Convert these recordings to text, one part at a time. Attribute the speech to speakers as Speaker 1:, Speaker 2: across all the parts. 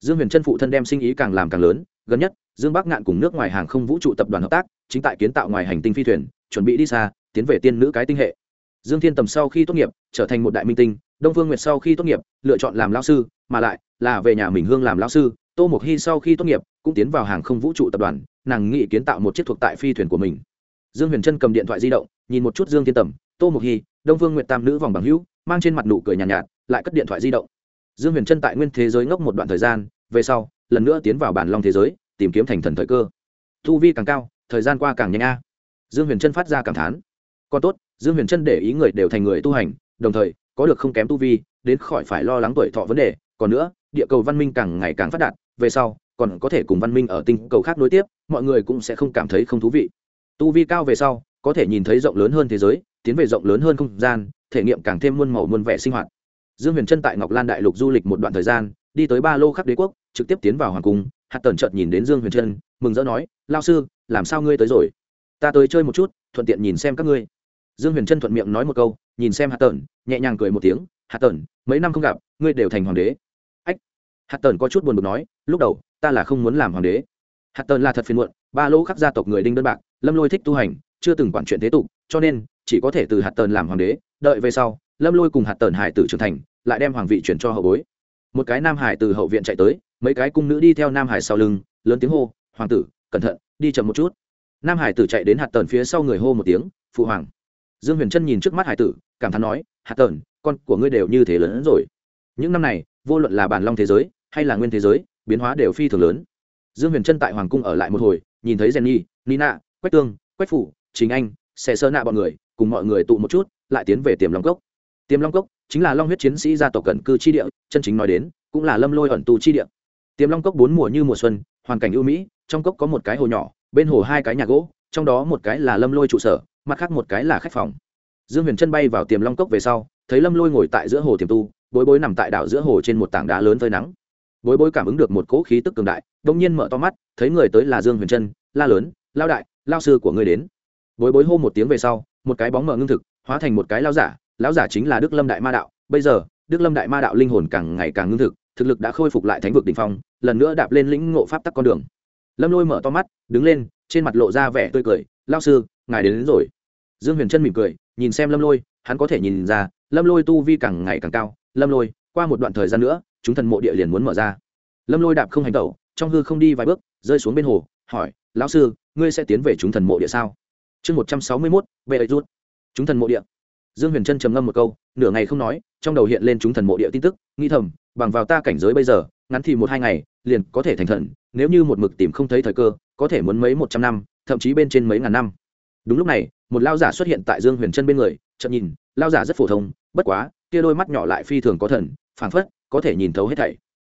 Speaker 1: dương huyền trân phụ thân đem sinh ý càng làm càng lớn gần nhất dương bắc ngạn cùng nước ngoài hàng không vũ trụ tập đoàn hợp tác chính tại kiến tạo ngoài hành tinh phi thuyền chuẩn bị đi xa tiến về tiên nữ cái tinh hệ. Dương thiên tầm sau khi tốt nghiệp trở thành một đại minh tinh đông phương nguyệt sau khi tốt nghiệp lựa chọn làm lao sư mà lại là về nhà mình hương làm lao sư. Tô mộc hy sau khi tốt nghiệp cũng tiến vào hàng không vũ trụ tập đoàn nàng nghị kiến tạo một chiếc thuộc tại phi thuyền của mình. Dương huyền trân cầm điện thoại di động nhìn một chút dương thiên tầm tô mộc hy đông phương nguyệt tam nữ vòng bằng hữu mang trên mặt nụ cười nhàn nhạt, nhạt lại cất điện thoại di động dương huyền trân tại nguyên thế giới ngốc một đoạn thời gian, về sau, lần nữa tiến vào bản long thế giới, tìm kiếm thành thần thời cơ. Thu vi càng cao, thời gian qua càng nhanh a. Dương huyền trân phát ra cảm thán. Còn tốt, dương huyền trân để ý người đều thành người tu hành, đồng thời, có được không kém tu vi, đến khỏi phải lo lắng tuổi thọ vấn đề. Còn nữa, địa cầu văn minh càng ngày càng phát đạt, về sau, còn có thể cùng văn minh ở tinh cầu khác nối tiếp, mọi người cũng sẽ không cảm thấy không thú vị. Tu vi cao về sau, có thể nhìn thấy rộng lớn hơn thế giới, tiến về rộng lớn hơn không gian, thể nghiệm càng thêm muôn màu muôn vẻ sinh hoạt dương huyền trân tại ngọc lan đại lục du lịch một đoạn thời gian, đi tới ba lô khắc đế quốc, trực tiếp tiến vào hoàng cung. Hạt tần chợt nhìn đến dương huyền trân mừng rỡ nói lao sư, làm sao ngươi tới rồi? Ta tới chơi một chút, thuận tiện nhìn xem các ngươi. Dương huyền trân thuận miệng nói một câu, nhìn xem hạt tần, nhẹ nhàng cười một tiếng, hạt tần, mấy năm không gặp, ngươi đều thành hoàng đế. Ách, hạt tần có chút buồn bực nói, lúc đầu, ta là không muốn làm hoàng đế. Hạt tần là thật phiền muộn, ba lô khắc gia tộc người đinh đơn bạc, lâm lôi thích tu hành, chưa từng quản chuyện thế tục, cho nên chỉ có thể từ hạt tần làm hoàng đế, đợi về sau, lâm lôi cùng hạt tần hải tử trưởng thành lại đem hoàng vị chuyển cho hậu bối. Một cái nam hải từ hậu viện chạy tới, mấy cái cung nữ đi theo nam hải sau lưng, lớn tiếng hô, hoàng tử, cẩn thận, đi chậm một chút. Nam hải tử chạy đến hạt tần phía sau người hô một tiếng, phụ hoàng. Dương huyền trân nhìn trước mắt hải tử, cảm thán nói, hạt tần con của ngươi đều như thế lớn hơn rồi. Những năm này, vô luận là bản long thế giới, hay là nguyên thế giới, biến hóa đều phi thường lớn. Dương huyền trân tại hoàng cung ở lại một hồi, nhìn thấy jenny nina, quách tương, quách phủ chính anh sẽ sơ nạ bọn người, cùng mọi người tụ một chút, lại tiến về tiềm long cốc tiềm long cốc chính là long huyết chiến sĩ gia tộc cận cư chi địa, chân chính nói đến, cũng là lâm lôi ẩn tu chi địa. Tiềm long cốc bốn mùa như mùa xuân, hoàn cảnh ưu mỹ, trong cốc có một cái hồ nhỏ, bên hồ hai cái nhà gỗ, trong đó một cái là lâm lôi trụ sở, mặt khác một cái là khách phòng. Dương huyền chân bay vào tiềm long cốc về sau, thấy lâm lôi ngồi tại giữa hồ tiềm tu, bối bối nằm tại đảo giữa hồ trên một tảng đá lớn phơi nắng. Bối bối cảm ứng được một cỗ khí tức cường đại đông nhiên mở to mắt, thấy người tới là dương huyền trân la lớn, lao đại, lao sư của ngươi đến. Bối bối hô một tiếng về sau, một cái bóng mở ngưng thực, hóa thành một cái lao giả lão giả chính là đức lâm đại ma đạo bây giờ đức lâm đại ma đạo linh hồn càng ngày càng ngưng thực thực lực đã khôi phục lại thánh vực đ ỉ n h phong lần nữa đạp lên lĩnh ngộ pháp tắc con đường. Lâm lôi mở to mắt đứng lên trên mặt lộ ra vẻ tươi cười lao sư ngài đến, đến rồi. Dương huyền trân mỉm cười nhìn xem lâm lôi hắn có thể nhìn ra lâm lôi tu vi càng ngày càng cao. Lâm lôi qua một đoạn thời gian nữa chúng thần mộ địa liền muốn mở ra. Lâm lôi đạp không hành tẩu trong hư không đi vài bước rơi xuống bên hồ hỏi lão sư ngươi sẽ tiến về chúng thần mộ địa sao? Chương một trăm sáu mươi mốt bệ ấy rút. Chúng thần mộ địa dương huyền trân trầm ngâm một câu, nửa ngày không nói, trong đầu hiện lên chúng thần mộ địa tin tức nghi thầm, bằng vào ta cảnh giới bây giờ, ngắn thì một hai ngày, liền có thể thành thần, nếu như một mực tìm không thấy thời cơ, có thể muốn mấy một trăm năm, thậm chí bên trên mấy ngàn năm. Đúng lúc này, một lao giả xuất hiện tại dương huyền trân bên người chậm nhìn lao giả rất phổ thông, bất quá, kia đôi mắt nhỏ lại phi thường có thần, phảng phất, có thể nhìn thấu hết thảy.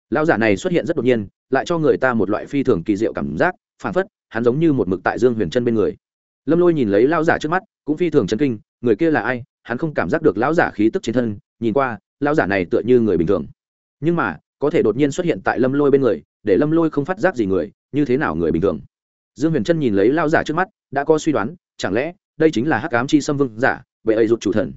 Speaker 1: Lao giả này xuất hiện rất đột nhiên, lại cho người ta một loại phi thường kỳ diệu cảm giác, phảng phất, hắn giống như một mực tại dương huyền trân bên người. Lâm lôi nhìn lấy lao giả trước mắt, cũng phi thường chấn kinh, người kia là ai hắn không cảm giác được lão giả khí tức trên thân, nhìn qua, lão giả này tựa như người bình thường. Nhưng mà, có thể đột nhiên xuất hiện tại lâm lôi bên người, để lâm lôi không phát giác gì người, như thế nào người bình thường? Dương huyền trân nhìn lấy lão giả trước mắt, đã có suy đoán, chẳng lẽ, đây chính là hắc ám chi xâm vương giả, bệ ấy rụt chủ thần?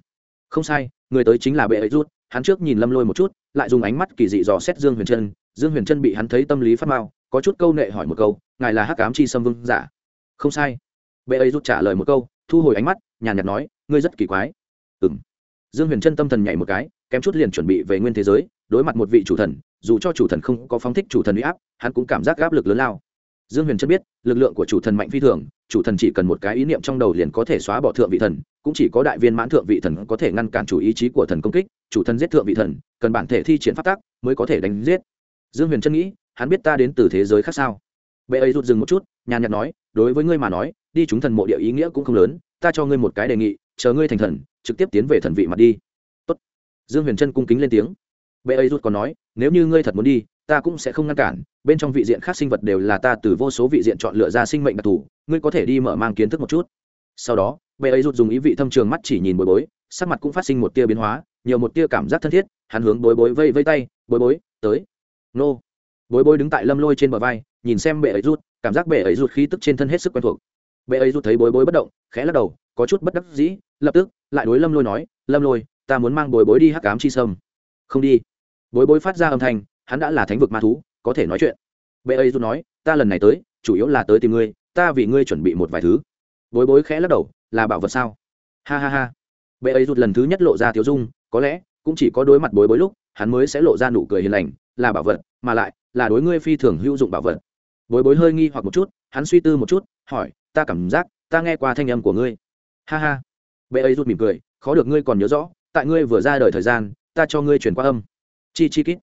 Speaker 1: Không sai, người tới chính là bệ ấy rút hắn trước nhìn lâm lôi một chút, lại dùng ánh mắt kỳ dị dò xét dương huyền trân dương huyền trân bị hắn thấy tâm lý phát mao có chút câu nệ hỏi một câu, ngài là hắc ám chi xâm vương giả? Không sai. Bệ ấy rút trả lời một câu, thu hồi ánh mắt, nhàn nhạt nói, ngươi rất kỳ quái ừ m dương huyền trân tâm thần nhảy một cái, kém chút liền chuẩn bị về nguyên thế giới, đối mặt một vị chủ thần, dù cho chủ thần không có phóng thích chủ thần u y áp, hắn cũng cảm giác áp lực lớn lao. Dương huyền trân biết, lực lượng của chủ thần mạnh phi thường, chủ thần chỉ cần một cái ý niệm trong đầu liền có thể xóa bỏ thượng vị thần, cũng chỉ có đại viên mãn thượng vị thần có thể ngăn cản chủ ý chí của thần công kích, chủ thần giết thượng vị thần, cần bản thể thi triển phát tác mới có thể đánh giết. Dương huyền trân nghĩ, hắn biết ta đến từ thế giới khác sao? Bệ ấy rút dừng một chút, nhàn nhạt nói, đối với ngươi mà nói, đi chúng thần mộ địa ý nghĩa cũng không lớn, ta cho ngươi một cái đề nghị chờ ngươi thành thần, trực tiếp tiến về thần vị mặt đi. Tốt. dương huyền trân cung kính lên tiếng. Bệ ấy rút còn nói, nếu như ngươi thật muốn đi, ta cũng sẽ không ngăn cản, bên trong vị diện khác sinh vật đều là ta từ vô số vị diện chọn lựa ra sinh mệnh đặc thù, ngươi có thể đi mở mang kiến thức một chút. Sau đó, bệ ấy rút dùng ý vị thâm trường mắt chỉ nhìn bối bối, sắc mặt cũng phát sinh một tia biến hóa, nhiều một tia cảm giác thân thiết, hắn hướng bối bối vây vây tay, bối bối, tới. Nô. Bối bối đứng tại lâm lôi trên bờ vai, nhìn xem bệ ấy rút cảm giác bệ ấy rút khí tức trên thân hết sức quen thuộc. Bệ ấy rút thấy bối bối bất động, khẽ lắc đầu có chút bất đắc dĩ, lập tức, lại đối lâm lôi nói, lâm lôi, ta muốn mang bồi bối đi hắc cám chi sâm. Không đi. Bối bối phát ra âm thanh, hắn đã là thánh vực ma thú, có thể nói chuyện. Bệ ấy dù nói, ta lần này tới, chủ yếu là tới tìm ngươi, ta vì ngươi chuẩn bị một vài thứ. Bối bối khẽ lắc đầu, là bảo vật sao? Ha ha ha. Bệ ấy rút lần thứ nhất lộ ra tiếu dung, có lẽ cũng chỉ có đối mặt bối bối lúc, hắn mới sẽ lộ ra nụ cười hiền lành, là bảo vật, mà lại là đối ngươi phi thường hữu dụng bảo vật. Bối bối hơi nghi hoặc một chút, hắn suy tư một chút, hỏi, ta cảm giác, ta nghe qua thanh âm của ngươi ha ha. Bệ ấy rút mỉm cười, khó được ngươi còn nhớ rõ, tại ngươi vừa ra đời thời gian, ta cho ngươi chuyển qua âm. Chi chi kít.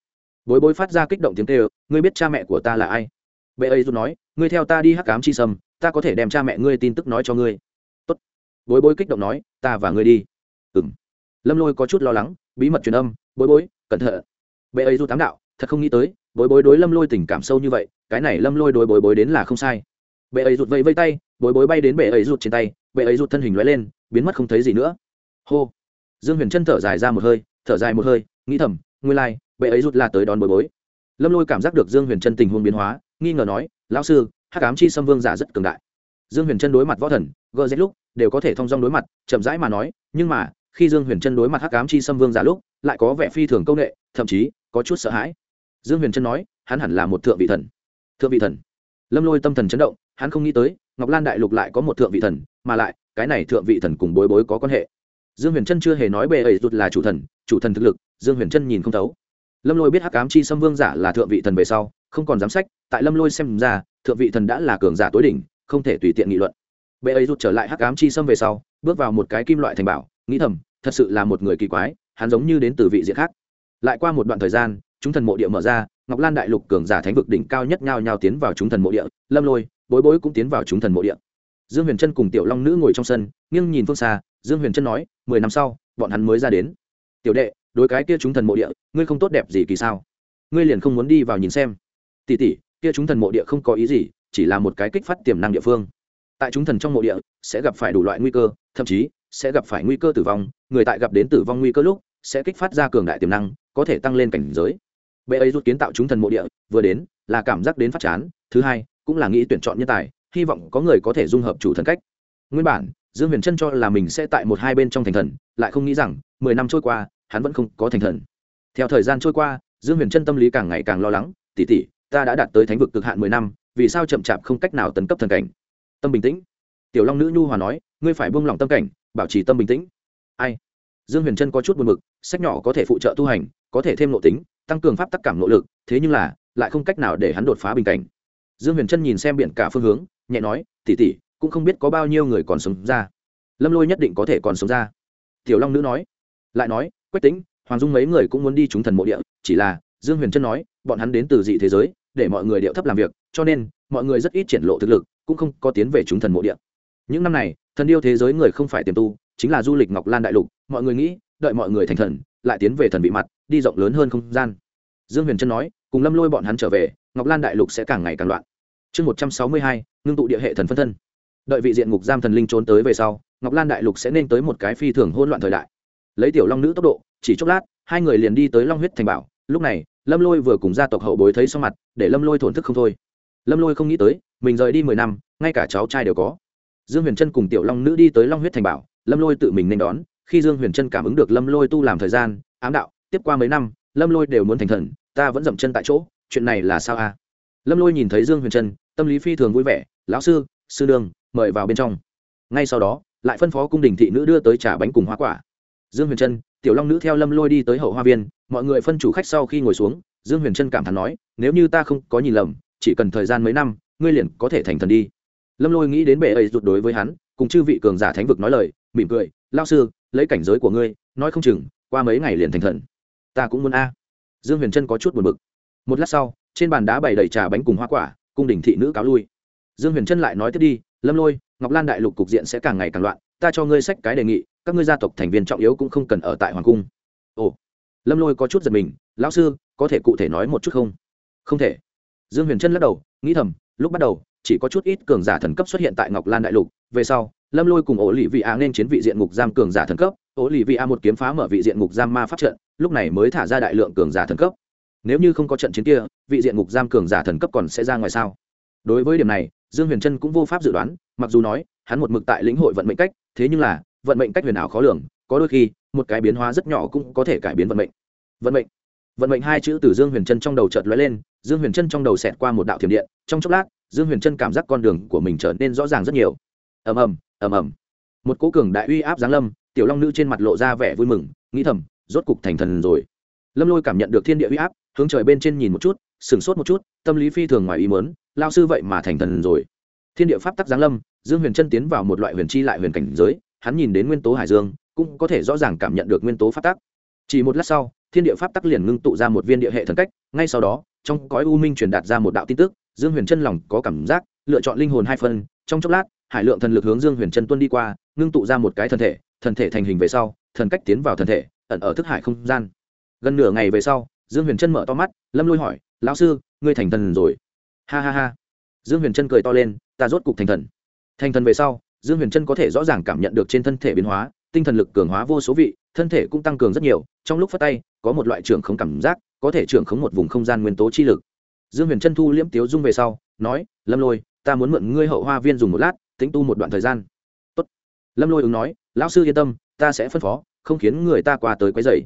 Speaker 1: Bối bối phát ra kích động tiếng kêu, ngươi biết cha mẹ của ta là ai? Bệ ấy rút nói, ngươi theo ta đi hắc cám chi sâm, ta có thể đem cha mẹ ngươi tin tức nói cho ngươi. Tốt. bối bối kích động nói, ta và ngươi đi. Ừng lâm lôi có chút lo lắng, bí mật truyền âm, bối bối, cẩn thận. Bệ ấy rút tám đạo, thật không nghĩ tới, bối bối đối lâm lôi tình cảm sâu như vậy, cái này lâm lôi đối bối bối đến là không sai. Bệ ấy rụt vẫy vây tay bối bối bay đến bệ ấy rụt trên tay bệ ấy rụt thân hình lóe lên biến mất không thấy gì nữa. Hô. Dương huyền chân thở dài ra một hơi thở dài một hơi nghĩ thầm nguyên lai、like, bệ ấy rụt là tới đón bối bối. Lâm lôi cảm giác được dương huyền chân tình huống biến hóa nghi ngờ nói lão sư hát cám chi xâm vương giả rất cường đại. Dương huyền chân đối mặt võ thần gợ rét lúc đều có thể thông dong đối mặt chậm rãi mà nói nhưng mà khi dương huyền chân đối mặt hắc cám chi xâm vương giả lúc lại có vẻ phi thường công nghệ thậm chí có chút sợ hãi. Dương huyền chân nói hắn hẳn là một thượng vị thần. Thượng vị thần. Lâm lôi tâm thần chấn động hắn không nghĩ tới ngọc lan đại lục lại có một thượng vị thần, mà lại, cái này thượng vị thần cùng bối bối có quan hệ. Dương huyền trân chưa hề nói bề ấy rụt là chủ thần chủ thần thực lực, dương huyền trân nhìn không thấu. Lâm lôi biết hắc ám chi xâm vương giả là thượng vị thần về sau, không còn dám sách, tại lâm lôi xem ra, thượng vị thần đã là cường giả tối đỉnh, không thể tùy tiện nghị luận. Bệ ấy rụt trở lại hắc ám chi xâm về sau, bước vào một cái kim loại thành bảo, nghĩ thầm, thật sự là một người kỳ quái, hắn giống như đến từ vị diện khác. Lại qua một đoạn thời gian, chúng thần mộ địa mở ra, ngọc lan đại lục cường giả thánh vực đỉnh cao nhất nhau nhau tiến vào chúng thần mộ địa, lâm lôi bối bối cũng tiến vào chúng thần mộ địa. Dương huyền trân cùng tiểu long nữ ngồi trong sân, nghiêng nhìn phương xa, dương huyền trân nói, mười năm sau, bọn hắn mới ra đến. Tiểu đệ, đối cái kia chúng thần mộ địa, ngươi không tốt đẹp gì kỳ sao? Ngươi liền không muốn đi vào nhìn xem. Tỉ tỉ kia chúng thần mộ địa không có ý gì, chỉ là một cái kích phát tiềm năng địa phương. Tại chúng thần trong mộ địa, sẽ gặp phải đủ loại nguy cơ, thậm chí, sẽ gặp phải nguy cơ tử vong. Người tại gặp đến tử vong nguy cơ lúc, sẽ kích phát ra cường đại tiềm năng, có thể tăng lên cảnh giới. Bệ ấy rút kiến tạo chúng thần mộ địa, vừa đến, là cảm giác đến phát chán. Thứ hai cũng là nghĩ tuyển chọn nhân tài, hy vọng có người có thể dung hợp chủ thần cách. Nguyên bản, dương huyền trân cho là mình sẽ tại một hai bên trong thành thần, lại không nghĩ rằng, mười năm trôi qua, hắn vẫn không có thành thần. Theo thời gian trôi qua, dương huyền trân tâm lý càng ngày càng lo lắng tỉ tỉ ta đã đạt tới thánh vực cực hạn mười năm, vì sao chậm chạp không cách nào tấn cấp thần cảnh? Tâm bình tĩnh. Tiểu long nữ nhu hòa nói, ngươi phải buông lỏng tâm cảnh, bảo trì tâm bình tĩnh. Ai? Dương huyền trân có chút buồn mực sách nhỏ có thể phụ trợ tu hành, có thể thêm nội tính, tăng cường pháp tắc cảm nội lực, thế nhưng là, lại không cách nào để hắn đột phá bình cảnh dương huyền trân nhìn xem biển cả phương hướng, nhẹ nói tỉ tỉ cũng không biết có bao nhiêu người còn sống ra. Lâm lôi nhất định có thể còn sống ra. Tiểu long nữ nói. Lại nói, quách tính hoàng dung mấy người cũng muốn đi trúng thần mộ địa, chỉ là, dương huyền trân nói, bọn hắn đến từ dị thế giới, để mọi người điệu thấp làm việc, cho nên, mọi người rất ít triển lộ thực lực, cũng không có tiến về trúng thần mộ địa. Những năm này, thần điêu thế giới người không phải tiềm tu, chính là du lịch ngọc lan đại lục, mọi người nghĩ, đợi mọi người thành thần, lại tiến về thần vị mặt, đi rộng lớn hơn không gian. Dương huyền trân nói, cùng lâm lôi bọn hắn trở về ngọc lan đại lục sẽ càng ngày càng loạn. Chương một trăm sáu mươi hai, ngưng tụ địa hệ thần phân thân. Đợi vị diện ngục giam thần linh trốn tới về sau, ngọc lan đại lục sẽ nên tới một cái phi thường hôn loạn thời đại. Lấy tiểu long nữ tốc độ, chỉ chốc lát, hai người liền đi tới long huyết thành bảo. Lúc này, lâm lôi vừa cùng gia tộc hậu bối thấy xong mặt, để lâm lôi thổn thức không thôi. Lâm lôi không nghĩ tới, mình rời đi mười năm, ngay cả cháu trai đều có. Dương huyền trân cùng tiểu long nữ đi tới long huyết thành bảo, lâm lôi tự mình nên đón. Khi dương huyền trân cảm ứng được lâm lôi tu làm thời gian, ám đạo, tiếp qua mấy năm, lâm lôi đều muốn thành thần, ta vẫn dậm chân tại chỗ chuyện này là sao a lâm lôi nhìn thấy dương huyền trân, tâm lý phi thường vui vẻ, lão sư sư đương mời vào bên trong. Ngay sau đó, lại phân phó cung đình thị nữ đưa tới trà bánh cùng hoa quả. Dương huyền trân, tiểu long nữ theo lâm lôi đi tới hậu hoa viên, mọi người phân chủ khách sau khi ngồi xuống, dương huyền trân cảm thán nói, nếu như ta không có nhìn lầm, chỉ cần thời gian mấy năm, ngươi liền có thể thành thần đi. Lâm lôi nghĩ đến bệ ấy rụt đối với hắn, cùng chư vị cường giả thánh vực nói lời, mỉm cười lao sư, lấy cảnh giới của ngươi, nói không chừng, qua mấy ngày liền thành thần. Ta cũng muốn a. Dương huyền trân có chút buồn bực một lát sau, trên bàn đá bày đầy trà bánh cùng hoa quả, cung đình thị nữ cáo lui. Dương huyền trân lại nói tiếp đi, lâm lôi, ngọc lan đại lục cục diện sẽ càng ngày càng loạn, ta cho ngươi sách cái đề nghị, các ngươi gia tộc thành viên trọng yếu cũng không cần ở tại hoàng cung. Ồ. Lâm lôi có chút giật mình, lão sư, có thể cụ thể nói một chút không? Không thể. Dương huyền trân lắc đầu, nghĩ thầm, lúc bắt đầu, chỉ có chút ít cường giả thần cấp xuất hiện tại ngọc lan đại lục, về sau, lâm lôi cùng ổ lì vị a nên chiến vị diện ngục giam cường giả thần cấp, ổ lì vị a một kiếm phá mở vị diện ngục giam ma phát trận, lúc này mới thả ra đại lượng cường giả thần cấp nếu như không có trận chiến kia, vị diện ngục giam cường giả thần cấp còn sẽ ra ngoài sao? Đối với điểm này, dương huyền trân cũng vô pháp dự đoán, mặc dù nói, hắn một mực tại lĩnh hội vận mệnh cách, thế nhưng là, vận mệnh cách huyền ảo khó lường, có đôi khi, một cái biến hóa rất nhỏ cũng có thể cải biến vận mệnh. Vận mệnh. Vận mệnh hai chữ từ dương huyền trân trong đầu chợt lóe lên, dương huyền trân trong đầu xẹt qua một đạo thiểm điện, trong chốc lát, dương huyền trân cảm giác con đường của mình trở nên rõ ràng rất nhiều. Ầm ầm ầm ầm. Một cố cường đại uy áp giáng lâm, tiểu long nữ trên mặt lộ ra vẻ vui mừng, nghĩ thầm, rốt cục thành thần rồi lâm lôi cảm nhận được thiên địa uy áp, hướng trời bên trên nhìn một chút, sửng sốt một chút, tâm lý phi thường ngoài ý mớn lao sư vậy mà thành thần rồi. Thiên địa pháp tắc giáng lâm, dương huyền chân tiến vào một loại huyền chi lại huyền cảnh giới, hắn nhìn đến nguyên tố hải dương, cũng có thể rõ ràng cảm nhận được nguyên tố pháp tắc. Chỉ một lát sau, thiên địa pháp tắc liền ngưng tụ ra một viên địa hệ thần cách, ngay sau đó, trong cõi u minh truyền đạt ra một đạo tin tức, dương huyền chân lòng có cảm giác, lựa chọn linh hồn hai phân trong chốc lát, hải lượng thần lực hướng dương huyền chân tuân đi qua, ngưng tụ ra một cái thần thể thần thể thành hình về sau, thần cách tiến vào thần thể, ẩn ở thức hải không gian gần nửa ngày về sau, dương huyền chân mở to mắt, lâm lôi hỏi, lão sư, ngươi thành thần rồi. Ha ha ha. Dương huyền chân cười to lên, ta rốt cục thành thần. Thành thần về sau, dương huyền chân có thể rõ ràng cảm nhận được trên thân thể biến hóa, tinh thần lực cường hóa vô số vị, thân thể cũng tăng cường rất nhiều, trong lúc phát tay, có một loại trưởng không cảm giác, có thể trưởng khống một vùng không gian nguyên tố chi lực. Dương huyền chân thu liễm tiếu dung về sau, nói, lâm lôi, ta muốn mượn ngươi hậu hoa viên dùng một lát tính tu một đoạn thời gian. Tốt. lâm lôi ứng nói, lão sư yên tâm, ta sẽ phân phó, không khiến người ta qua tới quấy dày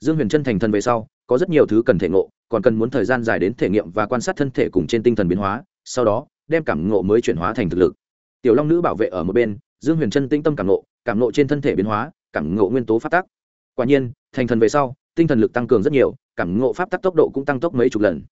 Speaker 1: dương huyền chân thành thần về sau, có rất nhiều thứ cần thể ngộ, còn cần muốn thời gian dài đến thể nghiệm và quan sát thân thể cùng trên tinh thần biến hóa, sau đó, đem cảm ngộ mới chuyển hóa thành thực lực. Tiểu long nữ bảo vệ ở một bên, dương huyền chân tinh tâm cảm ngộ cảm ngộ trên thân thể biến hóa, cảm ngộ nguyên tố phát tác quả nhiên, thành thần về sau, tinh thần lực tăng cường rất nhiều, cảm ngộ pháp tắc tốc độ cũng tăng tốc mấy chục lần.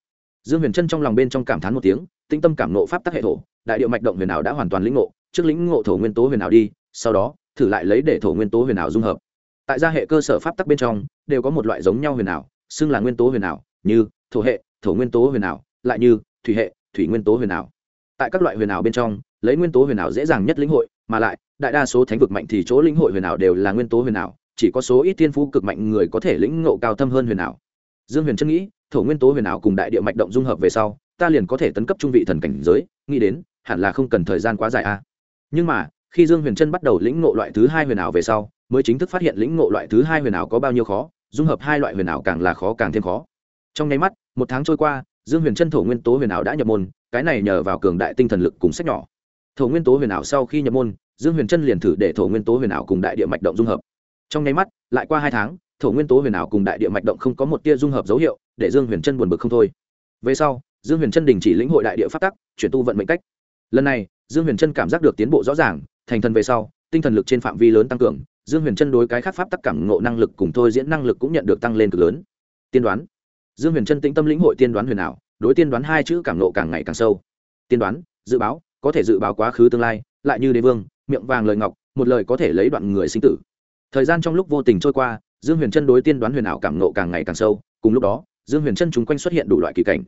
Speaker 1: Dương huyền chân trong lòng bên trong cảm thán một tiếng tinh tâm cảm ngộ pháp tắc hệ thổ, đại điệu mạch động huyền ảo đã hoàn toàn lĩnh ngộ, trước lĩnh ngộ thổ nguyên tố huyền ảo đi, sau đó, thử lại lấy để thổ nguyên tố huyền ảo dung hợp tại gia hệ cơ sở pháp tắc bên trong, đều có một loại giống nhau huyền ảo, xưng là nguyên tố huyền ảo, như thổ hệ, thổ nguyên tố huyền ảo, lại như thủy hệ, thủy nguyên tố huyền ảo. Tại các loại huyền ảo bên trong, lấy nguyên tố huyền ảo dễ dàng nhất lĩnh hội, mà lại, đại đa số thánh vực mạnh thì chỗ lĩnh hội huyền ảo đều là nguyên tố huyền ảo, chỉ có số ít tiên phú cực mạnh người có thể lĩnh ngộ cao thâm hơn huyền ảo. Dương huyền chân nghĩ, thổ nguyên tố huyền ảo cùng đại địa mạch động dung hợp về sau, ta liền có thể tấn cấp trung vị thần cảnh giới, nghĩ đến, hẳn là không cần thời gian quá dài a. Nhưng mà khi dương huyền chân bắt đầu lĩnh ngộ loại thứ hai huyền ảo về sau, mới chính thức phát hiện lĩnh ngộ loại thứ hai huyền ảo có bao nhiêu khó, dung hợp hai loại huyền ảo càng là khó càng thêm khó. Trong nháy mắt, một tháng trôi qua, dương huyền chân thổ nguyên tố huyền ảo đã nhập môn, cái này nhờ vào cường đại tinh thần lực cùng sách nhỏ. Thổ nguyên tố huyền ảo sau khi nhập môn, dương huyền chân liền thử để thổ nguyên tố huyền ảo cùng đại địa mạch động dung hợp. Trong nháy mắt, lại qua hai tháng, thổ nguyên tố huyền ảo cùng đại địa mạch động không có một tia dung hợp dấu hiệu, để dương huyền chân buồn bực không thôi. Về sau, dương huyền chân đình chỉ lĩnh hội đại địa phát tắc, chuyển tu vận mệnh cách. Lần này, dương huyền chân cảm giác được tiến bộ rõ ràng thành thần về sau, tinh thần lực trên phạm vi lớn tăng cường, dương huyền chân đối cái khác pháp tắc cảm ngộ năng lực cùng thôi diễn năng lực cũng nhận được tăng lên cực lớn. Tiên đoán. Dương huyền chân tĩnh tâm lĩnh hội tiên đoán huyền ảo, đối tiên đoán hai chữ cảm ngộ càng ngày càng sâu. Tiên đoán, dự báo, có thể dự báo quá khứ tương lai, lại như đế vương, miệng vàng lời ngọc, một lời có thể lấy đoạn người sinh tử. Thời gian trong lúc vô tình trôi qua, dương huyền chân đối tiên đoán huyền ảo cảm ngộ càng ngày càng sâu, cùng lúc đó, dương huyền chân chúng quanh xuất hiện đủ loại kỳ cảnh.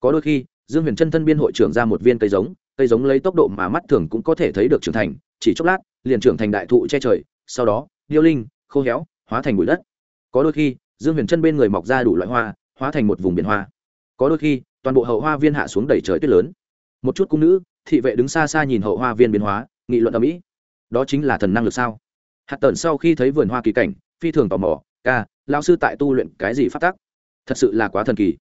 Speaker 1: Có đôi khi, dương huyền chân thân biên hội trưởng ra một viên cây giống cây giống lấy tốc độ mà mắt thường cũng có thể thấy được trưởng thành chỉ chốc lát, liền trưởng thành đại thụ che trời, sau đó, điêu linh, khô héo, hóa thành bụi đất. Có đôi khi, dương huyền chân bên người mọc ra đủ loại hoa, hóa thành một vùng biển hoa. Có đôi khi, toàn bộ hậu hoa viên hạ xuống đầy trời tuyết lớn. Một chút cung nữ, thị vệ đứng xa xa nhìn hậu hoa viên biến hóa, nghị luận ở mỹ đó chính là thần năng lực sao? Hạt tần sau khi thấy vườn hoa kỳ cảnh, phi thường tò mò, ca lao sư tại tu luyện cái gì phát tác thật sự là quá thần kỳ.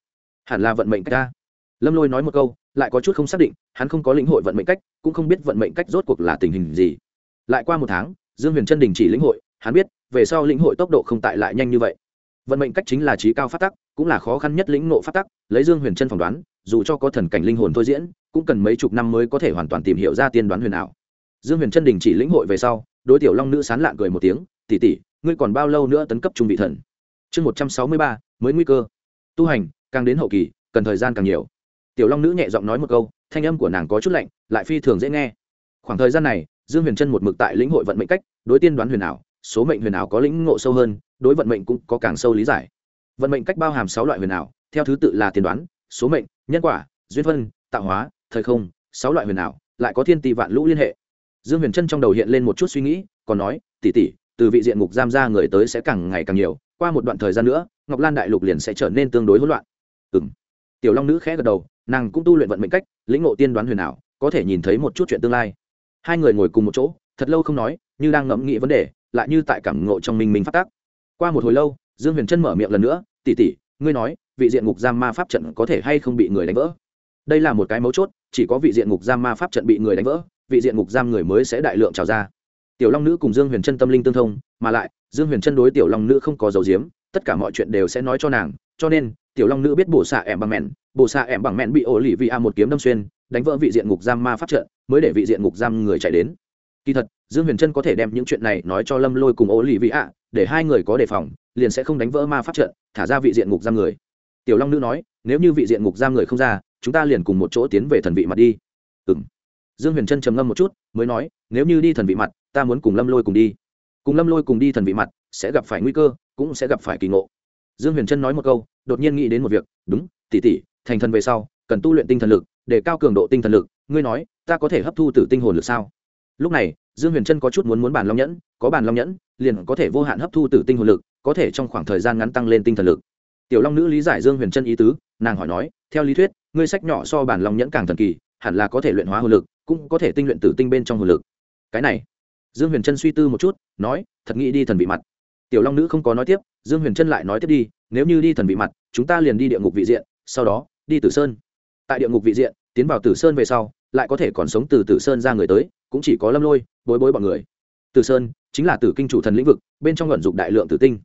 Speaker 1: Hẳn là vận mệnh ca lâm lôi nói một câu lại có chút không xác định, hắn không có lĩnh hội vận mệnh cách, cũng không biết vận mệnh cách rốt cuộc là tình hình gì. Lại qua một tháng, dương huyền chân đình chỉ lĩnh hội, hắn biết, về sau lĩnh hội tốc độ không tại lại nhanh như vậy. Vận mệnh cách chính là trí cao phát tắc, cũng là khó khăn nhất lĩnh nộ phát tắc, lấy dương huyền chân phỏng đoán, dù cho có thần cảnh linh hồn thôi diễn, cũng cần mấy chục năm mới có thể hoàn toàn tìm hiểu ra tiên đoán huyền ảo. Dương huyền chân đình chỉ lĩnh hội về sau, đối tiểu long nữ sán lạn cười một tiếng tỉ tỉ ngươi còn bao lâu nữa tấn cấp trung vị thần? Chương một trăm sáu mươi ba, mới nguy cơ. Tu hành, càng đến hậu kỳ, cần thời gian càng nhiều tiểu long nữ nhẹ giọng nói một câu thanh âm của nàng có chút lạnh lại phi thường dễ nghe. Khoảng thời gian này dương huyền trân một mực tại lĩnh hội vận mệnh cách đối tiên đoán huyền ảo số mệnh huyền ảo có lĩnh ngộ sâu hơn đối vận mệnh cũng có càng sâu lý giải. Vận mệnh cách bao hàm sáu loại huyền ảo theo thứ tự là tiên đoán số mệnh nhân quả duyên vân, tạo hóa thời không sáu loại huyền ảo lại có thiên tỷ vạn lũ liên hệ. Dương huyền trân trong đầu hiện lên một chút suy nghĩ còn nói tỉ tỉ từ vị diện ngục giam ra người tới sẽ càng ngày càng nhiều qua một đoạn thời gian nữa ngọc lan đại lục liền sẽ trở nên tương đối hỗn loạn. Ừ m tiểu long nữ khẽ gật đầu nàng cũng tu luyện vận mệnh cách, lĩnh ngộ tiên đoán huyền ảo, có thể nhìn thấy một chút chuyện tương lai. Hai người ngồi cùng một chỗ, thật lâu không nói, như đang ngẫm nghĩ vấn đề, lại như tại cảm ngộ trong minh minh phát tác. Qua một hồi lâu, dương huyền trân mở miệng lần nữa tỉ tỉ ngươi nói, vị diện ngục giam ma pháp trận có thể hay không bị người đánh vỡ? Đây là một cái mấu chốt, chỉ có vị diện ngục giam ma pháp trận bị người đánh vỡ, vị diện ngục giam người mới sẽ đại lượng trào ra. Tiểu long nữ cùng dương huyền trân tâm linh tương thông, mà lại, dương huyền trân đối tiểu long nữ không có dấu diếm tất cả mọi chuyện đều sẽ nói cho nàng, cho nên, tiểu long nữ biết bổ xạ ẻm bằng mẹn bộ xạ ẻm bằng mẹn bị ổ lì Vi a một kiếm đâm xuyên, đánh vỡ vị diện ngục giam ma pháp trận, mới để vị diện ngục giam người chạy đến. Kỳ thật, dương huyền trân có thể đem những chuyện này nói cho lâm lôi cùng ổ lì Vi a để hai người có đề phòng, liền sẽ không đánh vỡ ma pháp trận, thả ra vị diện ngục giam người. Tiểu long nữ nói, nếu như vị diện ngục giam người không ra, chúng ta liền cùng một chỗ tiến về thần vị mặt đi. Ừng dương huyền trân trầm ngâm một chút, mới nói, nếu như đi thần vị mặt, ta muốn cùng lâm lôi cùng đi. Cùng lâm lôi cùng đi thần vị mặt, sẽ gặp phải nguy cơ, cũng sẽ gặp phải kỳ ngộ. Dương huyền trân nói một câu, đột nhiên nghĩ đến một việc, đúng tỉ tỉ thành thần về sau, cần tu luyện tinh thần lực, để cao cường độ tinh thần lực. Ngươi nói, ta có thể hấp thu từ tinh hồn lực sao? Lúc này, dương huyền trân có chút muốn muốn bàn long nhẫn, có bàn long nhẫn, liền có thể vô hạn hấp thu từ tinh hồn lực, có thể trong khoảng thời gian ngắn tăng lên tinh thần lực. Tiểu long nữ lý giải dương huyền trân ý tứ, nàng hỏi nói, theo lý thuyết, ngươi sách nhỏ so bản long nhẫn càng thần kỳ, hẳn là có thể luyện hóa hồn lực, cũng có thể tinh luyện tử tinh bên trong hồn lực. Cái này, dương huyền trân suy tư một chút, nói, thật nghĩ đi thần vị mặt. Tiểu long nữ không có nói tiếp, dương huyền trân lại nói tiếp đi, nếu như đi thần vị mặt, chúng ta liền đi địa ngục vị diện, sau đó đi tử sơn. Tại địa ngục vị diện, tiến vào tử sơn về sau, lại có thể còn sống từ tử sơn ra người tới, cũng chỉ có lâm lôi, bối bối bọn người. Tử sơn chính là tử kinh chủ thần lĩnh vực, bên trong vận dụng đại lượng tử tinh.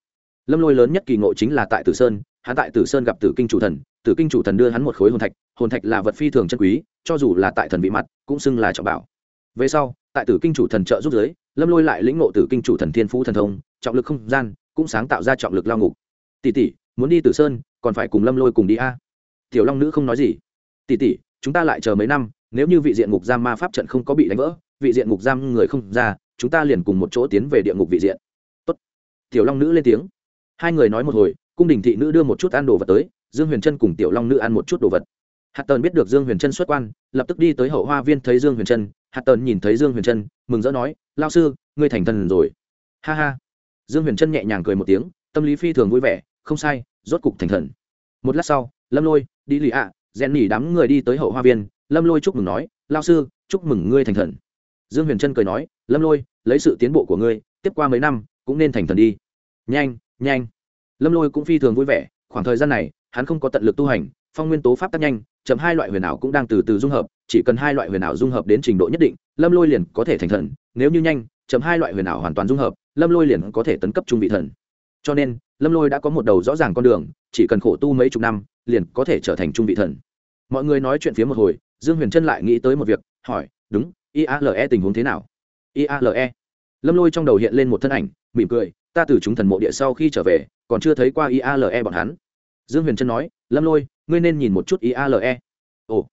Speaker 1: Lâm lôi lớn nhất kỳ ngộ chính là tại tử sơn, hắn tại tử sơn gặp tử kinh chủ thần, tử kinh chủ thần đưa hắn một khối hồn thạch hồn thạch là vật phi thường chân quý, cho dù là tại thần vị mặt, cũng xưng là trọng bảo. Về sau, tại tử kinh chủ thần trợ giúp giới lâm lôi lại lĩnh ngộ tử kinh chủ thần thiên phú thần thông, trọng lực không gian, cũng sáng tạo ra trọng lực lao ngục. Tỷ tỷ, muốn đi tử sơn, còn phải cùng lâm lôi cùng đi a tiểu long nữ không nói gì. Tỷ tỷ, chúng ta lại chờ mấy năm, nếu như vị diện ngục giam ma pháp trận không có bị đánh vỡ, vị diện ngục giam người không ra, chúng ta liền cùng một chỗ tiến về địa ngục vị diện. Tốt. tiểu long nữ lên tiếng. Hai người nói một hồi, cung đình thị nữ đưa một chút ăn đồ vật tới, dương huyền trân cùng tiểu long nữ ăn một chút đồ vật. Hạt tần biết được dương huyền trân xuất quan, lập tức đi tới hậu hoa viên thấy dương huyền trân. Hạt tần nhìn thấy dương huyền trân, mừng rỡ nói lao sư, ngươi thành thần rồi. Ha ha. Dương huyền trân nhẹ nhàng cười một tiếng, tâm lý phi thường vui vẻ, không sai, rốt cục thành thần. Một lát sau lâm lôi, đi lì ạ, rèn nỉ đám người đi tới hậu hoa viên. Lâm lôi chúc mừng nói, lao sư, chúc mừng ngươi thành thần. Dương huyền trân cười nói, lâm lôi, lấy sự tiến bộ của ngươi, tiếp qua mấy năm, cũng nên thành thần đi. Nhanh nhanh. Lâm lôi cũng phi thường vui vẻ, khoảng thời gian này, hắn không có tận lực tu hành, phong nguyên tố pháp tác nhanh, chậm hai loại huyền ảo cũng đang từ từ dung hợp, chỉ cần hai loại huyền ảo dung hợp đến trình độ nhất định, lâm lôi liền có thể thành thần, nếu như nhanh, chậm hai loại huyền ảo hoàn toàn dung hợp, lâm lôi liền có thể tấn cấp trung vị thần. Cho nên lâm lôi đã có một đầu rõ ràng con đường, chỉ cần khổ tu mấy chục năm, liền có thể trở thành trung vị thần. Mọi người nói chuyện phía một hồi, dương huyền trân lại nghĩ tới một việc, hỏi, đúng iale tình huống thế nào? Iale lâm lôi trong đầu hiện lên một thân ảnh, mỉm cười, ta từ chúng thần mộ địa sau khi trở về, còn chưa thấy qua iale bọn hắn. Dương huyền trân nói, lâm lôi, ngươi nên nhìn một chút iale ồ.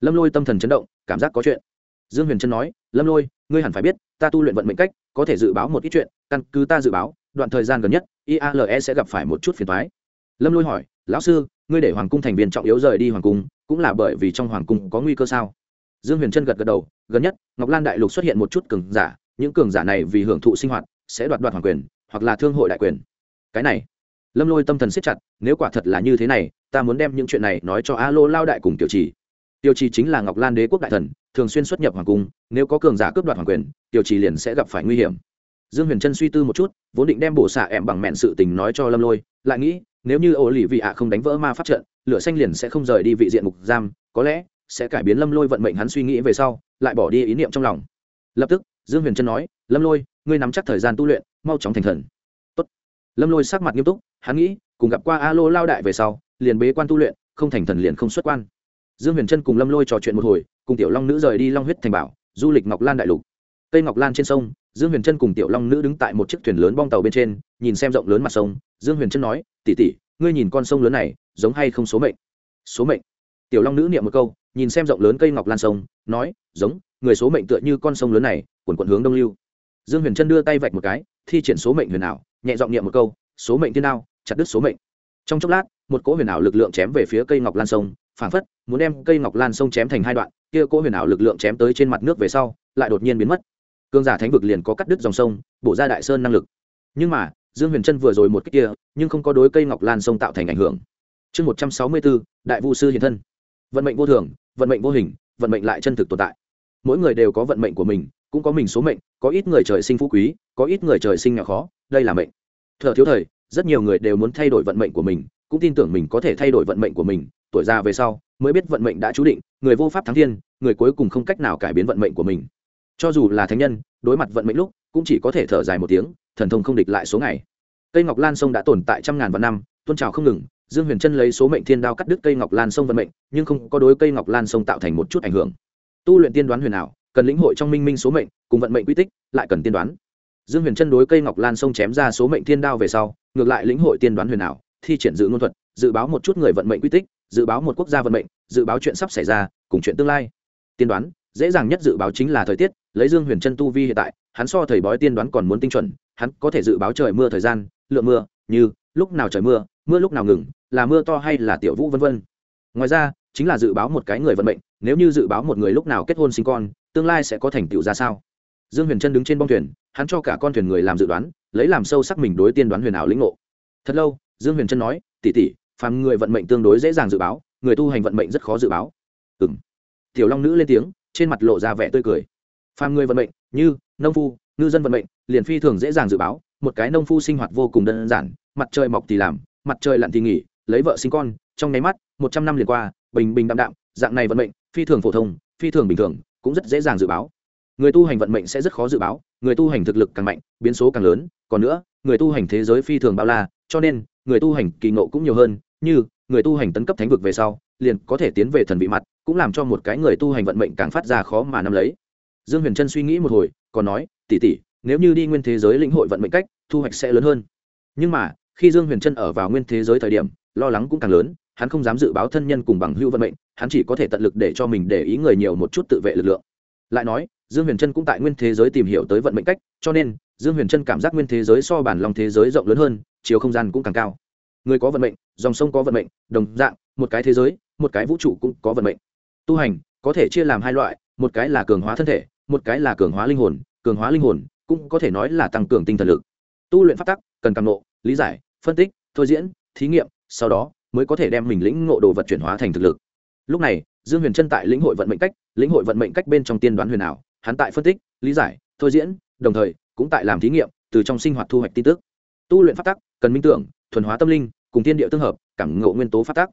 Speaker 1: Lâm lôi tâm thần chấn động, cảm giác có chuyện. Dương huyền trân nói, lâm lôi, ngươi hẳn phải biết, ta tu luyện vận mệnh cách, có thể dự báo một ít chuyện, căn cứ ta dự báo đoạn thời gian gần nhất iale sẽ gặp phải một chút phiền thoái lâm lôi hỏi, lão sư, ngươi để hoàng cung thành viên trọng yếu rời đi hoàng cung, cũng là bởi vì trong hoàng cung có nguy cơ sao? Dương huyền trân gật gật đầu, gần nhất, ngọc lan đại lục xuất hiện một chút cường giả, những cường giả này vì hưởng thụ sinh hoạt, sẽ đoạt đoạt hoàng quyền, hoặc là thương hội đại quyền. Cái này, lâm lôi tâm thần siết chặt, nếu quả thật là như thế này, ta muốn đem những chuyện này nói cho a lô lao đại cùng tiểu trì. Tiểu trì chính là ngọc lan đế quốc đại thần, thường xuyên xuất nhập hoàng cung, nếu có cường giả cướp đoạt hoàng quyền, tiểu trì liền sẽ gặp phải nguy hiểm dương huyền trân suy tư một chút, vốn định đem bổ xạ em bằng mẹn sự tình nói cho lâm lôi, lại nghĩ, nếu như ổ lì vị ạ không đánh vỡ ma pháp trận, lửa xanh liền sẽ không rời đi vị diện mục giam, có lẽ sẽ cải biến lâm lôi vận mệnh hắn suy nghĩ về sau, lại bỏ đi ý niệm trong lòng. Lập tức, dương huyền trân nói, lâm lôi, ngươi nắm chắc thời gian tu luyện, mau chóng thành thần. Tốt. lâm lôi sắc mặt nghiêm túc, hắn nghĩ, cùng gặp qua a lô lao đại về sau, liền bế quan tu luyện, không thành thần liền không xuất quan. Dương huyền trân cùng lâm lôi trò chuyện một hồi, cùng tiểu long nữ rời đi long huyết thành bảo, du lịch ngọc lan đại lục cây ngọc lan trên sông, dương huyền trân cùng tiểu long nữ đứng tại một chiếc thuyền lớn bong tàu bên trên, nhìn xem rộng lớn mặt sông. Dương huyền trân nói tỉ tỉ ngươi nhìn con sông lớn này, giống hay không số mệnh? Số mệnh? Tiểu long nữ niệm một câu, nhìn xem rộng lớn cây ngọc lan sông, nói, giống, người số mệnh tựa như con sông lớn này, quần quận hướng đông lưu. Dương huyền trân đưa tay vạch một cái, thi triển số mệnh huyền ảo, nhẹ giọng niệm một câu, số mệnh thiên nào chặt đứt số mệnh. Trong chốc lát, một cỗ huyền ảo lực lượng chém về phía cây ngọc lan sông, phảng phất muốn đem cây ngọc lan sông chém thành hai đoạn, kia cỗ huyền ảo lực lượng chém tới trên mặt nước về sau, lại đột nhiên biến mất cương giả thánh vực liền có cắt đứt dòng sông, bổ ra đại sơn năng lực. Nhưng mà, dương huyền trân vừa rồi một cách kia, nhưng không có đối cây ngọc lan sông tạo thành ảnh hưởng. Chương một trăm sáu mươi bốn, đại vũ sư hiện thân. Vận mệnh vô thường, vận mệnh vô hình, vận mệnh lại chân thực tồn tại. Mỗi người đều có vận mệnh của mình, cũng có mình số mệnh, có ít người trời sinh phú quý, có ít người trời sinh nghèo khó, đây là mệnh. Thợ thiếu thời, rất nhiều người đều muốn thay đổi vận mệnh của mình, cũng tin tưởng mình có thể thay đổi vận mệnh của mình, tuổi già về sau, mới biết vận mệnh đã chú định, người vô pháp thắng thiên, người cuối cùng không cách nào cải biến vận mệnh của mình cho dù là thánh nhân, đối mặt vận mệnh lúc, cũng chỉ có thể thở dài một tiếng, thần thông không địch lại số ngày. Cây ngọc lan sông đã tồn tại trăm ngàn vạn năm tôn trào không ngừng, dương huyền trân lấy số mệnh thiên đao cắt đứt cây ngọc lan sông vận mệnh, nhưng không có đối cây ngọc lan sông tạo thành một chút ảnh hưởng. Tu luyện tiên đoán huyền ảo, cần lĩnh hội trong minh minh số mệnh, cùng vận mệnh quy tích, lại cần tiên đoán. Dương huyền trân đối cây ngọc lan sông chém ra số mệnh thiên đao về sau, ngược lại lĩnh hội tiên đoán huyền ảo, thi triển dự ngôn thuật, dự báo một chút người vận mệnh quy tích, dự báo một quốc gia vận mệnh, dự báo chuyện sắp xảy ra, cùng chuyện tương lai. Tiên đoán dễ dàng nhất dự báo chính là thời tiết, lấy dương huyền chân tu vi hiện tại, hắn so thầy bói tiên đoán còn muốn tinh chuẩn, hắn có thể dự báo trời mưa thời gian, lượng mưa, như, lúc nào trời mưa mưa lúc nào ngừng, là mưa to hay là tiểu vũ vân vân. Ngoài ra, chính là dự báo một cái người vận mệnh, nếu như dự báo một người lúc nào kết hôn sinh con, tương lai sẽ có thành tựu ra sao? Dương huyền trân đứng trên bong thuyền, hắn cho cả con thuyền người làm dự đoán, lấy làm sâu sắc mình đối tiên đoán huyền ảo lĩnh ngộ. Thật lâu, dương huyền trân nói tỉ tỉ phàm người vận mệnh tương đối dễ dàng dự báo, người tu hành vận mệnh rất khó dự báo. Ừ m tiểu long nữ lên tiếng trên mặt lộ ra vẻ tươi cười. Phàm người vận mệnh, như nông phu, ngư dân vận mệnh, liền phi thường dễ dàng dự báo, một cái nông phu sinh hoạt vô cùng đơn giản, mặt trời mọc thì làm, mặt trời lặn thì nghỉ, lấy vợ sinh con, trong nháy mắt, một trăm năm liền qua, bình bình đạm đạm, dạng này vận mệnh, phi thường phổ thông, phi thường bình thường, cũng rất dễ dàng dự báo. Người tu hành vận mệnh sẽ rất khó dự báo, người tu hành thực lực càng mạnh, biến số càng lớn, còn nữa, người tu hành thế giới phi thường bao la, cho nên, người tu hành kỳ ngộ cũng nhiều hơn, như người tu hành tấn cấp thánh vực về sau, liền có thể tiến về thần vị mặt, cũng làm cho một cái người tu hành vận mệnh càng phát ra khó mà nắm lấy. Dương huyền trân suy nghĩ một hồi, còn nói tỉ tỉ nếu như đi nguyên thế giới lĩnh hội vận mệnh cách, thu hoạch sẽ lớn hơn. Nhưng mà, khi dương huyền trân ở vào nguyên thế giới thời điểm, lo lắng cũng càng lớn, hắn không dám dự báo thân nhân cùng bằng hữu vận mệnh, hắn chỉ có thể tận lực để cho mình để ý người nhiều một chút tự vệ lực lượng. Lại nói, dương huyền trân cũng tại nguyên thế giới tìm hiểu tới vận mệnh cách, cho nên, dương huyền trân cảm giác nguyên thế giới so bản lòng thế giới rộng lớn hơn, chiều không gian cũng càng cao người có vận mệnh, dòng sông có vận mệnh, đồng dạng, một cái thế giới, một cái vũ trụ cũng có vận mệnh. Tu hành, có thể chia làm hai loại, một cái là cường hóa thân thể, một cái là cường hóa linh hồn, cường hóa linh hồn cũng có thể nói là tăng cường tinh thần lực. Tu luyện phát tắc, cần càng nộ lý giải, phân tích, thôi diễn, thí nghiệm, sau đó mới có thể đem mình lĩnh ngộ đồ vật chuyển hóa thành thực lực. Lúc này, dương huyền trân tại lĩnh hội vận mệnh cách, lĩnh hội vận mệnh cách bên trong tiên đoán huyền ảo, hắn tại phân tích, lý giải, thôi diễn, đồng thời cũng tại làm thí nghiệm, từ trong sinh hoạt thu hoạch tin tức. Tu luyện phát tắc, cần minh tưởng thuần hóa tâm linh, cùng tiên địa tương hợp, cảm ngộ nguyên tố phát tắc.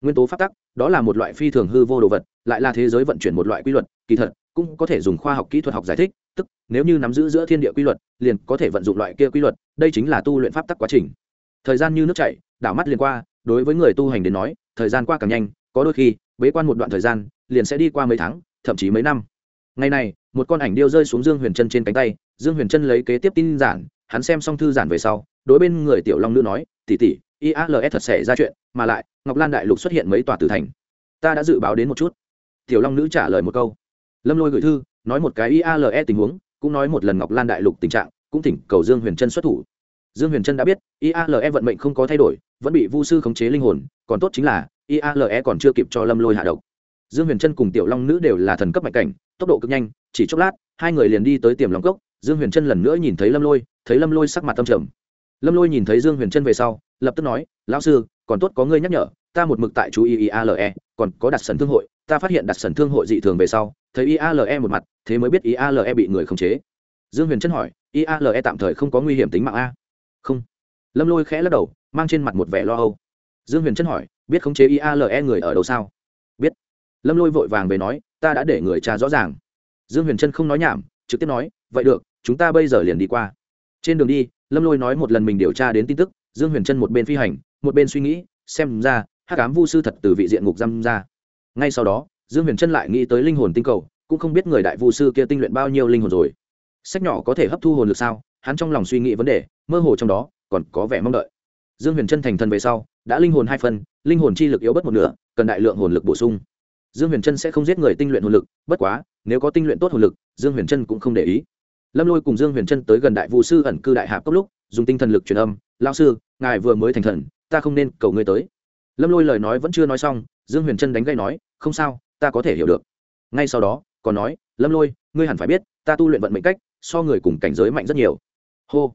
Speaker 1: Nguyên tố phát tắc, đó là một loại phi thường hư vô đồ vật, lại là thế giới vận chuyển một loại quy luật, kỳ thật, cũng có thể dùng khoa học kỹ thuật học giải thích, tức, nếu như nắm giữ giữa thiên địa quy luật, liền có thể vận dụng loại kia quy luật, đây chính là tu luyện pháp tắc quá trình. Thời gian như nước chảy, đảo mắt liền qua, đối với người tu hành đến nói, thời gian qua càng nhanh, có đôi khi, bế quan một đoạn thời gian, liền sẽ đi qua mấy tháng, thậm chí mấy năm. Ngày này, một con ảnh điêu rơi xuống dương huyền chân trên cánh tay, dương huyền chân lấy kế tiếp tin giản, hắn xem xong thư giản về sau, đối bên người tiểu long nữ nói tỉ tỉ ials thật xảy ra chuyện, mà lại, ngọc lan đại lục xuất hiện mấy tòa tử thành. Ta đã dự báo đến một chút. Tiểu long nữ trả lời một câu. Lâm lôi gửi thư, nói một cái iale tình huống, cũng nói một lần ngọc lan đại lục tình trạng, cũng thỉnh cầu dương huyền trân xuất thủ. Dương huyền trân đã biết iale vận mệnh không có thay đổi, vẫn bị vu sư khống chế linh hồn, còn tốt chính là iale còn chưa kịp cho lâm lôi hạ độc. Dương huyền trân cùng tiểu long nữ đều là thần cấp mạnh cảnh, tốc độ cực nhanh, chỉ chốc lát, hai người liền đi tới tiềm long cốc. Dương huyền trân lần nữa nhìn thấy lâm lôi, thấy lâm lôi sắc mặt tâm trầm lâm lôi nhìn thấy dương huyền trân về sau, lập tức nói, lão sư, còn tốt có ngươi nhắc nhở, ta một mực tại chú ý iale còn có đặt sần thương hội, ta phát hiện đặt sần thương hội dị thường về sau, thấy iale một mặt, thế mới biết iale bị người khống chế. Dương huyền chân hỏi iale tạm thời không có nguy hiểm tính mạng a? Không. Lâm lôi khẽ lắc đầu, mang trên mặt một vẻ lo âu. Dương huyền chân hỏi, biết khống chế iale người ở đâu sao? Biết. Lâm lôi vội vàng về nói, ta đã để người cha rõ ràng. Dương huyền trân không nói nhảm, trực tiếp nói, vậy được, chúng ta bây giờ liền đi qua. Trên đường đi lâm lôi nói một lần mình điều tra đến tin tức, dương huyền trân một bên phi hành, một bên suy nghĩ, xem ra, hắc ám vu sư thật từ vị diện ngục giam ra. Ngay sau đó, dương huyền trân lại nghĩ tới linh hồn tinh cầu, cũng không biết người đại vu sư kia tinh luyện bao nhiêu linh hồn rồi. Sách nhỏ có thể hấp thu hồn lực sao? Hắn trong lòng suy nghĩ vấn đề, mơ hồ trong đó, còn có vẻ mong đợi. Dương huyền trân thành thần về sau, đã linh hồn hai phần, linh hồn chi lực yếu bất một nửa, cần đại lượng hồn lực bổ sung. Dương huyền trân sẽ không giết người tinh luyện hồn lực, bất quá, nếu có tinh luyện tốt hồn lực, dương huyền trân cũng không để ý lâm lôi cùng dương huyền trân tới gần đại vu sư ẩn cư đại hạp cốc lúc, dùng tinh thần lực truyền âm lao sư, ngài vừa mới thành thần, ta không nên cầu ngươi tới. Lâm lôi lời nói vẫn chưa nói xong, dương huyền trân đánh gây nói, không sao, ta có thể hiểu được. Ngay sau đó, còn nói, lâm lôi, ngươi hẳn phải biết, ta tu luyện vận mệnh cách, so người cùng cảnh giới mạnh rất nhiều. Hô.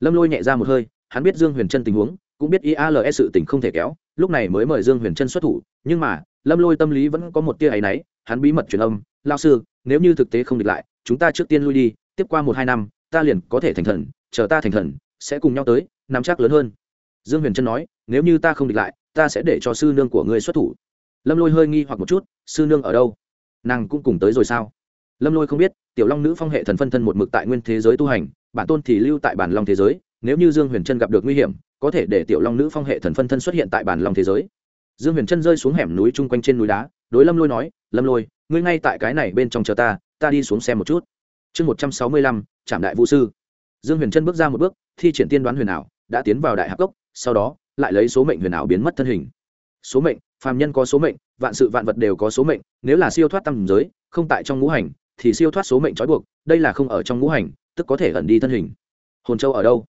Speaker 1: Lâm lôi nhẹ ra một hơi, hắn biết dương huyền trân tình huống, cũng biết iale sự tình không thể kéo, lúc này mới mời dương huyền trân xuất thủ, nhưng mà, lâm lôi tâm lý vẫn có một tia áy náy, hắn bí mật truyền âm lao sư, nếu như thực tế không địch lại, chúng ta trước tiên lui đi tiếp qua một hai năm, ta liền có thể thành thần, chờ ta thành thần, sẽ cùng nhau tới, nắm chắc lớn hơn. Dương huyền trân nói, nếu như ta không địch lại, ta sẽ để cho sư nương của ngươi xuất thủ. Lâm lôi hơi nghi hoặc một chút, sư nương ở đâu? Nàng cũng cùng tới rồi sao? Lâm lôi không biết, tiểu long nữ phong hệ thần phân thân một mực tại nguyên thế giới tu hành, bản tôn thì lưu tại bản long thế giới, nếu như dương huyền trân gặp được nguy hiểm, có thể để tiểu long nữ phong hệ thần phân thân xuất hiện tại bản Long thế giới. Dương huyền Trân rơi xuống hẻm núi chung quanh trên núi đá, đối lâm lôi nói, lâm lôi, ngươi ngay tại cái này bên trong chờ ta ta đi xuống xem một chút chương một trăm sáu mươi lăm trạm đại vũ sư. Dương huyền chân bước ra một bước thi triển tiên đoán huyền ảo đã tiến vào đại hạc cốc sau đó lại lấy số mệnh huyền ảo biến mất thân hình. Số mệnh phàm nhân có số mệnh vạn sự vạn vật đều có số mệnh nếu là siêu thoát tam giới không tại trong ngũ hành thì siêu thoát số mệnh trói buộc đây là không ở trong ngũ hành tức có thể ẩn đi thân hình. Hồn châu ở đâu?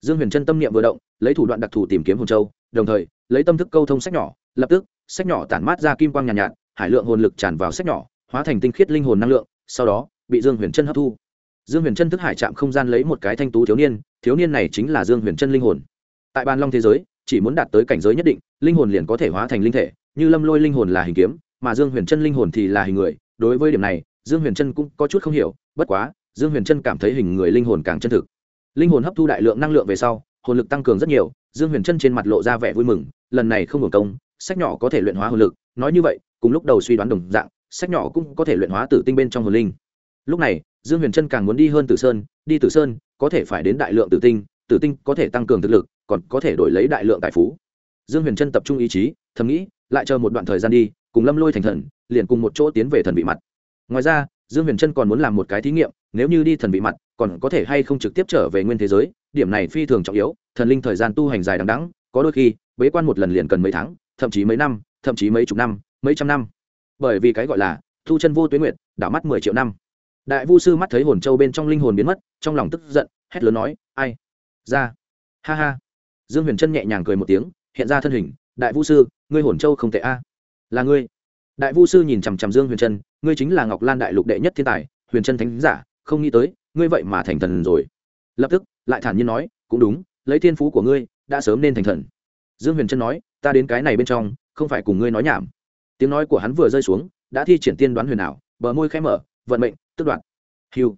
Speaker 1: Dương huyền chân tâm niệm vừa động lấy thủ đoạn đặc thù tìm kiếm hồn châu đồng thời lấy tâm thức câu thông sách nhỏ lập tức sách nhỏ tản mát ra kim quang nhàn nhạt, nhạt hải lượng hồn lực tràn vào sách nhỏ hóa thành tinh khiết linh hồn năng lượng sau đó bị dương huyền chân hấp thu. Dương huyền chân thức hải chạm không gian lấy một cái thanh tú thiếu niên thiếu niên này chính là dương huyền chân linh hồn. Tại ban long thế giới, chỉ muốn đạt tới cảnh giới nhất định, linh hồn liền có thể hóa thành linh thể, như lâm lôi linh hồn là hình kiếm, mà dương huyền chân linh hồn thì là hình người. Đối với điểm này, dương huyền chân cũng có chút không hiểu, bất quá, dương huyền chân cảm thấy hình người linh hồn càng chân thực. Linh hồn hấp thu đại lượng năng lượng về sau, hồn lực tăng cường rất nhiều, dương huyền chân trên mặt lộ ra vẻ vui mừng, lần này không hưởng công, sách nhỏ có thể luyện hóa hồn lực, nói như vậy, cùng lúc đầu suy đoán đồng dạng, sách nhỏ cũng có thể luyện hóa tử tinh bên trong hồn linh lúc này, dương huyền trân càng muốn đi hơn tử sơn, đi tử sơn, có thể phải đến đại lượng tử tinh tử tinh có thể tăng cường thực lực, còn có thể đổi lấy đại lượng tài phú. Dương huyền trân tập trung ý chí, thầm nghĩ, lại chờ một đoạn thời gian đi, cùng lâm lôi thành thần, liền cùng một chỗ tiến về thần vị mặt. Ngoài ra, dương huyền trân còn muốn làm một cái thí nghiệm, nếu như đi thần vị mặt, còn có thể hay không trực tiếp trở về nguyên thế giới, điểm này phi thường trọng yếu, thần linh thời gian tu hành dài đằng đẵng, có đôi khi, bế quan một lần liền cần mấy tháng, thậm chí mấy năm, thậm chí mấy chục năm, mấy trăm năm. Bởi vì cái gọi là, thu chân vô tuyến nguyện đảo mắt mười triệu năm đại vu sư mắt thấy hồn châu bên trong linh hồn biến mất, trong lòng tức giận, hét lớn nói, ai? Ra! Ha ha. Dương huyền trân nhẹ nhàng cười một tiếng, hiện ra thân hình, đại vu sư, ngươi hồn châu không tệ a. Là ngươi. Đại vu sư nhìn chằm chằm dương huyền trân ngươi chính là ngọc lan đại lục đệ nhất thiên tài, huyền trân thánh giả, không nghĩ tới, ngươi vậy mà thành thần rồi. Lập tức, lại thản nhiên nói, cũng đúng, lấy thiên phú của ngươi, đã sớm nên thành thần. Dương huyền trân nói, ta đến cái này bên trong, không phải cùng ngươi nói nhảm. Tiếng nói của hắn vừa rơi xuống, đã thi triển tiên đoán huyền ảo, bờ môi khẽ mở, vận mệnh tức đoạn hiu.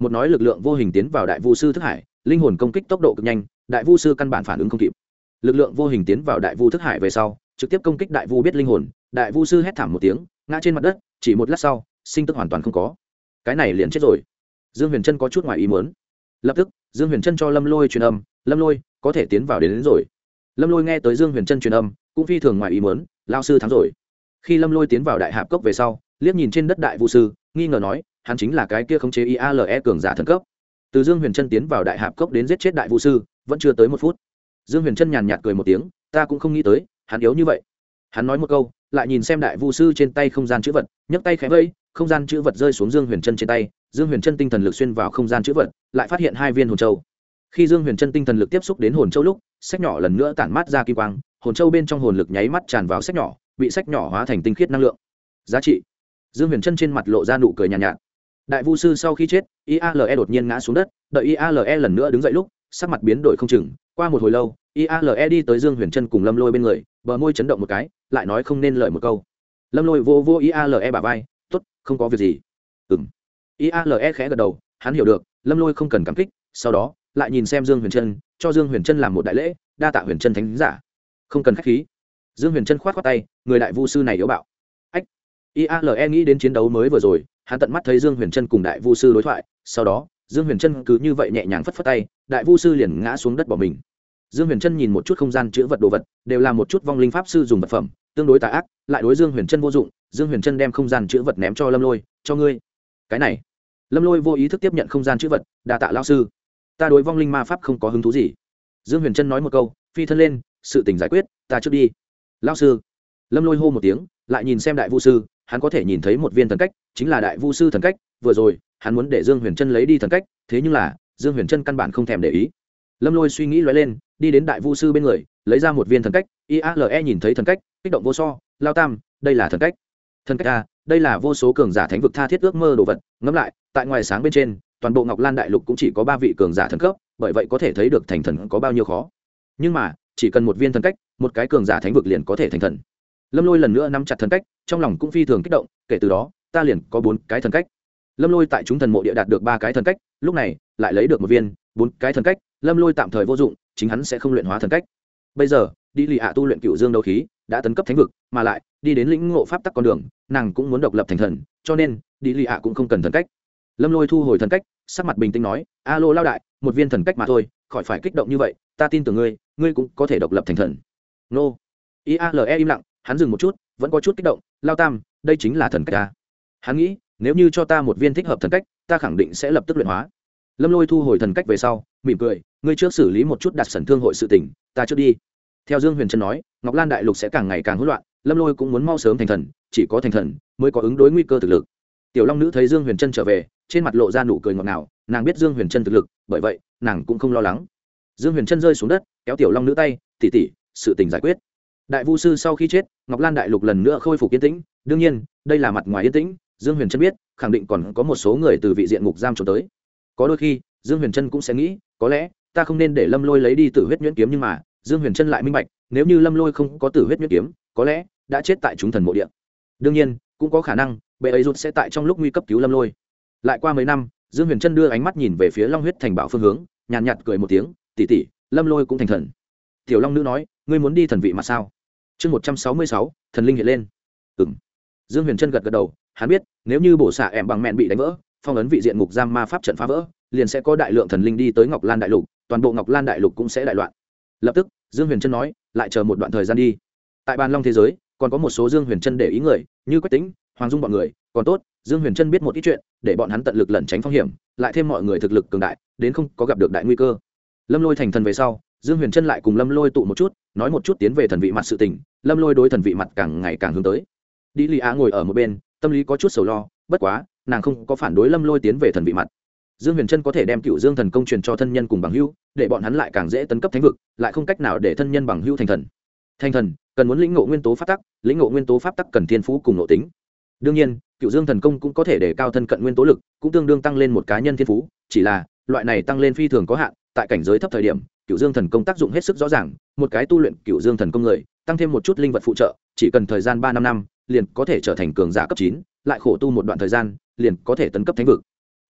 Speaker 1: Một nói lực lượng vô hình tiến vào đại vu sư thức hải linh hồn công kích tốc độ cực nhanh đại vu sư căn bản phản ứng không kịp. Lực lượng vô hình tiến vào đại vu thức hải về sau trực tiếp công kích đại vu biết linh hồn đại vu sư hét thảm một tiếng ngã trên mặt đất chỉ một lát sau sinh tức hoàn toàn không có. Cái này liền chết rồi. Dương huyền trân có chút ngoài ý muốn. Lập tức dương huyền trân cho lâm lôi truyền âm lâm lôi có thể tiến vào đến, đến rồi. Lâm lôi nghe tới dương huyền trân truyền âm cũng phi thường ngoài ý muốn lao sư thắng rồi. Khi lâm lôi tiến vào đại hạp cốc về sau liếc nhìn trên đất đại vũ sư nghi ngờ nói hắn chính là cái kia khống chế iale cường giả thần cấp. Từ dương huyền trân tiến vào đại hạp cốc đến giết chết đại vũ sư vẫn chưa tới một phút. Dương huyền trân nhàn nhạt cười một tiếng ta cũng không nghĩ tới hắn yếu như vậy. Hắn nói một câu lại nhìn xem đại vũ sư trên tay không gian chữ vật nhấc tay khẽ vẫy, không gian chữ vật rơi xuống dương huyền trân trên tay. Dương huyền trân tinh thần lực xuyên vào không gian chữ vật lại phát hiện hai viên hồn châu. Khi dương huyền trân tinh thần lực tiếp xúc đến hồn châu lúc sách nhỏ lần nữa tản mát ra kim quang hồn châu bên trong hồn lực nháy mắt tràn vào sách nhỏ bị sách nhỏ hóa thành tinh khiết năng lượng. Giá trị. Dương huyền trân trên mặt lộ ra nụ cười nhàn nhạt, nhạt đại vu sư sau khi chết iale đột nhiên ngã xuống đất, đợi iale lần nữa đứng dậy lúc, sắc mặt biến đổi không chừng. Qua một hồi lâu iale đi tới dương huyền trân cùng lâm lôi bên người, bờ môi chấn động một cái, lại nói không nên lời một câu. Lâm lôi vô vô iale bà vai t ố t không có việc gì. Ừ m iale khẽ gật đầu, hắn hiểu được, lâm lôi không cần cảm kích, sau đó, lại nhìn xem dương huyền trân, cho dương huyền trân làm một đại lễ, đa tạ huyền trân thánh giả. Không cần k h á c h khí. Dương huyền trân k h o á t khoác tay, người đại vu sư này yếu bạo. Ách. Iale nghĩ đến chiến đấu mới vừa rồi hắn tận mắt thấy dương huyền trân cùng đại vu sư đối thoại, sau đó, dương huyền trân cứ như vậy nhẹ nhàng phất phất tay, đại vu sư liền ngã xuống đất bỏ mình. Dương huyền trân nhìn một chút không gian chữ vật đồ vật, đều là một chút vong linh pháp sư dùng vật phẩm, tương đối tà ác, lại đối dương huyền trân vô dụng, dương huyền trân đem không gian chữ vật ném cho lâm lôi, cho ngươi. Cái này? Lâm lôi vô ý thức tiếp nhận không gian chữ vật đà tạ lao sư. Ta đối vong linh ma pháp không có hứng thú gì. Dương huyền trân nói một câu, phi thân lên, sự tình giải quyết, ta trước đi. Lao sư. Lâm lôi hô một tiếng, lại nhìn xem đại vũ sư hắn có thể nhìn thấy một viên thần cách, chính là đại Vu sư thần cách, vừa rồi, hắn muốn để dương huyền trân lấy đi thần cách, thế nhưng là, dương huyền trân căn bản không thèm để ý. Lâm lôi suy nghĩ lóe lên, đi đến đại Vu sư bên người, lấy ra một viên thần cách iale nhìn thấy thần cách, kích động vô so, lao tam, đây là thần cách. Thần cách a đây là vô số cường giả thánh vực tha thiết ước mơ đồ vật. Ngẫm lại, tại ngoài sáng bên trên, toàn bộ ngọc lan đại lục cũng chỉ có ba vị cường giả thần cấp, bởi vậy có thể thấy được thành thần có bao nhiêu khó. Nhưng mà, chỉ cần một viên thần cách, một cái cường giả thánh vực liền có thể thành thần lâm lôi lần nữa nắm chặt thần cách, trong lòng cũng phi thường kích động, kể từ đó, ta liền có bốn cái thần cách. Lâm lôi tại chúng thần mộ địa đạt được ba cái thần cách, lúc này, lại lấy được một viên, bốn cái thần cách, lâm lôi tạm thời vô dụng, chính hắn sẽ không luyện hóa thần cách. Bây giờ, đi lì ạ tu luyện cựu dương đấu khí, đã tấn cấp thánh vực, mà lại, đi đến lĩnh ngộ pháp tắc con đường, nàng cũng muốn độc lập thành thần, cho nên, đi lì ạ cũng không cần thần cách. Lâm lôi thu hồi thần cách, sắc mặt bình tĩnh nói, alo lao đại, một viên thần cách mà thôi, khỏi phải kích động như vậy, ta tin tưởng ngươi ngươi cũng có thể độc lập thành thần. Nô. Iale im lặng hắn dừng một chút, vẫn có chút kích động, lao tam, đây chính là thần cách ta. Hắn nghĩ, nếu như cho ta một viên thích hợp thần cách, ta khẳng định sẽ lập tức luyện hóa. Lâm lôi thu hồi thần cách về sau, mỉm cười, ngươi trước xử lý một chút đặt sẩn thương hội sự tỉnh ta trước đi. Theo dương huyền trân nói, ngọc lan đại lục sẽ càng ngày càng hỗn loạn, lâm lôi cũng muốn mau sớm thành thần, chỉ có thành thần mới có ứng đối nguy cơ thực lực. Tiểu long nữ thấy dương huyền trân trở về, trên mặt lộ ra nụ cười ngọt ngào, nàng biết dương huyền trân thực lực, bởi vậy, nàng cũng không lo lắng. Dương huyền trân rơi xuống đất, kéo tiểu long nữ tay tỉ tỉ sự tình giải quyết đại vu sư sau khi chết ngọc lan đại lục lần nữa khôi phục yên tĩnh. Đương nhiên đây là mặt ngoài yên tĩnh dương huyền trân biết khẳng định còn có một số người từ vị diện ngục giam trốn tới. Có đôi khi dương huyền trân cũng sẽ nghĩ có lẽ ta không nên để lâm lôi lấy đi t huyết nhuyễn kiếm nhưng mà dương huyền trân lại minh bạch nếu như lâm lôi không có tử huyết nhuyễn kiếm có lẽ đã chết tại chúng thần mộ điện đương nhiên cũng có khả năng bệ ấy rút sẽ tại trong lúc nguy cấp cứu lâm lôi. Lại qua mấy năm dương huyền trân đưa ánh mắt nhìn về phía long huyết thành bảo phương hướng nhàn nhạt, nhạt cười một tiếng tỉ tỉ lâm lôi cũng thành thần. Tiểu long nữ nói ngươi muốn đi thần vị mà sao? Chương một trăm sáu mươi sáu, thần linh hiện lên. Ừ m dương huyền trân gật gật đầu, hắn biết, nếu như bổ xạ ẻm bằng mẹn bị đánh vỡ, phong ấn vị diện ngục giam ma pháp trận phá vỡ, liền sẽ có đại lượng thần linh đi tới ngọc lan đại lục, toàn bộ ngọc lan đại lục cũng sẽ đại loạn. Lập tức, dương huyền trân nói, lại chờ một đoạn thời gian đi. Tại bàn long thế giới, còn có một số dương huyền trân để ý người, như quách tính hoàng dung bọn người, còn tốt, dương huyền trân biết một ít chuyện, để bọn hắn tận lực lẩn tránh phong hiểm, lại thêm mọi người thực lực cường đại, đến không có gặp được đại nguy cơ. Lâm lôi thành thần về sau dương huyền trân lại cùng lâm lôi tụ một chút, nói một chút tiến về thần vị mặt sự tình, lâm lôi đối thần vị mặt càng ngày càng hướng tới. Đi lì á ngồi ở một bên, tâm lý có chút sầu lo, bất quá, nàng không có phản đối lâm lôi tiến về thần vị mặt. Dương huyền trân có thể đem cựu dương thần công truyền cho thân nhân cùng bằng hưu để bọn hắn lại càng dễ tấn cấp thánh vực, lại không cách nào để thân nhân bằng hưu thành thần. Thành thần, cần muốn lĩnh ngộ nguyên tố pháp tắc, lĩnh ngộ nguyên tố pháp tắc cần thiên phú cùng nội tính. Đương nhiên, cựu dương thần công cũng có thể để cao thân cận nguyên tố lực, cũng tương đương tăng lên một cá nhân thiên phú, chỉ là, loại này tăng lên phi thường có hạn, tại cảnh giới thấp thời điểm cựu dương thần công tác dụng hết sức rõ ràng, một cái tu luyện cựu dương thần công người, tăng thêm một chút linh vật phụ trợ, chỉ cần thời gian ba năm năm, liền có thể trở thành cường giả cấp chín, lại khổ tu một đoạn thời gian, liền có thể tấn cấp thánh vực.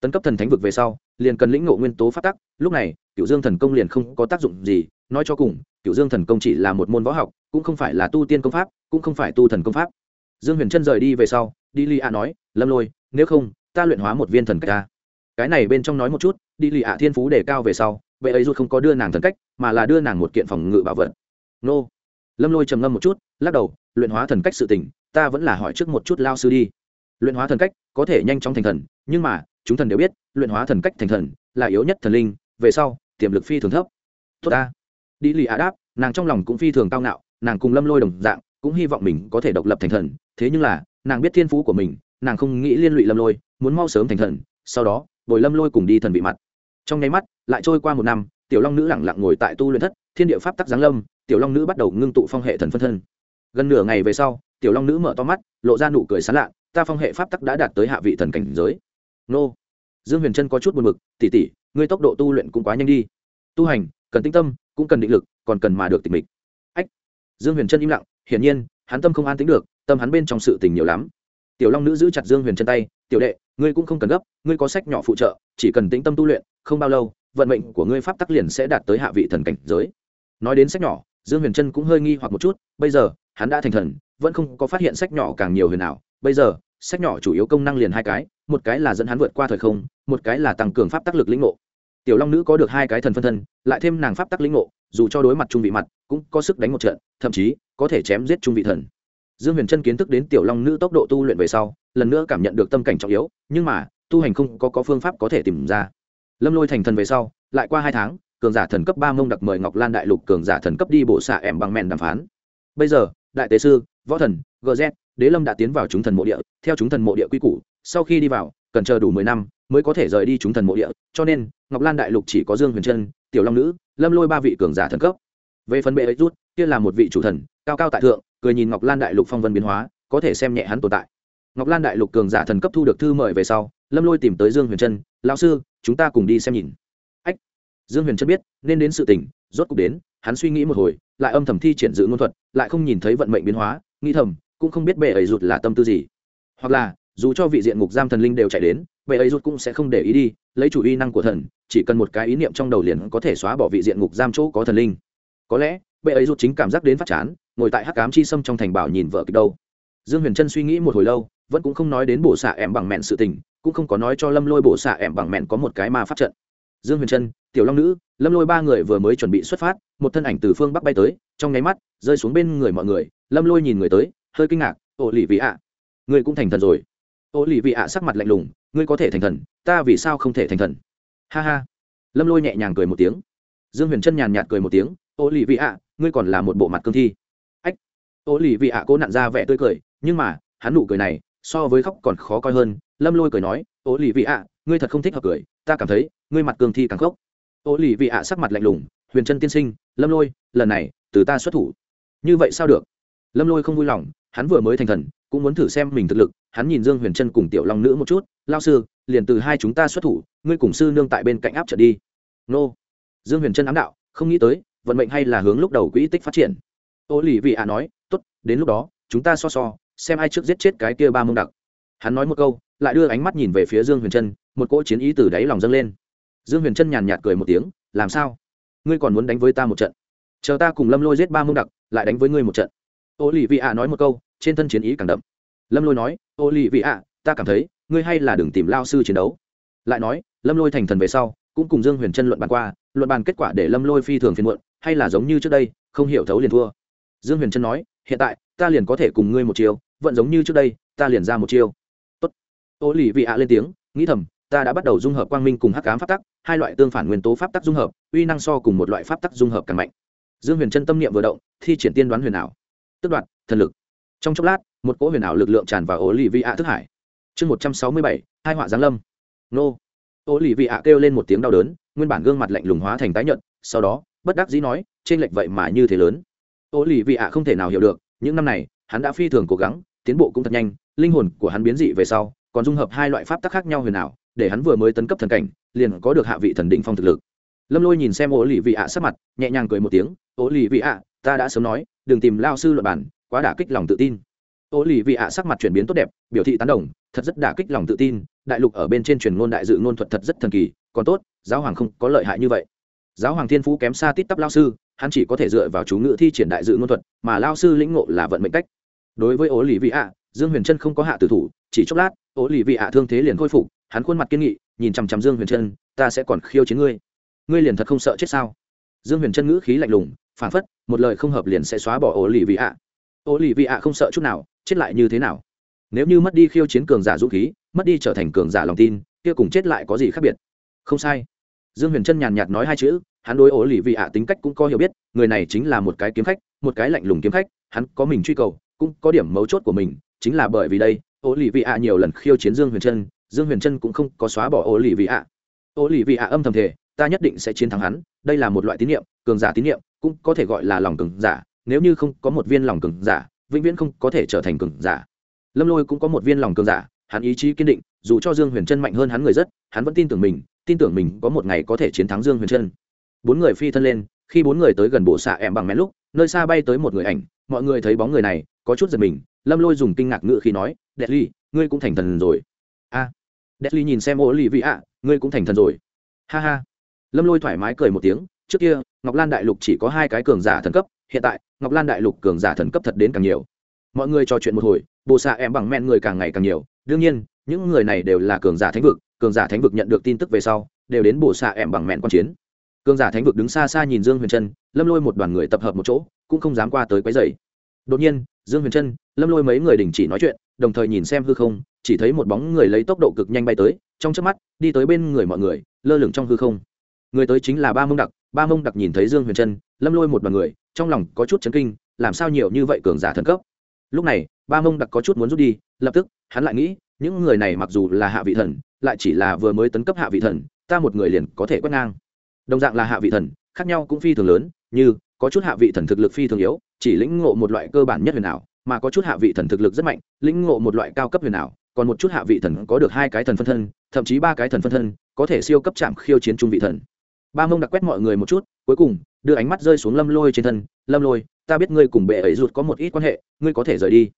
Speaker 1: Tấn cấp thần thánh vực về sau, liền cần lĩnh ngộ nguyên tố phát tắc, lúc này cựu dương thần công liền không có tác dụng gì, nói cho cùng cựu dương thần công chỉ là một môn võ học, cũng không phải là tu tiên công pháp, cũng không phải tu thần công pháp. Dương huyền trân rời đi về sau, đi li a nói, lâm lôi, nếu không, ta luyện hóa một viên thần cách ta. Cái này bên trong nói một chút, đi li a thiên phú đề cao về sau vậy ấy rút không có đưa nàng thần cách, mà là đưa nàng một kiện phòng ngự bảo vật. Nô. Lâm lôi trầm ngâm một chút, lắc đầu, luyện hóa thần cách sự tình, ta vẫn là hỏi trước một chút lao sư đi. Luyện hóa thần cách, có thể nhanh chóng thành thần, nhưng mà, chúng thần đều biết, luyện hóa thần cách thành thần, là yếu nhất thần linh, về sau, tiềm lực phi thường thấp. Tốt ta. Đi lì ạ đáp, nàng trong lòng cũng phi thường cao ngạo, nàng cùng lâm lôi đồng dạng, cũng hy vọng mình có thể độc lập thành thần, thế nhưng là, nàng biết thiên phú của mình, nàng không nghĩ liên lụy lâm lôi, muốn mau sớm thành thần, sau đó, bồi lâm lôi cùng đi thần bị mặt trong nháy mắt, lại trôi qua một năm, tiểu long nữ lẳng lặng ngồi tại tu luyện thất, thiên địa pháp tắc giáng lâm, tiểu long nữ bắt đầu ngưng tụ phong hệ thần phân thân. Gần nửa ngày về sau, tiểu long nữ mở to mắt, lộ ra nụ cười sán lạ, ta phong hệ pháp tắc đã đạt tới hạ vị thần cảnh giới. Nô. Dương huyền trân có chút buồn mực tỉ tỉ ngươi tốc độ tu luyện cũng quá nhanh đi. Tu hành, cần tinh tâm, cũng cần định lực, còn cần mà được tịch mịch. Ách. Dương huyền trân im lặng, hiển nhiên, hắn tâm không an tính được, tâm hắn bên trong sự tình nhiều lắm tiểu long nữ giữ chặt dương huyền trân tay, tiểu đệ, ngươi cũng không cần gấp, ngươi có sách nhỏ phụ trợ, chỉ cần tĩnh tâm tu luyện, không bao lâu, vận mệnh của ngươi pháp tắc liền sẽ đạt tới hạ vị thần cảnh giới. Nói đến sách nhỏ, dương huyền trân cũng hơi nghi hoặc một chút, bây giờ, hắn đã thành thần, vẫn không có phát hiện sách nhỏ càng nhiều huyền ảo. Bây giờ, sách nhỏ chủ yếu công năng liền hai cái, một cái là dẫn hắn vượt qua thời không, một cái là tăng cường pháp tắc lực lĩnh ngộ. Tiểu long nữ có được hai cái thần phân thân, lại thêm nàng pháp tắc lĩnh ngộ, dù cho đối mặt trung vị mặt, cũng có sức đánh một trận, thậm chí có thể chém giết trung vị thần dương huyền trân kiến thức đến tiểu long nữ tốc độ tu luyện về sau lần nữa cảm nhận được tâm cảnh trọng yếu nhưng mà tu hành không có, có phương pháp có thể tìm ra. Lâm lôi thành thần về sau lại qua hai tháng cường giả thần cấp ba mông đặc mời ngọc lan đại lục cường giả thần cấp đi bộ xạ ẻm bằng mèn đàm phán. Bây giờ đại tế sư võ thần gz đế lâm đã tiến vào chúng thần mộ địa theo chúng thần mộ địa quy củ sau khi đi vào cần chờ đủ mười năm mới có thể rời đi chúng thần mộ địa cho nên ngọc lan đại lục chỉ có dương huyền trân tiểu long nữ lâm lôi ba vị cường giả thần cấp. Về phần bệ ấy rút kia là một vị chủ thần cao cao tại thượng cười nhìn ngọc lan đại lục phong vân biến hóa, có thể xem nhẹ hắn tồn tại. Ngọc lan đại lục cường giả thần cấp thu được thư mời về sau, lâm lôi tìm tới dương huyền trân, lão sư, chúng ta cùng đi xem nhìn. Ách. Dương huyền trân biết, nên đến sự tỉnh, rốt cục đến, hắn suy nghĩ một hồi, lại âm thầm thi triển dự ngôn thuật, lại không nhìn thấy vận mệnh biến hóa, nghĩ thầm, cũng không biết bệ ấy rụt là tâm tư gì. Hoặc là, dù cho vị diện ngục giam thần linh đều chạy đến, bệ ấy rụt cũng sẽ không để ý đi, lấy chủ uy năng của thần, chỉ cần một cái ý niệm trong đầu liền có thể xóa bỏ vị diện ngục giam chỗ có thần linh. Có lẽ, bệ ấy rụt chính cảm giác đến phát chán ngồi tại hắc cám chi sâm trong thành bảo nhìn vợ kịch đâu. Dương huyền trân suy nghĩ một hồi lâu, vẫn cũng không nói đến bổ xạ ẻm bằng mẹn sự tình, cũng không có nói cho lâm lôi bổ xạ ẻm bằng mẹn có một cái ma pháp trận. Dương huyền trân, tiểu long nữ, lâm lôi ba người vừa mới chuẩn bị xuất phát, một thân ảnh từ phương bắc bay tới, trong nháy mắt, rơi xuống bên người mọi người, lâm lôi nhìn người tới, hơi kinh ngạc ổ lì vị ạ, ngươi cũng thành thần rồi. Ổ lì vị ạ, sắc mặt lạnh lùng, ngươi có thể thành thần, ta vì sao không thể thành thần? Ha ha. Lâm lôi nhẹ nhàng cười một tiếng. Dương huyền trân nhàn nhạt cười một tiếng ổ lì vị ạ, ngươi còn là một bộ mặt cương thi ô ổ lì vị ạ cố nặn ra vẻ tươi cười, nhưng mà, hắn nụ cười này, so với khóc còn khó coi hơn, lâm lôi cười nói ổ lì vị ạ, ngươi thật không thích hợp cười, ta cảm thấy, ngươi mặt cường thi càng khóc ổ lì vị ạ sắc mặt lạnh lùng, huyền trân tiên sinh, lâm lôi, lần này, từ ta xuất thủ. Như vậy sao được? Lâm lôi không vui lòng, hắn vừa mới thành thần, cũng muốn thử xem mình thực lực, hắn nhìn dương huyền trân cùng tiểu long nữ một chút lao sư, liền từ hai chúng ta xuất thủ, ngươi cùng sư nương tại bên cạnh áp trở đi. Nô. Dương huyền trân ám đạo, không nghĩ tới, vận mệnh hay là hướng lúc đầu quỹ tích phát triển. Ô lì vị ạ nói Tốt, đến lúc đó chúng ta so so xem ai trước giết chết cái kia ba mông đặc. Hắn nói một câu lại đưa ánh mắt nhìn về phía dương huyền trân một cỗ chiến ý từ đáy lòng dâng lên. Dương huyền trân nhàn nhạt cười một tiếng làm sao? Ngươi còn muốn đánh với ta một trận? Chờ ta cùng lâm lôi giết ba mông đặc lại đánh với ngươi một trận. Ô lì vị ạ nói một câu trên thân chiến ý càng đậm. Lâm lôi nói ô lì vị ạ ta cảm thấy ngươi hay là đừng tìm lao sư chiến đấu. Lại nói lâm lôi thành thần về sau cũng cùng dương huyền trân luận bàn qua luận bàn kết quả để lâm lôi phi thường phiền muộn hay là giống như trước đây không hiểu thấu liền thua. Dương huyền trân nói hiện tại, ta liền có thể cùng ngươi một chiêu, vẫn giống như trước đây, ta liền ra một chiêu. Tốt. Ô lì vị ạ lên tiếng, nghĩ thầm, ta đã bắt đầu dung hợp quang minh cùng hắc ám pháp tắc, hai loại tương phản nguyên tố pháp tắc dung hợp, uy năng so cùng một loại pháp tắc dung hợp càng mạnh. Dương huyền chân tâm niệm vừa động, thi triển tiên đoán huyền ảo. Tức đoạt, thần lực. Trong chốc lát, một cỗ huyền ảo lực lượng tràn vào ố lì vị ạ thức hải. Chương một trăm sáu mươi bảy, hai họa giáng lâm. Nô. Ố lì vị ạ kêu lên một tiếng đau đớn, nguyên bản gương mặt lạnh lùng hóa thành tái nhợt, sau đó, bất đắc dĩ nói trên lệch vậy mà như thế lớn ô lì vị ạ không thể nào hiểu được, những năm này, hắn đã phi thường cố gắng, tiến bộ cũng thật nhanh, linh hồn của hắn biến dị về sau, còn dung hợp hai loại pháp tắc khác nhau huyền ảo, để hắn vừa mới tấn cấp thần cảnh, liền có được hạ vị thần định phong thực lực. Lâm lôi nhìn xem ô lì vị ạ sắc mặt, nhẹ nhàng cười một tiếng, ô lì vị ạ, ta đã sớm nói, đừng tìm lao sư luận bản, quá đả kích lòng tự tin. Ô lì vị ạ sắc mặt chuyển biến tốt đẹp, biểu thị tán đồng, thật rất đả kích lòng tự tin, đại lục ở bên trên truyền ngôn đại dự ngôn thuật thật rất thần kỳ, còn tốt, giáo hoàng không có lợi hại như vậy. Giáo hoàng thiên phú kém xa tít tắp lao sư hắn chỉ có thể dựa vào chú ngữ thi triển đại dự ngôn thuật, mà lao sư lĩnh ngộ là vận mệnh cách. Đối với ố lì vị ạ dương huyền trân không có hạ tử thủ, chỉ chốc lát ố lì vị ạ thương thế liền khôi phục, hắn khuôn mặt kiên nghị, nhìn chằm chằm dương huyền trân, ta sẽ còn khiêu chiến ngươi. Ngươi liền thật không sợ chết sao? Dương huyền trân ngữ khí lạnh lùng phản phất, một lời không hợp liền sẽ xóa bỏ ố lì vị ạ ố lì vị ạ không sợ chút nào, chết lại như thế nào? Nếu như mất đi khiêu chiến cường giả dũng khí, mất đi trở thành cường giả lòng tin, kia cùng chết lại có gì khác biệt? Không sai. Dương huyền trân nhàn nhạt nói hai chữ hắn đối ổ lì vị ạ tính cách cũng có hiểu biết, người này chính là một cái kiếm khách, một cái lạnh lùng kiếm khách, hắn có mình truy cầu, cũng có điểm mấu chốt của mình, chính là bởi vì đây ổ lì vị ạ nhiều lần khiêu chiến dương huyền trân, dương huyền trân cũng không có xóa bỏ ổ lì vị ạ ổ lì vị ạ âm thầm thể ta nhất định sẽ chiến thắng hắn, đây là một loại tín nhiệm, cường giả tín nhiệm, cũng có thể gọi là lòng cường giả, nếu như không có một viên lòng cường giả, vĩnh viễn không có thể trở thành cường giả. Lâm lôi cũng có một viên lòng cường giả, hắn ý chí kiên định, dù cho dương huyền trân mạnh hơn hắn người rất, hắn vẫn tin tưởng mình, tin tưởng mình có một ngày có thể chiến thắng dương huyền trân bốn người phi thân lên khi bốn người tới gần bộ xạ em bằng mén lúc nơi xa bay tới một người ảnh mọi người thấy bóng người này có chút giật mình lâm lôi dùng kinh ngạc ngự khi nói đẹp ly ngươi cũng thành thần rồi. A à, đẹp ly nhìn xem ô lì vị ạ ngươi cũng thành thần rồi. Ha ha. Lâm lôi thoải mái cười một tiếng trước kia ngọc lan đại lục chỉ có hai cái cường giả thần cấp hiện tại ngọc lan đại lục cường giả thần cấp thật đến càng nhiều. Mọi người trò chuyện một hồi bộ xạ em bằng men người càng ngày càng nhiều đương nhiên những người này đều là cường giả thánh vực cường giả thánh vực nhận được tin tức về sau đều đến bộ xạ em bằng mẹn quan chiến cương giả thánh vực đứng xa xa nhìn dương huyền trân, lâm lôi một đoàn người tập hợp một chỗ, cũng không dám qua tới quấy dày đột nhiên, dương huyền trân, lâm lôi mấy người đình chỉ nói chuyện, đồng thời nhìn xem hư không, chỉ thấy một bóng người lấy tốc độ cực nhanh bay tới, trong trước mắt, đi tới bên người mọi người, lơ lửng trong hư không. Người tới chính là ba mông đặc, ba mông đặc nhìn thấy dương huyền trân, lâm lôi một đoàn người, trong lòng có chút chấn kinh, làm sao nhiều như vậy cường giả thần cấp? Lúc này, ba mông đặc có chút muốn rút đi, lập tức, hắn lại nghĩ, những người này mặc dù là hạ vị thần, lại chỉ là vừa mới tấn cấp hạ vị thần, ta một người liền có thể quét ngang đồng dạng là hạ vị thần, khác nhau cũng phi thường lớn, như có chút hạ vị thần thực lực phi thường yếu, chỉ lĩnh ngộ một loại cơ bản nhất huyền ảo, mà có chút hạ vị thần thực lực rất mạnh, lĩnh ngộ một loại cao cấp huyền ảo, còn một chút hạ vị thần có được hai cái thần phân thân, thậm chí ba cái thần phân thân, có thể siêu cấp chạm khiêu chiến trung vị thần. Ba mông đặc quét mọi người một chút, cuối cùng, đưa ánh mắt rơi xuống lâm lôi trên thân, lâm lôi, ta biết ngươi cùng bệ ấy rụt có một ít quan hệ, ngươi có thể rời đi.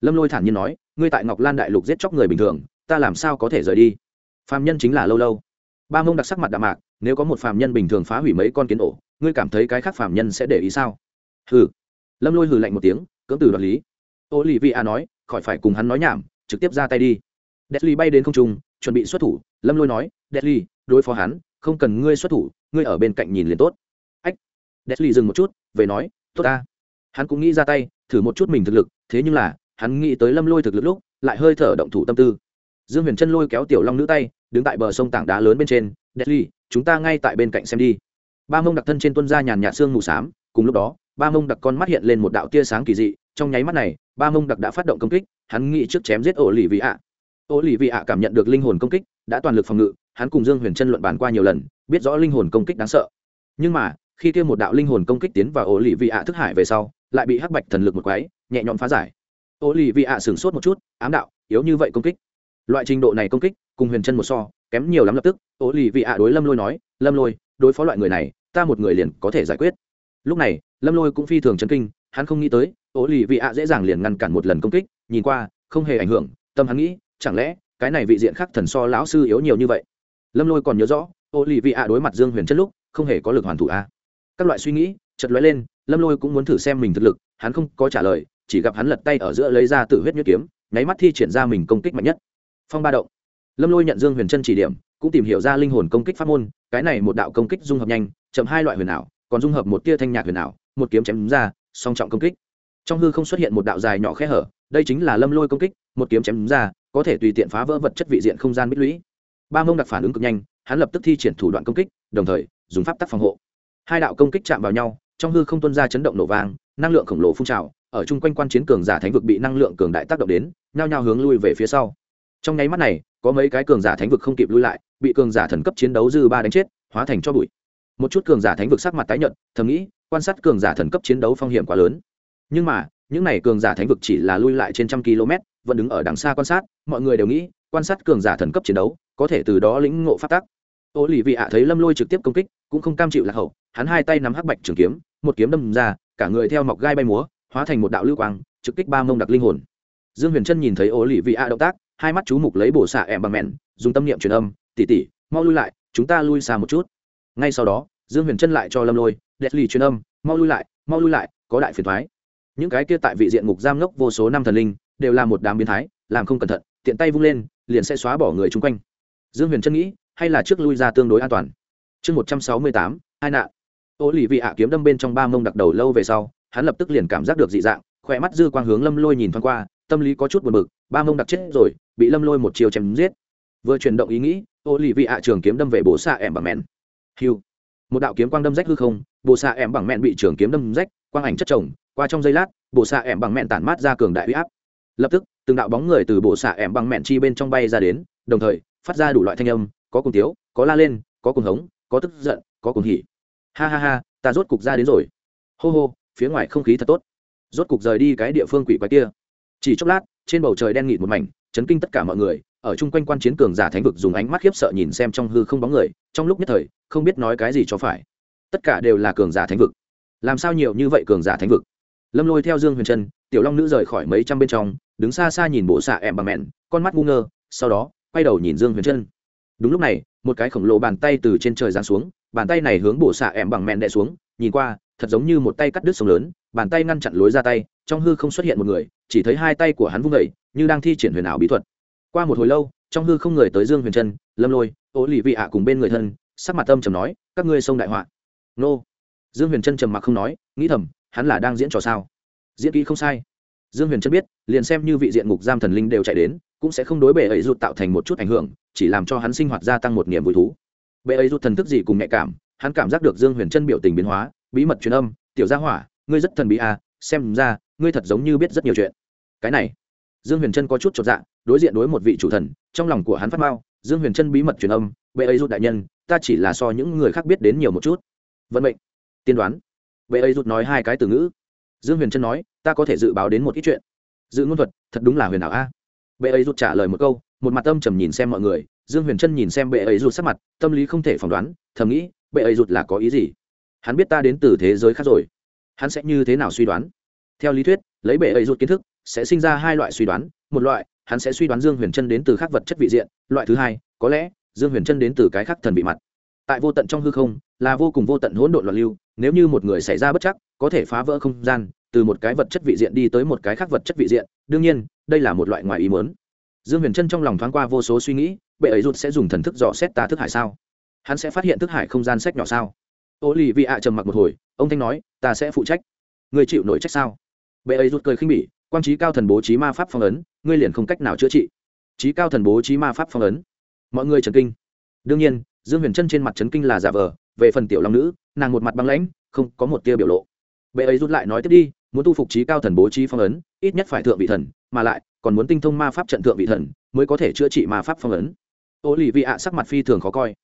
Speaker 1: Lâm lôi thản nhiên nói, ngươi tại ngọc lan đại lục giết chóc người bình thường, ta làm sao có thể rời đi? Phạm nhân chính là lâu lâu ba mông đặc sắc mặt đạm mạc, nếu có một phạm nhân bình thường phá hủy mấy con kiến ổ, ngươi cảm thấy cái khác phạm nhân sẽ để ý sao? Hừ. Lâm lôi hừ lạnh một tiếng, cưỡng từ đoạt lý. Ô lì vi a nói, khỏi phải cùng hắn nói nhảm, trực tiếp ra tay đi. Deadly bay đến không trung, chuẩn bị xuất thủ. Lâm lôi nói, deadly, đối phó hắn, không cần ngươi xuất thủ, ngươi ở bên cạnh nhìn liền tốt. Ách. Desli dừng một chút, về nói, tốt ta. Hắn cũng nghĩ ra tay, thử một chút mình thực lực, thế nhưng là, hắn nghĩ tới lâm lôi thực lực lúc, lại hơi thở động thủ tâm tư dương huyền chân lôi kéo tiểu long nữ tay, đứng tại bờ sông tảng đá lớn bên trên desli chúng ta ngay tại bên cạnh xem đi. Ba mông đặc thân trên tuân ra nhàn nhạt xương mù s á m cùng lúc đó, ba mông đặc con mắt hiện lên một đạo tia sáng kỳ dị, trong nháy mắt này, ba mông đặc đã phát động công kích, hắn nghĩ trước chém giết ổ lì vị ạ ổ lì vị ạ cảm nhận được linh hồn công kích đã toàn lực phòng ngự, hắn cùng dương huyền chân luận bàn qua nhiều lần, biết rõ linh hồn công kích đáng sợ. Nhưng mà, khi kia một đạo linh hồn công kích tiến vào ổ lì vị ạ thức hải về sau, lại bị hắc bạch thần lực một quái, nhẹ nhõm phá giải. Ổ lì vị ạ sửng sốt một chút, ám đạo, yếu như vậy công kích loại trình độ này công kích, cùng huyền chân một so, kém nhiều lắm lập tức ố lì vị ạ đối lâm lôi nói, lâm lôi, đối phó loại người này, ta một người liền có thể giải quyết. Lúc này, lâm lôi cũng phi thường chấn kinh, hắn không nghĩ tới ố lì vị ạ dễ dàng liền ngăn cản một lần công kích, nhìn qua, không hề ảnh hưởng, tâm hắn nghĩ, chẳng lẽ, cái này vị diện khác thần so lão sư yếu nhiều như vậy? Lâm lôi còn nhớ rõ ổ lì vị ạ đối mặt dương huyền chất lúc, không hề có lực hoàn thủ a. Các loại suy nghĩ chật lóe lên, lâm lôi cũng muốn thử xem mình thực lực, hắn không có trả lời, chỉ gặp hắn lật tay ở giữa lấy ra tự huyết nhuyễn kiếm, nháy mắt thi triển ra mình công kích mạnh nhất phong ba động. Lâm lôi nhận dương huyền chân chỉ điểm, cũng tìm hiểu ra linh hồn công kích pháp môn, cái này một đạo công kích dung hợp nhanh, chậm hai loại huyền ảo, còn dung hợp một tia thanh nhạc huyền ảo, một kiếm chém ra, song trọng công kích. Trong hư không xuất hiện một đạo dài nhỏ khe hở, đây chính là lâm lôi công kích, một kiếm chém ra, có thể tùy tiện phá vỡ vật chất vị diện không gian bích lũy. Ba mông đặc phản ứng cực nhanh, hắn lập tức thi triển thủ đoạn công kích, đồng thời, dùng pháp tắc phòng hộ. Hai đạo công kích chạm vào nhau, trong hư không tuân ra chấn động nổ vàng năng lượng khổng lồ phun trào, ở chung quanh quan chiến cường giả thánh vực bị năng lượng cường đại tác động đến, nhao nhao hướng lui về phía sau trong nháy mắt này, có mấy cái cường giả thánh vực không kịp lui lại, bị cường giả thần cấp chiến đấu dư ba đánh chết, hóa thành cho bụi. Một chút cường giả thánh vực sắc mặt tái nhợt, thầm nghĩ, quan sát cường giả thần cấp chiến đấu phong hiểm quá lớn. Nhưng mà, những này cường giả thánh vực chỉ là lui lại trên trăm km, vẫn đứng ở đằng xa quan sát, mọi người đều nghĩ, quan sát cường giả thần cấp chiến đấu, có thể từ đó lĩnh ngộ phát tắc. Ô lì vị ạ thấy lâm lôi trực tiếp công kích, cũng không cam chịu lạc hậu, hắn hai tay nắm hắc bạch trường kiếm, một kiếm đâm ra, cả người theo mọc gai bay múa, hóa thành một đạo lưu quang, trực kích ba mông đặc linh hồn. Dương huyền trân nhìn thấy ô lì vị ạ động tác hai mắt chú mục lấy bổ xạ em bằng mẹn, dùng tâm niệm truyền âm tỉ tỉ mau lui lại, chúng ta lui xa một chút. Ngay sau đó, dương huyền chân lại cho lâm lôi đẹp lì truyền âm, mau lui lại, mau lui lại, có đại phiền thoái. Những cái kia tại vị diện ngục giam ngốc vô số năm thần linh, đều là một đám biến thái, làm không cẩn thận, tiện tay vung lên, liền sẽ xóa bỏ người chung quanh. Dương huyền chân nghĩ, hay là trước lui ra tương đối an toàn. Chương một trăm sáu mươi tám, hai nạn. Ô lì vị ạ kiếm đâm bên trong ba mông đặc đầu lâu về sau, hắn lập tức liền cảm giác được dị dạng, khỏe mắt dư quang hướng lâm lôi nhìn thoáng qua tâm lý có chút buồn bực, ba mông đặc chết rồi, bị lâm lôi một chiều chém giết. Vừa chuyển động ý nghĩ ô lì vị ạ trường kiếm đâm về bộ xạ ẻm bằng mẹn. Hiu. Một đạo kiếm quang đâm rách hư không bộ xạ ẻm bằng mẹn bị trường kiếm đâm rách, quang ảnh chất chồng, qua trong giây lát bộ xạ ẻm bằng mẹn tản mát ra cường đại huy áp. Lập tức, từng đạo bóng người từ bộ xạ ẻm bằng mẹn chi bên trong bay ra đến, đồng thời, phát ra đủ loại thanh âm, có cùng tiếu, có la lên, có cùng hống, có tức giận, có cùng hỉ. Ha ha ha, ta rốt cục ra đến rồi. Hô hô, phía ngoài không khí thật tốt. Rốt cục rời đi cái địa phương quỷ quái kia chỉ chốc lát, trên bầu trời đen nghịt một mảnh, chấn kinh tất cả mọi người. Ở chung quanh quan chiến cường giả thánh vực dùng ánh mắt khiếp sợ nhìn xem trong hư không bóng người, trong lúc nhất thời, không biết nói cái gì cho phải. Tất cả đều là cường giả thánh vực. Làm sao nhiều như vậy cường giả thánh vực? Lâm lôi theo dương huyền trân, tiểu long nữ rời khỏi mấy trăm bên trong, đứng xa xa nhìn bộ xạ em bằng mẹn, con mắt ngu ngơ, sau đó, quay đầu nhìn dương huyền trân. Đúng lúc này, một cái khổng lồ bàn tay từ trên trời giáng xuống, bàn tay này hướng bộ xạ em bằng mẹn đè xuống, nhìn qua, thật giống như một tay cắt đứt sông lớn, bàn tay ngăn chặn lối ra tay trong hư không xuất hiện một người, chỉ thấy hai tay của hắn vung vẩy như đang thi triển huyền ảo bí thuật. Qua một hồi lâu, trong hư không người tới dương huyền trân, lâm lôi ô lì vị ạ cùng bên người thân, sắc mặt tâm trầm nói, các ngươi sông đại họa. Nô. Dương huyền trân trầm mặc không nói, nghĩ thầm, hắn là đang diễn trò sao? Diễn kỹ không sai. Dương huyền trân biết, liền xem như vị diện ngục giam thần linh đều chạy đến, cũng sẽ không đối bệ ấy rụt tạo thành một chút ảnh hưởng, chỉ làm cho hắn sinh hoạt gia tăng một niềm vui thú. Bệ ấy rụt thần thức gì cùng nhạy cảm, hắn cảm giác được dương huyền trân biểu tình biến hóa, bí mật truyền âm, tiểu gia hỏa, ngươi rất thần bí à xem ra ngươi thật giống như biết rất nhiều chuyện. Cái này, dương huyền trân có chút chột dạ đối diện đối một vị chủ thần, trong lòng của hắn phát mao dương huyền trân bí mật truyền âm, bệ ấy rút đại nhân, ta chỉ là so những người khác biết đến nhiều một chút. Vận mệnh, tiên đoán. Bệ ấy rút nói hai cái từ ngữ. Dương huyền trân nói, ta có thể dự báo đến một ít chuyện. Dự ngôn thuật, thật đúng là huyền ảo a. Bệ ấy rút trả lời một câu, một mặt âm trầm nhìn xem mọi người. Dương huyền trân nhìn xem bệ ấy rút sắc mặt, tâm lý không thể phỏng đoán, thầm nghĩ, bệ ấy rút là có ý gì? Hắn biết ta đến từ thế giới khác rồi. Hắn sẽ như thế nào suy đoán? Theo lý thuyết, lấy bệ ấy rút kiến thức, sẽ sinh ra hai loại suy đoán. Một loại, hắn sẽ suy đoán dương huyền chân đến từ khác vật chất vị diện. Loại thứ hai, có lẽ, dương huyền chân đến từ cái khác thần vị mặt. Tại vô tận trong hư không, là vô cùng vô tận hỗn độn loạn lưu. Nếu như một người xảy ra bất chắc, có thể phá vỡ không gian, từ một cái vật chất vị diện đi tới một cái khác vật chất vị diện. Đương nhiên, đây là một loại ngoài ý muốn. Dương huyền chân trong lòng thoáng qua vô số suy nghĩ, bệ ấy rút sẽ dùng thần thức dò xét ta thức hải sao? Hắn sẽ phát hiện thức hải không gian sách nhỏ sao? Ô lì vị ạ trầm mặc một hồi, ông thanh nói, ta sẽ phụ trách. Người chịu nổi trách sao? Bệ ấy rút cười khinh bỉ, quang trí cao thần bố trí ma pháp phong ấn, ngươi liền không cách nào chữa trị. Trí cao thần bố trí ma pháp phong ấn. Mọi người trần kinh. Đương nhiên, dương huyền chân trên mặt trấn kinh là giả vờ, về phần tiểu long nữ, nàng một mặt băng lãnh, không có một tia biểu lộ. Bệ ấy rút lại nói tiếp đi, muốn tu phục trí cao thần bố trí phong ấn, ít nhất phải thượng vị thần, mà lại, còn muốn tinh thông ma pháp trận thượng vị thần, mới có thể chữa trị ma pháp phong ấn. Ô lì vị ạ sắc mặt phi thường khó coi.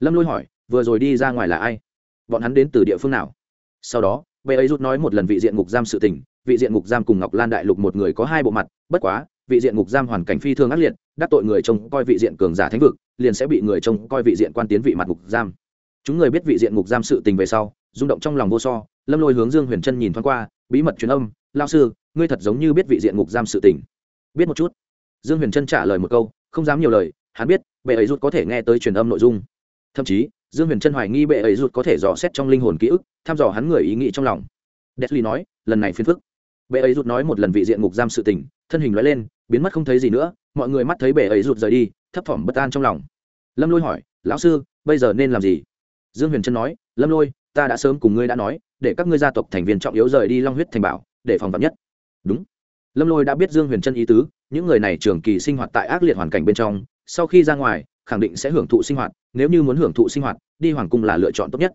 Speaker 1: Lâm lôi hỏi, vừa rồi đi ra ngoài là ai? Bọn hắn đến từ địa phương nào? Sau đó, bệ ấy rút nói một lần vị diện ngục giam sự tình vị diện ngục giam cùng ngọc lan đại lục một người có hai bộ mặt bất quá vị diện ngục giam hoàn cảnh phi thường ác liệt đắc tội người trông coi vị diện cường giả thánh vực liền sẽ bị người trông coi vị diện quan tiến vị mặt ngục giam. Chúng người biết vị diện ngục giam sự tình về sau rung động trong lòng vô so lâm lôi hướng dương huyền trân nhìn thoáng qua bí mật truyền âm lao sư ngươi thật giống như biết vị diện ngục giam sự tình. Biết một chút. Dương huyền trân trả lời một câu không dám nhiều lời hắn biết bệ ấy rút có thể nghe tới truyền âm nội dung. Thậm chí dương huyền trân hoài nghi bệ ấy rút có thể dò xét trong linh hồn ký ức thăm dò hắn người ý nghĩ trong lòng. Deadly nói, lần này phiền phức. Bệ ấy rụt nói một lần vị diện ngục giam sự tình, thân hình nói lên, biến mất không thấy gì nữa, mọi người mắt thấy bệ ấy rụt rời đi, thấp thỏm bất an trong lòng. Lâm Lôi hỏi, lão sư, bây giờ nên làm gì? Dương Huyền Trân nói, Lâm Lôi, ta đã sớm cùng ngươi đã nói, để các ngươi gia tộc thành viên trọng yếu rời đi Long huyết thành bảo, để phòng vật nhất. Đúng. Lâm Lôi đã biết Dương Huyền Trân ý tứ, những người này trường kỳ sinh hoạt tại ác liệt hoàn cảnh bên trong, sau khi ra ngoài, khẳng định sẽ hưởng thụ sinh hoạt, nếu như muốn hưởng thụ sinh hoạt, đi hoàng cung là lựa chọn tốt nhất.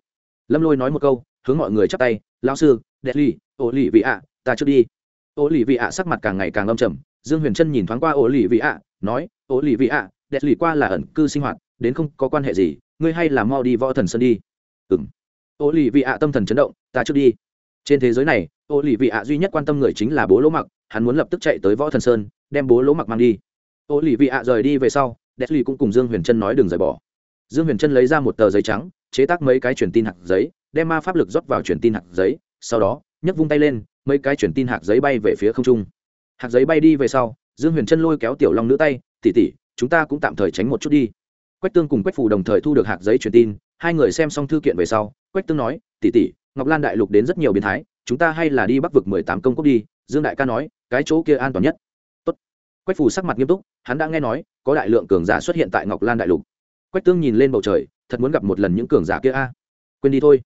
Speaker 1: Lâm Lôi nói một câu, hướng mọi người chắp tay, lão sư, Deadly, ô lì vị ạ ta trước đi. Ô lì vị ạ sắc mặt càng ngày càng âm trầm, dương huyền trân nhìn thoáng qua ô lì vị ạ nói ô lì vị ạ đẹp lì qua là ẩn cư sinh hoạt, đến không có quan hệ gì, ngươi hay là mau đi võ thần sơn đi. Ừng ô lì vị ạ tâm thần chấn động, ta trước đi. Trên thế giới này ô lì vị ạ duy nhất quan tâm người chính là bố lỗ mặc, hắn muốn lập tức chạy tới võ thần sơn, đem bố lỗ mặc mang đi. Ô lì vị ạ rời đi về sau, đẹp lì cũng cùng dương huyền trân nói đừng rời bỏ. Dương huyền trân lấy ra một tờ giấy trắng, chế tác mấy cái truyền tin hạt giấy, đem ma pháp lực rót vào truyền tin hạt giấy, sau đó, nhấc vung tay lên mấy cái chuyển tin hạt giấy bay về phía không trung. Hạt giấy bay đi về sau, dương huyền chân lôi kéo tiểu long nữ tay tỉ tỉ chúng ta cũng tạm thời tránh một chút đi. Quách tương cùng quách phù đồng thời thu được hạt giấy truyền tin, hai người xem xong thư kiện về sau, quách tương nói tỉ tỉ ngọc lan đại lục đến rất nhiều biến thái, chúng ta hay là đi bắc vực mười tám công quốc đi. Dương đại ca nói, cái chỗ kia an toàn nhất. Tốt. quách phù sắc mặt nghiêm túc, hắn đã nghe nói, có đại lượng cường giả xuất hiện tại ngọc lan đại lục. Quách tương nhìn lên bầu trời, thật muốn gặp một lần những cường giả kia a. Quên đi thôi.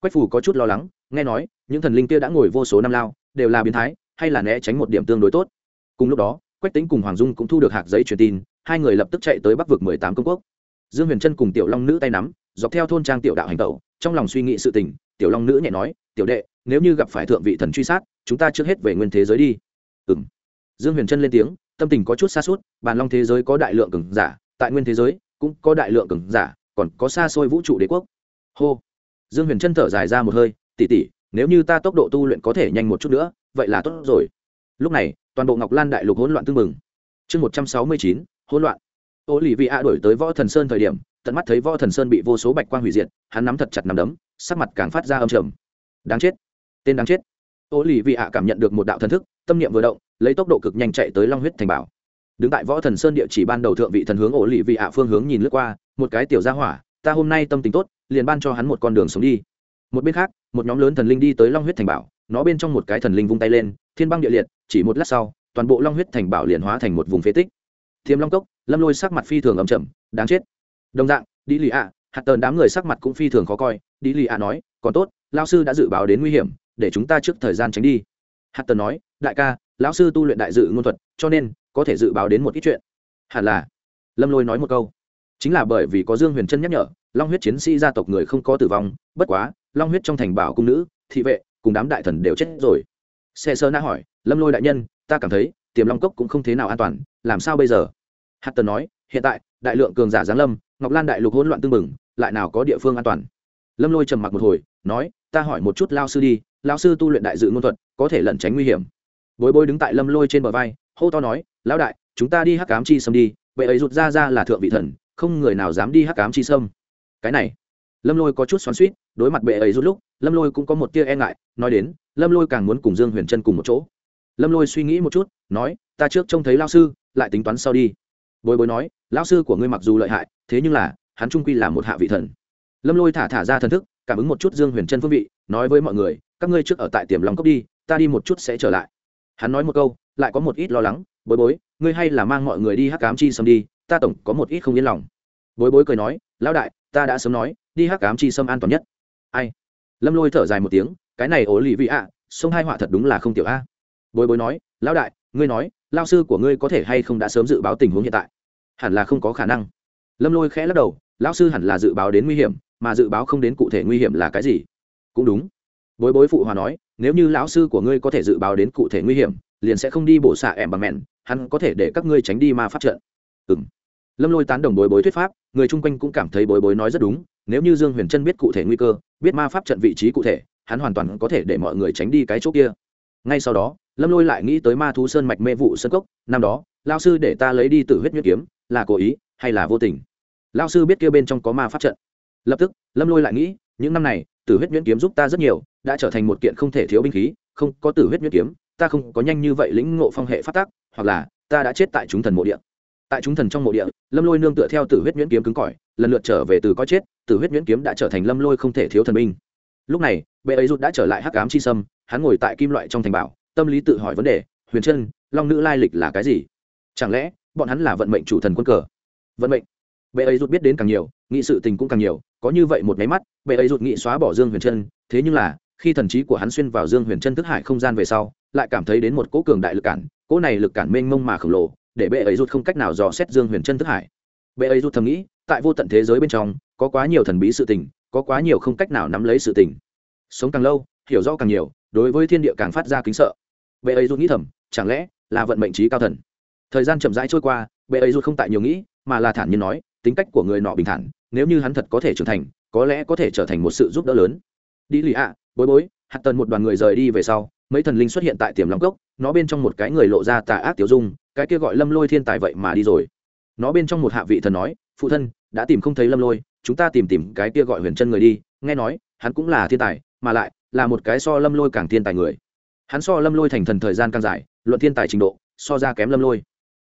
Speaker 1: Quách phù có chút lo lắng nghe nói, những thần linh kia đã ngồi vô số năm lao, đều là biến thái, hay là né tránh một điểm tương đối tốt. Cùng lúc đó, quách tính cùng hoàng dung cũng thu được hạt giấy truyền tin, hai người lập tức chạy tới bắc vực mười tám công quốc. Dương huyền trân cùng tiểu long nữ tay nắm, dọc theo thôn trang tiểu đạo hành tẩu, trong lòng suy nghĩ sự tình, tiểu long nữ nhẹ nói, tiểu đệ, nếu như gặp phải thượng vị thần truy sát, chúng ta trước hết về nguyên thế giới đi. Ừ m dương huyền trân lên tiếng, tâm tình có chút xa suốt bàn long thế giới có đại lượng cường giả, tại nguyên thế giới cũng có đại lượng cường giả, còn có xa xôi vũ trụ đế quốc. Hô. Dương huyền trân thở dài ra một hơi Tỷ tỷ, nếu như ta tốc độ tu luyện có thể nhanh một chút nữa vậy là tốt rồi. Lúc này toàn bộ ngọc lan đại lục hỗn loạn tương mừng chương một trăm sáu mươi chín hỗn loạn. Ô lì vị a đổi tới võ thần sơn thời điểm tận mắt thấy võ thần sơn bị vô số bạch quang hủy diệt hắn nắm thật chặt nắm đấm sắc mặt càng phát ra âm trầm. Đáng chết tên đáng chết. Ô lì vị a cảm nhận được một đạo thần thức tâm niệm vừa động lấy tốc độ cực nhanh chạy tới long huyết thành bảo. Đứng tại võ thần sơn địa chỉ ban đầu thượng vị thần hướng ổ lì vị ạ phương hướng nhìn lướt qua một cái tiểu gia hỏa ta hôm nay tâm tình tốt liền ban cho hắn một con đường sống đi một bên khác, một nhóm lớn thần linh đi tới long huyết thành bảo, nó bên trong một cái thần linh vung tay lên, thiên băng địa liệt, chỉ một lát sau, toàn bộ long huyết thành bảo liền hóa thành một vùng phế tích. Thiêm long cốc, lâm lôi sắc mặt phi thường ầm chầm đáng chết. Đồng dạng đi lì ạ hạt tờn đám người sắc mặt cũng phi thường khó coi đi lì ạ nói, còn tốt lao sư đã dự báo đến nguy hiểm, để chúng ta trước thời gian tránh đi. Hạt tờn nói, đại ca, lão sư tu luyện đại dự ngôn thuật, cho nên có thể dự báo đến một ít chuyện. Hẳn là, lâm lôi nói một câu. Chính là bởi vì có dương huyền trân nhắc nhở, long huyết chiến sĩ gia tộc người không có tử vong, bất quá long huyết trong thành bảo cung nữ, thị vệ, cùng đám đại thần đều chết rồi. Xe sơ na hỏi, lâm lôi đại nhân, ta cảm thấy, tiềm long cốc cũng không thế nào an toàn, làm sao bây giờ? Hát tần nói, hiện tại, đại lượng cường giả giáng lâm, ngọc lan đại lục hỗn loạn tương bừng, lại nào có địa phương an toàn? Lâm lôi trầm mặc một hồi, nói, ta hỏi một chút lao sư đi lao sư tu luyện đại dự ngôn thuật, có thể lẩn tránh nguy hiểm. Bối bối đứng tại lâm lôi trên bờ vai, hô to nói, lão đại, chúng ta đi hắc cám chi sâm đi, vậy ấy rụt ra ra là thượng vị thần, không người nào dám đi hắc cám chi sâm. Cái này lâm lôi có chút xoắn suýt đối mặt bệ ấy rút lúc, lâm lôi cũng có một tia e ngại, nói đến, lâm lôi càng muốn cùng dương huyền trân cùng một chỗ. Lâm lôi suy nghĩ một chút, nói, ta trước trông thấy lao sư, lại tính toán sau đi. Bối bối nói lao sư của ngươi mặc dù lợi hại, thế nhưng là, hắn trung quy là một hạ vị thần. Lâm lôi thả thả ra thần thức, cảm ứng một chút dương huyền trân phương vị, nói với mọi người, các ngươi trước ở tại tiềm lòng cốc đi, ta đi một chút sẽ trở lại. Hắn nói một câu, lại có một ít lo lắng, bối bối, ngươi hay là mang mọi người đi hắc cám chi sầm đi, ta tổng có một ít không yên lòng. Bối bối cười nói, lão đại, ta đã sớm nói đi hắc cám chi sâm an toàn nhất. Ai? Lâm lôi thở dài một tiếng, cái này ổ lì vị ạ sông hai họa thật đúng là không tiểu a. Bối bối nói, lão đại, ngươi nói, lao sư của ngươi có thể hay không đã sớm dự báo tình huống hiện tại? Hẳn là không có khả năng. Lâm lôi khẽ lắc đầu, lão sư hẳn là dự báo đến nguy hiểm, mà dự báo không đến cụ thể nguy hiểm là cái gì? Cũng đúng. Bối bối phụ hòa nói, nếu như lão sư của ngươi có thể dự báo đến cụ thể nguy hiểm, liền sẽ không đi bổ xạ ẻm bằng mẹn, hắn có thể để các ngươi tránh đi ma pháp trận. Ừm. lâm lôi tán đồng bối bối thuyết pháp, người chung quanh cũng cảm thấy bối bối nói rất đúng nếu như dương huyền trân biết cụ thể nguy cơ, biết ma pháp trận vị trí cụ thể, hắn hoàn toàn có thể để mọi người tránh đi cái chỗ kia. Ngay sau đó, lâm lôi lại nghĩ tới ma thú sơn mạch mê vụ sân cốc, năm đó lao sư để ta lấy đi từ huyết nhuyễn kiếm, là cố ý hay là vô tình? Lao sư biết kia bên trong có ma pháp trận. Lập tức, lâm lôi lại nghĩ, những năm này, tử huyết nhuyễn kiếm giúp ta rất nhiều, đã trở thành một kiện không thể thiếu binh khí, không có tử huyết nhuyễn kiếm, ta không có nhanh như vậy lĩnh ngộ phong hệ phát tác hoặc là ta đã chết tại chúng thần mộ địa. Tại chúng thần trong mộ địa, lâm lôi nương tựa theo tử huyết nhuyễn kiếm cứng cỏi lần lượt trở về từ có chết từ huyết nhuyễn kiếm đã trở thành lâm lôi không thể thiếu thần binh. Lúc này bệ ấy rút đã trở lại hắc ám chi sâm hắn ngồi tại kim loại trong thành bảo tâm lý tự hỏi vấn đề huyền chân, long nữ lai lịch là cái gì? Chẳng lẽ bọn hắn là vận mệnh chủ thần quân cờ? Vận mệnh? Bệ ấy rút biết đến càng nhiều nghị sự tình cũng càng nhiều có như vậy một máy mắt bệ ấy rút nghị xóa bỏ dương huyền chân, thế nhưng là khi thần trí của hắn xuyên vào dương huyền chân thức hải không gian về sau lại cảm thấy đến một cỗ cường đại lực cản cỗ này lực cản mênh mông mà khổng lồ để bệ ấy rút không cách nào dò xét dương huyền chân thức hải. Bệ ấy rút thầm nghĩ tại vô tận thế giới bên trong, có quá nhiều thần bí sự tình, có quá nhiều không cách nào nắm lấy sự tình. Sống càng lâu, hiểu rõ càng nhiều, đối với thiên địa càng phát ra kính sợ. Bệ ấy rút nghĩ thầm, chẳng lẽ là vận mệnh trí cao thần? Thời gian chậm rãi trôi qua, bệ ấy rút không tại nhiều nghĩ, mà là thản nhiên nói, tính cách của người nọ bình thản, nếu như hắn thật có thể trưởng thành, có lẽ có thể trở thành một sự giúp đỡ lớn. Đi lì ạ, bối bối, hạt tần một đoàn người rời đi về sau, mấy thần linh xuất hiện tại tiềm long cốc, nó bên trong một cái người lộ ra tà ác tiểu dung, cái kia gọi lâm lôi thiên tài vậy mà đi rồi. Nó bên trong một hạ vị thần nói, phụ thân đã tìm không thấy lâm lôi, chúng ta tìm tìm cái kia gọi huyền chân người đi. Nghe nói, hắn cũng là thiên tài, mà lại là một cái so lâm lôi càng thiên tài người. Hắn so lâm lôi thành thần thời gian càng dài, luận thiên tài trình độ, so ra kém lâm lôi.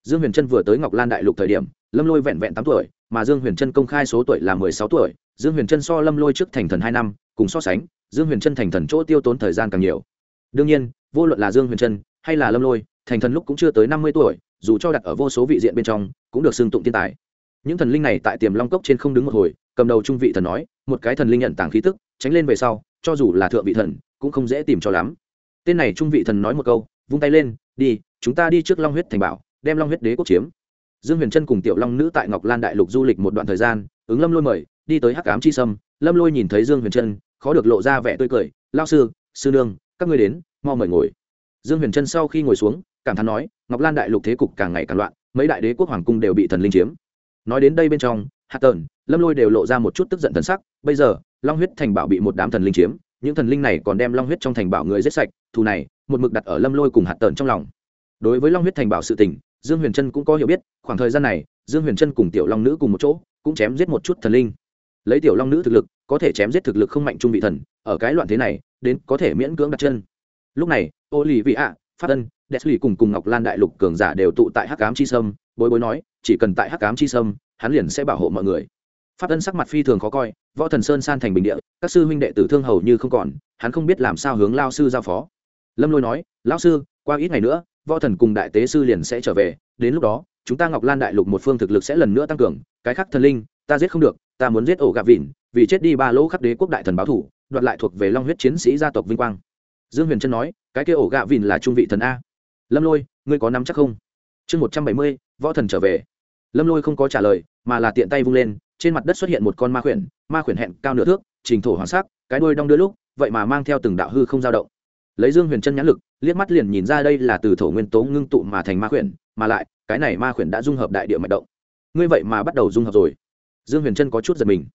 Speaker 1: Dương huyền trân vừa tới ngọc lan đại lục thời điểm, lâm lôi vẹn vẹn tám tuổi, mà dương huyền trân công khai số tuổi là mười sáu tuổi. Dương huyền trân so lâm lôi trước thành thần hai năm, cùng so sánh, dương huyền trân thành thần chỗ tiêu tốn thời gian càng nhiều. Đương nhiên, vô luận là dương huyền trân hay là lâm lôi, thành thần lúc cũng chưa tới năm mươi tuổi, dù cho đặt ở vô số vị diện bên trong, cũng được xưng tụng thiên tài những thần linh này tại tiềm long cốc trên không đứng một hồi, cầm đầu trung vị thần nói, một cái thần linh nhận tàng khí tức, tránh lên về sau, cho dù là thượng vị thần, cũng không dễ tìm cho lắm. Tên này trung vị thần nói một câu, vung tay lên, đi, chúng ta đi trước long huyết thành bảo, đem long huyết đế quốc chiếm. Dương huyền trân cùng tiểu long nữ tại ngọc lan đại lục du lịch một đoạn thời gian, ứng lâm lôi mời, đi tới hắc ám chi sâm. Lâm lôi nhìn thấy dương huyền trân khó được lộ ra vẻ tươi cười lao sư sư nương, các ngươi đến, mau mời ngồi. Dương huyền trân sau khi ngồi xuống, cảm thán nói, ngọc lan đại lục thế cục càng ngày càng loạn, mấy đại đế quốc hoàng cung đều bị thần linh chiếm nói đến đây bên trong, hạt tờn, lâm lôi đều lộ ra một chút tức giận thần sắc. Bây giờ, long huyết thành bảo bị một đám thần linh chiếm, những thần linh này còn đem long huyết trong thành bảo người giết sạch. Thù này, một mực đặt ở lâm lôi cùng hạt tờn trong lòng. Đối với long huyết thành bảo sự tình, dương huyền trân cũng có hiểu biết. Khoảng thời gian này, dương huyền trân cùng tiểu long nữ cùng một chỗ, cũng chém giết một chút thần linh. Lấy tiểu long nữ thực lực, có thể chém giết thực lực không mạnh trung vị thần, ở cái loạn thế này, đến có thể miễn cưỡng đặt chân. Lúc này ô lì vị ạ phát ân đẹp lì cùng cùng ngọc lan đại lục cường giả đều tụ tại hắc cám chi sâm bối bối nói, chỉ cần tại hắc cám chi sâm, hắn liền sẽ bảo hộ mọi người. Phát ân sắc mặt phi thường khó coi, võ thần sơn san thành bình địa, các sư huynh đệ tử thương hầu như không còn, hắn không biết làm sao hướng lao sư giao phó. Lâm lôi nói, lao sư, qua ít ngày nữa, võ thần cùng đại tế sư liền sẽ trở về, đến lúc đó, chúng ta ngọc lan đại lục một phương thực lực sẽ lần nữa tăng cường, cái khác thần linh, ta giết không được, ta muốn giết ổ gạ vịn, vì chết đi ba lỗ khắp đế quốc đại thần báo thủ, đoạt lại thuộc về long huyết chiến sĩ gia tộc vinh quang. Dương huyền trân nói, cái kia ổ gạ vịn là trung vị thần a. Lâm lôi, ngươi có nắm chắc không? Chương một trăm bảy mươi võ thần trở về. Lâm lôi không có trả lời, mà là tiện tay vung lên, trên mặt đất xuất hiện một con ma khuyển ma khuyển hẹn cao nửa thước, trình thổ hoàng sắc, cái đuôi đong đưa lúc, vậy mà mang theo từng đạo hư không dao động. Lấy dương huyền chân nhãn lực, liếc mắt liền nhìn ra đây là từ thổ nguyên tố ngưng tụ mà thành ma khuyển, mà lại, cái này ma khuyển đã dung hợp đại địa mạch động. Ngươi vậy mà bắt đầu dung hợp rồi. Dương huyền chân có chút giật mình.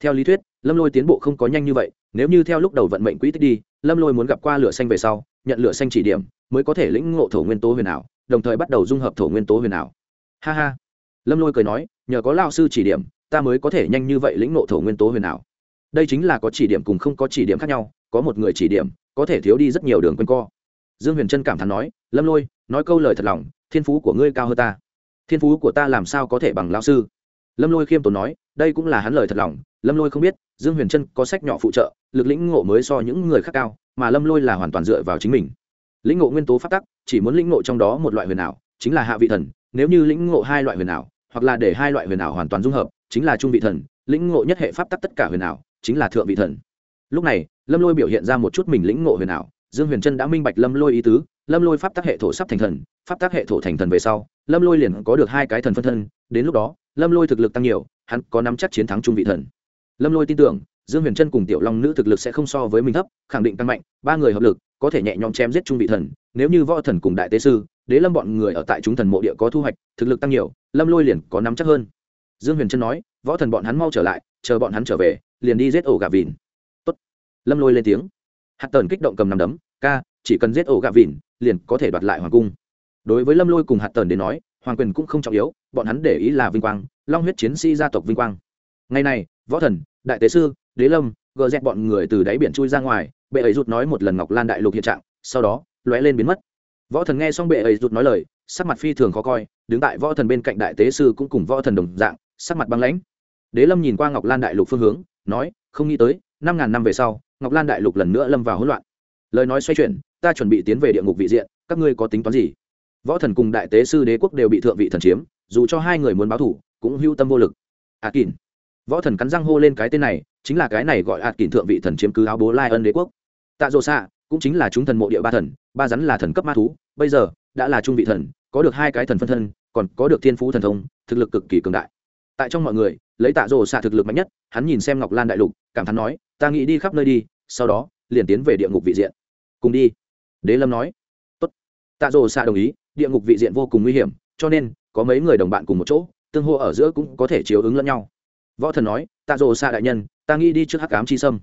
Speaker 1: Theo lý thuyết, lâm lôi tiến bộ không có nhanh như vậy, nếu như theo lúc đầu vận mệnh quỹ tích đi, lâm lôi muốn gặp qua lửa xanh về sau, nhận lửa xanh chỉ điểm, mới có thể lĩnh ngộ thổ nguyên tố huyền ảo, đồng thời bắt đầu dung hợp thổ nguyên tố huyền ảo ha ha. Lâm lôi cười nói, nhờ có lao sư chỉ điểm, ta mới có thể nhanh như vậy lĩnh ngộ thổ nguyên tố huyền ảo. Đây chính là có chỉ điểm cùng không có chỉ điểm khác nhau, có một người chỉ điểm, có thể thiếu đi rất nhiều đường quanh co. Dương huyền trân cảm thán nói, lâm lôi, nói câu lời thật lòng, thiên phú của ngươi cao hơn ta. Thiên phú của ta làm sao có thể bằng lao sư? Lâm lôi khiêm tốn nói, đây cũng là hắn lời thật lòng. Lâm lôi không biết, dương huyền trân có sách nhỏ phụ trợ, lực lĩnh ngộ mới so những người khác cao, mà lâm lôi là hoàn toàn dựa vào chính mình. Lĩnh ngộ nguyên tố phát tắc, chỉ muốn lĩnh ngộ trong đó một loại huyền ảo, chính là hạ vị thần nếu như lĩnh ngộ hai loại huyền ảo, hoặc là để hai loại huyền ảo hoàn toàn dung hợp, chính là trung vị thần, lĩnh ngộ nhất hệ pháp tắc tất cả huyền ảo, chính là thượng vị thần. Lúc này, lâm lôi biểu hiện ra một chút mình lĩnh ngộ huyền ảo, dương huyền trân đã minh bạch lâm lôi ý tứ, lâm lôi pháp tắc hệ thổ sắp thành thần, pháp tắc hệ thổ thành thần về sau, lâm lôi liền có được hai cái thần phân thân, đến lúc đó, lâm lôi thực lực tăng nhiều, hắn có nắm chắc chiến thắng trung vị thần. Lâm lôi tin tưởng, dương huyền trân cùng tiểu long nữ thực lực sẽ không so với mình thấp, khẳng định tăng mạnh, ba người hợp lực, có thể nhẹ nhõm chém giết trung vị thần, nếu như võ thần cùng đại tế sư đế lâm bọn người ở tại chúng thần mộ địa có thu hoạch, thực lực tăng nhiều, lâm lôi liền có nắm chắc hơn. Dương huyền trân nói, võ thần bọn hắn mau trở lại, chờ bọn hắn trở về, liền đi giết ổ gà vìn Tốt. lâm lôi lên tiếng. Hạt tần kích động cầm nằm đấm, ca, chỉ cần giết ổ gà vìn liền có thể đoạt lại hoàng cung. Đối với lâm lôi cùng hạt tần đến nói, hoàng quyền cũng không trọng yếu, bọn hắn để ý là vinh quang, long huyết chiến sĩ gia tộc vinh quang. Ngày này, võ thần, đại tế sư, đế lâm, gờ dẹp bọn người từ đáy biển chui ra ngoài, bệ ấy rút nói một lần ngọc lan đại lục hiện trạng, sau đó, lóe lên biến mất võ thần nghe xong bệ ấy rụt nói lời, sắc mặt phi thường khó coi, đứng tại võ thần bên cạnh đại tế sư cũng cùng võ thần đồng dạng, sắc mặt băng lãnh. Đế lâm nhìn qua ngọc lan đại lục phương hướng, nói, không nghĩ tới, năm ngàn năm về sau, ngọc lan đại lục lần nữa lâm vào hỗn loạn. Lời nói xoay chuyển, ta chuẩn bị tiến về địa ngục vị diện, các ngươi có tính toán gì? Võ thần cùng đại tế sư đế quốc đều bị thượng vị thần chiếm, dù cho hai người muốn báo thủ, cũng hưu tâm vô lực. Ạt kín võ thần cắn răng hô lên cái tên này, chính là cái này gọi ạt kín thượng vị thần chiếm cứ áo bố lai ân đế quốc. Tạ dô xạ cũng chính là chúng thần mộ địa ba thần, ba rắn là thần cấp ma thú, bây giờ đã là trung vị thần, có được hai cái thần phân thân, còn có được thiên phú thần thông, thực lực cực kỳ cường đại. Tại trong mọi người, lấy tạ rồ xạ thực lực mạnh nhất, hắn nhìn xem ngọc lan đại lục, cảm thán nói, ta nghĩ đi khắp nơi đi, sau đó, liền tiến về địa ngục vị diện. Cùng đi. Đế lâm nói. Tốt. tạ rồ xạ đồng ý, địa ngục vị diện vô cùng nguy hiểm, cho nên, có mấy người đồng bạn cùng một chỗ, tương hô ở giữa cũng có thể chiếu ứng lẫn nhau. Võ thần nói, tạ rồ xạ đại nhân, ta nghĩ đi trước hắc cám chi sâm.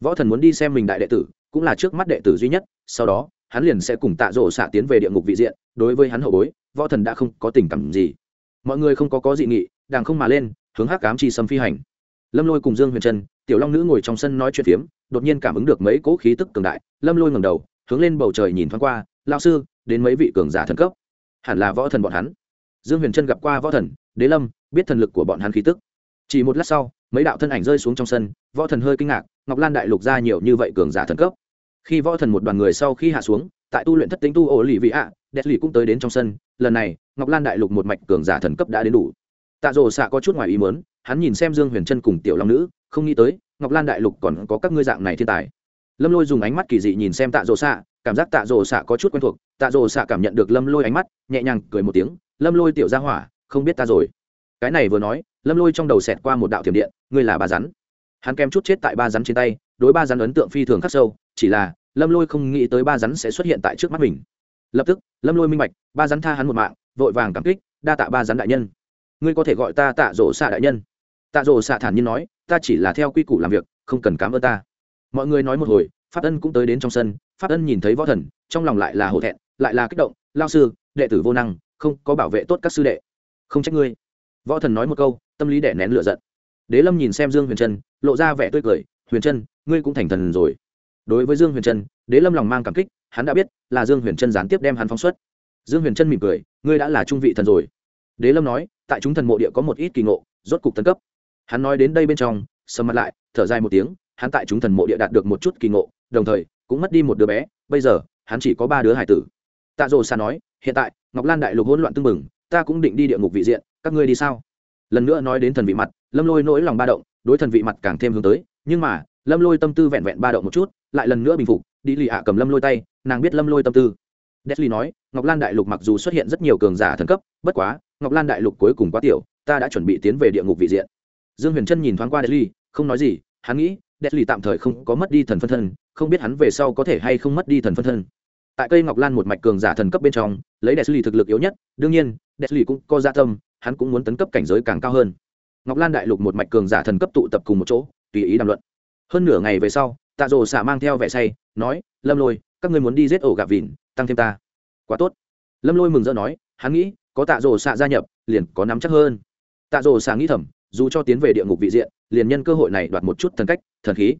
Speaker 1: Võ thần muốn đi xem mình đại đệ tử cũng là trước mắt đệ tử duy nhất, sau đó, hắn liền sẽ cùng tạ rỗ xạ tiến về địa ngục vị diện, đối với hắn hậu bối, võ thần đã không có tình cảm gì. Mọi người không có có dị nghị, đàng không mà lên, hướng hắc cám chi sâm phi hành. Lâm lôi cùng dương huyền trân, tiểu long nữ ngồi trong sân nói chuyện phiếm, đột nhiên cảm ứng được mấy cỗ khí tức cường đại, lâm lôi ngầm đầu, hướng lên bầu trời nhìn thoáng qua lao sư, đến mấy vị cường giả thần cấp? Hẳn là võ thần bọn hắn. Dương huyền trân gặp qua võ thần, đế lâm, biết thần lực của bọn hắn khí tức. Chỉ một lát sau, mấy đạo thân ảnh rơi xuống trong sân, võ thần hơi kinh ngạc, ngọc lan đại lục ra nhiều như vậy cường giả thần cấp khi võ thần một đoàn người sau khi hạ xuống, tại tu luyện thất tính tu ổ lì vị ạ đẹp lì cũng tới đến trong sân. Lần này, ngọc lan đại lục một mạch cường giả thần cấp đã đến đủ. Tạ rồ xạ có chút ngoài ý mớn hắn nhìn xem dương huyền trân cùng tiểu long nữ, không nghĩ tới, ngọc lan đại lục còn có các ngươi dạng này thiên tài. Lâm lôi dùng ánh mắt kỳ dị nhìn xem tạ rồ xạ cảm giác tạ rồ xạ có chút quen thuộc. Tạ rồ xạ cảm nhận được lâm lôi ánh mắt, nhẹ nhàng cười một tiếng, lâm lôi tiểu ra hỏa, không biết ta rồi. Cái này vừa nói, lâm lôi trong đầu xẹt qua một đạo thiểm điện, ngươi là ba rắn. Hắn kém chút chết tại ba rắn trên tay đối ba rắn ấn tượng phi thường khắc sâu, chỉ là, lâm lôi không nghĩ tới ba rắn sẽ xuất hiện tại trước mắt mình. Lập tức, lâm lôi minh bạch, ba rắn tha hắn một mạng, vội vàng cảm kích, đa tạ ba rắn đại nhân. Ngươi có thể gọi ta tạ rổ xạ đại nhân. Tạ rổ xạ thản nhiên nói, ta chỉ là theo quy củ làm việc, không cần cảm ơn ta. Mọi người nói một hồi, pháp ân cũng tới đến trong sân, pháp ân nhìn thấy võ thần, trong lòng lại là hổ thẹn, lại là kích động, lao sư, đệ tử vô năng, không có bảo vệ tốt các sư đệ. Không trách ngươi. Võ thần nói một câu, tâm lý đẻ nén lựa giận. Đế lâm nhìn xem dương huyền trân, lộ ra vẻ tươi cười, huyền trân ngươi cũng thành thần rồi. Đối với dương huyền trân, đế lâm lòng mang cảm kích, hắn đã biết là dương huyền trân gián tiếp đem hắn phóng xuất. Dương huyền trân mỉm cười, ngươi đã là trung vị thần rồi. Đế lâm nói, tại chúng thần mộ địa có một ít kỳ ngộ, rốt cục tấn cấp. Hắn nói đến đây bên trong, sầm mặt lại, thở dài một tiếng, hắn tại chúng thần mộ địa đạt được một chút kỳ ngộ, đồng thời cũng mất đi một đứa bé, bây giờ, hắn chỉ có ba đứa hải tử. Tạ rồ xa nói, hiện tại, ngọc lan đại lục hỗn loạn tưng bừng, ta cũng định đi địa ngục vị diện, các ngươi đi sao? Lần nữa nói đến thần vị mặt, lâm lôi nỗi lòng ba động, đối thần vị mặt càng thêm hướng tới, nhưng mà lâm lôi tâm tư vẹn vẹn ba động một chút lại lần nữa bình phục đi lì ạ cầm lâm lôi tay nàng biết lâm lôi tâm tư Deadly nói, Ngọc Lan Đại Lục mặc dù xuất hiện rất nhiều cường giả thần cấp, bất quá, Ngọc Lan Đại Lục cuối cùng quá tiểu, ta đã chuẩn bị tiến về địa ngục vị diện. Dương Huyền Trân nhìn thoáng qua Deadly, không nói gì, hắn nghĩ, Deadly tạm thời không có mất đi thần phân thân, không biết hắn về sau có thể hay không mất đi thần phân thân. Tại cây Ngọc Lan một mạch cường giả thần cấp bên trong, lấy Deadly thực lực yếu nhất, đương nhiên, Deadly cũng có gia tâm, hắn cũng muốn tấn cấp cảnh giới càng cao hơn. Ngọc Lan Đại Lục một mạch cường giả thần cấp tụ tập cùng một chỗ, tùy ý đàm luận. Hơn nửa ngày về sau, Tạ rồ xả mang theo vẻ say, nói, Lâm Lôi, các ngươi muốn đi giết ổ gạ vịn, tăng thêm ta. Quá tốt. Lâm lôi mừng rỡ nói hắn nghĩ có tạ rồ xạ gia nhập liền có nắm chắc hơn. Tạ rồ xạ nghĩ thầm dù cho tiến về địa ngục vị diện liền nhân cơ hội này đoạt một chút thần cách thần khí.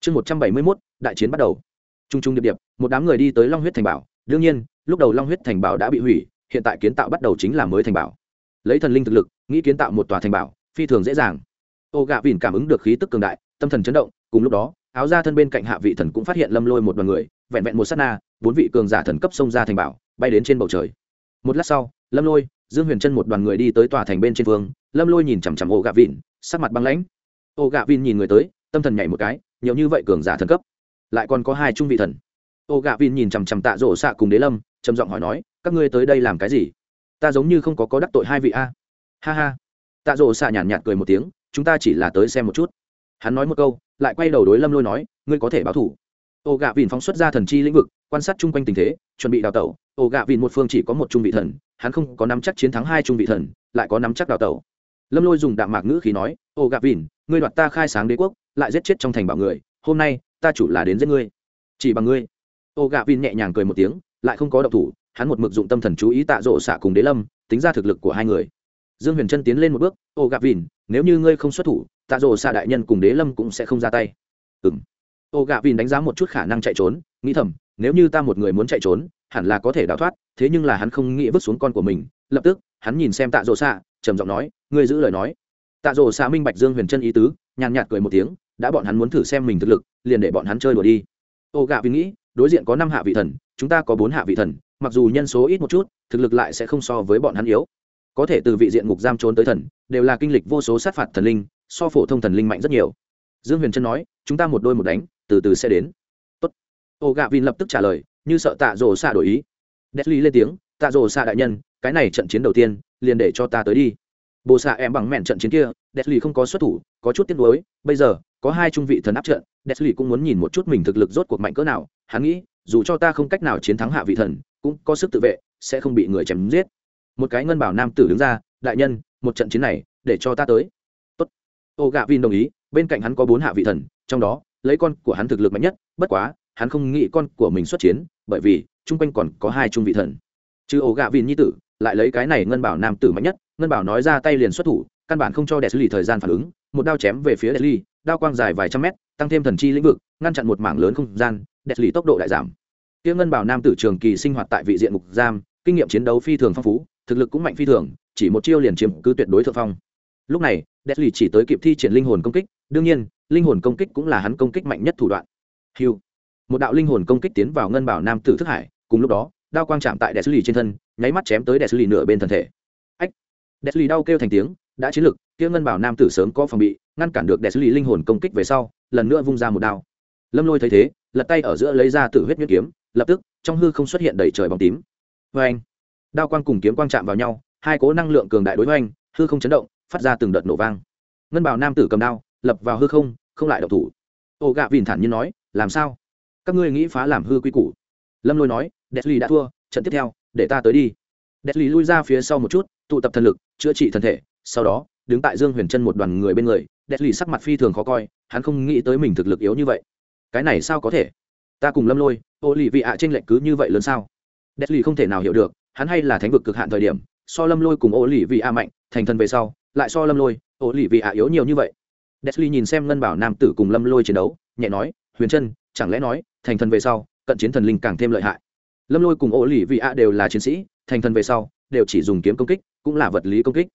Speaker 1: Chương một trăm bảy mươi mốt đại chiến bắt đầu. T r u n g t r u n g điệp điệp một đám người đi tới long huyết thành bảo. Đương nhiên lúc đầu long huyết thành bảo đã bị hủy hiện tại kiến tạo bắt đầu chính là mới thành bảo. Lấy thần linh thực lực nghĩ kiến tạo một tòa thành bảo phi thường dễ dàng. Ô gạ vìn cảm ứng được khí tức cường đại tâm thần chấn động cùng lúc đó, áo ra thân bên cạnh hạ vị thần cũng phát hiện lâm lôi một đoàn người, vẹn vẹn một s á t na, bốn vị cường giả thần cấp xông ra thành bảo, bay đến trên bầu trời. Một lát sau, lâm lôi, dương huyền chân một đoàn người đi tới tòa thành bên trên phương lâm lôi nhìn chằm chằm ô gạ vịn, sắc mặt băng lãnh. Ô gạ vịn nhìn người tới, tâm thần nhảy một cái, nhiều như vậy cường giả thần cấp, lại còn có hai trung vị thần. Ô gạ vịn nhìn chằm chằm tạ rổ xạ cùng đế lâm, trầm giọng hỏi nói, các ngươi tới đây làm cái gì? Ta giống như không có có đắc tội hai vị a. Ha ha. Tạ rổ xạ nhàn nhạt cười một tiếng, chúng ta chỉ là tới xem một chút. Hắn nói một câu lại quay đầu đối lâm lôi nói, ngươi có thể báo thủ. Ô gạ vìn phóng xuất ra thần chi lĩnh vực, quan sát chung quanh tình thế, chuẩn bị đào tẩu. Ô gạ vìn một phương chỉ có một trung vị thần, hắn không có nắm chắc chiến thắng hai trung vị thần, lại có nắm chắc đào tẩu. Lâm lôi dùng đạm mạc ngữ khí nói, ô gạ vìn ngươi đoạt ta khai sáng đế quốc, lại giết chết trong thành bảo người, hôm nay, ta chủ là đến giết ngươi. Chỉ bằng ngươi. Ô gạ vìn nhẹ nhàng cười một tiếng, lại không có động thủ, hắn một mực dụng tâm thần chú ý tạ rộ xạ cùng đế lâm, tính ra thực lực của hai người. Dương huyền trân tiến lên một bước, ô gạ vìn nếu như ngươi không xuất thủ tạ rồ xạ đại nhân cùng đế lâm cũng sẽ không ra tay. Ừng ô gạ Vin đánh giá một chút khả năng chạy trốn, nghĩ thầm, nếu như ta một người muốn chạy trốn, hẳn là có thể đào thoát, thế nhưng là hắn không nghĩ vứt xuống con của mình. Lập tức, hắn nhìn xem tạ rồ xạ trầm giọng nói, ngươi giữ lời nói. Tạ rồ xạ minh bạch dương huyền chân ý tứ, nhàn nhạt cười một tiếng, đã bọn hắn muốn thử xem mình thực lực, liền để bọn hắn chơi đùa đi. Ô gạ Vin nghĩ, đối diện có năm hạ vị thần, chúng ta có bốn hạ vị thần, mặc dù nhân số ít một chút, thực lực lại sẽ không so với bọn hắn yếu. Có thể từ vị diện ngục giam trốn tới thần, đều là kinh lịch vô số sát phạt thần linh so phổ thông thần linh mạnh rất nhiều. Dương huyền trân nói, chúng ta một đôi một đánh, từ từ sẽ đến. Tốt. ô gạ vin lập tức trả lời, như sợ tạ rồ xạ đổi ý. Deadly lên tiếng, tạ rồ xạ đại nhân, cái này trận chiến đầu tiên, liền để cho ta tới đi. Bồ xạ em bằng mẹn trận chiến kia Deadly không có xuất thủ, có chút tiếc nuối, bây giờ, có hai trung vị thần áp trận Deadly cũng muốn nhìn một chút mình thực lực rốt cuộc mạnh cỡ nào, hắn nghĩ, dù cho ta không cách nào chiến thắng hạ vị thần, cũng có sức tự vệ, sẽ không bị người chém giết. Một cái ngân bảo nam tử đứng ra, đại nhân, một trận chiến này, để cho ta tới ô gạ vin đồng ý, bên cạnh hắn có bốn hạ vị thần, trong đó, lấy con của hắn thực lực mạnh nhất, bất quá, hắn không nghĩ con của mình xuất chiến, bởi vì, chung quanh còn có hai trung vị thần. Chứ ổ gạ Vin nhi tử, lại lấy cái này ngân bảo nam tử mạnh nhất, ngân bảo nói ra tay liền xuất thủ, căn bản không cho đẹp xử lý thời gian phản ứng, một đao chém về phía đẹp ly, đao quang dài vài trăm mét, tăng thêm thần chi lĩnh vực, ngăn chặn một mảng lớn không gian đẹp lì tốc độ đại giảm. Tiếng ngân bảo nam tử trường kỳ sinh hoạt tại vị diện mục giam, kinh nghiệm chiến đấu phi thường phong phú, thực lực cũng mạnh phi thường, chỉ một chiêu liền chiếm cứ tuyệt đối thượng phong. Lúc này Deadly chỉ tới kịp thi triển linh hồn công kích, đương nhiên, linh hồn công kích cũng là hắn công kích mạnh nhất thủ đoạn. Hiu một đạo linh hồn công kích tiến vào ngân bảo nam tử thức hải, cùng lúc đó, đao quang chạm tại Deadly lì trên thân, nháy mắt chém tới Deadly lì nửa bên thân thể. Ách. Deadly lì đau kêu thành tiếng, đã chiến lực, kia ngân bảo nam tử sớm có phòng bị, ngăn cản được Deadly lì linh hồn công kích về sau, lần nữa vung ra một đao. Lâm lôi thấy thế, lật tay ở giữa lấy ra tử huyết nhuyễn kiếm, lập tức, trong hư không xuất hiện đầy trời bóng tím. Vê anh đao quang cùng kiếm quang chạm vào nhau, hai cố năng lượng cường đại đối với anh hư không chấn động phát ra từng đợt nổ vang. Ngân bảo nam tử cầm đao, lập vào hư không không lại độc thủ. Ô gạ vìn thản nhiên nói, làm sao? Các ngươi nghĩ phá làm hư quy củ? Lâm lôi nói deadly đã thua, trận tiếp theo, để ta tới đi. Deadly lui ra phía sau một chút, tụ tập thần lực, chữa trị thân thể, sau đó, đứng tại dương huyền chân một đoàn người bên người deadly sắc mặt phi thường khó coi, hắn không nghĩ tới mình thực lực yếu như vậy. Cái này sao có thể? Ta cùng lâm lôi ô lì vị ạ tranh lệch cứ như vậy lớn sao? Deadly không thể nào hiểu được, hắn hay là thánh vực cực hạn thời điểm so lâm lôi cùng ô lì vị ạ mạnh, thành thần về sau, lại so lâm lôi ô lì vị ạ yếu nhiều như vậy. Desley nhìn xem ngân bảo nam tử cùng lâm lôi chiến đấu, nhẹ nói, huyền chân chẳng lẽ nói, thành thần về sau, cận chiến thần linh càng thêm lợi hại? Lâm lôi cùng ô lì vị ạ đều là chiến sĩ, thành thần về sau, đều chỉ dùng kiếm công kích, cũng là vật lý công kích.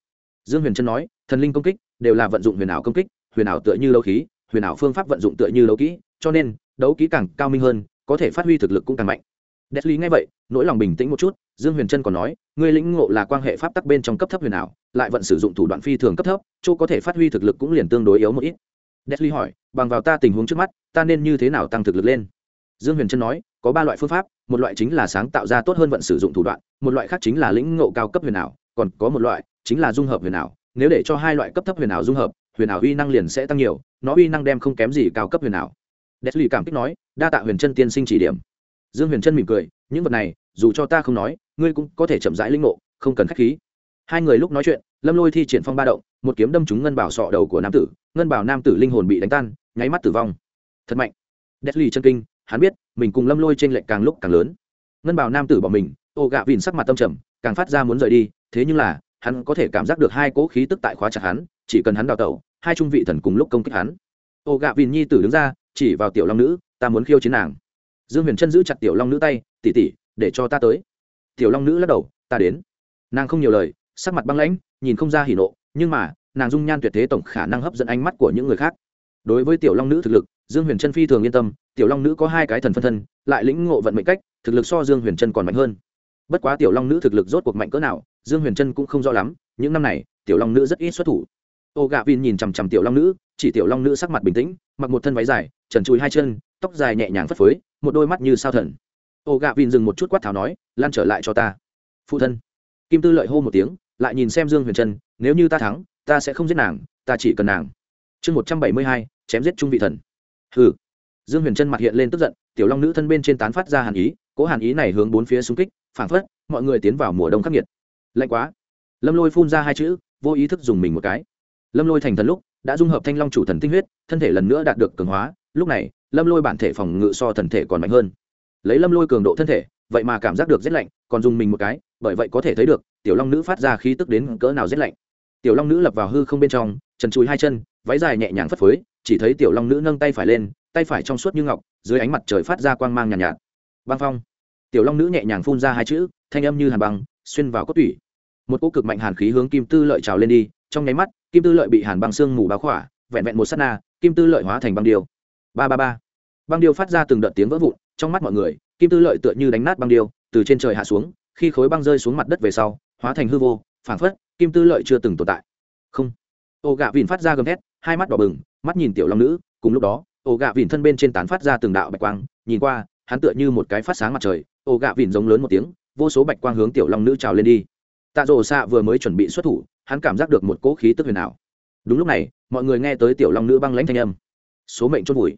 Speaker 1: Dương huyền chân nói, thần linh công kích đều là vận dụng huyền ảo công kích, huyền ảo tựa như lâu khí, huyền ảo phương pháp vận dụng tựa như lâu kỹ, cho nên, đấu kỹ càng cao minh hơn, có thể phát huy thực lực cũng càng mạnh. Desley nghe vậy, nỗi lòng bình tĩnh một chút dương huyền trân còn nói, ngươi lĩnh ngộ là quan hệ pháp tắc bên trong cấp thấp huyền ảo, lại vận sử dụng thủ đoạn phi thường cấp thấp, chỗ có thể phát huy thực lực cũng liền tương đối yếu một ít. Desley hỏi, bằng vào ta tình huống trước mắt, ta nên như thế nào tăng thực lực lên? Dương huyền trân nói, có ba loại phương pháp, một loại chính là sáng tạo ra tốt hơn vận sử dụng thủ đoạn, một loại khác chính là lĩnh ngộ cao cấp huyền ảo, còn có một loại chính là dung hợp huyền ảo. Nếu để cho hai loại cấp thấp huyền ảo dung hợp, huyền ảo uy năng liền sẽ tăng nhiều, nó uy năng đem không kém gì cao cấp huyền ảo. Desley cảm kích nói, đa tạ huyền trân tiên sinh chỉ điểm. Dương huyền trân mỉm cười những vật này, dù cho ta không nói, ngươi cũng có thể chậm rãi linh ngộ, không cần khách khí. Hai người lúc nói chuyện, lâm lôi thi triển phong ba động, một kiếm đâm trúng ngân bảo sọ đầu của nam tử, ngân bảo nam tử linh hồn bị đánh tan, nháy mắt tử vong. Thật mạnh. Deadly chân kinh, hắn biết, mình cùng lâm lôi tranh lệch càng lúc càng lớn. Ngân bảo nam tử bỏ mình, ô gạ vìn sắc mặt tâm trầm, càng phát ra muốn rời đi, thế nhưng là, hắn có thể cảm giác được hai cỗ khí tức tại khóa chặt hắn, chỉ cần hắn đào tẩu, hai trung vị thần cùng lúc công kích hắn. Ô gạ vìn nhi tử đứng ra, chỉ vào tiểu long nữ, ta muốn khiêu chiến nàng dương huyền chân giữ chặt tiểu long nữ tay tỉ tỉ để cho ta tới. Tiểu long nữ lắc đầu, ta đến. Nàng không nhiều lời, sắc mặt băng lãnh, nhìn không ra hỉ nộ, nhưng mà, nàng dung nhan tuyệt thế tổng khả năng hấp dẫn ánh mắt của những người khác. Đối với tiểu long nữ thực lực, dương huyền trân phi thường yên tâm, tiểu long nữ có hai cái thần phân thân, lại lĩnh ngộ vận mệnh cách, thực lực so dương huyền trân còn mạnh hơn. Bất quá tiểu long nữ thực lực rốt cuộc mạnh cỡ nào, dương huyền trân cũng không rõ lắm, những năm này, tiểu long nữ rất ít xuất thủ. Ô gạ vin nhìn chằm chằm tiểu long nữ, chỉ tiểu long nữ sắc mặt bình tĩnh, mặc một thân váy dài, trần chùi hai chân, tóc dài nhẹ nhàng phất phới một đôi mắt như sao thần. Ô gạ vin dừng một chút quát tháo nói, lan trở lại cho ta. Phụ thân. Kim tư lợi hô một tiếng, lại nhìn xem dương huyền trân, nếu như ta thắng, ta sẽ không giết nàng, ta chỉ cần nàng. Chương một trăm bảy mươi hai, chém giết trung vị thần. Hừ. Dương huyền trân mặt hiện lên tức giận, tiểu long nữ thân bên trên tán phát ra hàn ý, cố hàn ý này hướng bốn phía xung kích, phảng phất, mọi người tiến vào mùa đông khắc nghiệt. Lạnh quá. Lâm lôi phun ra hai chữ, vô ý thức dùng mình một cái. Lâm lôi thành thần lúc, đã dung hợp thanh long chủ thần tinh huyết, thân thể lần nữa đạt được cường hóa, lúc này lâm lôi bản thể phòng ngự so thần thể còn mạnh hơn. Lấy lâm lôi cường độ thân thể vậy mà cảm giác được rét lạnh còn dùng mình một cái bởi vậy có thể thấy được tiểu long nữ phát ra khí tức đến cỡ nào rét lạnh. Tiểu long nữ lập vào hư không bên trong trần chùi hai chân váy dài nhẹ nhàng phất phới chỉ thấy tiểu long nữ nâng tay phải lên tay phải trong suốt như ngọc dưới ánh mặt trời phát ra quang mang nhàn nhạt, nhạt. Băng phong. Tiểu long nữ nhẹ nhàng phun ra hai chữ thanh âm như hàn băng xuyên vào cốt tủy. Một cỗ cực mạnh hàn khí hướng kim tư lợi trào lên đi trong nháy mắt kim tư lợi bị hàn băng xương mù báo khỏa vẹn vẹn một s á t na kim tư lợi hóa thành băng điều ba ba ba. Băng điêu phát ra từng đợt tiếng vỡ vụn, trong mắt mọi người, kim tư lợi tựa như đánh nát băng điêu, từ trên trời hạ xuống, khi khối băng rơi xuống mặt đất về sau, hóa thành hư vô, phảng phất, kim tư lợi chưa từng tồn tại. Không. Ô gạ vìn phát ra gầm thét, hai mắt đỏ bừng, mắt nhìn tiểu long nữ, cùng lúc đó, ô gạ vìn thân bên trên tán phát ra từng đạo bạch quang, nhìn qua, hắn tựa như một cái phát sáng mặt trời, ô gạ vìn giống lớn một tiếng, vô số bạch quang hướng tiểu long nữ trào lên đi. Tạ rồ xạ vừa mới chuẩn bị xuất thủ, hắn cảm giác được một cỗ khí tức huyền ảo. Đúng lúc này, mọi người nghe tới tiểu long nữ băng lãnh thanh âm. Số mệnh chốt vùi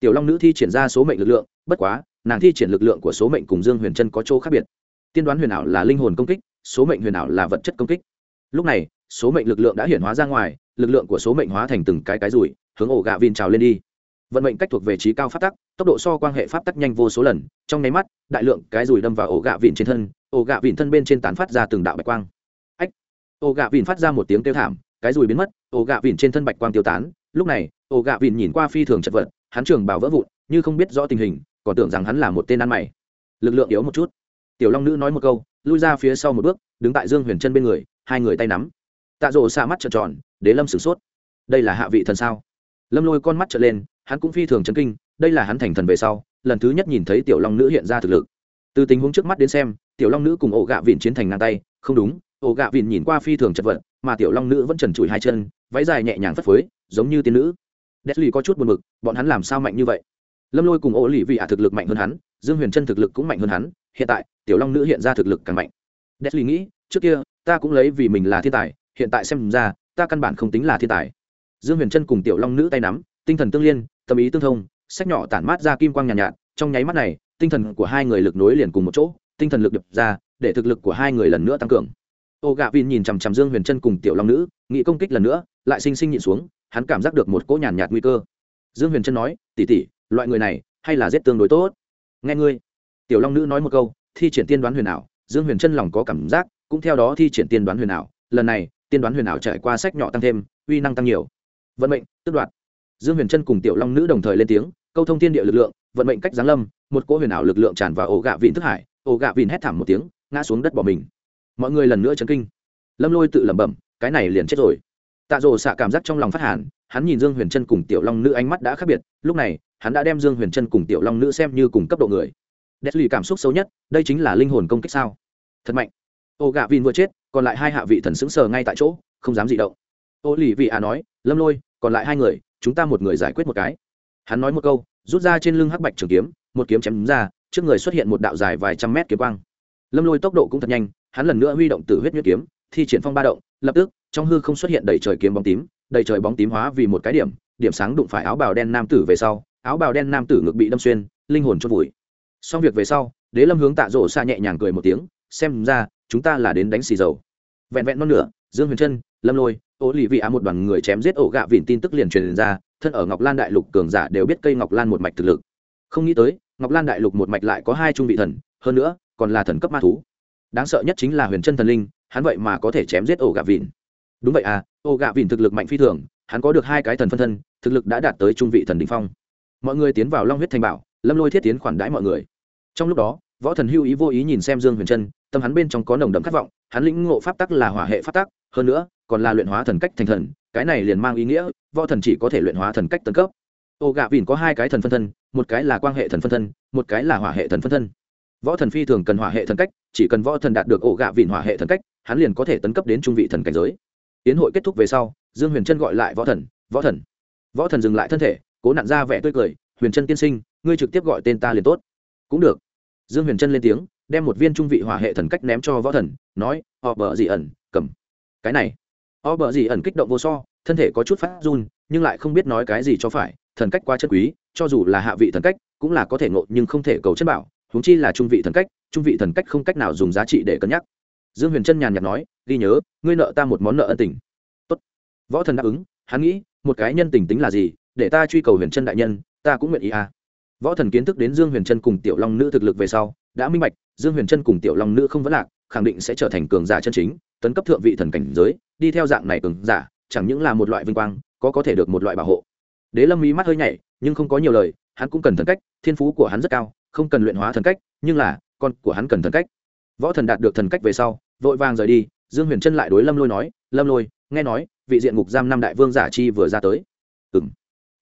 Speaker 1: tiểu long nữ thi triển ra số mệnh lực lượng, bất quá, nàng thi triển lực lượng của số mệnh cùng dương huyền chân có chỗ khác biệt. Tiên đoán huyền ảo là linh hồn công kích, số mệnh huyền ảo là vật chất công kích. Lúc này, số mệnh lực lượng đã hiển hóa ra ngoài, lực lượng của số mệnh hóa thành từng cái cái rủi, hướng ổ gạ vin trào lên đi. Vận mệnh cách thuộc về trí cao pháp tắc, tốc độ so quan hệ pháp tắc nhanh vô số lần, trong nháy mắt, đại lượng cái rủi đâm vào ổ gạ vin trên thân, ổ gạ vin thân bên trên tán phát ra từng đạo bạch quang. Ách! Ổ gạ vin phát ra một tiếng kêu thảm, cái rùi biến mất, ổ gạ vìn trên thân bạch quang tiêu tán. Lúc này, ổ gạ vìn nhìn qua phi thường chật vật hắn trường bảo vỡ vụn, như không biết rõ tình hình, còn tưởng rằng hắn là một tên ăn mày. Lực lượng yếu một chút. Tiểu long nữ nói một câu, lui ra phía sau một bước, đứng tại dương huyền chân bên người, hai người tay nắm. Tạ rộ xa mắt trợn tròn, đế lâm sửng sốt. Đây là hạ vị thần sao? Lâm lôi con mắt trợn lên, hắn cũng phi thường chấn kinh, đây là hắn thành thần về sau, lần thứ nhất nhìn thấy tiểu long nữ hiện ra thực lực. Từ tình huống trước mắt đến xem, tiểu long nữ cùng ổ gạ vịn chiến thành ngang tay, không đúng, ổ gạ vịn nhìn qua phi thường chật vật, mà tiểu long nữ vẫn trần trụi hai chân, váy dài nhẹ nhàng phất phới, giống như tiên nữ. Deadly có chút buồn bực, bọn hắn làm sao mạnh như vậy? Lâm Lôi cùng Ô Lỷ Vị ạ thực lực mạnh hơn hắn, Dương Huyền Trân thực lực cũng mạnh hơn hắn, hiện tại, Tiểu Long nữ hiện ra thực lực càng mạnh. Deadly nghĩ, trước kia, ta cũng lấy vì mình là thiên tài, hiện tại xem ra, ta căn bản không tính là thiên tài. Dương Huyền Trân cùng Tiểu Long nữ tay nắm, tinh thần tương liên, tâm ý tương thông, sách nhỏ tản mát ra kim quang nhàn nhạt, nhạt, trong nháy mắt này, tinh thần của hai người lực nối liền cùng một chỗ, tinh thần lực đập ra, để thực lực của hai người lần nữa tăng cường ô gạ vin nhìn chằm chằm dương huyền trân cùng tiểu long nữ nghĩ công kích lần nữa lại sinh sinh nhịn xuống hắn cảm giác được một cỗ nhàn nhạt nguy cơ. Dương huyền trân nói tỉ tỉ loại người này hay là giết tương đối tốt. Nghe ngươi. Tiểu long nữ nói một câu, thi triển tiên đoán huyền ảo. Dương huyền trân lòng có cảm giác, cũng theo đó thi triển tiên đoán huyền ảo. Lần này, tiên đoán huyền ảo trải qua sách nhỏ tăng thêm, uy năng tăng nhiều. Vận mệnh, tức đoạt. Dương huyền trân cùng tiểu long nữ đồng thời lên tiếng, câu thông thiên địa lực lượng, vận mệnh cách giáng lâm, một cỗ huyền ảo lực lượng tràn vào ổ gạ vịn thức hải. Ổ gạ vịn hét thảm một tiếng, ngã xuống đất bỏ mình. Mọi người lần nữa chấn kinh. Lâm lôi tự lẩm bẩm, cái này liền chết rồi tạ rồ xạ cảm giác trong lòng phát hàn, hắn nhìn dương huyền trân cùng tiểu long nữ ánh mắt đã khác biệt, lúc này, hắn đã đem dương huyền trân cùng tiểu long nữ xem như cùng cấp độ người. Đét lì cảm xúc xấu nhất, đây chính là linh hồn công kích sao? Thật mạnh. Ô gạ vin vừa chết, còn lại hai hạ vị thần sững sờ ngay tại chỗ, không dám gì động. Ô lì vị à nói, lâm lôi, còn lại hai người, chúng ta một người giải quyết một cái. Hắn nói một câu, rút ra trên lưng hắc bạch trường kiếm, một kiếm chém ra, trước người xuất hiện một đạo dài vài trăm mét kiếm quang. Lâm lôi tốc độ cũng thật nhanh, hắn lần nữa huy động tử huyết nhuyễn kiếm, thi triển phong ba động, lập tức trong hư không xuất hiện đầy trời kiếm bóng tím, đầy trời bóng tím hóa vì một cái điểm điểm sáng đụng phải áo bào đen nam tử về sau, áo bào đen nam tử ngực bị đâm xuyên, linh hồn chôn vùi. Xong việc về sau, đế lâm hướng tạ rổ xa nhẹ nhàng cười một tiếng, xem ra, chúng ta là đến đánh xì dầu. Vẹn vẹn non nửa, dương huyền trân, lâm lôi, ô lì vị á một đoàn người chém giết ổ gạ vịn tin tức liền truyền ra, thân ở ngọc lan đại lục cường giả đều biết cây ngọc lan một mạch thực lực. Không nghĩ tới, ngọc lan đại lục một mạch lại có hai trung vị thần, hơn nữa, còn là thần cấp ma thú. Đáng sợ nhất chính là huyền chân thần linh, hắn vậy mà có thể chém giết ổ gạ vịn đúng vậy à ô gạ vìn thực lực mạnh phi thường, hắn có được hai cái thần phân thân, thực lực đã đạt tới trung vị thần đình phong. Mọi người tiến vào long huyết thành bảo, lâm lôi thiết tiến khoản đãi mọi người. Trong lúc đó, võ thần hưu ý vô ý nhìn xem dương huyền trân, tâm hắn bên trong có nồng đậm khát vọng, hắn lĩnh ngộ pháp tắc là hỏa hệ pháp tắc, hơn nữa, còn là luyện hóa thần cách thành thần, cái này liền mang ý nghĩa, võ thần chỉ có thể luyện hóa thần cách tân cấp. Ô gạ vìn có hai cái thần phân thân, một cái là quang hệ thần phân thân, một cái là hỏa hệ thần phân thân. Võ thần phi thường cần hỏa hệ thần cách, chỉ cần võ thần đạt được ổ gạ vìn hỏa hệ thần cách, hắn liền có thể tấn cấp đến trung vị thần cảnh giới tiến hội kết thúc về sau, dương huyền trân gọi lại võ thần võ thần võ thần dừng lại thân thể, cố nặn ra vẻ tươi cười, huyền trân tiên sinh, ngươi trực tiếp gọi tên ta liền tốt. Cũng được. Dương huyền trân lên tiếng, đem một viên trung vị hỏa hệ thần cách ném cho võ thần, nói họ bờ dị ẩn, cầm. Cái này. Họ bờ dị ẩn kích động vô so, thân thể có chút phát run, nhưng lại không biết nói cái gì cho phải, thần cách quá chất quý, cho dù là hạ vị thần cách, cũng là có thể ngộ nhưng không thể cầu chất bảo, huống chi là trung vị thần cách, trung vị thần cách không cách nào dùng giá trị để cân nhắc dương huyền trân nhàn nhạt nói, ghi nhớ, ngươi nợ ta một món nợ ân tình. Tốt. võ thần đáp ứng, hắn nghĩ, một cái nhân tình tính là gì, để ta truy cầu huyền trân đại nhân, ta cũng nguyện ý à. Võ thần kiến thức đến dương huyền trân cùng tiểu long nữ thực lực về sau, đã minh bạch, dương huyền trân cùng tiểu long nữ không vấn lạc, khẳng định sẽ trở thành cường giả chân chính, tấn cấp thượng vị thần cảnh giới, đi theo dạng này cường giả, chẳng những là một loại vinh quang, có có thể được một loại bảo hộ. Đế lâm mí mắt hơi nhảy, nhưng không có nhiều lời, hắn cũng cần thần cách, thiên phú của hắn rất cao, không cần luyện hóa thần cách, nhưng là, con của hắn cần thần cách võ thần đạt được thần cách về sau, vội vàng rời đi, dương huyền trân lại đối lâm lôi nói, lâm lôi, nghe nói, vị diện ngục giam năm đại vương giả chi vừa ra tới. Ừ m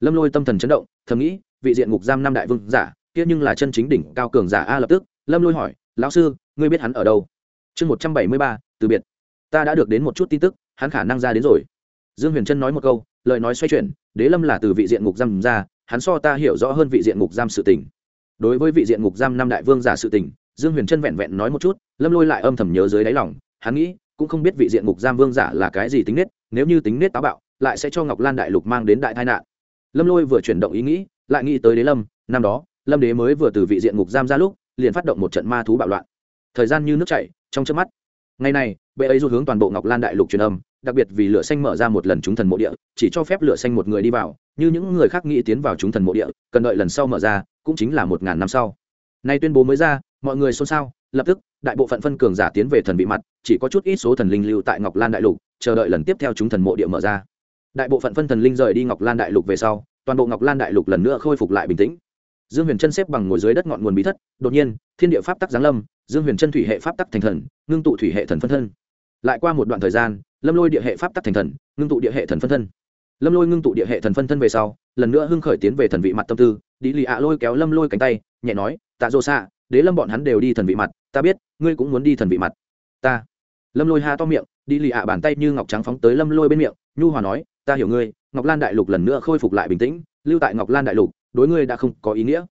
Speaker 1: lâm lôi tâm thần chấn động, thầm nghĩ, vị diện ngục giam năm đại vương giả, kia nhưng là chân chính đỉnh cao cường giả a lập tức. Lâm lôi hỏi, lão sư, ngươi biết hắn ở đâu? Chương một trăm bảy mươi ba, từ biệt. Ta đã được đến một chút tin tức, hắn khả năng ra đến rồi. Dương huyền trân nói một câu, lời nói xoay chuyển, đế lâm là từ vị diện ngục giam ra, hắn so ta hiểu rõ hơn vị diện ngục giam sự tình. Đối với vị diện ngục giam năm đại vương giả sự tình dương huyền chân vẹn vẹn nói một chút, lâm lôi lại âm thầm nhớ dưới đáy lòng, hắn nghĩ, cũng không biết vị diện ngục giam vương giả là cái gì tính nết, nếu như tính nết táo bạo, lại sẽ cho ngọc lan đại lục mang đến đại tai nạn. Lâm lôi vừa chuyển động ý nghĩ, lại nghĩ tới đế lâm, năm đó, lâm đế mới vừa từ vị diện ngục giam ra lúc, liền phát động một trận ma thú bạo loạn. Thời gian như nước chảy, trong trước mắt, ngày này, bệ ấy rút hướng toàn bộ ngọc lan đại lục truyền âm, đặc biệt vì lửa xanh mở ra một lần chúng thần mộ địa, chỉ cho phép lửa xanh một người đi vào, như những người khác nghĩ tiến vào chúng thần mộ địa, cần đợi lần sau mở ra, cũng chính là một ngàn năm sau. Nay tuyên bố mới ra mọi người xôn xao, lập tức, đại bộ phận phân cường giả tiến về thần bị mặt, chỉ có chút ít số thần linh lưu tại ngọc lan đại lục, chờ đợi lần tiếp theo chúng thần mộ địa mở ra. Đại bộ phận phân thần linh rời đi ngọc lan đại lục về sau, toàn bộ ngọc lan đại lục lần nữa khôi phục lại bình tĩnh. Dương huyền chân xếp bằng ngồi dưới đất ngọn nguồn bí thất, đột nhiên, thiên địa pháp tắc giáng lâm, dương huyền chân thủy hệ pháp tắc thành thần, ngưng tụ thủy hệ thần phân thân. Lại qua một đoạn thời gian, lâm lôi địa hệ pháp tắc thành thần, ngưng tụ địa hệ thần phân thân. Lâm lôi ngưng tụ địa hệ thần phân thân về sau, lần nữa hưng khởi tiến về thần vị mặt tâm tư đi lì ạ lôi kéo lâm lôi cánh tay, nhẹ nói, tạ dô xạ đế lâm bọn hắn đều đi thần vị mặt, ta biết, ngươi cũng muốn đi thần vị mặt. Ta. Lâm lôi ha to miệng, đi lì ạ bàn tay như ngọc trắng phóng tới lâm lôi bên miệng, nhu hòa nói, ta hiểu ngươi, ngọc lan đại lục lần nữa khôi phục lại bình tĩnh, lưu tại ngọc lan đại lục, đối ngươi đã không có ý nghĩa.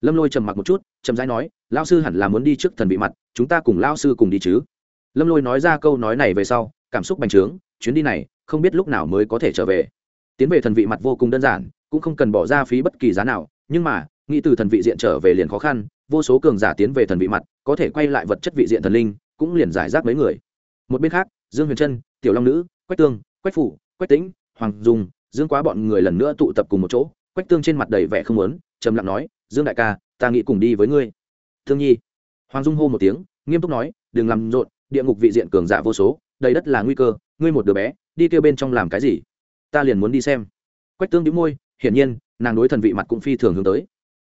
Speaker 1: Lâm lôi trầm mặc một chút trầm rãi nói lao sư hẳn là muốn đi trước thần vị mặt, chúng ta cùng lao sư cùng đi chứ. Lâm lôi nói ra câu nói này về sau, cảm xúc bành trướng, chuyến đi này, không biết lúc nào mới có thể trở về. Tiến về thần vị mặt vô cùng đơn giản, cũng không cần bỏ ra phí bất kỳ giá nào, nhưng mà nghĩ từ thần vị diện trở về liền khó khăn, vô số cường giả tiến về thần vị mặt, có thể quay lại vật chất vị diện thần linh, cũng liền giải rác mấy người. Một bên khác, dương huyền trân, tiểu long nữ, quách tương, quách phủ, quách tĩnh, hoàng dung, dương quá bọn người lần nữa tụ tập cùng một chỗ, quách tương trên mặt đầy vẻ không lớn trầm lặng nói, dương đại ca, ta nghĩ cùng đi với ngươi. Thương nhi. Hoàng dung hô một tiếng, nghiêm túc nói, đừng làm rộn, địa ngục vị diện cường giả vô số, đầy đất là nguy cơ, ngươi một đứa bé, đi kêu bên trong làm cái gì? Ta liền muốn đi xem. Quách tương đĩu môi, hiển nhiên, nàng đối thần vị mặt cũng phi thường hướng tới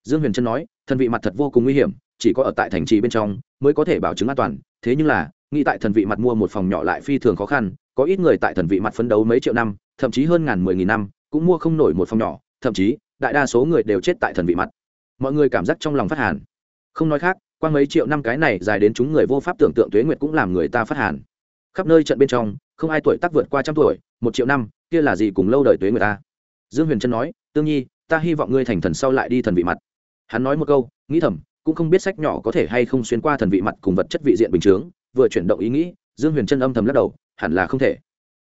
Speaker 1: dương huyền trân nói, thần vị mặt thật vô cùng nguy hiểm, chỉ có ở tại thành trì bên trong mới có thể bảo chứng an toàn. Thế nhưng là, nghĩ tại thần vị mặt mua một phòng nhỏ lại phi thường khó khăn, có ít người tại thần vị mặt phấn đấu mấy triệu năm, thậm chí hơn ngàn mười nghìn năm, cũng mua không nổi một phòng nhỏ, thậm chí, đại đa số người đều chết tại thần vị mặt. Mọi người cảm giác trong lòng phát hàn. Không nói khác, qua mấy triệu năm cái này dài đến chúng người vô pháp tưởng tượng tuế nguyệt cũng làm người ta phát hàn. Khắp nơi trận bên trong, không ai tuổi tác vượt qua trăm tuổi, một triệu năm, kia là gì cùng lâu đời tuế người ta? Dương huyền trân nói, tương nhi, ta hy vọng ngươi thành thần sau lại đi thần vị mặt hắn nói một câu, nghĩ thầm, cũng không biết sách nhỏ có thể hay không xuyên qua thần vị mặt cùng vật chất vị diện bình chướng, vừa chuyển động ý nghĩ, dương huyền chân âm thầm lắc đầu, hẳn là không thể.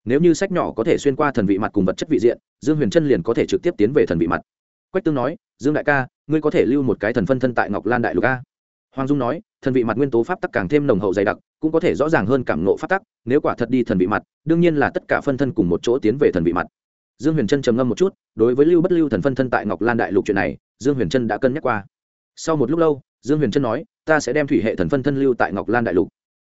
Speaker 1: Nếu như sách nhỏ có thể xuyên qua thần vị mặt cùng vật chất vị diện, dương huyền chân liền có thể trực tiếp tiến về thần vị mặt. Quách tương nói, dương đại ca, ngươi có thể lưu một cái thần phân thân tại ngọc lan đại lục a? Hoàng dung nói, thần vị mặt nguyên tố pháp tắc càng thêm nồng hậu dày đặc, cũng có thể rõ ràng hơn cảm nộ pháp tắc, nếu quả thật đi thần vị mặt, đương nhiên là tất cả phân thân cùng một chỗ tiến về thần vị mặt. Dương huyền trân trầm ngâm một chút, đối với lưu bất lưu thần phân thân tại ngọc lan đại lục chuyện này dương huyền trân đã cân nhắc qua. Sau một lúc lâu, dương huyền trân nói, ta sẽ đem thủy hệ thần phân thân lưu tại ngọc lan đại lục.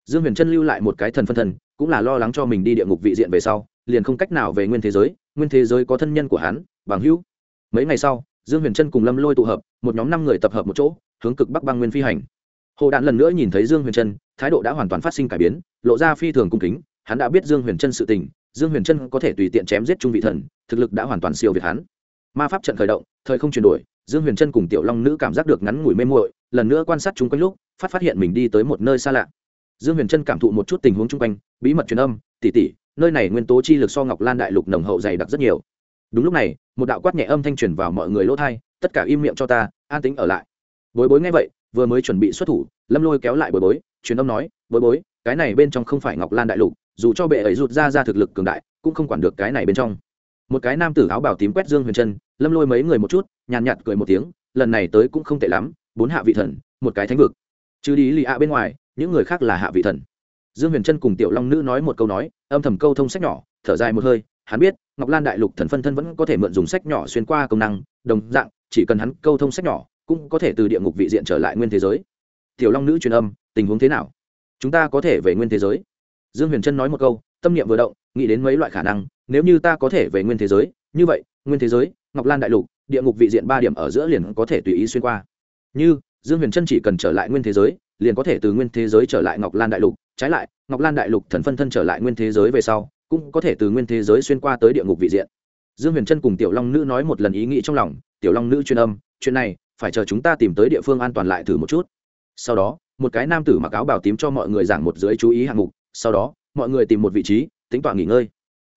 Speaker 1: Dương huyền trân lưu lại một cái thần phân thân, cũng là lo lắng cho mình đi địa ngục vị diện về sau, liền không cách nào về nguyên thế giới, nguyên thế giới có thân nhân của hắn, bằng hữu. Mấy ngày sau, dương huyền trân cùng lâm lôi tụ hợp, một nhóm năm người tập hợp một chỗ, hướng cực bắc băng nguyên phi hành. Hồ đạn lần nữa nhìn thấy dương huyền trân, thái độ đã hoàn toàn phát sinh cải biến, lộ ra phi thường cung kính, hắn đã biết dương huyền trân sự tình, dương huyền trân có thể tùy tiện chém giết trung vị thần, thực lực đã hoàn toàn siêu việt hắn. Ma pháp trận khởi động, thời không chuyển đổi dương huyền trân cùng tiểu long nữ cảm giác được ngắn ngủi mê muội, lần nữa quan sát chung quanh lúc, phát phát hiện mình đi tới một nơi xa lạ. Dương huyền trân cảm thụ một chút tình huống chung quanh, bí mật truyền âm tỉ tỉ nơi này nguyên tố chi lực so ngọc lan đại lục nồng hậu dày đặc rất nhiều. Đúng lúc này, một đạo quát nhẹ âm thanh truyền vào mọi người lỗ thai tất cả im miệng cho ta, an tính ở lại. Bối bối nghe vậy, vừa mới chuẩn bị xuất thủ, lâm lôi kéo lại bối bối, truyền âm nói, bối bối, cái này bên trong không phải ngọc lan đại lục, dù cho bệ ấy rụt ra ra thực lực cường đại, cũng không quản được cái này bên trong một cái nam tử áo bảo tím quét dương huyền chân lâm lôi mấy người một chút, nhàn nhạt cười một tiếng, lần này tới cũng không tệ lắm, bốn hạ vị thần, một cái thánh vực. Chứ đi lì ạ bên ngoài, những người khác là hạ vị thần. Dương huyền trân cùng tiểu long nữ nói một câu nói, âm thầm câu thông sách nhỏ, thở dài một hơi, hắn biết, ngọc lan đại lục thần phân thân vẫn có thể mượn dùng sách nhỏ xuyên qua công năng, đồng dạng, chỉ cần hắn câu thông sách nhỏ, cũng có thể từ địa ngục vị diện trở lại nguyên thế giới. Tiểu long nữ truyền âm, tình huống thế nào? Chúng ta có thể về nguyên thế giới. Dương huyền trân nói một câu, tâm niệm vừa động, nghĩ đến mấy loại khả năng nếu như ta có thể về nguyên thế giới, như vậy, nguyên thế giới, ngọc lan đại lục, địa ngục vị diện ba điểm ở giữa liền có thể tùy ý xuyên qua. Như, dương huyền trân chỉ cần trở lại nguyên thế giới, liền có thể từ nguyên thế giới trở lại ngọc lan đại lục. Trái lại, ngọc lan đại lục thần phân thân trở lại nguyên thế giới về sau, cũng có thể từ nguyên thế giới xuyên qua tới địa ngục vị diện. Dương huyền trân cùng tiểu long nữ nói một lần ý nghĩ trong lòng. Tiểu long nữ chuyên âm, chuyện này, phải chờ chúng ta tìm tới địa phương an toàn lại thử một chút. Sau đó, một cái nam tử mặc áo bảo tím cho mọi người giảng một dưới chú ý hạng mục. Sau đó, mọi người tìm một vị trí tính tọa nghỉ ngơi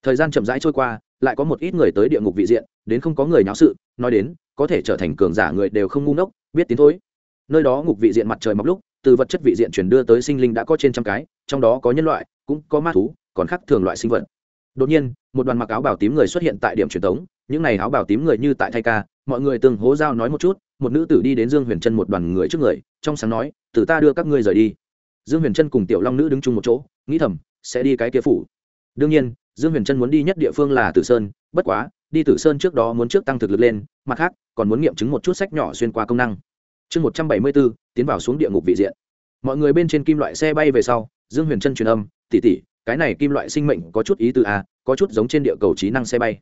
Speaker 1: thời gian chậm rãi trôi qua, lại có một ít người tới địa ngục vị diện, đến không có người nháo sự, nói đến, có thể trở thành cường giả người đều không ngu ngốc, biết tiến thôi nơi đó ngục vị diện mặt trời mọc lúc, từ vật chất vị diện chuyển đưa tới sinh linh đã có trên trăm cái, trong đó có nhân loại, cũng có ma thú, còn khác thường loại sinh vật. Đột nhiên, một đoàn mặc áo bảo tím người xuất hiện tại điểm truyền thống những n à y áo bảo tím người như tại thay ca, mọi người từng hố giao nói một chút, một nữ tử đi đến dương huyền trân một đoàn người trước người, trong sáng nói từ ta đưa các ngươi rời đi. Dương huyền trân cùng tiểu long nữ đứng chung một chỗ, nghĩ thầm, sẽ đi cái kia phủ. Đương nhiên dương huyền trân muốn đi nhất địa phương là tử sơn, bất quá, đi tử sơn trước đó muốn trước tăng thực lực lên, mặt khác, còn muốn nghiệm chứng một chút sách nhỏ xuyên qua công năng. Chương một trăm bảy mươi bốn, tiến vào xuống địa ngục vị diện. Mọi người bên trên kim loại xe bay về sau, dương huyền trân truyền âm tỉ tỉ cái này kim loại sinh mệnh có chút ý từ a à, có chút giống trên địa cầu trí năng xe bay.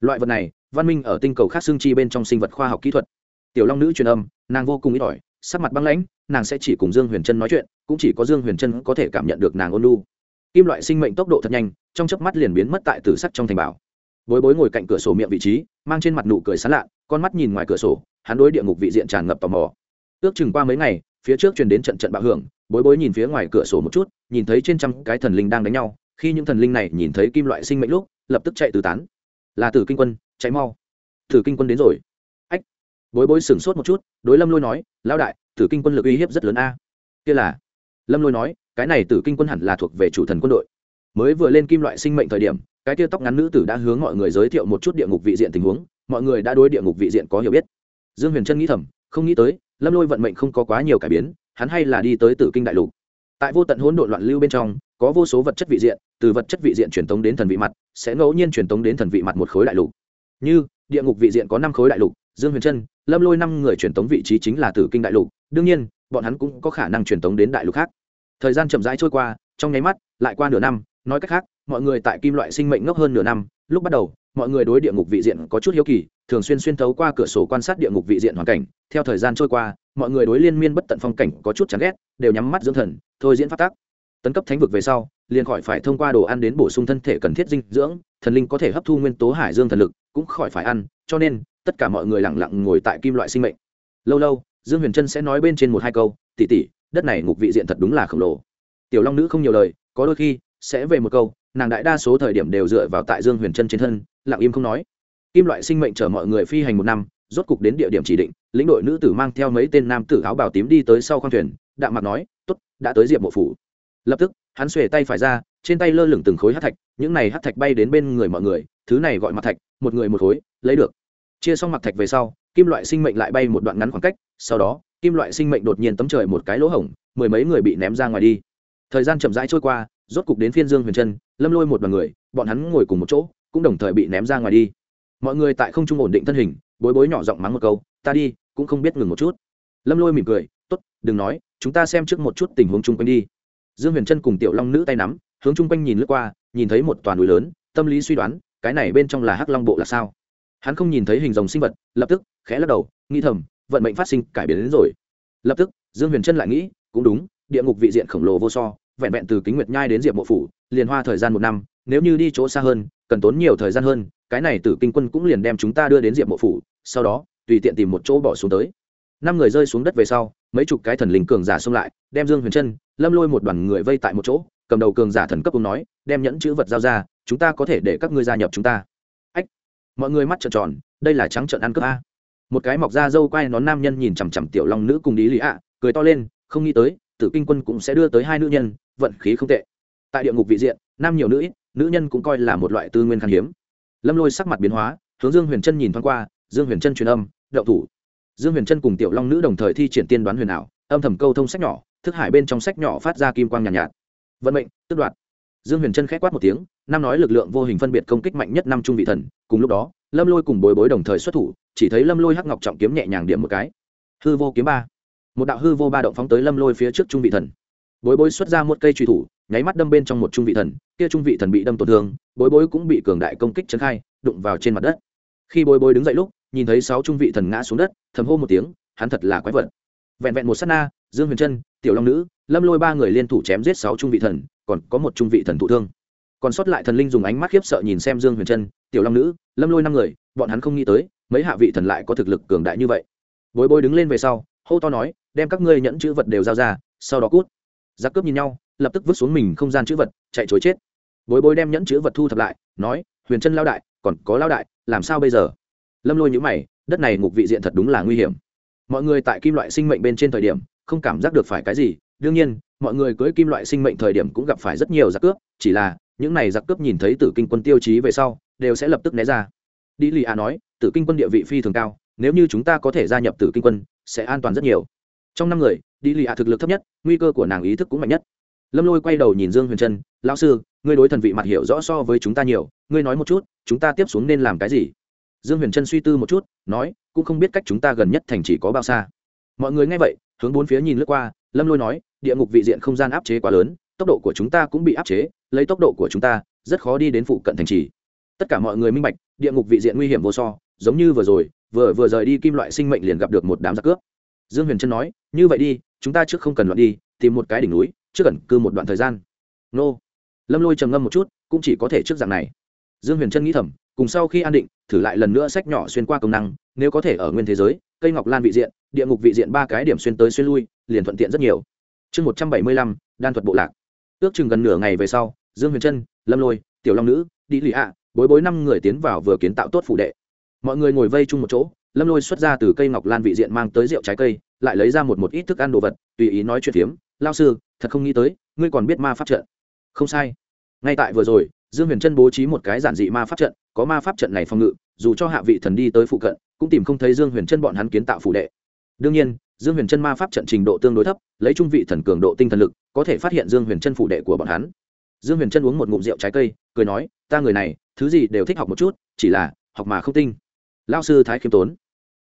Speaker 1: Loại vật này, văn minh ở tinh cầu khác xương chi bên trong sinh vật khoa học kỹ thuật. Tiểu long nữ truyền âm, nàng vô cùng ít ỏi, sắc mặt băng lãnh, nàng sẽ chỉ cùng dương huyền trân nói chuyện, cũng chỉ có dương huyền trân có thể cảm nhận được nàng ôn lu kim loại sinh mệnh tốc độ thật nhanh, trong chớp mắt liền biến mất tại tử sắc trong thành bảo. Bối bối ngồi cạnh cửa sổ miệng vị trí, mang trên mặt nụ cười sán lạ con mắt nhìn ngoài cửa sổ, hắn đối địa ngục vị diện tràn ngập tò mò. Ước chừng qua mấy ngày, phía trước truyền đến trận trận bạo hưởng, bối bối nhìn phía ngoài cửa sổ một chút, nhìn thấy trên trăm cái thần linh đang đánh nhau, khi những thần linh này nhìn thấy kim loại sinh mệnh lúc, lập tức chạy từ tán. Là tử kinh quân cháy mau. Tử kinh quân đến rồi. Ách. Bối bối sửng sốt một chút, đối lâm lôi nói, lão đại, tử kinh quân lực uy hiếp rất lớn a. Kia là. Lâm lôi nói cái này tử kinh quân hẳn là thuộc về chủ thần quân đội. Mới vừa lên kim loại sinh mệnh thời điểm, cái tia tóc ngắn nữ tử đã hướng mọi người giới thiệu một chút địa ngục vị diện tình huống, mọi người đã đối địa ngục vị diện có hiểu biết. Dương huyền trân nghĩ thầm, không nghĩ tới, lâm lôi vận mệnh không có quá nhiều cải biến, hắn hay là đi tới tử kinh đại lục. Tại vô tận hỗn độn loạn lưu bên trong, có vô số vật chất vị diện, từ vật chất vị diện truyền tống đến thần vị mặt, sẽ ngẫu nhiên truyền tống đến thần vị mặt một khối đại lục. Như, địa ngục vị diện có năm khối đại lục, dương huyền trân lâm lôi năm người truyền tống vị trí chính là tử kinh đại lục, đương nhiên, bọn hắn cũng có khả năng truyền tống đến đại lục khác thời gian chậm rãi trôi qua, trong nháy mắt, lại qua nửa năm, nói cách khác, mọi người tại kim loại sinh mệnh ngốc hơn nửa năm, lúc bắt đầu, mọi người đối địa ngục vị diện có chút hiếu kỳ, thường xuyên xuyên thấu qua cửa sổ quan sát địa ngục vị diện hoàn cảnh. Theo thời gian trôi qua, mọi người đối liên miên bất tận phong cảnh có chút chán ghét, đều nhắm mắt dưỡng thần, thôi diễn phát tác tấn cấp thánh vực về sau, liền khỏi phải thông qua đồ ăn đến bổ sung thân thể cần thiết dinh dưỡng, thần linh có thể hấp thu nguyên tố hải dương thần lực, cũng khỏi phải ăn, cho nên, tất cả mọi người lặng lặng ngồi tại kim loại sinh mệnh. Lâu lâu, dương huyền trân sẽ nói bên trên một hai câu tỉ tỉ đất này ngục vị diện thật đúng là khổng lồ. Tiểu long nữ không nhiều lời, có đôi khi sẽ về một câu, nàng đại đa số thời điểm đều dựa vào tại dương huyền chân trên thân, lặng im không nói. Kim loại sinh mệnh chở mọi người phi hành một năm, rốt cục đến địa điểm chỉ định, lĩnh đội nữ tử mang theo mấy tên nam tử áo bào tím đi tới sau khoang thuyền, đạm mặt nói t ố t đã tới diệp mộ phủ. Lập tức, hắn xuề tay phải ra, trên tay lơ lửng từng khối hát thạch, những này hát thạch bay đến bên người mọi người, thứ này gọi mặt thạch, một người một khối, lấy được. Chia xong mặt thạch về sau kim loại sinh mệnh lại bay một đoạn ngắn khoảng cách, sau đó, kim loại sinh mệnh đột nhiên tấm trời một cái lỗ hổng, mười mấy người bị ném ra ngoài đi. Thời gian chậm rãi trôi qua, rốt cục đến phiên dương huyền trân, lâm lôi một đoàn người, bọn hắn ngồi cùng một chỗ, cũng đồng thời bị ném ra ngoài đi. Mọi người tại không trung ổn định thân hình, bối bối nhỏ giọng mắng một câu, ta đi, cũng không biết ngừng một chút. Lâm lôi mỉm cười t ố t đừng nói, chúng ta xem trước một chút tình huống chung quanh đi. Dương huyền trân cùng tiểu long nữ tay nắm, hướng chung quanh nhìn lướt qua, nhìn thấy một toàn núi lớn, tâm lý suy đoán, cái này bên trong là hắc long bộ là sao? Hắn không nhìn thấy hình dòng sinh vật, lập tức khẽ lắc đầu, nghĩ thầm, vận mệnh phát sinh cải biến đến rồi. Lập tức, dương huyền trân lại nghĩ, cũng đúng, địa ngục vị diện khổng lồ vô so, vẹn vẹn từ kính nguyệt nhai đến diệp mộ phủ, liền hoa thời gian một năm, nếu như đi chỗ xa hơn, cần tốn nhiều thời gian hơn, cái này tử kinh quân cũng liền đem chúng ta đưa đến diệp mộ phủ, sau đó, tùy tiện tìm một chỗ bỏ xuống tới. Năm người rơi xuống đất về sau, mấy chục cái thần linh cường giả xông lại, đem dương huyền trân lâm lôi một đoàn người vây tại một chỗ, cầm đầu cường giả thần cấp ông nói, đem nhẫn chữ vật giao ra, chúng ta có thể để các ngươi gia nhập chúng ta. Ách, mọi người mắt trợn tròn, đây là trắng trợn ăn cướp a một cái mọc da dâu quai nón nam nhân nhìn chằm chằm tiểu long nữ cùng đi lý ạ cười to lên không nghĩ tới tử kinh quân cũng sẽ đưa tới hai nữ nhân vận khí không tệ. Tại địa ngục vị diện nam nhiều nữ ít nữ nhân cũng coi là một loại tư nguyên khan hiếm. Lâm lôi sắc mặt biến hóa hướng dương huyền trân nhìn thoáng qua dương huyền trân truyền âm đậu thủ. Dương huyền trân cùng tiểu long nữ đồng thời thi triển tiên đoán huyền ảo âm thầm câu thông sách nhỏ thức hải bên trong sách nhỏ phát ra kim quang nhàn nhạt, nhạt vận mệnh tức đoạt. Dương huyền trân k h é quát một tiếng nam nói lực lượng vô hình phân biệt công kích mạnh nhất năm trung vị thần cùng lúc đó lâm lôi cùng bối bối đồng thời xuất thủ chỉ thấy lâm lôi hắc ngọc trọng kiếm nhẹ nhàng điểm một cái. Hư vô kiếm ba. Một đạo hư vô ba động phóng tới lâm lôi phía trước trung vị thần. Bối bối xuất ra một cây truy thủ, nháy mắt đâm bên trong một trung vị thần, kia trung vị thần bị đâm tổn thương, bối bối cũng bị cường đại công kích trấn khai, đụng vào trên mặt đất. Khi bối bối đứng dậy lúc, nhìn thấy sáu trung vị thần ngã xuống đất, thầm hô một tiếng, hắn thật là quái vật. Vẹn vẹn một s á t na, dương huyền trân, tiểu long nữ, lâm lôi ba người liên thủ chém giết sáu trung vị thần, còn có một trung vị thần thụ thương. Còn sót lại thần linh dùng ánh mắt khiếp sợ nhìn xem dương huyền trân, tiểu long nữ, lâm lôi năm người, bọn hắn không nghĩ tới mấy hạ vị thần lại có thực lực cường đại như vậy. Bối bối đứng lên về sau, hô to nói, đem các ngươi nhẫn chữ vật đều giao ra, sau đó cút. Giặc cướp nhìn nhau, lập tức vứt xuống mình không gian chữ vật, chạy chối chết. Bối bối đem nhẫn chữ vật thu thập lại, nói, huyền chân lao đại, còn có lao đại, làm sao bây giờ? Lâm lôi nhữ mày, đất này ngục vị diện thật đúng là nguy hiểm. Mọi người tại kim loại sinh mệnh bên trên thời điểm, không cảm giác được phải cái gì. Đương nhiên, mọi người cưới kim loại sinh mệnh thời điểm cũng gặp phải rất nhiều giặc cướp, chỉ là, những này giặc cướp nhìn thấy tử kinh quân tiêu chí về sau, đều sẽ lập tức né ra. Đi lì a nói tử kinh quân địa vị phi thường cao, nếu như chúng ta có thể gia nhập tử kinh quân, sẽ an toàn rất nhiều. Trong năm người đi lì a thực lực thấp nhất, nguy cơ của nàng ý thức cũng mạnh nhất. Lâm lôi quay đầu nhìn dương huyền trân, lão sư, ngươi đối thần vị mặt hiểu rõ so với chúng ta nhiều, ngươi nói một chút, chúng ta tiếp xuống nên làm cái gì? Dương huyền trân suy tư một chút, nói, cũng không biết cách chúng ta gần nhất thành chỉ có bao xa. Mọi người nghe vậy, hướng bốn phía nhìn lướt qua, lâm lôi nói, địa ngục vị diện không gian áp chế quá lớn, tốc độ của chúng ta cũng bị áp chế, lấy tốc độ của chúng ta, rất khó đi đến phụ cận thành trì. Tất cả mọi người minh bạch, địa ngục vị diện nguy hiểm vô so giống như vừa rồi, vừa vừa rời đi kim loại sinh mệnh liền gặp được một đám giặc cướp. Dương huyền trân nói, như vậy đi, chúng ta trước không cần loạn đi, tìm một cái đỉnh núi, trước ẩn cư một đoạn thời gian. Nô. Lâm lôi trầm ngâm một chút, cũng chỉ có thể trước dạng này. Dương huyền trân nghĩ thầm, cùng sau khi an định, thử lại lần nữa sách nhỏ xuyên qua công năng, nếu có thể ở nguyên thế giới, cây ngọc lan vị diện, địa ngục vị diện ba cái điểm xuyên tới xuyên lui, liền thuận tiện rất nhiều. Chương một trăm bảy mươi lăm, đan thuật bộ lạc. Ước chừng gần nửa ngày về sau, dương huyền trân lâm lôi, tiểu long nữ đi lì ạ, bối bối năm người tiến vào vừa kiến tạo tốt phủ đệ mọi người ngồi vây chung một chỗ, lâm lôi xuất ra từ cây ngọc lan vị diện mang tới rượu trái cây, lại lấy ra một một ít thức ăn đồ vật, tùy ý nói chuyện phiếm lao sư, thật không nghĩ tới, ngươi còn biết ma pháp trận. Không sai. Ngay tại vừa rồi, dương huyền trân bố trí một cái giản dị ma pháp trận, có ma pháp trận này phòng ngự, dù cho hạ vị thần đi tới phụ cận, cũng tìm không thấy dương huyền trân bọn hắn kiến tạo phủ đệ. Đương nhiên, dương huyền trân ma pháp trận trình độ tương đối thấp, lấy trung vị thần cường độ tinh thần lực, có thể phát hiện dương huyền trân phủ đệ của bọn hắn. Dương huyền trân uống một ngụm rượu trái cây, cười nói, ta người này, thứ gì đều thích học một chút, chỉ là học mà không tinh lao sư thái khiêm tốn.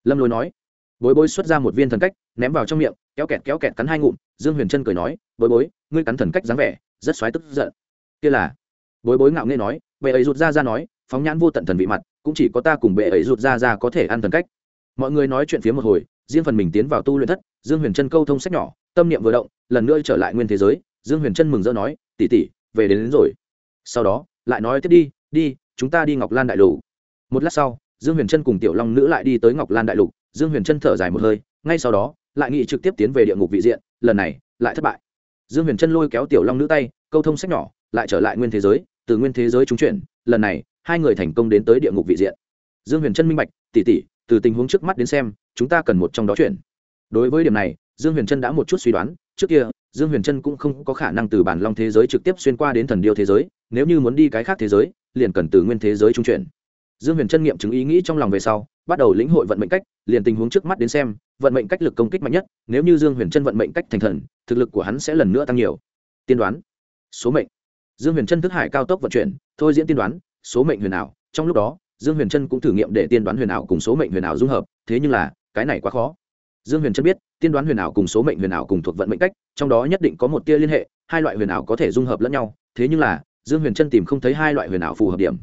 Speaker 1: Lâm lôi nói bối bối xuất ra một viên thần cách ném vào trong miệng kéo kẹt kéo kẹt cắn hai ngụm. Dương huyền trân cười nói bối bối ngươi cắn thần cách dáng vẻ rất xoáy tức giận. Kia là bối bối ngạo nghê nói bệ ấy rụt ra ra nói phóng nhãn vô tận thần vị mặt cũng chỉ có ta cùng bệ ấy rụt ra ra có thể ăn thần cách. Mọi người nói chuyện phía một hồi riêng phần mình tiến vào tu luyện thất dương huyền trân câu thông sách nhỏ tâm niệm vừa động lần nữa trở lại nguyên thế giới dương huyền trân mừng rỡ nói tỉ tỉ về đến, đến rồi. Sau đó lại nói tiếp đi đi chúng ta đi ngọc lan đại lù một lát sau dương huyền trân cùng tiểu long nữ lại đi tới ngọc lan đại lục, dương huyền trân thở dài một hơi, ngay sau đó, lại nghị trực tiếp tiến về địa ngục vị diện, lần này, lại thất bại. Dương huyền trân lôi kéo tiểu long nữ tay, câu thông sách nhỏ, lại trở lại nguyên thế giới, từ nguyên thế giới trúng chuyển, lần này, hai người thành công đến tới địa ngục vị diện. Dương huyền trân minh bạch tỉ tỉ từ tình huống trước mắt đến xem, chúng ta cần một trong đó chuyển. Đối với điểm này, dương huyền trân đã một chút suy đoán, trước kia, dương huyền trân cũng không có khả năng từ bản long thế giới trực tiếp xuyên qua đến thần điêu thế giới, nếu như muốn đi cái khác thế giới, liền cần từ nguyên thế giới trung chuyển dương huyền trân nghiệm chứng ý nghĩ trong lòng về sau, bắt đầu lĩnh hội vận mệnh cách, liền tình huống trước mắt đến xem, vận mệnh cách lực công kích mạnh nhất, nếu như dương huyền trân vận mệnh cách thành thần, thực lực của hắn sẽ lần nữa tăng nhiều. Tiên đoán, số mệnh. Dương huyền trân thức hải cao tốc vận chuyển, thôi diễn tiên đoán, số mệnh huyền ảo. Trong lúc đó, dương huyền trân cũng thử nghiệm để tiên đoán huyền ảo cùng số mệnh huyền ảo dung hợp, thế nhưng là, cái này quá khó. Dương huyền trân biết, tiên đoán huyền ảo cùng số mệnh huyền ảo cùng thuộc vận mệnh cách, trong đó nhất định có một tia liên hệ, hai loại huyền ảo có thể dung hợp lẫn nhau, thế nhưng là, dương huyền trân tìm không thấy hai loại huyền ảo phù hợp điểm.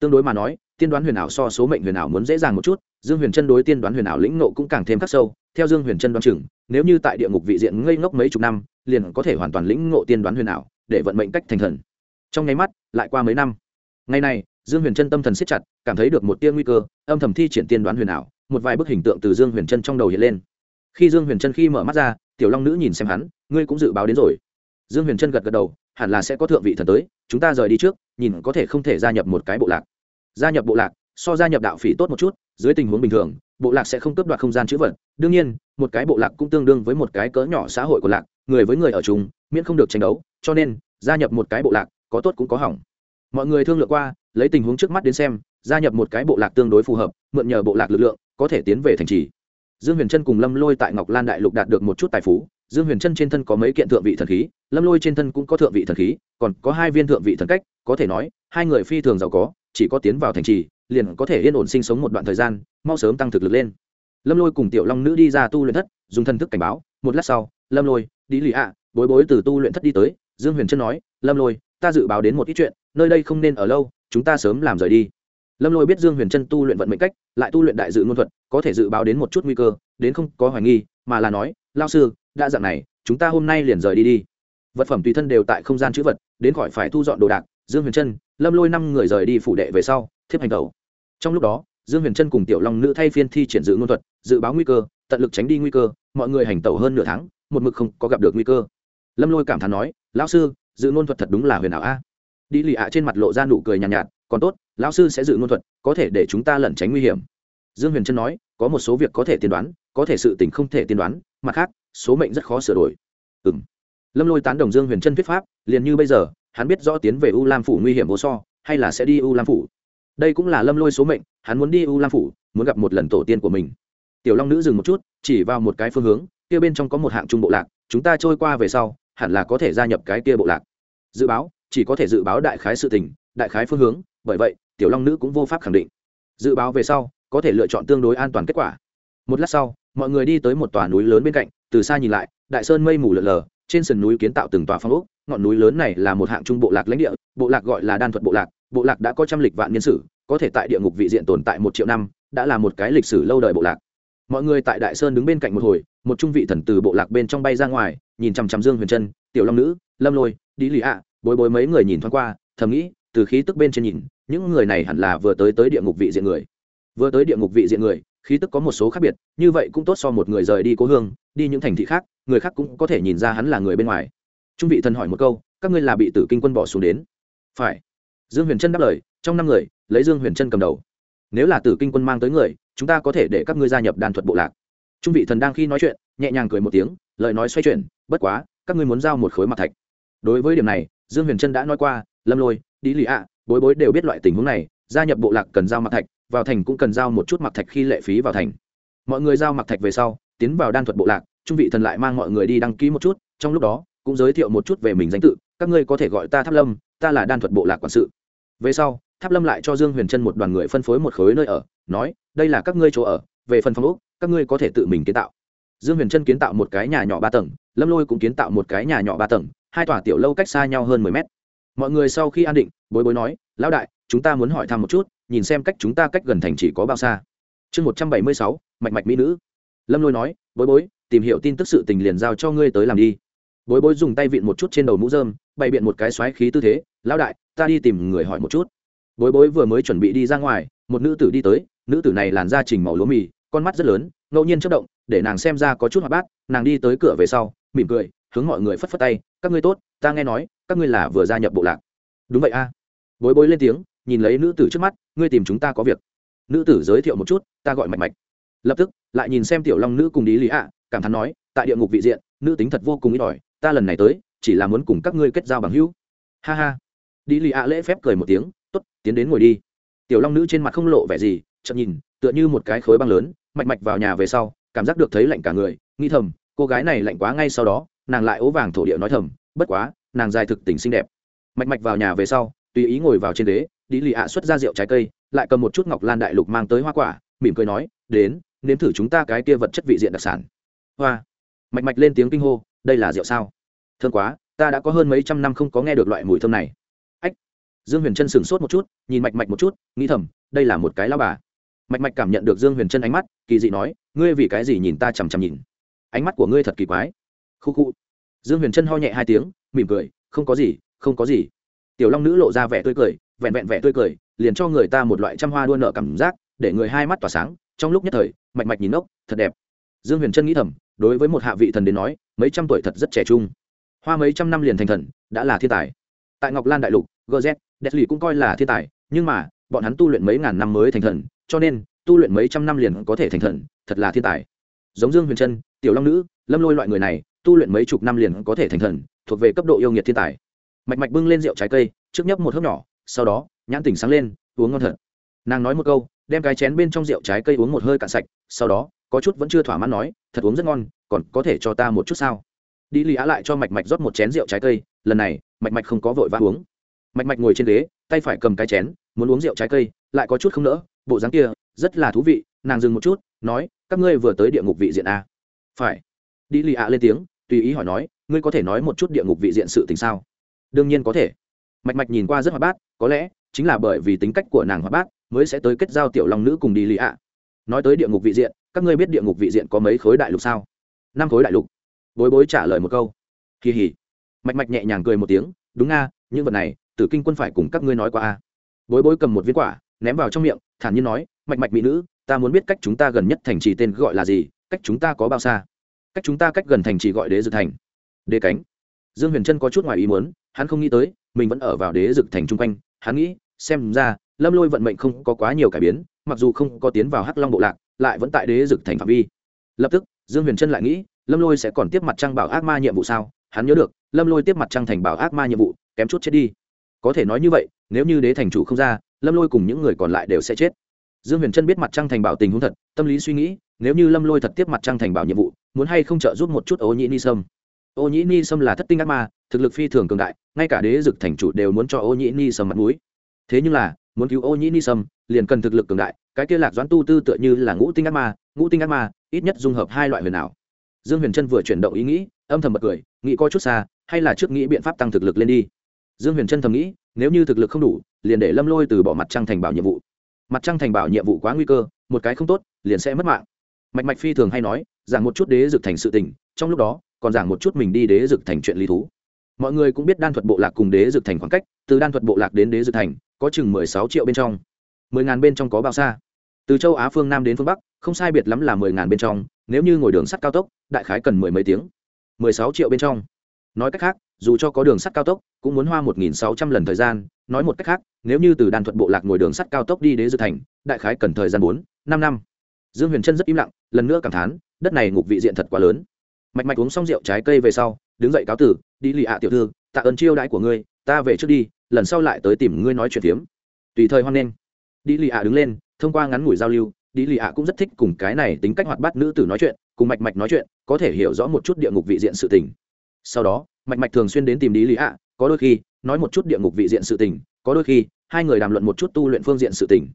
Speaker 1: Tương đối mà nói tiên đoán huyền ảo so số mệnh huyền ảo muốn dễ dàng một chút, dương huyền chân đối tiên đoán huyền ảo lĩnh nộ cũng càng thêm khắc sâu, theo dương huyền chân đoán chừng, nếu như tại địa ngục vị diện ngây ngốc mấy chục năm, liền có thể hoàn toàn lĩnh ngộ tiên đoán huyền ảo, để vận mệnh cách thành thần. Trong nháy mắt, lại qua mấy năm. Ngày này, dương huyền chân tâm thần siết chặt, cảm thấy được một tia nguy cơ, âm thầm thi triển tiên đoán huyền ảo, một vài bức hình tượng từ dương huyền chân trong đầu hiện lên. Khi dương huyền chân khi mở mắt ra, tiểu long nữ nhìn xem hắn, ngươi cũng dự báo đến rồi. Dương huyền chân gật gật đầu, hẳn là sẽ có thượng vị thần tới, chúng ta rời đi trước, nhìn có thể không thể gia nhập một cái bộ lạc gia nhập bộ lạc, so gia nhập đạo phỉ tốt một chút, dưới tình huống bình thường, bộ lạc sẽ không cướp đoạt không gian chữ vật. Đương nhiên, một cái bộ lạc cũng tương đương với một cái cỡ nhỏ xã hội của lạc, người với người ở chung, miễn không được tranh đấu, cho nên, gia nhập một cái bộ lạc, có tốt cũng có hỏng. Mọi người thương lượng qua, lấy tình huống trước mắt đến xem, gia nhập một cái bộ lạc tương đối phù hợp, mượn nhờ bộ lạc lực lượng, có thể tiến về thành trì. Dương huyền trân cùng lâm lôi tại ngọc lan đại lục đạt được một chút tài phú. Dương huyền trân trên thân có mấy kiện thượng vị thần khí, lâm lôi trên thân cũng có thượng vị thần khí, còn có hai viên thượng vị thần cách, có thể nói, hai người phi thường giàu có chỉ có tiến vào thành trì, liền có thể yên ổn sinh sống một đoạn thời gian, mau sớm tăng thực lực lên. Lâm lôi cùng tiểu long nữ đi ra tu luyện thất, dùng thân thức cảnh báo, một lát sau, lâm lôi đi lì ạ, bối bối từ tu luyện thất đi tới. Dương huyền trân nói, lâm lôi, ta dự báo đến một ít chuyện, nơi đây không nên ở lâu, chúng ta sớm làm rời đi. Lâm lôi biết dương huyền trân tu luyện vận mệnh cách, lại tu luyện đại dự ngôn thuật, có thể dự báo đến một chút nguy cơ, đến không có hoài nghi, mà là nói lao sư, đã dạng này, chúng ta hôm nay liền rời đi đi. Vật phẩm tùy thân đều tại không gian chữ vật, đến khỏi phải thu dọn đồ đạc dương huyền trân lâm lôi năm người rời đi phủ đệ về sau thiếp hành cầu trong lúc đó dương huyền trân cùng tiểu long nữ thay phiên thi triển dự ngôn thuật dự báo nguy cơ tận lực tránh đi nguy cơ mọi người hành tẩu hơn nửa tháng một mực không có gặp được nguy cơ. Lâm lôi cảm thán nói lão sư dự ngôn thuật thật đúng là huyền ảo a. Đi lì ạ trên mặt lộ ra nụ cười nhàn nhạt, nhạt còn tốt lão sư sẽ dự ngôn thuật có thể để chúng ta lẩn tránh nguy hiểm. Dương huyền trân nói có một số việc có thể tiên đoán có thể sự tình không thể tiên đoán mặt khác số mệnh rất khó sửa đổi. Ừ m lâm lôi tán đồng dương huyền trân thuyết pháp liền như bây giờ hắn biết rõ tiến về u lam phủ nguy hiểm vô so, hay là sẽ đi u lam phủ. Đây cũng là lâm lôi số mệnh, hắn muốn đi u lam phủ, muốn gặp một lần tổ tiên của mình. Tiểu long nữ dừng một chút, chỉ vào một cái phương hướng, kia bên trong có một hạng trung bộ lạc, chúng ta trôi qua về sau, hẳn là có thể gia nhập cái kia bộ lạc. Dự báo, chỉ có thể dự báo đại khái sự tình, đại khái phương hướng, bởi vậy, tiểu long nữ cũng vô pháp khẳng định. Dự báo về sau, có thể lựa chọn tương đối an toàn kết quả. Một lát sau, mọi người đi tới một tòa núi lớn bên cạnh, từ xa nhìn lại, đại sơn mây mù lợn lờ trên sườn núi kiến tạo từng tòa phong ốc ngọn núi lớn này là một hạng trung bộ lạc lãnh địa, bộ lạc gọi là đan thuật bộ lạc bộ lạc đã có trăm lịch vạn niên sử, có thể tại địa ngục vị diện tồn tại một triệu năm, đã là một cái lịch sử lâu đời bộ lạc. Mọi người tại đại sơn đứng bên cạnh một hồi, một trung vị thần từ bộ lạc bên trong bay ra ngoài, nhìn chằm chằm dương huyền trân, tiểu long nữ, lâm lôi đi lì ạ, bối bối mấy người nhìn thoáng qua, thầm nghĩ, từ khí tức bên trên nhìn, những người này hẳn là vừa tới tới địa ngục vị diện người. Vừa tới địa ngục vị diện người, khí tức có một số khác biệt, như vậy cũng tốt so một người rời đi cố hương, đi những thành thị khác, người khác cũng có thể nhìn ra hắn là người bên ngoài trung vị thần hỏi một câu, các ngươi là bị tử kinh quân bỏ xuống đến? Phải. Dương huyền trân đáp lời, trong năm người, lấy dương huyền trân cầm đầu. Nếu là tử kinh quân mang tới người, chúng ta có thể để các ngươi gia nhập đàn thuật bộ lạc. Trung vị thần đang khi nói chuyện, nhẹ nhàng cười một tiếng, lời nói xoay chuyển, bất quá, các ngươi muốn giao một khối mặt thạch. Đối với điểm này, dương huyền trân đã nói qua, lâm lôi đi lì ạ, bối bối đều biết loại tình huống này, gia nhập bộ lạc cần giao mặt thạch, vào thành cũng cần giao một chút mặt thạch khi lệ phí vào thành. Mọi người giao mặt thạch về sau, tiến vào đan thuật bộ lạc, trung vị thần lại mang mọi người đi đăng ký một chút, trong lúc đó cũng giới thiệu một chút về mình danh tự, các ngươi có thể gọi ta tháp lâm, ta là đan thuật bộ lạc quản sự. Về sau, tháp lâm lại cho dương huyền trân một đoàn người phân phối một khối nơi ở, nói, đây là các ngươi chỗ ở, về phần phòng úc các ngươi có thể tự mình kiến tạo. Dương huyền trân kiến tạo một cái nhà nhỏ ba tầng, lâm lôi cũng kiến tạo một cái nhà nhỏ ba tầng, hai tòa tiểu lâu cách xa nhau hơn mười mét. Mọi người sau khi an định, bối bối nói, lão đại, chúng ta muốn hỏi thăm một chút, nhìn xem cách chúng ta cách gần thành chỉ có bao xa. Chương một trăm bảy mươi sáu, mạch mạch mỹ nữ. Lâm lôi nói, bối bối, tìm hiểu tin tức sự tình liền giao cho ngươi tới làm đi bối bối dùng tay vịn một chút trên đầu mũ dơm bày biện một cái xoáy khí tư thế, lão đại, ta đi tìm người hỏi một chút. Bối bối vừa mới chuẩn bị đi ra ngoài, một nữ tử đi tới, nữ tử này làn da trình màu lúa mì, con mắt rất lớn, ngẫu nhiên chất động, để nàng xem ra có chút hoạt bát, nàng đi tới cửa về sau, mỉm cười, hướng mọi người phất phất tay, các ngươi tốt, ta nghe nói, các ngươi là vừa gia nhập bộ lạc. Đúng vậy a. Bối bối lên tiếng, nhìn lấy nữ tử trước mắt, ngươi tìm chúng ta có việc. Nữ tử giới thiệu một chút, ta gọi mạch mạch. Lập tức, lại nhìn xem tiểu long nữ cùng đi lý ạ, cảm thán nói, tại địa ngục vị diện, nữ tính thật vô cùng ít ỏi ta lần này tới, chỉ là muốn cùng các ngươi kết giao bằng hữu. Ha ha. Đi lì ạ lễ phép cười một tiếng t ố t tiến đến ngồi đi. Tiểu long nữ trên mặt không lộ vẻ gì chậm nhìn, tựa như một cái khối băng lớn, mạch mạch vào nhà về sau, cảm giác được thấy lạnh cả người nghi thầm, cô gái này lạnh quá ngay sau đó, nàng lại ố vàng thổ địa nói thầm, bất quá, nàng dài thực tình xinh đẹp. Mạch mạch vào nhà về sau, tùy ý ngồi vào trên đế đi lì ạ xuất ra rượu trái cây, lại cầm một chút ngọc lan đại lục mang tới hoa quả, mỉm cười nói, đến, nếm thử chúng ta cái kia vật chất vị diện đặc sản. Hoa. Mạch mạch lên tiếng kinh hô đây là rượu sao? Thương quá, ta đã có hơn mấy trăm năm không có nghe được loại mùi thơm này. Ách, dương huyền trân sửng sốt một chút, nhìn mạch mạch một chút, nghĩ thầm, đây là một cái lao bà. Mạch mạch cảm nhận được dương huyền trân ánh mắt, kỳ dị nói, ngươi vì cái gì nhìn ta chằm chằm nhìn? Ánh mắt của ngươi thật kỳ quái. Khu khu. Dương huyền trân ho nhẹ hai tiếng, mỉm cười, không có gì, không có gì. Tiểu long nữ lộ ra vẻ tươi cười, vẹn vẹn vẻ tươi cười, liền cho người ta một loại trăm hoa đua nợ cảm giác, để người hai mắt tỏa sáng. Trong lúc nhất thời, mạch mạch nhìn ốc, thật đẹp. Dương huyền trân nghĩ thầm đối với một hạ vị thần đến nói, mấy trăm tuổi thật rất trẻ trung. Hoa mấy trăm năm liền thành thần, đã là thiên tài. Tại ngọc lan đại lục gz deadly cũng coi là thiên tài, nhưng mà, bọn hắn tu luyện mấy ngàn năm mới thành thần, cho nên, tu luyện mấy trăm năm liền có thể thành thần, thật là thiên tài. Giống dương huyền trân, tiểu long nữ, lâm lôi loại người này, tu luyện mấy chục năm liền có thể thành thần, thuộc về cấp độ yêu nghiệt thiên tài. Mạch mạch bưng lên rượu trái cây, trước nhấp một hớp nhỏ, sau đó, nhãn tỉnh sáng lên, uống ngon thật. Nàng nói một câu, đem cái chén bên trong rượu trái cây uống một hơi cạn sạch, sau đó có chút vẫn chưa thỏa mãn nói, thật uống rất ngon, còn có thể cho ta một chút sao? Đi lì á lại cho mạch mạch rót một chén rượu trái cây, lần này, mạch mạch không có vội vã uống. Mạch mạch ngồi trên ghế, tay phải cầm cái chén, muốn uống rượu trái cây, lại có chút không nỡ, bộ dáng kia, rất là thú vị, nàng dừng một chút, nói, các ngươi vừa tới địa ngục vị diện a. Phải. Đi lì ạ lên tiếng, tùy ý hỏi nói, ngươi có thể nói một chút địa ngục vị diện sự tình sao? Đương nhiên có thể. Mạch mạch nhìn qua rất hoạt bát, có lẽ, chính là bởi vì tính cách của nàng hoạt bát, mới sẽ tới kết giao tiểu long nữ cùng đi lì ạ nói tới địa ngục vị diện các ngươi biết địa ngục vị diện có mấy khối đại lục sao? Năm khối đại lục. Bối bối trả lời một câu. Kỳ hỉ mạch mạch nhẹ nhàng cười một tiếng. Đúng nga những vật này, tử kinh quân phải cùng các ngươi nói qua a. Bối bối cầm một viên quả, ném vào trong miệng, thản nhiên nói, mạch mạch mỹ nữ, ta muốn biết cách chúng ta gần nhất thành trì tên gọi là gì, cách chúng ta có bao xa? Cách chúng ta cách gần thành trì gọi đế dực thành. Đế cánh. Dương huyền trân có chút ngoài ý muốn, hắn không nghĩ tới, mình vẫn ở vào đế dực thành chung quanh. Hắn nghĩ, xem ra, lâm lôi vận mệnh không có quá nhiều cải biến, mặc dù không có tiến vào hắc long bộ lạc lại vẫn tại đế dực thành phạm vi. Lập tức, dương huyền trân lại nghĩ, lâm lôi sẽ còn tiếp mặt trăng bảo ác ma nhiệm vụ sao? Hắn nhớ được, lâm lôi tiếp mặt trăng thành bảo ác ma nhiệm vụ, kém chút chết đi. Có thể nói như vậy, nếu như đế thành chủ không ra, lâm lôi cùng những người còn lại đều sẽ chết. Dương huyền trân biết mặt trăng thành bảo tình huống thật, tâm lý suy nghĩ, nếu như lâm lôi thật tiếp mặt trăng thành bảo nhiệm vụ, muốn hay không trợ giúp một chút ô nhĩ ni sâm? Ô nhĩ ni sâm là thất tinh ác ma, thực lực phi thường cường đại, ngay cả đế dực thành chủ đều muốn cho ô nhĩ ni sâm mặt mũi. Thế nhưng là, muốn cứu ô nhĩ ni sâm liền cần thực lực cường đại, cái kia lạc doãn tu tư tựa như là ngũ tinh ác ma, ngũ tinh ác ma, ít nhất dung hợp hai loại huyền ảo. Dương huyền trân vừa chuyển động ý nghĩ, âm thầm bật cười, nghĩ coi chút xa, hay là trước nghĩ biện pháp tăng thực lực lên đi. Dương huyền trân thầm nghĩ, nếu như thực lực không đủ, liền để lâm lôi từ bỏ mặt trăng thành bảo nhiệm vụ. Mặt trăng thành bảo nhiệm vụ quá nguy cơ, một cái không tốt, liền sẽ mất mạng. Mạch mạch phi thường hay nói, giảng một chút đế dực thành sự tình, trong lúc đó, còn giảng một chút mình đi đế dực thành chuyện lý thú. Mọi người cũng biết đan thuật bộ lạc cùng đế dực thành khoảng cách, từ đan thuật bộ lạc đến đế dực thành, có chừng mười sáu triệu bên trong mười ngàn bên trong có bao xa. Từ châu á phương nam đến phương bắc, không sai biệt lắm là mười ngàn bên trong, nếu như ngồi đường sắt cao tốc, đại khái cần mười mấy tiếng. Mười sáu triệu bên trong. Nói cách khác, dù cho có đường sắt cao tốc, cũng muốn hoa một nghìn sáu trăm lần thời gian. Nói một cách khác, nếu như từ đan thuật bộ lạc ngồi đường sắt cao tốc đi đến dự thành, đại khái cần thời gian bốn, năm năm. Dương huyền trân rất im lặng, lần nữa cảm thán, đất này ngục vị diện thật quá lớn. Mạch mạch uống xong rượu trái cây về sau, đứng dậy cáo tử, đi lì ạ, tiểu thư, tạ ơn chiêu đãi của ngươi, ta về trước đi, lần sau lại tới tìm ngươi nói chuyện phiếm. Tùy thời hoan nghênh đi lì ạ đứng lên, thông qua ngắn ngủi giao lưu đi lì ạ cũng rất thích cùng cái này tính cách hoạt bát nữ tử nói chuyện, cùng mạch mạch nói chuyện, có thể hiểu rõ một chút địa ngục vị diện sự tình. Sau đó, mạch mạch thường xuyên đến tìm đi lì ạ, có đôi khi nói một chút địa ngục vị diện sự tình, có đôi khi hai người đàm luận một chút tu luyện phương diện sự tình.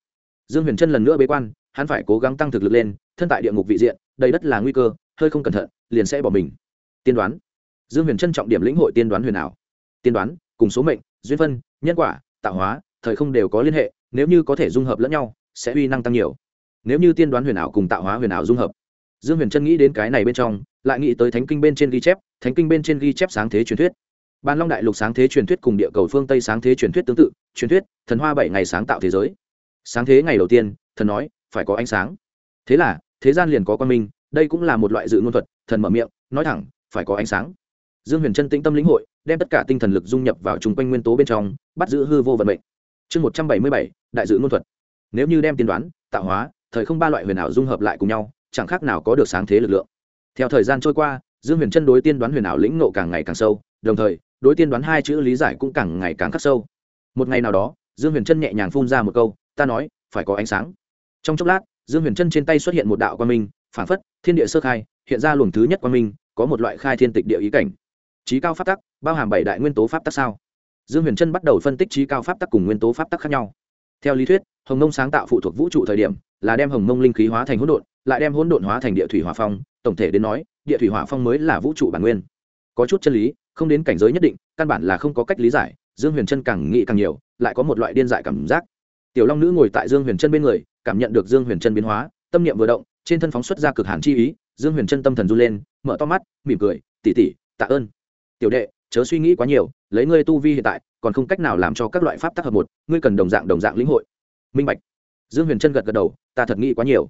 Speaker 1: Dương huyền trân lần nữa bế quan, hắn phải cố gắng tăng thực lực lên, thân tại địa ngục vị diện, đầy đất là nguy cơ, hơi không cẩn thận, liền sẽ bỏ mình. Tiên đoán. Dương huyền trân trọng điểm lĩnh hội tiên đoán huyền ảo. Tiên đoán, cùng số mệnh, duyên phân, nhân quả, tạo hóa, thời không đều có liên hệ nếu như có thể dung hợp lẫn nhau, sẽ uy năng tăng nhiều. Nếu như tiên đoán huyền ảo cùng tạo hóa huyền ảo dung hợp, dương huyền trân nghĩ đến cái này bên trong, lại nghĩ tới thánh kinh bên trên ghi chép, thánh kinh bên trên ghi chép sáng thế truyền thuyết. Ban long đại lục sáng thế truyền thuyết cùng địa cầu phương tây sáng thế truyền thuyết tương tự, truyền thuyết, thần hoa bảy ngày sáng tạo thế giới. Sáng thế ngày đầu tiên, thần nói, phải có ánh sáng. Thế là, thế gian liền có quan minh, đây cũng là một loại dự ngôn thuật, thần mở miệng, nói thẳng, phải có ánh sáng. Dương huyền chân tĩnh tâm lĩnh hội, đem tất cả tinh thần lực dung nhập vào chung quanh nguyên tố bên trong, bắt giữ hư vô vận mệnh chương một trăm bảy mươi bảy, đại dự ngôn thuật. Nếu như đem tiên đoán, tạo hóa, thời không ba loại huyền ảo dung hợp lại cùng nhau, chẳng khác nào có được sáng thế lực lượng. Theo thời gian trôi qua, dương huyền chân đối tiên đoán huyền ảo lĩnh nộ càng ngày càng sâu, đồng thời, đối tiên đoán hai chữ lý giải cũng càng ngày càng khắc sâu. Một ngày nào đó, dương huyền chân nhẹ nhàng phun ra một câu, ta nói, phải có ánh sáng. Trong chốc lát, dương huyền chân trên tay xuất hiện một đạo quang minh phản phất, thiên địa sơ khai, hiện ra luồng thứ nhất quang minh, có một loại khai thiên tịch địa ý cảnh. Trí cao pháp tắc, bao hàm bảy đại nguyên tố pháp tắc sao? Dương huyền chân bắt đầu phân tích trí cao pháp tắc cùng nguyên tố pháp tắc khác nhau. Theo lý thuyết, hồng mông sáng tạo phụ thuộc vũ trụ thời điểm, là đem hồng mông linh khí hóa thành hỗn độn, lại đem hỗn độn hóa thành địa thủy hỏa phong, tổng thể đến nói, địa thủy hỏa phong mới là vũ trụ bản nguyên. Có chút chân lý, không đến cảnh giới nhất định, căn bản là không có cách lý giải, dương huyền trân càng nghĩ càng nhiều, lại có một loại điên dại cảm giác. Tiểu long nữ ngồi tại dương huyền trân bên người, cảm nhận được dương huyền trân biến hóa, tâm niệm vừa động, trên thân phóng xuất ra cực hàn chi ý, dương huyền trân tâm thần run lên, mở to mắt, mỉm cười tỉ tỉ tạ ơn. Tiểu đệ, chớ suy nghĩ quá nhiều lấy ngươi tu vi hiện tại, còn không cách nào làm cho các loại pháp tác hợp một, ngươi cần đồng dạng đồng dạng lĩnh hội. Minh bạch. Dương huyền trân gật gật đầu, ta thật nghĩ quá nhiều.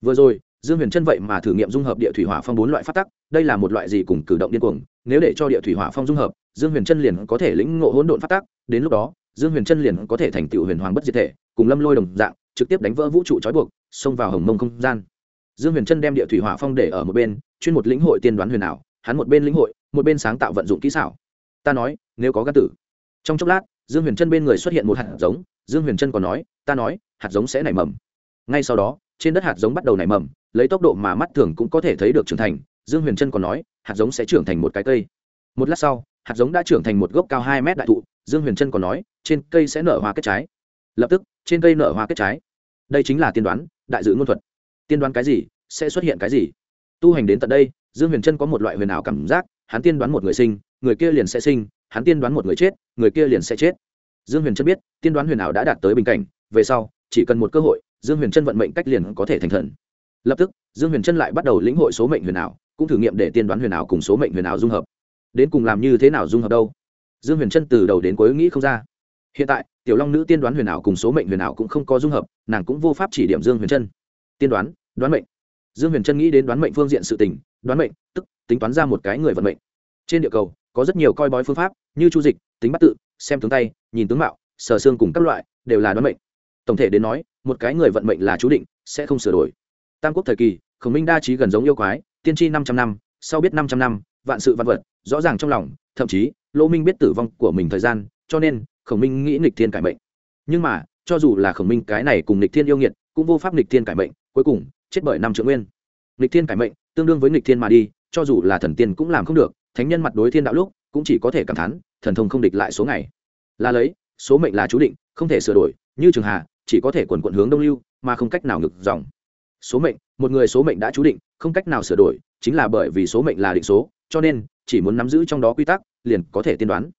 Speaker 1: Vừa rồi, dương huyền trân vậy mà thử nghiệm dung hợp địa thủy hỏa phong bốn loại pháp tắc, đây là một loại gì cùng cử động điên cuồng, nếu để cho địa thủy hỏa phong dung hợp, dương huyền trân liền có thể lĩnh ngộ hỗn độn pháp tắc, đến lúc đó, dương huyền trân liền có thể thành tựu huyền hoàng bất diệt thể, cùng lâm lôi đồng dạng, trực tiếp đánh vỡ vũ trụ trói buộc, xông vào hồng mông không gian. Dương huyền trân đem địa thủy hỏa phong để ở một bên, chuyên một lĩnh hội tiên đoán huyền ảo, hắn một bên lĩnh hội, một bên sáng tạo vận dụng kỹ xảo ta nói, nếu có gác tử. Trong chốc lát, dương huyền trân bên người xuất hiện một hạt giống, dương huyền trân còn nói, ta nói, hạt giống sẽ nảy mầm. Ngay sau đó, trên đất hạt giống bắt đầu nảy mầm, lấy tốc độ mà mắt thường cũng có thể thấy được trưởng thành, dương huyền trân còn nói, hạt giống sẽ trưởng thành một cái cây. Một lát sau, hạt giống đã trưởng thành một gốc cao hai mét đại thụ, dương huyền trân còn nói, trên cây sẽ nở hoa kết trái. Lập tức, trên cây nở hoa kết trái. Đây chính là tiên đoán, đại dự ngôn thuật. Tiên đoán cái gì, sẽ xuất hiện cái gì? Tu hành đến tận đây, dương huyền trân có một loại huyền ảo cảm giác, hắn tiên đoán một người sinh người kia liền sẽ sinh, hắn tiên đoán một người chết, người kia liền sẽ chết. Dương huyền trân biết, tiên đoán huyền ảo đã đạt tới bình cảnh, về sau, chỉ cần một cơ hội, dương huyền trân vận mệnh cách liền có thể thành thần. Lập tức, dương huyền trân lại bắt đầu lĩnh hội số mệnh huyền ảo, cũng thử nghiệm để tiên đoán huyền ảo cùng số mệnh huyền ảo dung hợp. Đến cùng làm như thế nào dung hợp đâu? Dương huyền trân từ đầu đến cuối nghĩ không ra. Hiện tại, tiểu long nữ tiên đoán huyền ảo cùng số mệnh huyền ảo cũng không có dung hợp, nàng cũng vô pháp chỉ điểm dương huyền trân tiên đoán đoán mệnh. Dương huyền trân nghĩ đến đoán mệnh phương diện sự tình, đoán mệnh, tức, tính toán ra một cái người vận mệnh trên địa cầu, có rất nhiều coi bói phương pháp, như chu dịch, tính bắt tự, xem tướng tay, nhìn tướng mạo, sờ xương cùng các loại, đều là đoán mệnh. Tổng thể đến nói, một cái người vận mệnh là chú định, sẽ không sửa đổi. Tam quốc thời kỳ, khổng minh đa trí gần giống yêu quái, tiên tri năm trăm năm, sau biết năm trăm năm, vạn sự vạn vật, rõ ràng trong lòng, thậm chí lỗ minh biết tử vong của mình thời gian, cho nên, khổng minh nghĩ nghịch thiên cải mệnh. Nhưng mà, cho dù là khổng minh cái này cùng nghịch thiên yêu nghiệt, cũng vô pháp nghịch thiên cải mệnh, cuối cùng, chết bởi năm trượng nguyên. Nghịch thiên cải mệnh, tương đương với nghịch thiên mà đi, cho dù là thần tiên cũng làm không được thánh nhân mặt đối thiên đạo lúc, cũng chỉ có thể cảm thán, thần thông không địch lại số ngày. Là lấy, số mệnh là chú định, không thể sửa đổi, như trường hà, chỉ có thể quần quận hướng đông lưu, mà không cách nào ngược dòng. Số mệnh, một người số mệnh đã chú định, không cách nào sửa đổi, chính là bởi vì số mệnh là định số, cho nên, chỉ muốn nắm giữ trong đó quy tắc, liền có thể tiên đoán.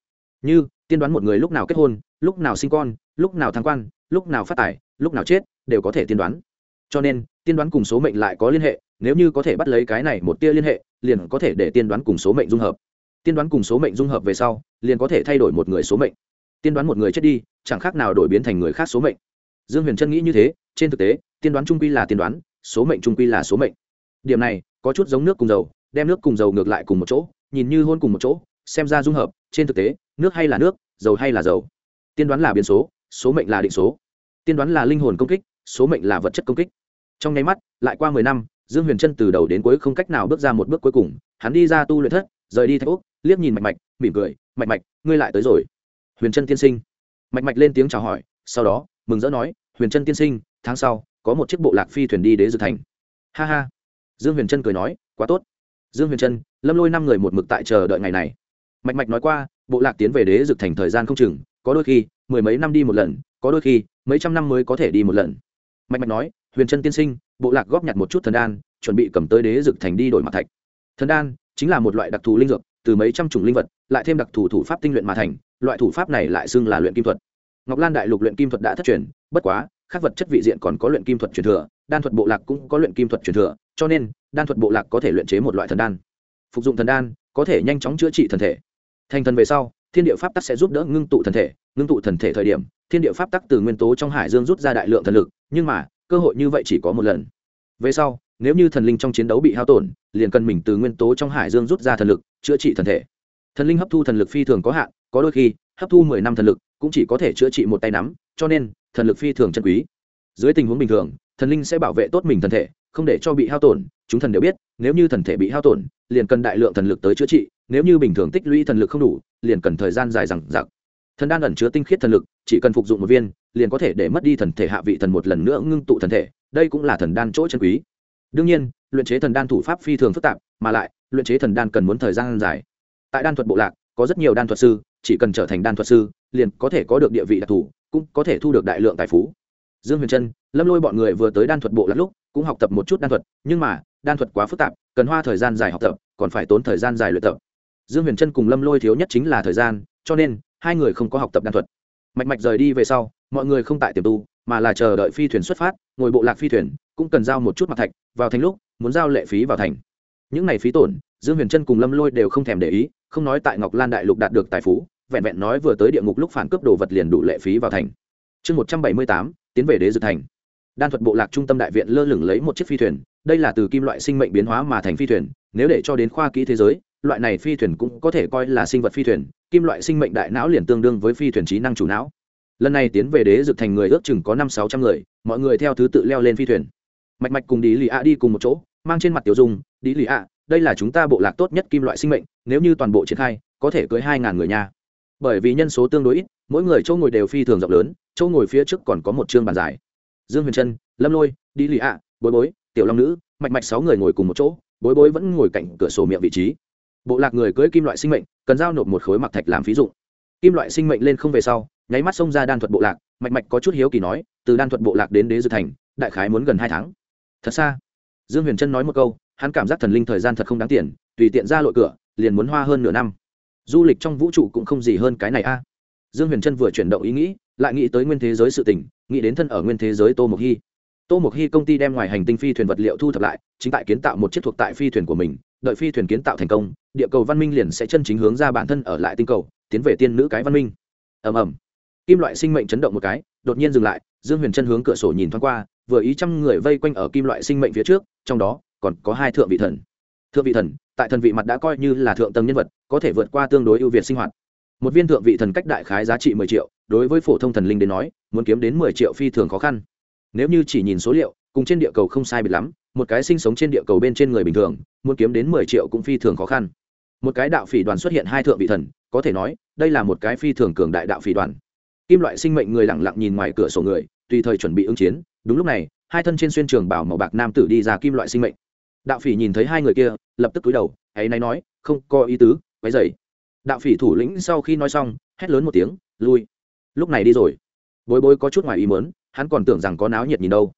Speaker 1: Như, tiên đoán một người lúc nào kết hôn, lúc nào sinh con, lúc nào thăng quan, lúc nào phát tài, lúc nào chết, đều có thể tiên đoán. Cho nên, tiên đoán cùng số mệnh lại có liên hệ, nếu như có thể bắt lấy cái này một tia liên hệ liền có thể để tiên đoán cùng số mệnh dung hợp. Tiên đoán cùng số mệnh dung hợp về sau, liền có thể thay đổi một người số mệnh. Tiên đoán một người chết đi, chẳng khác nào đổi biến thành người khác số mệnh. Dương huyền trân nghĩ như thế, trên thực tế, tiên đoán trung quy là tiên đoán, số mệnh trung quy là số mệnh. Điểm này, có chút giống nước cùng dầu, đem nước cùng dầu ngược lại cùng một chỗ, nhìn như hôn cùng một chỗ, xem ra dung hợp, trên thực tế, nước hay là nước, dầu hay là dầu. Tiên đoán là biến số số mệnh là định số. Tiên đoán là linh hồn công kích, số mệnh là vật chất công kích. Trong nháy mắt, lại qua mười năm dương huyền trân từ đầu đến cuối không cách nào bước ra một bước cuối cùng, hắn đi ra tu luyện thất, rời đi thạch úc liếc nhìn mạch mạch, mỉm cười, mạch mạch, ngươi lại tới rồi. Huyền trân tiên sinh. Mạch mạch lên tiếng chào hỏi, sau đó, mừng rỡ nói, huyền trân tiên sinh, tháng sau, có một chiếc bộ lạc phi thuyền đi đế dự thành. Ha ha. Dương huyền trân cười nói, quá tốt. Dương huyền trân lâm lôi năm người một mực tại chờ đợi ngày này. Mạch mạch nói qua, bộ lạc tiến về đế Dực thành thời gian không chừng, có đôi khi, mười mấy năm đi một lần, có đôi khi, mấy trăm năm mới có thể đi một lần. Mạch mạch nói huyền trân tiên sinh, bộ lạc góp nhặt một chút thần đan, chuẩn bị cầm tới đế dược thành đi đổi mặt thạch. Thần đan chính là một loại đặc thù linh dược, từ mấy trăm chủng linh vật, lại thêm đặc thù thủ pháp tinh luyện mà thành, loại thủ pháp này lại xưng là luyện kim thuật. Ngọc lan đại lục luyện kim thuật đã thất truyền, bất quá các vật chất vị diện còn có luyện kim thuật truyền thừa, đan thuật bộ lạc cũng có luyện kim thuật truyền thừa, cho nên, đan thuật bộ lạc có thể luyện chế một loại thần đan. Phục dụng thần đan, có thể nhanh chóng chữa trị thần thể. Thành thần về sau, thiên địa pháp tắc sẽ giúp đỡ ngưng tụ thần thể, ngưng tụ thần thể thời điểm, thiên địa pháp tắc từ nguyên tố trong hải dương rút ra đại lượng thần lực, nhưng mà cơ hội như vậy chỉ có một lần. Về sau, nếu như thần linh trong chiến đấu bị hao tổn, liền cần mình từ nguyên tố trong hải dương rút ra thần lực, chữa trị thần thể. Thần linh hấp thu thần lực phi thường có hạn, có đôi khi, hấp thu mười năm thần lực cũng chỉ có thể chữa trị một tay nắm, cho nên, thần lực phi thường chân quý. Dưới tình huống bình thường, thần linh sẽ bảo vệ tốt mình thần thể, không để cho bị hao tổn, chúng thần đều biết, nếu như thần thể bị hao tổn, liền cần đại lượng thần lực tới chữa trị, nếu như bình thường tích lũy thần lực không đủ, liền cần thời gian dài rằng giặc thần đan ẩn chứa tinh khiết thần lực, chỉ cần phục dụng một viên, liền có thể để mất đi thần thể hạ vị thần một lần nữa ngưng tụ thần thể, đây cũng là thần đan chỗ chân quý. Đương nhiên, luyện chế thần đan thủ pháp phi thường phức tạp, mà lại, luyện chế thần đan cần muốn thời gian dài. Tại đan thuật bộ lạc, có rất nhiều đan thuật sư, chỉ cần trở thành đan thuật sư, liền có thể có được địa vị đặc thù, cũng có thể thu được đại lượng tài phú. Dương huyền trân, lâm lôi bọn người vừa tới đan thuật bộ lạc lúc, cũng học tập một chút đan thuật, nhưng mà, đan thuật quá phức tạp, cần hoa thời gian dài học tập, còn phải tốn thời gian dài luyện tập. Dương huyền trân cùng lâm lôi thiếu nhất chính là thời gian, cho nên hai người không có học tập đan thuật. Mạch mạch rời đi về sau, mọi người không tại tiềm tu, mà là chờ đợi phi thuyền xuất phát, ngồi bộ lạc phi thuyền, cũng cần giao một chút mặt thạch, vào thành lúc, muốn giao lệ phí vào thành. Những này phí tổn, dương huyền trân cùng lâm lôi đều không thèm để ý, không nói tại ngọc lan đại lục đạt được tài phú, vẹn vẹn nói vừa tới địa ngục lúc phản cướp đồ vật liền đủ lệ phí vào thành. Chương một trăm bảy mươi tám, tiến về đế dự thành. Đan thuật bộ lạc trung tâm đại viện lơ lửng lấy một chiếc phi thuyền, đây là từ kim loại sinh mệnh biến hóa mà thành phi thuyền, nếu để cho đến khoa kỹ thế giới loại này phi thuyền cũng có thể coi là sinh vật phi thuyền, kim loại sinh mệnh đại não liền tương đương với phi thuyền trí năng chủ não. Lần này tiến về đế dực thành người ước chừng có năm sáu trăm người, mọi người theo thứ tự leo lên phi thuyền. Mạch mạch cùng đi lì ạ đi cùng một chỗ, mang trên mặt tiểu dung đi lì ạ đây là chúng ta bộ lạc tốt nhất kim loại sinh mệnh, nếu như toàn bộ triển khai, có thể cưới hai ngàn người nha. Bởi vì nhân số tương đối ít, mỗi người chỗ ngồi đều phi thường rộng lớn, chỗ ngồi phía trước còn có một chương bàn dài. Dương huyền trân, lâm lôi đi lì ạ bối bối, tiểu long nữ, mạch mạch sáu người ngồi cùng một chỗ, bối bối vẫn ngồi cạnh cửa sổ miệng vị trí bộ lạc người cưới kim loại sinh mệnh, cần giao nộp một khối mặc thạch làm ví dụ kim loại sinh mệnh lên không về sau, nháy mắt xông ra đan thuật bộ lạc, mạch mạch có chút hiếu kỳ nói, từ đan thuật bộ lạc đến đế dư thành, đại khái muốn gần hai tháng. Thật xa? Dương huyền trân nói một câu, hắn cảm giác thần linh thời gian thật không đáng tiền, tùy tiện ra lội cửa, liền muốn hoa hơn nửa năm. Du lịch trong vũ trụ cũng không gì hơn cái này a. Dương huyền trân vừa chuyển động ý nghĩ, lại nghĩ tới nguyên thế giới sự tỉnh nghĩ đến thân ở nguyên thế giới tô mộc hy tô mộc hy công ty đem ngoài hành tinh phi thuyền vật liệu thu thập lại, chính tại kiến tạo một chiếc thuộc tại phi thuyền của mình, đợi phi thuyền kiến tạo thành công, địa cầu văn minh liền sẽ chân chính hướng ra bản thân ở lại tinh cầu, tiến về tiên nữ cái văn minh. Ầm ầm. Kim loại sinh mệnh chấn động một cái, đột nhiên dừng lại, dương huyền chân hướng cửa sổ nhìn thoáng qua, vừa ý trăm người vây quanh ở kim loại sinh mệnh phía trước, trong đó, còn có hai thượng vị thần. Thượng vị thần, tại thần vị mặt đã coi như là thượng tầng nhân vật, có thể vượt qua tương đối ưu việt sinh hoạt. Một viên thượng vị thần cách đại khái giá trị mười triệu, đối với phổ thông thần linh đến nói, muốn kiếm đến mười triệu phi thường khó khăn nếu như chỉ nhìn số liệu, cùng trên địa cầu không sai biệt lắm, một cái sinh sống trên địa cầu bên trên người bình thường, muốn kiếm đến mười triệu cũng phi thường khó khăn. Một cái đạo phỉ đoàn xuất hiện hai thượng vị thần, có thể nói, đây là một cái phi thường cường đại đạo phỉ đoàn. Kim loại sinh mệnh người lẳng lặng nhìn ngoài cửa sổ người, tùy thời chuẩn bị ứng chiến. Đúng lúc này, hai thân trên xuyên trường bảo màu bạc nam tử đi ra kim loại sinh mệnh. Đạo phỉ nhìn thấy hai người kia, lập tức cúi đầu ấy nay nói, không có ý tứ, quấy dày đạo phỉ thủ lĩnh sau khi nói xong, hét lớn một tiếng, lui. Lúc này đi rồi. Bối bối có chút ngoài ý mớn hắn còn tưởng rằng có náo nhiệt nhìn đâu.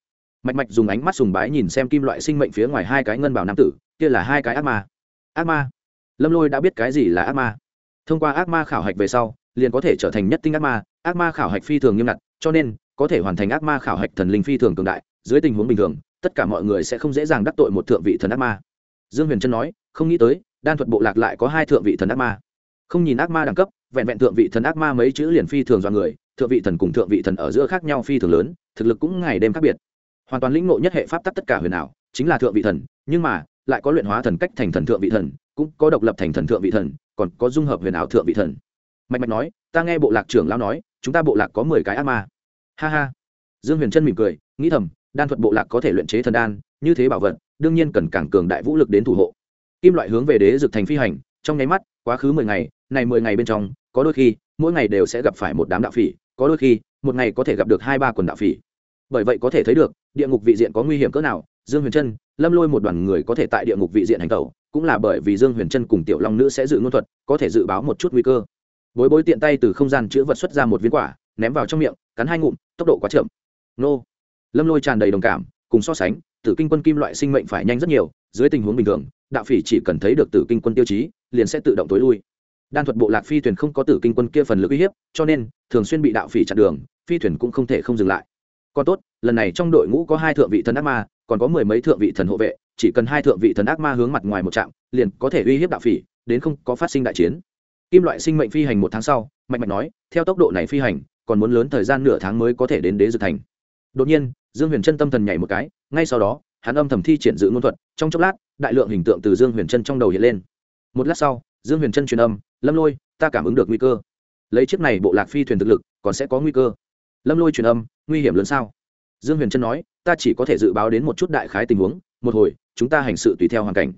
Speaker 1: Mạch mạch dùng ánh mắt sùng bái nhìn xem kim loại sinh mệnh phía ngoài hai cái ngân bảo nam tử, kia là hai cái ác ma. Ác ma? Lâm lôi đã biết cái gì là ác ma. Thông qua ác ma khảo hạch về sau, liền có thể trở thành nhất tinh ác ma. Ác ma khảo hạch phi thường nghiêm ngặt, cho nên, có thể hoàn thành ác ma khảo hạch thần linh phi thường cường đại, dưới tình huống bình thường, tất cả mọi người sẽ không dễ dàng đắc tội một thượng vị thần ác ma. Dương huyền trân nói, không nghĩ tới, đan thuật bộ lạc lại có hai thượng vị thần ác ma. Không nhìn ác ma đẳng cấp, vẹn vẹn thượng vị thần ác ma mấy chữ liền phi thường do người thượng vị thần cùng thượng vị thần ở giữa khác nhau phi thường lớn, thực lực cũng ngày đêm khác biệt. Hoàn toàn lĩnh ngộ nhất hệ pháp tắc tất cả huyền ảo, chính là thượng vị thần, nhưng mà, lại có luyện hóa thần cách thành thần thượng vị thần, cũng có độc lập thành thần thượng vị thần, còn có dung hợp huyền ảo thượng vị thần. Mạch mạch nói, ta nghe bộ lạc trưởng lão nói, chúng ta bộ lạc có mười cái ác ma. Ha ha. Dương huyền trân mỉm cười, nghĩ thầm, đan thuật bộ lạc có thể luyện chế thần đan, như thế bảo vật, đương nhiên cần càng cường đại vũ lực đến thủ hộ. Kim loại hướng về đế dực thành phi hành, trong nháy mắt, quá khứ mười ngày, này mười ngày bên trong, có đôi khi, mỗi ngày đều sẽ gặp phải một đám đạo phỉ có đôi khi, một ngày có thể gặp được hai ba quần đạo phỉ. Bởi vậy có thể thấy được, địa ngục vị diện có nguy hiểm cỡ nào, dương huyền trân, lâm lôi một đoàn người có thể tại địa ngục vị diện hành tẩu, cũng là bởi vì dương huyền trân cùng tiểu long nữ sẽ dự ngôn thuật, có thể dự báo một chút nguy cơ. Bối bối tiện tay từ không gian chữ vật xuất ra một viên quả, ném vào trong miệng, cắn hai ngụm, tốc độ quá chậm. Nô. Lâm lôi tràn đầy đồng cảm, cùng so sánh, tử kinh quân kim loại sinh mệnh phải nhanh rất nhiều, dưới tình huống bình thường, đạo phỉ chỉ cần thấy được tử kinh quân tiêu chí, liền sẽ tự động tối lui đan thuật bộ lạc phi thuyền không có tử kinh quân kia phần lực uy hiếp, cho nên thường xuyên bị đạo phỉ chặn đường, phi thuyền cũng không thể không dừng lại. Còn tốt, lần này trong đội ngũ có hai thượng vị thần ác ma, còn có mười mấy thượng vị thần hộ vệ, chỉ cần hai thượng vị thần ác ma hướng mặt ngoài một trạm, liền có thể uy hiếp đạo phỉ, đến không có phát sinh đại chiến. Kim loại sinh mệnh phi hành một tháng sau, mạnh mạnh nói, theo tốc độ này phi hành, còn muốn lớn thời gian nửa tháng mới có thể đến đế dược thành. Đột nhiên, dương huyền chân tâm thần nhảy một cái, ngay sau đó, hắn âm thầm thi triển dự ngôn thuật, trong chốc lát, đại lượng hình tượng từ dương huyền chân trong đầu hiện lên. Một lát sau dương huyền chân truyền âm, lâm lôi, ta cảm ứng được nguy cơ. Lấy chiếc này bộ lạc phi thuyền thực lực, còn sẽ có nguy cơ. Lâm lôi truyền âm, nguy hiểm lớn sao? Dương huyền trân nói, ta chỉ có thể dự báo đến một chút đại khái tình huống, một hồi, chúng ta hành sự tùy theo hoàn cảnh.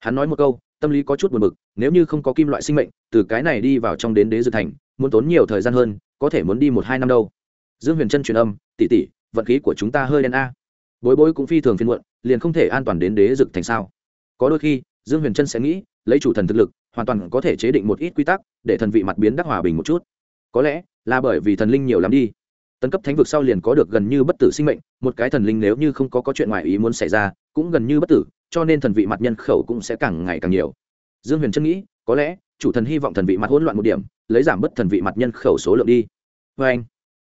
Speaker 1: Hắn nói một câu, tâm lý có chút buồn b ự c nếu như không có kim loại sinh mệnh, từ cái này đi vào trong đến đế dược thành, muốn tốn nhiều thời gian hơn, có thể muốn đi một hai năm đâu. Dương huyền trân truyền âm tỉ tỉ vận khí của chúng ta hơi đen a. Bối bối cũng phi thường phiên muộn, liền không thể an toàn đến đế dực thành sao? Có đôi khi, dương huyền trân sẽ nghĩ, lấy chủ thần thực lực hoàn toàn có thể chế định một ít quy tắc để thần vị mặt biến đắc hòa bình một chút. Có lẽ là bởi vì thần linh nhiều lắm đi. Tấn cấp thánh vực sau liền có được gần như bất tử sinh mệnh, một cái thần linh nếu như không có có chuyện ngoài ý muốn xảy ra, cũng gần như bất tử, cho nên thần vị mặt nhân khẩu cũng sẽ càng ngày càng nhiều. Dương huyền trân nghĩ, có lẽ chủ thần hy vọng thần vị mặt hỗn loạn một điểm, lấy giảm bớt thần vị mặt nhân khẩu số lượng đi. Vê anh,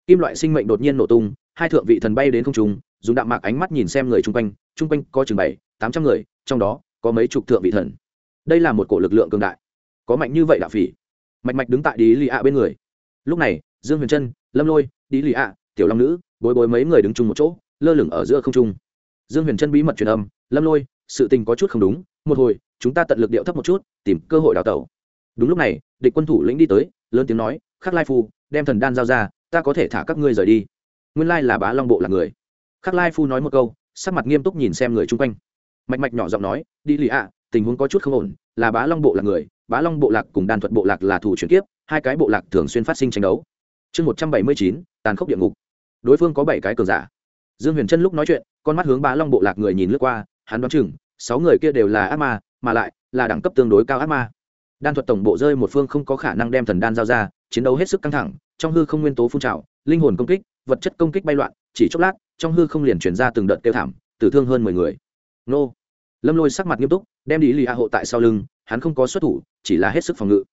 Speaker 1: kim loại sinh mệnh đột nhiên nổ tung, hai thượng vị thần bay đến không trung, dùng đạm mạc ánh mắt nhìn xem người chung quanh chung quanh có chừng bảy, tám trăm người, trong đó có mấy chục thượng vị thần đây là một cổ lực lượng cường đại. Có mạnh như vậy đạo phỉ. Mạch mạch đứng tại đi lì ạ bên người. Lúc này, dương huyền trân, lâm lôi đi lì ạ tiểu long nữ, bối bối mấy người đứng chung một chỗ, lơ lửng ở giữa không trung. Dương huyền trân bí mật truyền âm, lâm lôi, sự tình có chút không đúng, một hồi, chúng ta tận lực điệu thấp một chút, tìm cơ hội đào tẩu. Đúng lúc này, địch quân thủ lĩnh đi tới, lớn tiếng nói, khắc lai phu, đem thần đan giao ra, ta có thể thả các ngươi rời đi. Nguyên lai là bá long bộ là người. Khắc lai phu nói một câu, sắc mặt nghiêm túc nhìn xem người chung quanh. Mạch mạch nhỏ giọng nói đi lì ạ tình huống có chút không ổn, là bá long bộ là người, bá long bộ lạc cùng đan thuật bộ lạc là thủ chuyển kiếp, hai cái bộ lạc thường xuyên phát sinh tranh đấu. Chương một trăm bảy mươi chín, tàn khốc địa ngục. Đối phương có bảy cái cường giả. Dương huyền trân lúc nói chuyện, con mắt hướng bá long bộ lạc người nhìn lướt qua, hắn đoán chừng, sáu người kia đều là ác ma, mà lại là đẳng cấp tương đối cao ác ma. Đan thuật tổng bộ rơi một phương không có khả năng đem thần đan giao ra, chiến đấu hết sức căng thẳng, trong hư không nguyên tố phun trào, linh hồn công kích, vật chất công kích bay loạn, chỉ chốc lát, trong hư không liền chuyển ra từng đợt kêu thảm, tử thương hơn mười người. Nô! Lâm lôi sắc mặt nghiêm túc, đem đi lì a hộ tại sau lưng, hắn không có xuất thủ, chỉ là hết sức phòng ngự.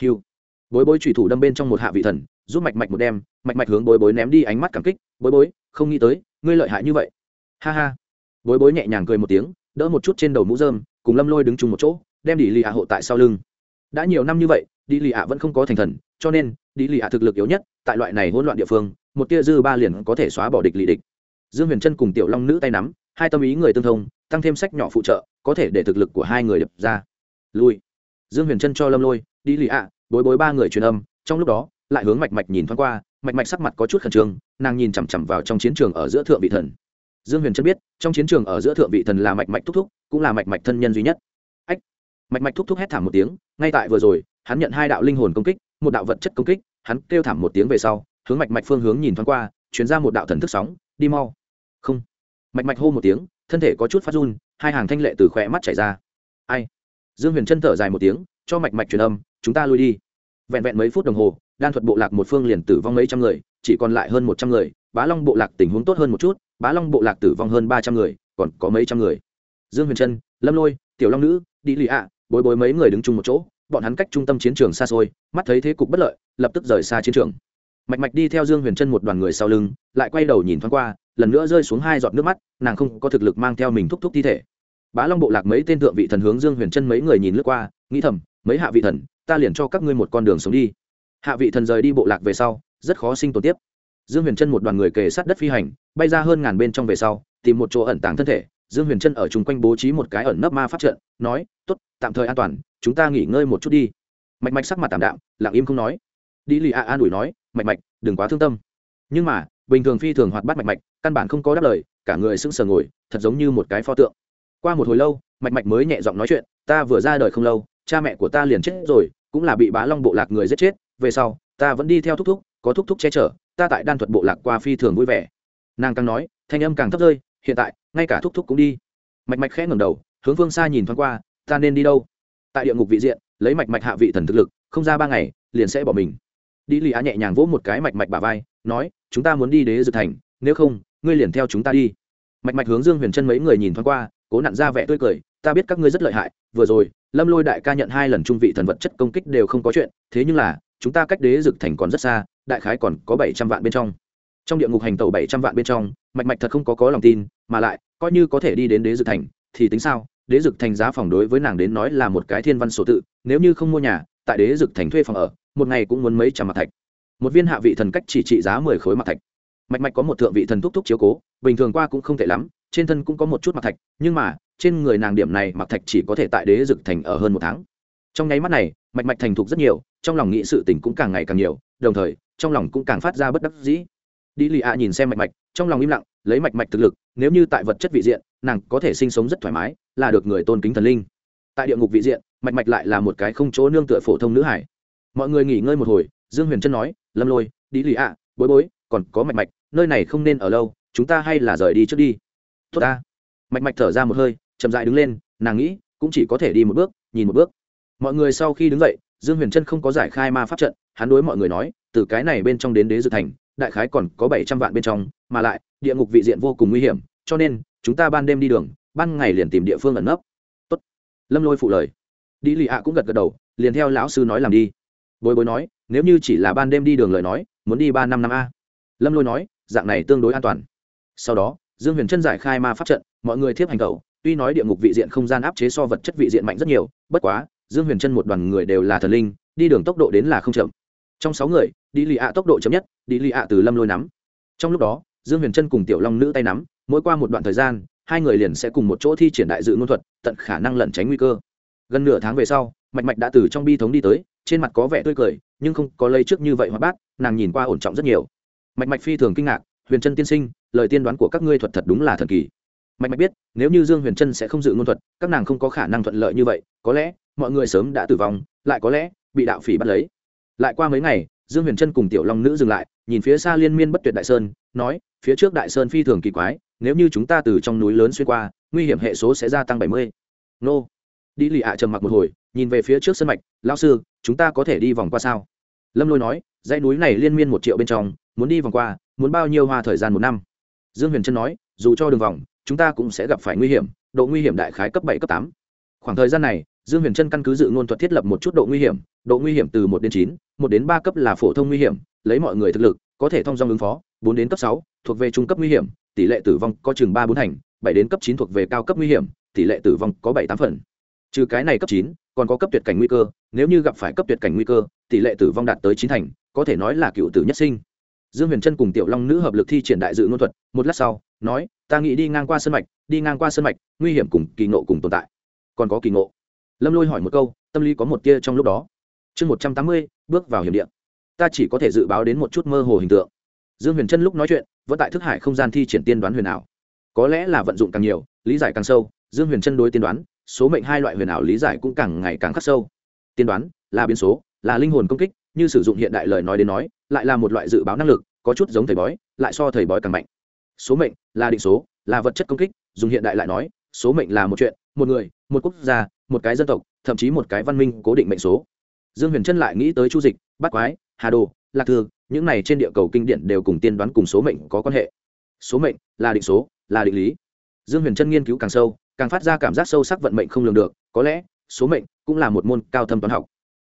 Speaker 1: Hiu bối bối trùy thủ đâm bên trong một hạ vị thần, giúp mạch mạch một đem, mạch mạch hướng bối bối ném đi ánh mắt cảm kích, bối bối, không nghĩ tới, ngươi lợi hại như vậy. Ha ha. Bối bối nhẹ nhàng cười một tiếng, đỡ một chút trên đầu mũ dơm cùng lâm lôi đứng chung một chỗ, đem đi lì a hộ tại sau lưng. Đã nhiều năm như vậy đi lì a vẫn không có thành thần, cho nên đi lì a thực lực yếu nhất, tại loại này hỗn loạn địa phương, một tia dư ba liền có thể xóa bỏ địch lì địch. Dương huyền trân cùng tiểu long nữ tay nắm hai tâm ý người tương thông, tăng thêm sách nhỏ phụ trợ, có thể để thực lực của hai người đập ra. Lui. Dương huyền trân cho lâm lôi, đi lì ạ, bối bối ba người truyền âm, trong lúc đó, lại hướng mạch mạch nhìn thoáng qua, mạch mạch sắc mặt có chút khẩn trương, nàng nhìn chằm chằm vào trong chiến trường ở giữa thượng vị thần. Dương huyền trân biết, trong chiến trường ở giữa thượng vị thần là mạch mạch thúc thúc, cũng là mạch mạch thân nhân duy nhất. Ách! Mạch mạch thúc thúc hét thảm một tiếng, ngay tại vừa rồi, hắn nhận hai đạo linh hồn công kích, một đạo vật chất công kích, hắn kêu thảm một tiếng về sau, hướng mạch mạch phương hướng nhìn thoáng qua chuyển ra một đạo thần thức sóng, đi mau mạch mạch hô một tiếng, thân thể có chút phát run, hai hàng thanh lệ từ khỏe mắt chảy ra. Ai? Dương huyền chân thở dài một tiếng, cho mạch mạch truyền âm, chúng ta lui đi. Vẹn vẹn mấy phút đồng hồ, đan thuật bộ lạc một phương liền tử vong mấy trăm người, chỉ còn lại hơn một trăm người, bá long bộ lạc tình huống tốt hơn một chút, bá long bộ lạc tử vong hơn ba trăm người, còn có mấy trăm người. Dương huyền trân lâm lôi, tiểu long nữ đi lì ạ, bối bối mấy người đứng chung một chỗ, bọn hắn cách trung tâm chiến trường xa xôi, mắt thấy thế cục bất lợi, lập tức rời xa chiến trường. Mạch mạch đi theo dương huyền trân một đoàn người sau lưng, lại quay đầu nhìn thoáng qua lần nữa rơi xuống hai giọt nước mắt, nàng không có thực lực mang theo mình thúc thúc thi thể. Bá long bộ lạc mấy tên thượng vị thần hướng dương huyền chân mấy người nhìn lướt qua, nghĩ thầm, mấy hạ vị thần, ta liền cho các ngươi một con đường sống đi. Hạ vị thần rời đi bộ lạc về sau, rất khó sinh tồn tiếp. Dương huyền chân một đoàn người kề sát đất phi hành, bay ra hơn ngàn bên trong về sau, tìm một chỗ ẩn tàng thân thể. Dương huyền chân ở chung quanh bố trí một cái ẩn nấp ma phát trận, nói t ố t tạm thời an toàn, chúng ta nghỉ ngơi một chút đi. Mạch mạch sắc mặt tảm đạm, lặng im không nói. Đi lì a an ủi nói, mạch mạch, đừng quá thương tâm. Nhưng mà bình thường phi thường hoạt bát mạch mạch, căn bản không có đáp lời, cả người sững sờ ngồi, thật giống như một cái pho tượng. Qua một hồi lâu, mạch mạch mới nhẹ giọng nói chuyện, ta vừa ra đời không lâu, cha mẹ của ta liền chết rồi, cũng là bị bá long bộ lạc người giết chết, về sau, ta vẫn đi theo thúc thúc, có thúc thúc che chở, ta tại đan thuật bộ lạc qua phi thường vui vẻ. Nàng càng nói, thanh âm càng thấp rơi, hiện tại, ngay cả thúc thúc cũng đi. Mạch mạch khẽ ngẩng đầu, hướng phương xa nhìn thoáng qua, ta nên đi đâu? Tại địa ngục vị diện, lấy mạch mạch hạ vị thần thực lực, không ra ba ngày, liền sẽ bỏ mình đi lì á nhẹ nhàng vỗ một cái mạch mạch bà vai, nói, chúng ta muốn đi đế dược thành, nếu không, ngươi liền theo chúng ta đi. Mạch mạch hướng dương huyền chân mấy người nhìn thoáng qua, cố nặn ra vẻ tươi cười, ta biết các ngươi rất lợi hại, vừa rồi, lâm lôi đại ca nhận hai lần trung vị thần vật chất công kích đều không có chuyện, thế nhưng là, chúng ta cách đế dực thành còn rất xa, đại khái còn có bảy trăm vạn bên trong. Trong địa ngục hành tàu bảy trăm vạn bên trong, mạch mạch thật không có có lòng tin, mà lại, coi như có thể đi đến đế dực thành, thì tính sao? Đế dực thành giá phòng đối với nàng đến nói là một cái thiên văn sổ tự, nếu như không mua nhà, tại đế dực thành thuê phòng ở một ngày cũng muốn mấy trăm mặt thạch. Một viên hạ vị thần cách chỉ trị giá mười khối mặt thạch. Mạch mạch có một thượng vị thần thúc thúc chiếu cố, bình thường qua cũng không tệ lắm, trên thân cũng có một chút mặt thạch, nhưng mà, trên người nàng điểm này mặt thạch chỉ có thể tại đế dực thành ở hơn một tháng. Trong nháy mắt này, mạch mạch thành thục rất nhiều, trong lòng nghĩ sự tình cũng càng ngày càng nhiều, đồng thời, trong lòng cũng càng phát ra bất đắc dĩ. Đi lì ạ nhìn xem mạch mạch, trong lòng im lặng, lấy mạch mạch thực lực, nếu như tại vật chất vị diện, nàng có thể sinh sống rất thoải mái, là được người tôn kính thần linh. Tại địa ngục vị diện, mạch mạch lại là một cái không chỗ nương tựa phổ thông nữ hải mọi người nghỉ ngơi một hồi, dương huyền trân nói, lâm lôi đi lì ạ, bối bối, còn có mạch mạch, nơi này không nên ở lâu, chúng ta hay là rời đi trước đi. Tốt ta. Mạch mạch thở ra một hơi, chậm dại đứng lên, nàng nghĩ, cũng chỉ có thể đi một bước, nhìn một bước. Mọi người sau khi đứng dậy, dương huyền trân không có giải khai ma pháp trận, hắn đối mọi người nói, từ cái này bên trong đến đế dự thành, đại khái còn có bảy trăm vạn bên trong, mà lại, địa ngục vị diện vô cùng nguy hiểm, cho nên, chúng ta ban đêm đi đường, ban ngày liền tìm địa phương ẩn nấp. Tốt. lâm lôi phụ lời. Đi lì ạ cũng gật gật đầu, liền theo lão sư nói làm đi bối bối nói, nếu như chỉ là ban đêm đi đường lời nói, muốn đi ba năm năm a. Lâm lôi nói, dạng này tương đối an toàn. Sau đó, dương huyền trân giải khai ma pháp trận, mọi người thiếp hành cầu tuy nói địa ngục vị diện không gian áp chế so vật chất vị diện mạnh rất nhiều, bất quá, dương huyền trân một đoàn người đều là thần linh, đi đường tốc độ đến là không chậm. Trong sáu người đi lì ạ tốc độ chậm nhất đi lì ạ từ lâm lôi nắm. Trong lúc đó, dương huyền trân cùng tiểu long nữ tay nắm, mỗi qua một đoạn thời gian, hai người liền sẽ cùng một chỗ thi triển đại dự ngôn thuật, tận khả năng lẩn tránh nguy cơ. Gần nửa tháng về sau mạch mạch đã từ trong bi thống đi tới, trên mặt có vẻ tươi cười, nhưng không có lây trước như vậy hoa bát, nàng nhìn qua ổn trọng rất nhiều. Mạch mạch phi thường kinh ngạc, huyền trân tiên sinh, lời tiên đoán của các ngươi thuật thật đúng là thần kỳ. Mạch mạch biết, nếu như dương huyền trân sẽ không dự ngôn thuật, các nàng không có khả năng thuận lợi như vậy, có lẽ mọi người sớm đã tử vong, lại có lẽ bị đạo phỉ bắt lấy. Lại qua mấy ngày, dương huyền trân cùng tiểu long nữ dừng lại, nhìn phía xa liên miên bất tuyệt đại sơn, nói, phía trước đại sơn phi thường kỳ quái, nếu như chúng ta từ trong núi lớn xuyên qua, nguy hiểm hệ số sẽ gia tăng bảy mươi. Nô! Đi lì ạ trầm mặc một hồi, nhìn về phía trước sân mạch lao sư, chúng ta có thể đi vòng qua sao? Lâm lôi nói, dãy núi này liên miên một triệu bên trong, muốn đi vòng qua, muốn bao nhiêu hoa thời gian một năm? Dương huyền trân nói, dù cho đường vòng, chúng ta cũng sẽ gặp phải nguy hiểm, độ nguy hiểm đại khái cấp bảy, cấp tám. Khoảng thời gian này, dương huyền trân căn cứ dự ngôn thuật thiết lập một chút độ nguy hiểm, độ nguy hiểm từ một đến chín, một đến ba cấp là phổ thông nguy hiểm, lấy mọi người thực lực, có thể thông dong ứng phó, bốn đến cấp sáu, thuộc về trung cấp nguy hiểm, tỷ lệ tử vong có chừng ba bốn thành, bảy đến cấp chín thuộc về cao cấp nguy hiểm, tỷ lệ tử vong có bảy, tám phần trừ cái này cấp chín, còn có cấp tuyệt cảnh nguy cơ, nếu như gặp phải cấp tuyệt cảnh nguy cơ, tỷ lệ tử vong đạt tới chín thành, có thể nói là cựu tử nhất sinh. Dương huyền trân cùng tiểu long nữ hợp lực thi triển đại dự ngôn thuật, một lát sau, nói, ta nghĩ đi ngang qua sân mạch, đi ngang qua sân mạch, nguy hiểm cùng kỳ ngộ cùng tồn tại. Còn có kỳ ngộ? Lâm lôi hỏi một câu, tâm lý có một tia trong lúc đó. Chương một trăm tám mươi, bước vào hiểm điện ta chỉ có thể dự báo đến một chút mơ hồ hình tượng. Dương huyền trân lúc nói chuyện, vẫn tại thức hải không gian thi triển tiên đoán huyền ảo. Có lẽ là vận dụng càng nhiều, lý giải càng sâu, dương huyền trân đối tiên đoán số mệnh hai loại huyền ảo lý giải cũng càng ngày càng khắc sâu. Tiên đoán là biến số là linh hồn công kích như sử dụng hiện đại lời nói đến nói lại là một loại dự báo năng lực có chút giống thầy bói lại so thầy bói càng mạnh. Số mệnh là định số là vật chất công kích dùng hiện đại lại nói số mệnh là một chuyện một người một quốc gia một cái dân tộc thậm chí một cái văn minh cố định mệnh số. Dương huyền trân lại nghĩ tới chu dịch bát quái hà đồ lạc thư, những này trên địa cầu kinh điển đều cùng tiên đoán cùng số mệnh có quan hệ. Số mệnh là định số là định lý. Dương huyền trân nghiên cứu càng sâu càng phát ra cảm giác sâu sắc vận mệnh không lường được, có lẽ, số mệnh cũng là một môn cao thâm toán học.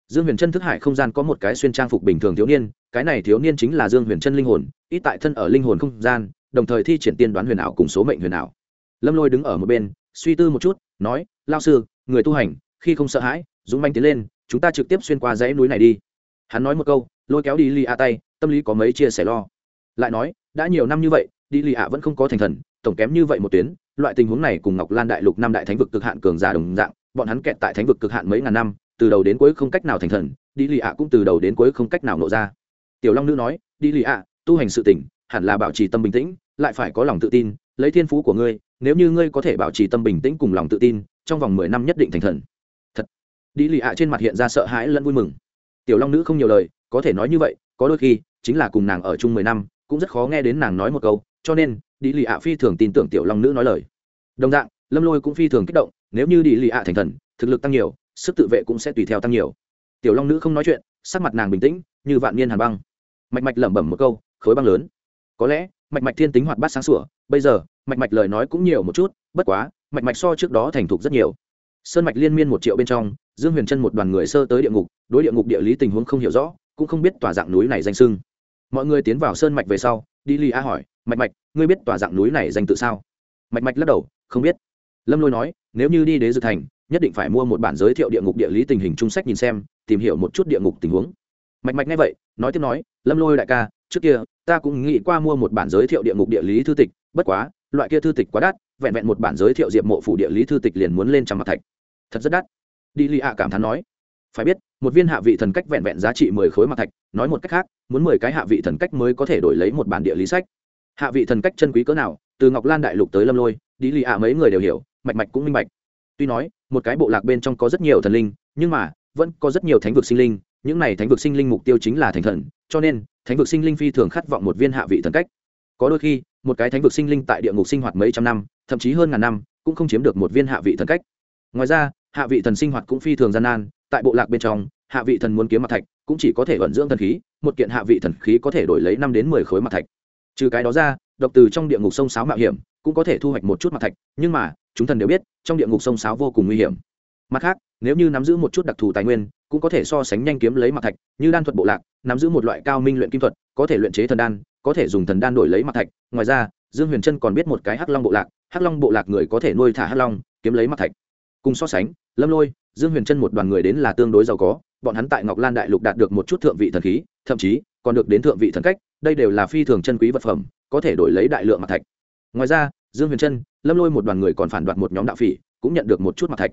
Speaker 1: Dương huyền trân thức hải không gian có một cái xuyên trang phục bình thường thiếu niên, cái này thiếu niên chính là dương huyền trân linh hồn, ít tại thân ở linh hồn không gian, đồng thời thi triển tiên đoán huyền ảo cùng số mệnh huyền ảo. Lâm lôi đứng ở một bên, suy tư một chút, nói lao sư, người tu hành, khi không sợ hãi, dũng manh tiến lên, chúng ta trực tiếp xuyên qua dãy núi này đi. Hắn nói một câu, lôi kéo đi li a tay, tâm lý có mấy chia sẻ lo. Lại nói, đã nhiều năm như vậy, đi li a vẫn không có thành thần tổng kém như vậy một tuyến, loại tình huống này cùng ngọc lan đại lục năm đại thánh vực cực hạn cường giả đồng dạng, bọn hắn kẹt tại thánh vực cực hạn mấy ngàn năm, từ đầu đến cuối không cách nào thành thần, đi lì ạ cũng từ đầu đến cuối không cách nào nộ ra. Tiểu long nữ nói, đi lì ạ, tu hành sự tỉnh hẳn là bảo trì tâm bình tĩnh, lại phải có lòng tự tin, lấy thiên phú của ngươi, nếu như ngươi có thể bảo trì tâm bình tĩnh cùng lòng tự tin, trong vòng mười năm nhất định thành thần. Thật. Đi lì ạ trên mặt hiện ra sợ hãi lẫn vui mừng. Tiểu long nữ không nhiều lời, có thể nói như vậy, có đôi khi, chính là cùng nàng ở chung mười năm, cũng rất khó nghe đến nàng nói một câu, cho nên đi lì ạ phi thường tin tưởng tiểu long nữ nói lời. Đồng dạng, lâm lôi cũng phi thường kích động, nếu như đi lì ạ thành thần, thực lực tăng nhiều, sức tự vệ cũng sẽ tùy theo tăng nhiều. Tiểu long nữ không nói chuyện, sắc mặt nàng bình tĩnh, như vạn niên hàn băng. Mạch mạch lẩm bẩm một câu, khối băng lớn. Có lẽ, mạch mạch thiên tính hoạt bát sáng sủa, bây giờ, mạch mạch lời nói cũng nhiều một chút, bất quá, mạch mạch so trước đó thành thục rất nhiều. Sơn mạch liên miên một triệu bên trong, dương huyền chân một đoàn người sơ tới địa ngục, đối địa ngục địa lý tình huống không hiểu rõ, cũng không biết tòa dạng núi này danh sưng. Mọi người tiến vào sơn mạch về sau đi lì a hỏi, mạch mạch, ngươi biết tòa dạng núi này danh tự sao? Mạch mạch lắc đầu, không biết. Lâm lôi nói, nếu như đi đế dự thành, nhất định phải mua một bản giới thiệu địa ngục địa lý tình hình trung sách nhìn xem, tìm hiểu một chút địa ngục tình huống. Mạch mạch nghe vậy, nói tiếp nói, lâm lôi đại ca, trước kia, ta cũng nghĩ qua mua một bản giới thiệu địa ngục địa lý thư tịch, bất quá, loại kia thư tịch quá đắt, vẹn vẹn một bản giới thiệu diệp mộ phủ địa lý thư tịch liền muốn lên trăm mặt thạch. Thật rất đắt. Đi lì ạ cảm thán nói, phải biết, một viên hạ vị thần cách vẹn vẹn giá trị mười khối mặt thạch, nói một cách khác muốn mười cái hạ vị thần cách mới có thể đổi lấy một bản địa lý sách. Hạ vị thần cách chân quý cỡ nào, từ ngọc lan đại lục tới lâm lôi đi lì ạ mấy người đều hiểu, mạch mạch cũng minh bạch. Tuy nói, một cái bộ lạc bên trong có rất nhiều thần linh, nhưng mà, vẫn có rất nhiều thánh vực sinh linh, những này thánh vực sinh linh mục tiêu chính là thành thần, cho nên, thánh vực sinh linh phi thường khát vọng một viên hạ vị thần cách. Có đôi khi, một cái thánh vực sinh linh tại địa ngục sinh hoạt mấy trăm năm, thậm chí hơn ngàn năm, cũng không chiếm được một viên hạ vị thần cách. Ngoài ra, hạ vị thần sinh hoạt cũng phi thường gian nan, tại bộ lạc bên trong, hạ vị thần muốn kiếm mặt thạch cũng chỉ có thể vận dưỡng thần khí, một kiện hạ vị thần khí có thể đổi lấy năm đến mười khối mặt thạch. Trừ cái đó ra, độc từ trong địa ngục sông sáo mạo hiểm cũng có thể thu hoạch một chút mặt thạch, nhưng mà, chúng thần đều biết, trong địa ngục sông sáo vô cùng nguy hiểm. Mặt khác, nếu như nắm giữ một chút đặc thù tài nguyên, cũng có thể so sánh nhanh kiếm lấy mặt thạch, như đan thuật bộ lạc, nắm giữ một loại cao minh luyện kim thuật, có thể luyện chế thần đan, có thể dùng thần đan đổi lấy mặt thạch. Ngoài ra, dương huyền trân còn biết một cái hắc long bộ lạc, hắc long bộ lạc người có thể nuôi thả hắc long, kiếm lấy mặt thạch. Cùng so sánh, lâm lôi, dương huyền trân một đoàn người đến là tương đối giàu có bọn hắn tại ngọc lan đại lục đạt được một chút thượng vị thần khí, thậm chí còn được đến thượng vị thần cách, đây đều là phi thường chân quý vật phẩm, có thể đổi lấy đại lượng mặt thạch. Ngoài ra, dương huyền trân, lâm lôi một đoàn người còn phản đoạt một nhóm đạo phỉ, cũng nhận được một chút mặt thạch.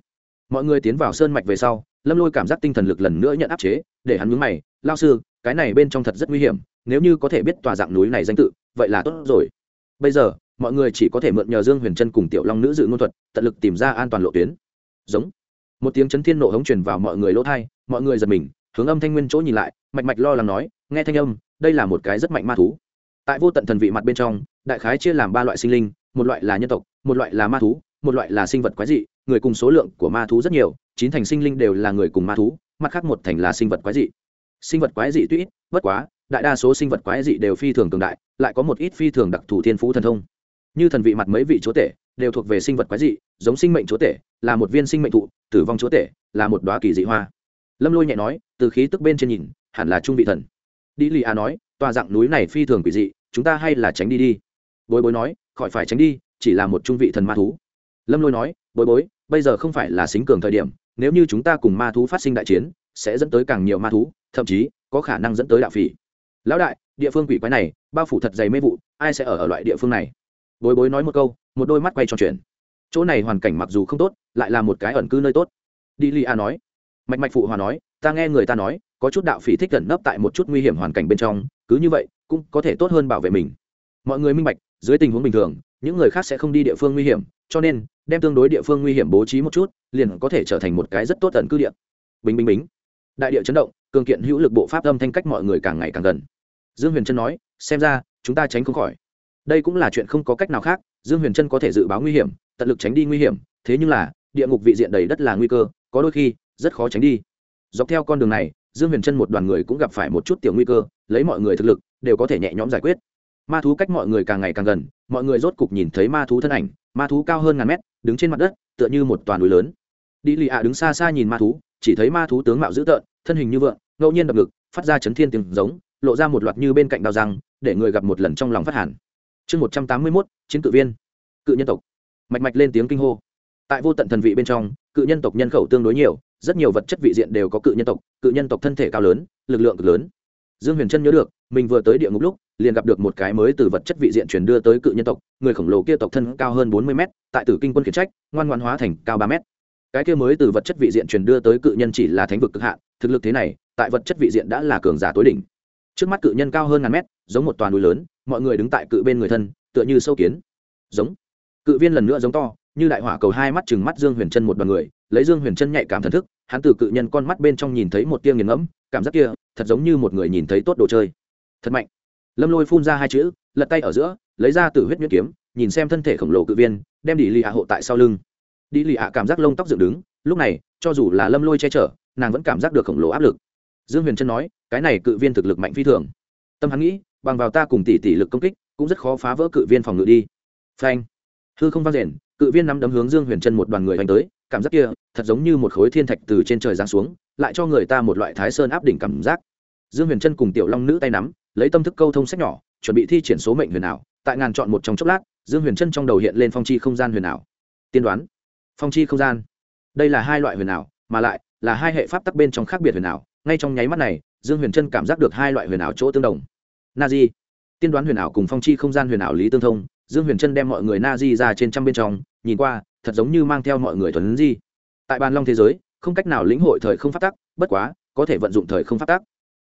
Speaker 1: Mọi người tiến vào sơn mạch về sau, lâm lôi cảm giác tinh thần lực lần nữa nhận áp chế, để hắn mướn mày lao sư, cái này bên trong thật rất nguy hiểm, nếu như có thể biết tòa dạng núi này danh tự, vậy là tốt rồi. Bây giờ, mọi người chỉ có thể mượn nhờ dương huyền trân cùng tiểu long nữ dự ngôn thuật, tận lực tìm ra an toàn lộ tuyến. Giống. Một tiếng chấn thiên nộ hống truyền vào mọi người lỗ thai mọi người giật mình, hướng âm thanh nguyên chỗ nhìn lại, mạch mạch lo lắng nói, nghe thanh âm, đây là một cái rất mạnh ma thú. Tại vô tận thần vị mặt bên trong, đại khái chia làm ba loại sinh linh, một loại là nhân tộc, một loại là ma thú, một loại là sinh vật quái dị, người cùng số lượng của ma thú rất nhiều, chín thành sinh linh đều là người cùng ma thú, mặt khác một thành là sinh vật quái dị. Sinh vật quái dị tuy ít, bất quá, đại đa số sinh vật quái dị đều phi thường cường đại, lại có một ít phi thường đặc thù thiên phú thần thông. Như thần vị mặt mấy vị chúa tể, đều thuộc về sinh vật quái dị, giống sinh mệnh chúa tể, là một viên sinh mệnh thụ, tử vong chúa tể, là một đoá kỳ dị hoa lâm lôi nhẹ nói, từ khí tức bên trên nhìn, hẳn là trung vị thần. Đi lì a nói, tòa dạng núi này phi thường quỷ dị, chúng ta hay là tránh đi đi. Bối bối nói, khỏi phải tránh đi, chỉ là một trung vị thần ma thú. Lâm lôi nói, bối bối, bây giờ không phải là xính cường thời điểm, nếu như chúng ta cùng ma thú phát sinh đại chiến, sẽ dẫn tới càng nhiều ma thú, thậm chí, có khả năng dẫn tới đạo phỉ. Lão đại, địa phương quỷ quái này, bao phủ thật dày mê vụ, ai sẽ ở ở loại địa phương này? Bối bối nói một câu, một đôi mắt quay tròn chuyện chỗ này hoàn cảnh mặc dù không tốt, lại là một cái ẩn cư nơi tốt. Đi li a nói mạch mạch phụ hòa nói, ta nghe người ta nói, có chút đạo phỉ thích gần nấp tại một chút nguy hiểm hoàn cảnh bên trong, cứ như vậy, cũng có thể tốt hơn bảo vệ mình. Mọi người minh bạch, dưới tình huống bình thường, những người khác sẽ không đi địa phương nguy hiểm, cho nên, đem tương đối địa phương nguy hiểm bố trí một chút, liền có thể trở thành một cái rất tốt tận cư địa. Bình bình bính đại địa chấn động, cường kiện hữu lực bộ pháp âm thanh cách mọi người càng ngày càng gần. Dương huyền trân nói, xem ra, chúng ta tránh không khỏi. Đây cũng là chuyện không có cách nào khác, dương huyền trân có thể dự báo nguy hiểm, tận lực tránh đi nguy hiểm, thế nhưng là, địa ngục vị diện đầy đất là nguy cơ có đôi khi, rất khó tránh đi. Dọc theo con đường này, dương huyền trân một đoàn người cũng gặp phải một chút tiểu nguy cơ, lấy mọi người thực lực, đều có thể nhẹ nhõm giải quyết. Ma thú cách mọi người càng ngày càng gần, mọi người rốt cục nhìn thấy ma thú thân ảnh, ma thú cao hơn ngàn mét, đứng trên mặt đất, tựa như một toàn núi lớn. Đi lì ạ đứng xa xa nhìn ma thú, chỉ thấy ma thú tướng mạo dữ tợn, thân hình như vượng, ngẫu nhiên đập ngực, phát ra chấn thiên tiếng giống, lộ ra một loạt như bên cạnh đào răng, để người gặp một lần trong lòng phát hẳn. Chương một trăm tám mươi mốt, chiến cự viên. Cự nhân tộc. Mạch mạch lên tiếng kinh hô tại vô tận thần vị bên trong, cự nhân tộc nhân khẩu tương đối nhiều, rất nhiều vật chất vị diện đều có cự nhân tộc, cự nhân tộc thân thể cao lớn, lực lượng cực lớn. Dương huyền trân nhớ được, mình vừa tới địa ngục lúc, liền gặp được một cái mới từ vật chất vị diện truyền đưa tới cự nhân tộc, người khổng lồ kia tộc thân cao hơn bốn mươi mét, tại tử kinh quân khiển trách, ngoan ngoan hóa thành cao ba mét. Cái kia mới từ vật chất vị diện truyền đưa tới cự nhân chỉ là thánh vực cực hạn, thực lực thế này, tại vật chất vị diện đã là cường giả tối đỉnh. Trước mắt cự nhân cao hơn ngàn mét, giống một toàn núi lớn, mọi người đứng tại cự bên người thân, tựa như sâu kiến. Giống. Cự viên lần nữa giống to như đại hỏa cầu hai mắt chừng mắt dương huyền chân một đoàn người, lấy dương huyền chân nhạy cảm thần thức, hắn từ cự nhân con mắt bên trong nhìn thấy một tia nghiền ngẫm, cảm giác kia, thật giống như một người nhìn thấy tốt đồ chơi. Thật mạnh. Lâm lôi phun ra hai chữ, lật tay ở giữa, lấy ra từ huyết nhuyễn kiếm, nhìn xem thân thể khổng lồ cự viên, đem đi lì hạ hộ tại sau lưng. Đi lì hạ cảm giác lông tóc dựng đứng, lúc này, cho dù là lâm lôi che chở, nàng vẫn cảm giác được khổng lồ áp lực. Dương huyền trân nói, cái này cự viên thực lực mạnh phi thường. Tâm hắn nghĩ, bằng vào ta cùng tỷ tỷ lực công kích, cũng rất khó phá vỡ cự viên phòng ngự đi. Phanh. Hư không vang rền cự viên nắm đấm hướng dương huyền trân một đoàn người đánh tới, cảm giác kia thật giống như một khối thiên thạch từ trên trời giáng xuống, lại cho người ta một loại thái sơn áp đỉnh cảm giác. Dương huyền trân cùng tiểu long nữ tay nắm, lấy tâm thức câu thông sách nhỏ, chuẩn bị thi triển số mệnh huyền ảo. Tại ngàn chọn một trong chốc lát, dương huyền trân trong đầu hiện lên phong chi không gian huyền ảo. Tiên đoán, phong chi không gian. Đây là hai loại huyền ảo, mà lại là hai hệ pháp tắc bên trong khác biệt huyền ảo. Ngay trong nháy mắt này, dương huyền trân cảm giác được hai loại huyền ảo chỗ tương đồng. Na di. Tiên đoán huyền ảo cùng phong chi không gian huyền ảo lý tương thông. Dương huyền trân đem mọi người na di ra trên trăm bên trong nhìn qua, thật giống như mang theo mọi người thuần di. Tại bàn long thế giới, không cách nào lĩnh hội thời không phát tắc, bất quá, có thể vận dụng thời không phát tắc.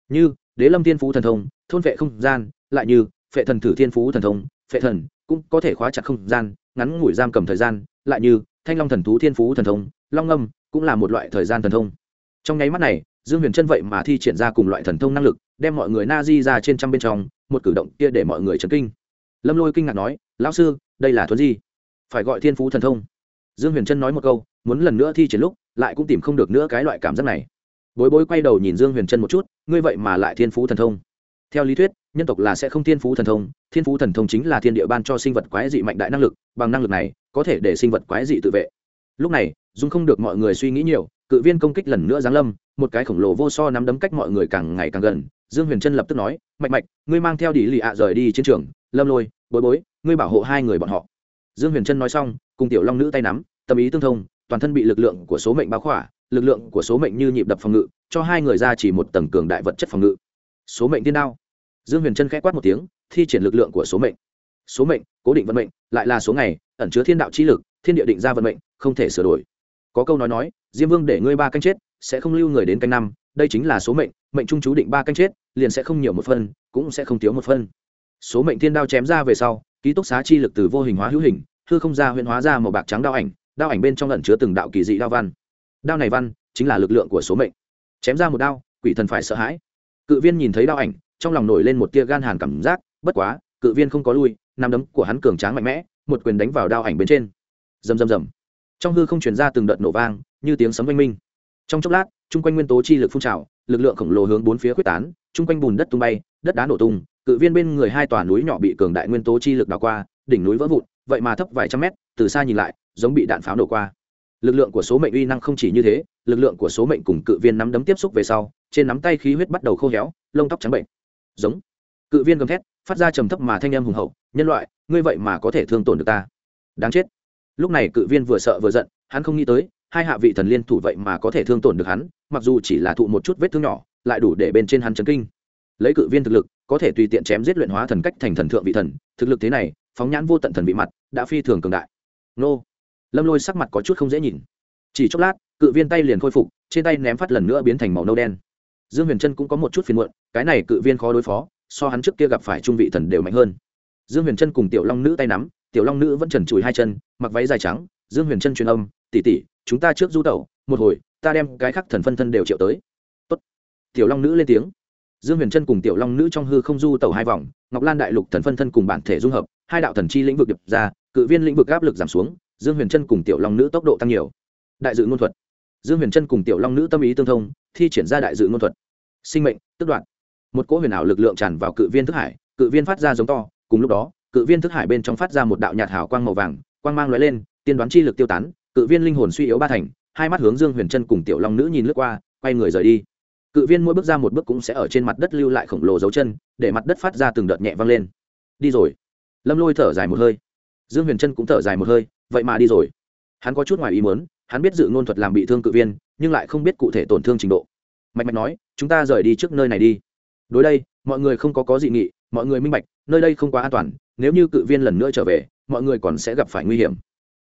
Speaker 1: Như, đế lâm thiên phú thần thông, thôn vệ không gian, lại như, phệ thần thử thiên phú thần thông, phệ thần, cũng có thể khóa chặt không gian, ngắn ngủi giam cầm thời gian, lại như, thanh long thần thú thiên phú thần thông, long âm cũng là một loại thời gian thần thông. Trong nháy mắt này, dương huyền chân vậy mà thi triển ra cùng loại thần thông năng lực, đem mọi người na di ra trên trăm bên trong, một cử động kia để mọi người chấn kinh. Lâm lôi kinh ngạc nói, lão sư, đây là thuấn di phải gọi thiên phú thần thông. Dương huyền trân nói một câu muốn lần nữa thi triển lúc lại cũng tìm không được nữa cái loại cảm giác này. Bối bối quay đầu nhìn dương huyền trân một chút ngươi vậy mà lại thiên phú thần thông. Theo lý thuyết nhân tộc là sẽ không thiên phú thần thông thiên phú thần thông chính là thiên địa ban cho sinh vật quái dị mạnh đại năng lực bằng năng lực này có thể để sinh vật quái dị tự vệ. Lúc này dung không được mọi người suy nghĩ nhiều cự viên công kích lần nữa giáng lâm một cái khổng lồ vô so nắm đấm cách mọi người càng ngày càng gần dương huyền trân lập tức nói mạnh mạnh, ngươi mang theo đi lì ạ rời đi chiến trường lâm lôi bối bối ngươi bảo hộ hai người bọn họ dương huyền trân nói xong, cùng tiểu long nữ tay nắm, tâm ý tương thông, toàn thân bị lực lượng của số mệnh báo khỏa, lực lượng của số mệnh như nhịp đập phòng ngự, cho hai người ra chỉ một tầng cường đại vật chất phòng ngự. Số mệnh tiên đao. Dương huyền trân k h ẽ quát một tiếng, thi triển lực lượng của số mệnh. Số mệnh, cố định vận mệnh, lại là số ngày, ẩn chứa thiên đạo trí lực, thiên địa định ra vận mệnh, không thể sửa đổi. Có câu nói nói, diêm vương để ngươi ba canh chết, sẽ không lưu người đến canh năm, đây chính là số mệnh mệnh trung chú định ba canh chết, liền sẽ không nhiều một phân cũng sẽ không thiếu một phân số mệnh thiên đao chém ra về sau ký túc xá chi lực từ vô hình hóa hữu hình, hư không ra huyễn hóa ra màu bạc trắng đao ảnh đao ảnh bên trong lẩn chứa từng đạo kỳ dị đao văn. Đao này văn chính là lực lượng của số mệnh. Chém ra một đao, quỷ thần phải sợ hãi. Cự viên nhìn thấy đao ảnh, trong lòng nổi lên một tia gan hàn cảm giác, bất quá, cự viên không có lui nằm đấm của hắn cường tráng mạnh mẽ, một quyền đánh vào đao ảnh bên trên. Rầm rầm rầm. Trong hư không chuyển ra từng đợt nổ vang, như tiếng sấm oanh minh. Trong chốc lát, chung quanh nguyên tố chi lực phun trào, lực lượng khổng lồ hướng bốn phía quyết tán, chung quanh bùn đất tung bay, đất đá nổ tung cự viên bên người hai tòa núi nhỏ bị cường đại nguyên tố chi lực đào qua, đỉnh núi vỡ vụn, vậy mà thấp vài trăm mét, từ xa nhìn lại, giống bị đạn pháo nổ qua. Lực lượng của số mệnh uy năng không chỉ như thế, lực lượng của số mệnh cùng cự viên nắm đấm tiếp xúc về sau, trên nắm tay khí huyết bắt đầu khô héo, lông tóc trắng bệnh. Giống. Cự viên gầm thét, phát ra trầm thấp mà thanh âm hùng hậu, nhân loại, ngươi vậy mà có thể thương tổn được ta. Đáng chết. Lúc này cự viên vừa sợ vừa giận, hắn không nghĩ tới, hai hạ vị thần liên thủ vậy mà có thể thương tổn được hắn, mặc dù chỉ là thụ một chút vết thương nhỏ, lại đủ để bên trên hắn chấn kinh lấy cự viên thực lực, có thể tùy tiện chém giết luyện hóa thần cách thành thần thượng vị thần. Thực lực thế này, phóng nhãn vô tận thần vị mặt, đã phi thường cường đại. Nô. Lâm lôi sắc mặt có chút không dễ nhìn. Chỉ chốc lát, cự viên tay liền khôi phục, trên tay ném phát lần nữa biến thành màu nâu đen. Dương huyền trân cũng có một chút phiền muộn, cái này cự viên khó đối phó, so hắn trước kia gặp phải trung vị thần đều mạnh hơn. Dương huyền trân cùng tiểu long nữ tay nắm, tiểu long nữ vẫn trần trụi hai chân, mặc váy dài trắng. Dương huyền trân truyền âm tỉ tỉ chúng ta trước du tẩu, một hồi, ta đem cái khắc thần phân thân đều triệu tới. Tốt. tiểu long nữ lên tiếng dương huyền trân cùng tiểu long nữ trong hư không du tẩu hai vòng, ngọc lan đại lục thần phân thân cùng bản thể dung hợp, hai đạo thần chi lĩnh vực điệp ra, cự viên lĩnh vực áp lực giảm xuống, dương huyền trân cùng tiểu long nữ tốc độ tăng nhiều. Đại dự ngôn thuật. Dương huyền trân cùng tiểu long nữ tâm ý tương thông, thi triển ra đại dự ngôn thuật. Sinh mệnh, tức đoạn. Một cỗ huyền ảo lực lượng tràn vào cự viên thức hải, cự viên phát ra giống to, cùng lúc đó, cự viên thức hải bên trong phát ra một đạo nhạt hào quang màu vàng, quang mang lóe lên, tiên đoán chi lực tiêu tán, cự viên linh hồn suy yếu ba thành, hai mắt hướng dương huyền trân cùng tiểu long nữ nhìn lướt qua, quay người rời đi cự viên mỗi bước ra một bước cũng sẽ ở trên mặt đất lưu lại khổng lồ dấu chân, để mặt đất phát ra từng đợt nhẹ văng lên. Đi rồi. Lâm lôi thở dài một hơi. Dương huyền trân cũng thở dài một hơi, vậy mà đi rồi. Hắn có chút ngoài ý muốn, hắn biết dự ngôn thuật làm bị thương cự viên, nhưng lại không biết cụ thể tổn thương trình độ. Mạch mạch nói, chúng ta rời đi trước nơi này đi. Đối đây, mọi người không có có dị nghị, mọi người minh bạch, nơi đây không quá an toàn, nếu như cự viên lần nữa trở về, mọi người còn sẽ gặp phải nguy hiểm.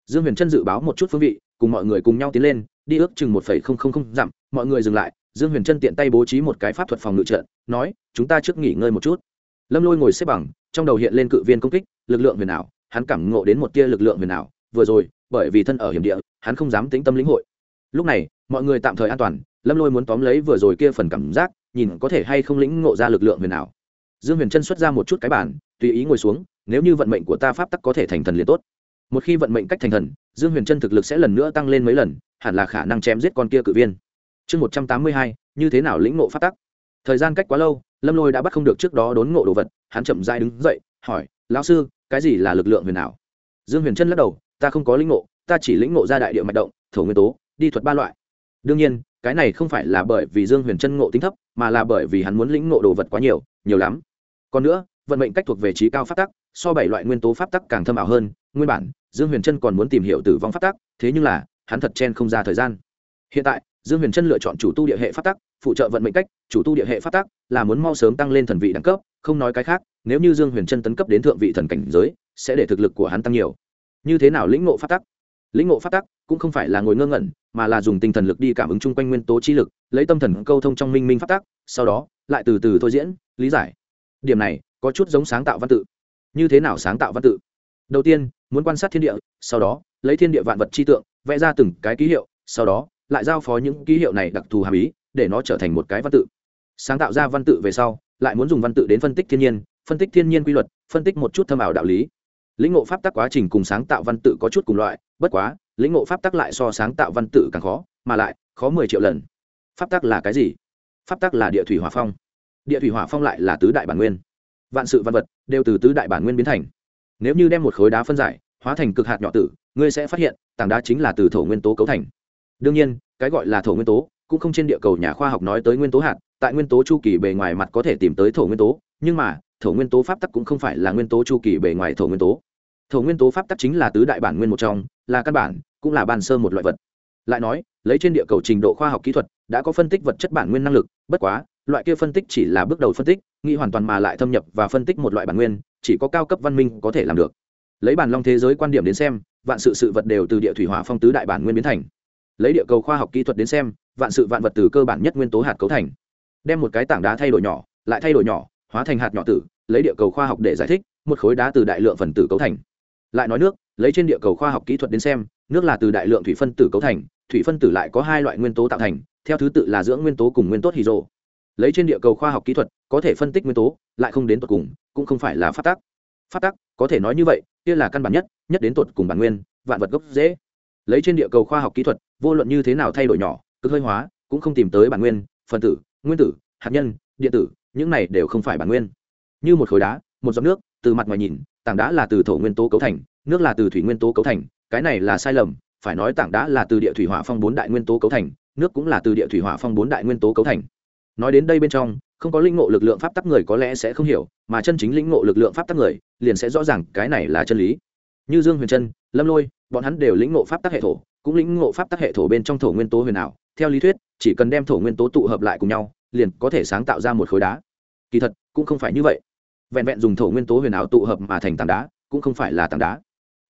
Speaker 1: Dương huyền trân dự báo một chút phương vị, cùng mọi người cùng nhau tiến lên, đi ước chừng một phẩy không không không dặm, mọi người dừng lại dương huyền trân tiện tay bố trí một cái pháp thuật phòng ngự trận, nói, chúng ta trước nghỉ ngơi một chút. Lâm lôi ngồi xếp bằng, trong đầu hiện lên cự viên công kích, lực lượng huyền ảo, hắn cảm ngộ đến một tia lực lượng huyền ảo, vừa rồi, bởi vì thân ở hiểm địa, hắn không dám tính tâm lĩnh hội. Lúc này, mọi người tạm thời an toàn, lâm lôi muốn tóm lấy vừa rồi kia phần cảm giác, nhìn có thể hay không lĩnh ngộ ra lực lượng huyền ảo. Dương huyền trân xuất ra một chút cái bản tùy ý ngồi xuống, nếu như vận mệnh của ta pháp tắc có thể thành thần liền tốt. Một khi vận mệnh cách thành thần, dương huyền trân thực lực sẽ lần nữa tăng lên mấy lần, hẳn là khả năng chém giết con kia cự viên chương một trăm tám mươi hai, như thế nào lĩnh ngộ pháp tắc? Thời gian cách quá lâu, lâm lôi đã bắt không được trước đó đốn ngộ đồ vật, hắn chậm dai đứng dậy, hỏi, lão sư, cái gì là lực lượng huyền ảo? Dương huyền Chân lắc đầu, ta không có lĩnh ngộ, ta chỉ lĩnh ngộ ra đại địa mạch động, thổ nguyên tố, đi thuật ba loại. Đương nhiên, cái này không phải là bởi vì dương huyền Chân ngộ tính thấp, mà là bởi vì hắn muốn lĩnh ngộ đồ vật quá nhiều nhiều lắm. Còn nữa, vận mệnh cách thuộc về trí cao pháp tắc, so bảy loại nguyên tố pháp tắc càng thâm ảo hơn. Nguyên bản, dương huyền Chân còn muốn tìm hiểu tử vong pháp tắc, thế nhưng là, hắn thật chen không ra thời gian. Hiện tại dương huyền trân lựa chọn chủ tu địa hệ pháp tắc, phụ trợ vận mệnh cách, chủ tu địa hệ pháp tắc, là muốn mau sớm tăng lên thần vị đẳng cấp, không nói cái khác, nếu như dương huyền trân tấn cấp đến thượng vị thần cảnh giới, sẽ để thực lực của hắn tăng nhiều. Như thế nào lĩnh ngộ pháp tắc? Lĩnh ngộ pháp tắc cũng không phải là ngồi ngơ ngẩn, mà là dùng tinh thần lực đi cảm ứng chung quanh nguyên tố chi lực, lấy tâm thần câu thông trong minh minh pháp tắc, sau đó, lại từ từ thôi diễn, lý giải. Điểm này, có chút giống sáng tạo văn tự. Như thế nào sáng tạo văn tự? Đầu tiên, muốn quan sát thiên địa, sau đó, lấy thiên địa vạn vật chi tượng, vẽ ra từng cái ký hiệu, sau đó lại giao phó những ký hiệu này đặc thù hàm ý, để nó trở thành một cái văn tự. Sáng tạo ra văn tự về sau, lại muốn dùng văn tự đến phân tích thiên nhiên, phân tích thiên nhiên quy luật, phân tích một chút thâm ảo đạo lý. Lĩnh ngộ pháp tắc quá trình cùng sáng tạo văn tự có chút cùng loại, bất quá, lĩnh ngộ pháp tắc lại so sáng tạo văn tự càng khó, mà lại, khó mười triệu lần. Pháp tắc là cái gì? Pháp tắc là địa thủy hỏa phong. Địa thủy hỏa phong lại là tứ đại bản nguyên. Vạn sự văn vật đều từ tứ đại bản nguyên biến thành. Nếu như đem một khối đá phân giải, hóa thành cực hạt nhỏ tử, ngươi sẽ phát hiện, tảng đá chính là từ thổ nguyên tố cấu thành đương nhiên, cái gọi là thổ nguyên tố, cũng không trên địa cầu nhà khoa học nói tới nguyên tố hạt, tại nguyên tố chu kỳ bề ngoài mặt có thể tìm tới thổ nguyên tố, nhưng mà, thổ nguyên tố pháp tắc cũng không phải là nguyên tố chu kỳ bề ngoài thổ nguyên tố. Thổ nguyên tố pháp tắc chính là tứ đại bản nguyên một trong, là căn bản, cũng là bàn sơ một loại vật. Lại nói, lấy trên địa cầu trình độ khoa học kỹ thuật, đã có phân tích vật chất bản nguyên năng lực, bất quá, loại kia phân tích chỉ là bước đầu phân tích, nghĩ hoàn toàn mà lại thâm nhập và phân tích một loại bản nguyên, chỉ có cao cấp văn minh có thể làm được. Lấy bản long thế giới quan điểm đến xem, vạn sự sự vật đều từ địa thủy hỏa phong tứ đại bản nguyên biến thành lấy địa cầu khoa học kỹ thuật đến xem, vạn sự vạn vật từ cơ bản nhất nguyên tố hạt cấu thành. Đem một cái tảng đá thay đổi nhỏ, lại thay đổi nhỏ, hóa thành hạt nhỏ tử, lấy địa cầu khoa học để giải thích, một khối đá từ đại lượng phần tử cấu thành. Lại nói nước, lấy trên địa cầu khoa học kỹ thuật đến xem, nước là từ đại lượng thủy phân tử cấu thành, thủy phân tử lại có hai loại nguyên tố tạo thành, theo thứ tự là dưỡng nguyên tố cùng nguyên tố hydro. Lấy trên địa cầu khoa học kỹ thuật, có thể phân tích nguyên tố, lại không đến tột cùng, cũng không phải là phát tác. Phát tác, có thể nói như vậy, kia là căn bản nhất nhất đến tột cùng bản nguyên, vạn vật gốc dễ lấy trên địa cầu khoa học kỹ thuật vô luận như thế nào thay đổi nhỏ, cực hơi hóa, cũng không tìm tới bản nguyên, phần tử, nguyên tử, hạt nhân điện tử, những này đều không phải bản nguyên. Như một khối đá, một giọt nước, từ mặt ngoài nhìn, tảng đá là từ thổ nguyên tố cấu thành, nước là từ thủy nguyên tố cấu thành, cái này là sai lầm, phải nói tảng đá là từ địa thủy hỏa phong bốn đại nguyên tố cấu thành, nước cũng là từ địa thủy hỏa phong bốn đại nguyên tố cấu thành. Nói đến đây bên trong, không có linh ngộ lực lượng pháp tắc người có lẽ sẽ không hiểu, mà chân chính linh ngộ lực lượng pháp tắc người, liền sẽ rõ ràng cái này là chân lý. Như dương huyền trân, lâm lôi, bọn hắn đều lĩnh ngộ pháp tắc hệ thổ cũng lĩnh ngộ pháp tắc hệ thổ bên trong thổ nguyên tố huyền ảo, theo lý thuyết, chỉ cần đem thổ nguyên tố tụ hợp lại cùng nhau, liền có thể sáng tạo ra một khối đá. Kỳ thật, cũng không phải như vậy. Vẹn vẹn dùng thổ nguyên tố huyền ảo tụ hợp mà thành tảng đá, cũng không phải là tảng đá.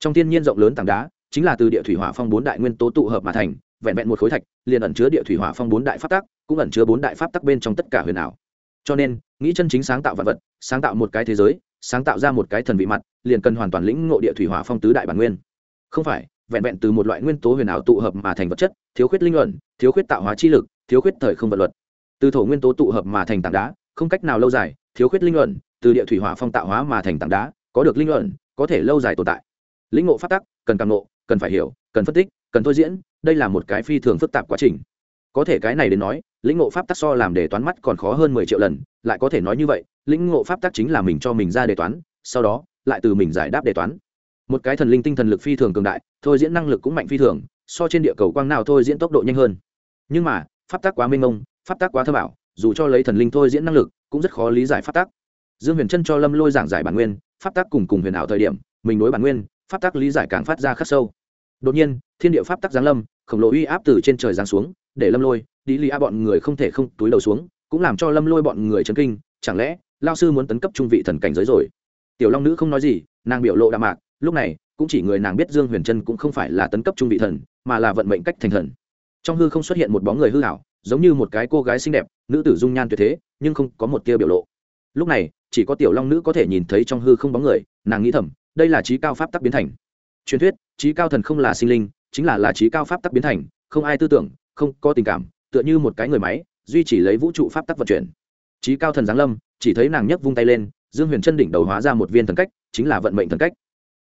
Speaker 1: Trong thiên nhiên rộng lớn tảng đá, chính là từ địa thủy hỏa phong bốn đại nguyên tố tụ hợp mà thành, vẹn vẹn một khối thạch, liền ẩn chứa địa thủy hỏa phong bốn đại pháp tắc, cũng ẩn chứa bốn đại pháp tắc bên trong tất cả huyền ảo. Cho nên, nghĩ chân chính sáng tạo vật vật, sáng tạo một cái thế giới, sáng tạo ra một cái thần vị mặt, liền cần hoàn toàn lĩnh ngộ địa thủy hỏa phong tứ đại bản nguyên. Không phải vẹn vẹn từ một loại nguyên tố huyền ảo tụ hợp mà thành vật chất, thiếu khuyết linh luận, thiếu khuyết tạo hóa chi lực, thiếu khuyết thời không vật luật. Từ thổ nguyên tố tụ hợp mà thành tảng đá, không cách nào lâu dài, thiếu khuyết linh luận, từ địa thủy hỏa phong tạo hóa mà thành tảng đá, có được linh luận, có thể lâu dài tồn tại. Lĩnh ngộ phát tắc, cần càng ngộ, cần phải hiểu, cần phân tích, cần thôi diễn, đây là một cái phi thường phức tạp quá trình. Có thể cái này đến nói, lĩnh ngộ pháp tắc so làm đề toán mắt còn khó hơn mười triệu lần, lại có thể nói như vậy, lĩnh ngộ pháp tắc chính là mình cho mình ra đề toán, sau đó, lại từ mình giải đáp đề toán một cái thần linh tinh thần lực phi thường cường đại, thôi diễn năng lực cũng mạnh phi thường, so trên địa cầu quang nào thôi diễn tốc độ nhanh hơn. Nhưng mà, pháp tắc quá mênh mông, pháp tắc quá thơ bảo dù cho lấy thần linh thôi diễn năng lực, cũng rất khó lý giải pháp tắc. Dương huyền trân cho lâm lôi giảng giải bản nguyên, pháp tắc cùng cùng huyền ảo thời điểm, mình đối bản nguyên, pháp tắc lý giải càng phát ra khắc sâu. Đột nhiên, thiên địa pháp tắc giáng lâm, khổng lồ uy áp từ trên trời giáng xuống, để lâm lôi đi lì a bọn người không thể không túi đầu xuống, cũng làm cho lâm lôi bọn người chấn kinh, chẳng lẽ lao sư muốn tấn cấp trung vị thần cảnh giới rồi? Tiểu long nữ không nói gì, nàng biểu lộ đạm mạc lúc này, cũng chỉ người nàng biết dương huyền trân cũng không phải là tấn cấp trung vị thần, mà là vận mệnh cách thành thần. Trong hư không xuất hiện một bóng người hư hảo giống như một cái cô gái xinh đẹp, nữ tử dung nhan tuyệt thế, nhưng không có một tia biểu lộ. Lúc này, chỉ có tiểu long nữ có thể nhìn thấy trong hư không bóng người, nàng nghĩ thầm, đây là trí cao pháp tắc biến thành. Truyền thuyết, trí cao thần không là sinh linh, chính là là trí cao pháp tắc biến thành, không ai tư tưởng, không có tình cảm, tựa như một cái người máy, duy chỉ lấy vũ trụ pháp tắc vận chuyển. Trí cao thần giáng lâm, chỉ thấy nàng nhấc vung tay lên, dương huyền chân đỉnh đầu hóa ra một viên thần cách, chính là vận mệnh thần cách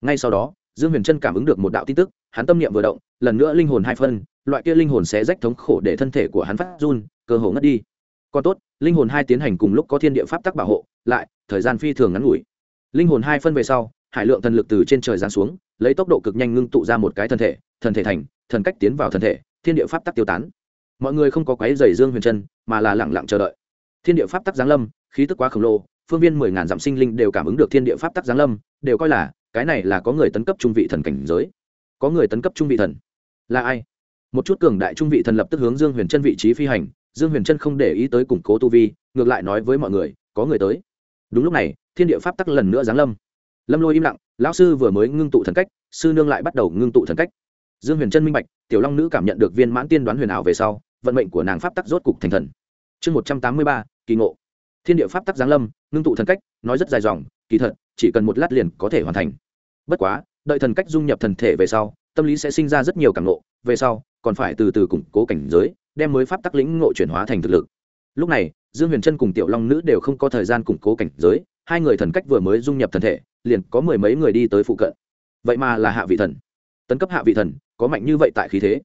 Speaker 1: ngay sau đó, dương huyền chân cảm ứng được một đạo tin tức, hắn tâm niệm vừa động, lần nữa linh hồn hai phân, loại kia linh hồn sẽ rách thống khổ để thân thể của hắn phát run, cơ hồ ngất đi. Còn tốt, linh hồn hai tiến hành cùng lúc có thiên địa pháp tắc bảo hộ, lại, thời gian phi thường ngắn ngủi. Linh hồn hai phân về sau, hải lượng thần lực từ trên trời giáng xuống, lấy tốc độ cực nhanh ngưng tụ ra một cái thân thể, thần thể thành, thần cách tiến vào thân thể, thiên địa pháp tắc tiêu tán. Mọi người không có quái dày dương huyền chân mà là lẳng lặng chờ đợi. Thiên địa pháp tắc giáng lâm, khí tức quá khổng lồ, phương viên mười ngàn dặm sinh linh đều cảm ứng được thiên địa pháp tắc giáng lâm, đều coi là cái này là có người tấn cấp trung vị thần cảnh giới. Có người tấn cấp trung vị thần. Là ai? Một chút cường đại trung vị thần lập tức hướng dương huyền chân vị trí phi hành. Dương huyền chân không để ý tới củng cố tu vi, ngược lại nói với mọi người, có người tới. Đúng lúc này, thiên địa pháp tắc lần nữa giáng lâm. Lâm lôi im lặng, lão sư vừa mới ngưng tụ thần cách, sư nương lại bắt đầu ngưng tụ thần cách. Dương huyền chân minh bạch, tiểu long nữ cảm nhận được viên mãn tiên đoán huyền ảo về sau, vận mệnh của nàng pháp tắc rốt cục thành thần. Chương một trăm tám mươi ba, kỳ ngộ. Thiên địa pháp tắc giáng lâm, ngưng tụ thần cách, nói rất dài dòng, kỳ thật chỉ cần một lát liền có thể hoàn thành. Bất quá, đợi thần cách dung nhập thần thể về sau, tâm lý sẽ sinh ra rất nhiều cảm ngộ, về sau, còn phải từ từ củng cố cảnh giới, đem mới pháp tắc lĩnh ngộ chuyển hóa thành thực lực. Lúc này, dương huyền trân cùng tiểu long nữ đều không có thời gian củng cố cảnh giới, hai người thần cách vừa mới dung nhập thần thể, liền có mười mấy người đi tới phụ cận. Vậy mà là hạ vị thần. Tấn cấp hạ vị thần, có mạnh như vậy tại khí thế.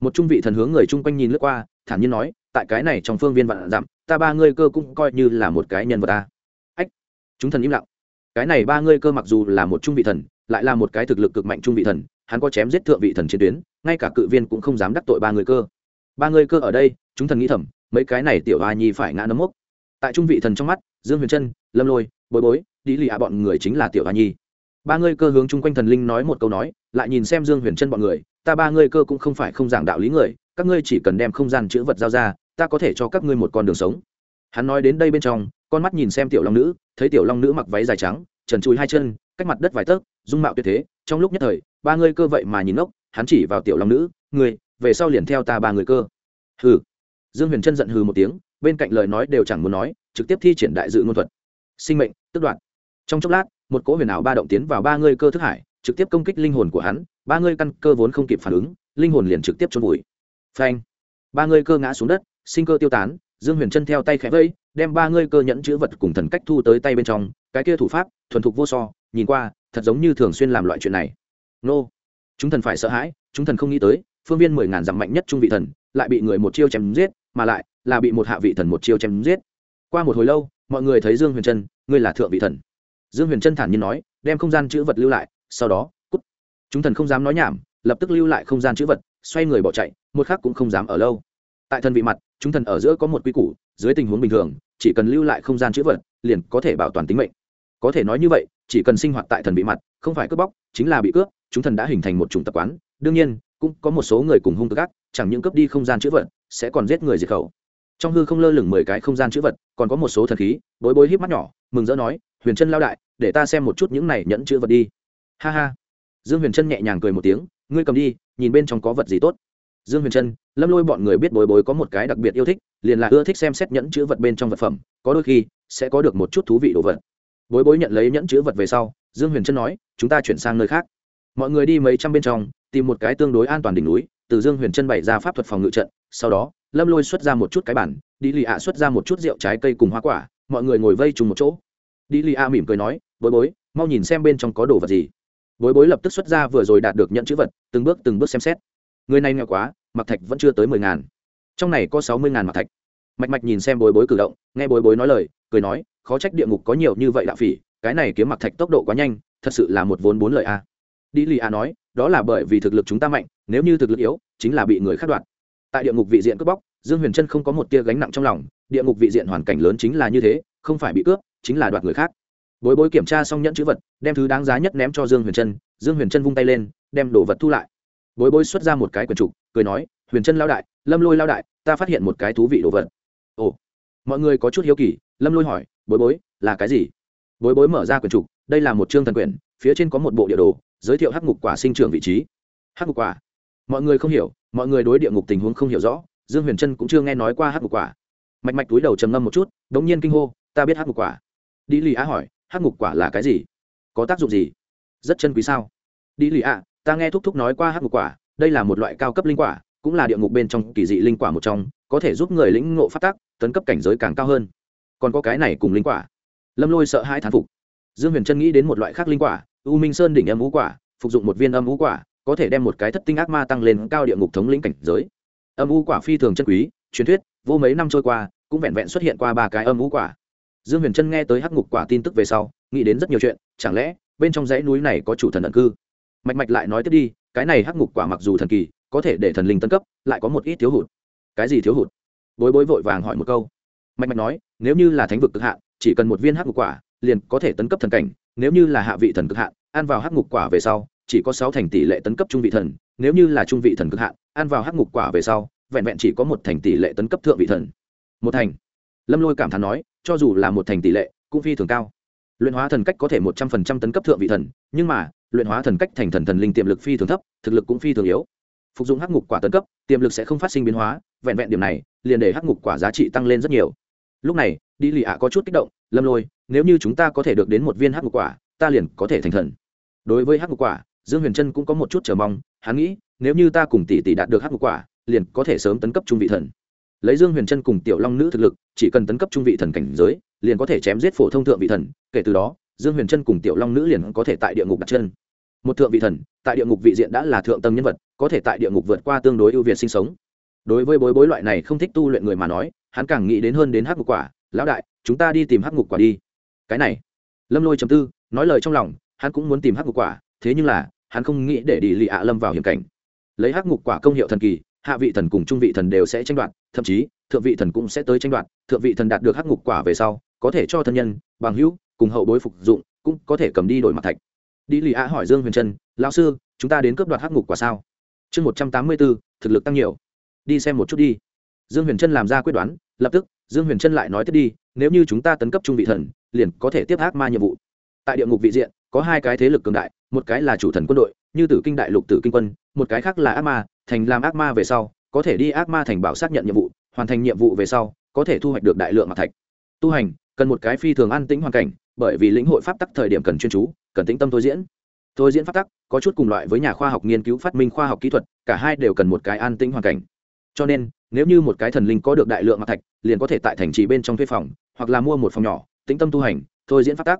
Speaker 1: Một trung vị thần hướng người chung quanh nhìn lướt qua, thản nhiên nói, tại cái này trong phương viên vạn dặm, ta ba ngươi cơ cũng coi như là một cái nhân vật ta ách, chúng thần im lặng cái này ba ngươi cơ mặc dù là một trung vị thần, lại là một cái thực lực cực mạnh trung vị thần, hắn có chém giết thượng vị thần chiến tuyến, ngay cả cự viên cũng không dám đắc tội ba người cơ. Ba người cơ ở đây, chúng thần nghĩ thầm, mấy cái này tiểu hoa nhi phải ngã nấm mốc. Tại trung vị thần trong mắt, dương huyền trân, lâm lôi, bối bối đi lì ạ bọn người chính là tiểu hoa nhi. Ba người cơ hướng chung quanh thần linh nói một câu nói, lại nhìn xem dương huyền trân bọn người, ta ba người cơ cũng không phải không giảng đạo lý người, các ngươi chỉ cần đem không gian chữ vật giao ra, ta có thể cho các ngươi một con đường sống. Hắn nói đến đây bên trong con mắt nhìn xem tiểu long nữ thấy tiểu long nữ mặc váy dài trắng trần chùi hai chân cách mặt đất vài tấc dung mạo tuyệt thế. Trong lúc nhất thời ba người cơ vậy mà nhìn ngốc, hắn chỉ vào tiểu long nữ người về sau liền theo ta ba người cơ. Hừ. Dương huyền trân giận hừ một tiếng bên cạnh lời nói đều chẳng muốn nói trực tiếp thi triển đại dự ngôn thuật. Sinh mệnh tức đoạn trong chốc lát một cỗ huyền ảo ba động tiến vào ba người cơ thức hải trực tiếp công kích linh hồn của hắn ba người căn cơ vốn không kịp phản ứng linh hồn liền trực tiếp trôn vùi. Phanh. Ba người cơ ngã xuống đất sinh cơ tiêu tán dương huyền chân theo tay khẽ vẫy, đem ba người cơ nhẫn chữ vật cùng thần cách thu tới tay bên trong cái kia thủ pháp thuần thục vô so nhìn qua thật giống như thường xuyên làm loại chuyện này. Nô. Chúng thần phải sợ hãi chúng thần không nghĩ tới phương viên mười ngàn dặm mạnh nhất trung vị thần lại bị người một chiêu chém giết mà lại là bị một hạ vị thần một chiêu chém giết. Qua một hồi lâu mọi người thấy dương huyền trân ngươi là thượng vị thần. Dương huyền trân thản nhiên nói đem không gian chữ vật lưu lại sau đó cút. Chúng thần không dám nói nhảm lập tức lưu lại không gian chữ vật xoay người bỏ chạy một khắc cũng không dám ở lâu tại thần vị mặt chúng thần ở giữa có một quy củ dưới tình huống bình thường chỉ cần lưu lại không gian chữ vật liền có thể bảo toàn tính mệnh. Có thể nói như vậy chỉ cần sinh hoạt tại thần vị mặt không phải cướp bóc chính là bị cướp chúng thần đã hình thành một chủng tập quán. Đương nhiên cũng có một số người cùng hung cực gác, chẳng những cướp đi không gian chữ vật sẽ còn giết người diệt khẩu. Trong hư không lơ lửng mười cái không gian chữ vật còn có một số thần khí bối bối híp mắt nhỏ mừng rỡ nói huyền chân lao đại để ta xem một chút những này nhẫn chữ vật đi. Ha ha. Dương huyền chân nhẹ nhàng cười một tiếng ngươi cầm đi nhìn bên trong có vật gì tốt dương huyền trân, lâm lôi bọn người biết bối bối có một cái đặc biệt yêu thích, liền là ưa thích xem xét nhẫn chữ vật bên trong vật phẩm, có đôi khi sẽ có được một chút thú vị đồ vật. Bối bối nhận lấy nhẫn chữ vật về sau, dương huyền trân nói, chúng ta chuyển sang nơi khác. Mọi người đi mấy trăm bên trong, tìm một cái tương đối an toàn đỉnh núi, từ dương huyền trân bày ra pháp thuật phòng ngự trận, sau đó, lâm lôi xuất ra một chút cái bản đi lì ạ xuất ra một chút rượu trái cây cùng hoa quả, mọi người ngồi vây trùng một chỗ. Đi lì ạ mỉm cười nói, bối bối, mau nhìn xem bên trong có đồ vật gì. Bối bối lập tức xuất ra vừa rồi đạt được nhận chữ vật, từng bước từng bước xem xét người này nghèo quá, mặc thạch vẫn chưa tới mười ngàn. Trong này có sáu mươi ngàn mặc thạch. Mạch mạch nhìn xem bối bối cử động, nghe bối bối nói lời, cười nói, khó trách địa ngục có nhiều như vậy đạo phỉ, cái này kiếm mặc thạch tốc độ quá nhanh, thật sự là một vốn bốn lợi a. Đi lì a nói, đó là bởi vì thực lực chúng ta mạnh, nếu như thực lực yếu, chính là bị người khắc đoạt. Tại địa ngục vị diện cướp bóc, dương huyền trân không có một tia gánh nặng trong lòng, địa ngục vị diện hoàn cảnh lớn chính là như thế, không phải bị cướp, chính là đoạt người khác. Bối bối kiểm tra xong nhẫn chữ vật, đem thứ đáng giá nhất ném cho dương huyền trân dương huyền trân vung tay lên, đem đồ vật thu lại bối bối xuất ra một cái quyển trục, cười nói, huyền trân lao đại, lâm lôi lao đại, ta phát hiện một cái thú vị đồ vật. Ồ, mọi người có chút hiếu kỳ. Lâm lôi hỏi, bối bối, là cái gì? Bối bối mở ra quyển trục, đây là một chương thần quyển, phía trên có một bộ địa đồ, giới thiệu hắc ngục quả sinh trưởng vị trí. Hắc ngục quả? Mọi người không hiểu, mọi người đối địa ngục tình huống không hiểu rõ, dương huyền trân cũng chưa nghe nói qua hắc ngục quả. Mạch mạch túi đầu trầm ngâm một chút đ ỗ n g nhiên kinh hô, ta biết hắc ngục quả. Đi lì á hỏi, hắc ngục quả là cái gì? Có tác dụng gì? Rất chân quý sao? Đi lì ạ ta nghe thúc thúc nói qua hắc ngục quả, đây là một loại cao cấp linh quả, cũng là địa ngục bên trong kỳ dị linh quả một trong, có thể giúp người lĩnh ngộ phát tác tấn cấp cảnh giới càng cao hơn. Còn có cái này cùng linh quả. Lâm lôi sợ hai thán phục. Dương huyền trân nghĩ đến một loại khác linh quả, u minh sơn đỉnh âm ú quả, phục dụng một viên âm ú quả, có thể đem một cái thất tinh ác ma tăng lên cao địa ngục thống lĩnh cảnh giới. Âm ú quả phi thường chân quý, truyền thuyết, vô mấy năm trôi qua, cũng vẹn vẹn xuất hiện qua ba cái âm ú quả. Dương huyền trân nghe tới hắc ngục quả tin tức về sau, nghĩ đến rất nhiều chuyện, chẳng lẽ bên trong dãy núi này có chủ thần ẩn cư? Mạch mạch lại nói tiếp đi, cái này hắc ngục quả mặc dù thần kỳ, có thể để thần linh tân cấp, lại có một ít thiếu hụt. Cái gì thiếu hụt? Bối bối vội vàng hỏi một câu. Mạch mạch nói, nếu như là thánh vực cực hạn, chỉ cần một viên hắc ngục quả, liền có thể tấn cấp thần cảnh. Nếu như là hạ vị thần cực hạn, ăn vào hắc ngục quả về sau, chỉ có sáu thành tỷ lệ tấn cấp trung vị thần. Nếu như là trung vị thần cực hạn, ăn vào hắc ngục quả về sau, vẹn vẹn chỉ có một thành tỷ lệ tấn cấp thượng vị thần. Một thành. Lâm lôi cảm thán nói, cho dù là một thành tỷ lệ, cũng phi thường cao. Luyện hóa thần cách có thể một trăm phần trăm tấn cấp thượng vị thần, nhưng mà luyện hóa thần cách thành thần thần linh tiềm lực phi thường thấp, thực lực cũng phi thường yếu. Phục dụng hắc ngục quả tấn cấp, tiềm lực sẽ không phát sinh biến hóa, vẹn vẹn điểm này, liền để hắc ngục quả giá trị tăng lên rất nhiều. Lúc này, đi lì ạ có chút kích động, lâm lôi, nếu như chúng ta có thể được đến một viên hắc ngục quả, ta liền có thể thành thần. Đối với hắc ngục quả, dương huyền trân cũng có một chút chờ mong, hắn nghĩ, nếu như ta cùng tỷ tỷ đạt được hắc ngục quả, liền có thể sớm tấn cấp trung vị thần. Lấy dương huyền trân cùng tiểu long nữ thực lực, chỉ cần tấn cấp trung vị thần cảnh giới, liền có thể chém giết phổ thông thượng vị thần, kể từ đó dương huyền trân cùng tiểu long nữ liền có thể tại địa ngục đặt chân. Một thượng vị thần, tại địa ngục vị diện đã là thượng tâm nhân vật, có thể tại địa ngục vượt qua tương đối ưu việt sinh sống. Đối với bối bối loại này không thích tu luyện người mà nói, hắn càng nghĩ đến hơn đến hắc ngục quả. Lão đại, chúng ta đi tìm hắc ngục quả đi. Cái này. Lâm lôi chầm tư, nói lời trong lòng, hắn cũng muốn tìm hắc ngục quả, thế nhưng là, hắn không nghĩ để đi lì ạ lâm vào hiểm cảnh. Lấy hắc ngục quả công hiệu thần kỳ, hạ vị thần cùng trung vị thần đều sẽ tranh đoạt, thậm chí, thượng vị thần cũng sẽ tới tranh đoạt. Thượng vị thần đạt được hắc ngục quả về sau, có thể cho thân nhân, bằng hữu cùng hậu bối phục dụng, cũng có thể cầm đi đổi mặt thạch. Đi lì ạ hỏi dương huyền trân, lão sư, chúng ta đến cướp đoạt hắc ngục quả sao? Chương một trăm tám mươi bốn, thực lực tăng nhiều. Đi xem một chút đi. Dương huyền trân làm ra quyết đoán, lập tức, dương huyền trân lại nói tiếp đi, nếu như chúng ta tấn cấp trung vị thần, liền có thể tiếp ác ma nhiệm vụ. Tại địa ngục vị diện, có hai cái thế lực cường đại, một cái là chủ thần quân đội, như tử kinh đại lục tử kinh quân, một cái khác là ác ma, thành làm ác ma về sau, có thể đi ác ma thành bảo xác nhận nhiệm vụ, hoàn thành nhiệm vụ về sau, có thể thu hoạch được đại lượng mặt thạch. Tu hành, cần một cái phi thường an tĩnh hoàn cảnh bởi vì lĩnh hội pháp tắc thời điểm cần chuyên chú, cần tĩnh tâm thôi diễn. Thôi diễn pháp tắc, có chút cùng loại với nhà khoa học nghiên cứu phát minh khoa học kỹ thuật, cả hai đều cần một cái an tĩnh hoàn cảnh. Cho nên, nếu như một cái thần linh có được đại lượng mặt thạch, liền có thể tại thành trì bên trong thuê phòng, hoặc là mua một phòng nhỏ, tĩnh tâm tu hành, thôi diễn pháp tắc.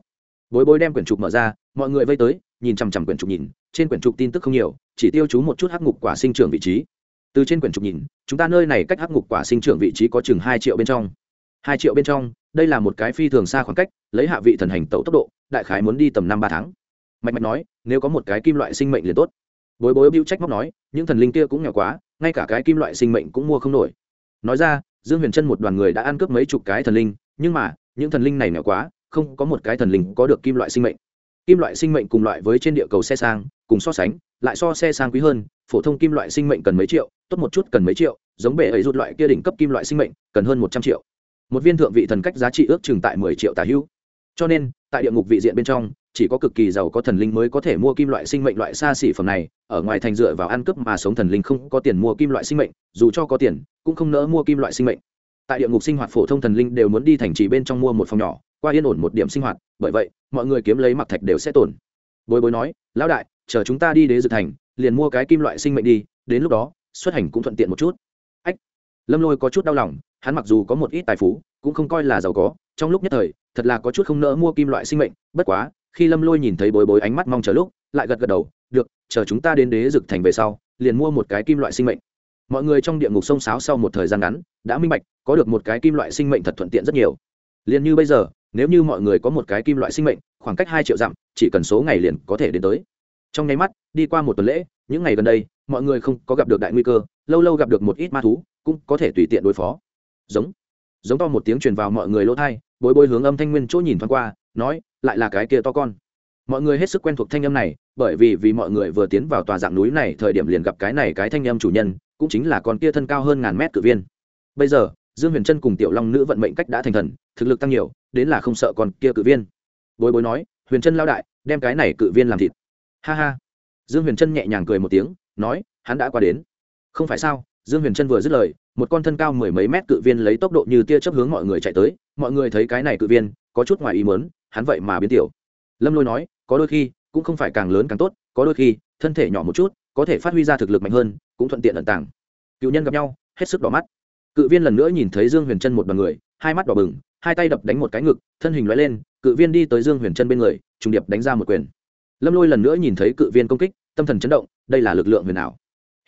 Speaker 1: Bối bối đem quyển trục mở ra, mọi người vây tới, nhìn chằm chằm quyển trục nhìn, trên quyển trục tin tức không nhiều, chỉ tiêu chú một chút hắc ngục quả sinh trưởng vị trí. Từ trên quyển trục nhìn, chúng ta nơi này cách hắc ngục quả sinh trưởng vị trí có chừng hai triệu bên trong hai triệu bên trong, đây là một cái phi thường xa khoảng cách, lấy hạ vị thần hành tẩu tốc độ, đại khái muốn đi tầm năm ba tháng. Mạch mạch nói, nếu có một cái kim loại sinh mệnh liền tốt. Bối bối bưu trách móc nói, những thần linh kia cũng nghèo quá, ngay cả cái kim loại sinh mệnh cũng mua không nổi. Nói ra, dương huyền trân một đoàn người đã ăn cướp mấy chục cái thần linh, nhưng mà, những thần linh này nghèo quá, không có một cái thần linh có được kim loại sinh mệnh. Kim loại sinh mệnh cùng loại với trên địa cầu xe sang, cùng so sánh, lại so xe sang quý hơn, phổ thông kim loại sinh mệnh cần mấy triệu, tốt một chút cần mấy triệu, giống bể ấy rút loại kia đỉnh cấp kim loại sinh mệnh, cần hơn một trăm triệu một viên thượng vị thần cách giá trị ước chừng tại mười triệu tà hữu. Cho nên, tại địa ngục vị diện bên trong, chỉ có cực kỳ giàu có thần linh mới có thể mua kim loại sinh mệnh loại xa xỉ phẩm này. Ở ngoài thành dựa vào ăn cướp mà sống thần linh không có tiền mua kim loại sinh mệnh, dù cho có tiền, cũng không nỡ mua kim loại sinh mệnh. Tại địa ngục sinh hoạt phổ thông thần linh đều muốn đi thành trì bên trong mua một phòng nhỏ, qua yên ổn một điểm sinh hoạt, bởi vậy, mọi người kiếm lấy mặc thạch đều sẽ tổn bối bối nói, lão đại, chờ chúng ta đi đế dự thành, liền mua cái kim loại sinh mệnh đi, đến lúc đó, xuất hành cũng thuận tiện một chút lâm lôi có chút đau lòng, hắn mặc dù có một ít tài phú, cũng không coi là giàu có, trong lúc nhất thời, thật là có chút không nỡ mua kim loại sinh mệnh, bất quá, khi lâm lôi nhìn thấy bối bối ánh mắt mong chờ lúc, lại gật gật đầu, được, chờ chúng ta đến đế dực thành về sau, liền mua một cái kim loại sinh mệnh. Mọi người trong địa ngục sông sáo sau một thời gian ngắn, đã minh bạch, có được một cái kim loại sinh mệnh thật thuận tiện rất nhiều. Liền như bây giờ, nếu như mọi người có một cái kim loại sinh mệnh, khoảng cách hai triệu dặm, chỉ cần số ngày liền có thể đến tới. Trong nháy mắt, đi qua một tuần lễ, những ngày gần đây, mọi người không có gặp được đại nguy cơ, lâu lâu gặp được một ít ma thú cũng có thể tùy tiện đối phó. Giống giống to một tiếng truyền vào mọi người lỗ thai bối bối hướng âm thanh nguyên chỗ nhìn thoáng qua, nói, lại là cái kia to con. Mọi người hết sức quen thuộc thanh âm này, bởi vì vì mọi người vừa tiến vào tòa dạng núi này thời điểm liền gặp cái này cái thanh âm chủ nhân, cũng chính là con kia thân cao hơn ngàn mét cử viên. Bây giờ, dương huyền trân cùng tiểu long nữ vận mệnh cách đã thành thần, thực lực tăng nhiều, đến là không sợ con kia cự viên. Bối bối nói, huyền trân lao đại, đem cái này cự viên làm thịt. Ha ha. Dương huyền trân nhẹ nhàng cười một tiếng, nói, hắn đã qua đến. Không phải sao? Dương huyền trân vừa dứt lời một con thân cao mười mấy mét cự viên lấy tốc độ như tia chớp hướng mọi người chạy tới, mọi người thấy cái này cự viên, có chút ngoài ý mớn hắn vậy mà biến tiểu. Lâm lôi nói, có đôi khi, cũng không phải càng lớn càng tốt, có đôi khi, thân thể nhỏ một chút, có thể phát huy ra thực lực mạnh hơn, cũng thuận tiện ẩn tàng. Cựu nhân gặp nhau, hết sức đỏ mắt. Cự viên lần nữa nhìn thấy dương huyền trân một đ o n người, hai mắt đỏ bừng, hai tay đập đánh một cái ngực, thân hình loại lên, cự viên đi tới dương huyền trân bên người, trùng điệp đánh ra một quyền. Lâm lôi lần nữa nhìn thấy cự viên công kích, tâm thần chấn động, đây là lực lượng huyền ảo.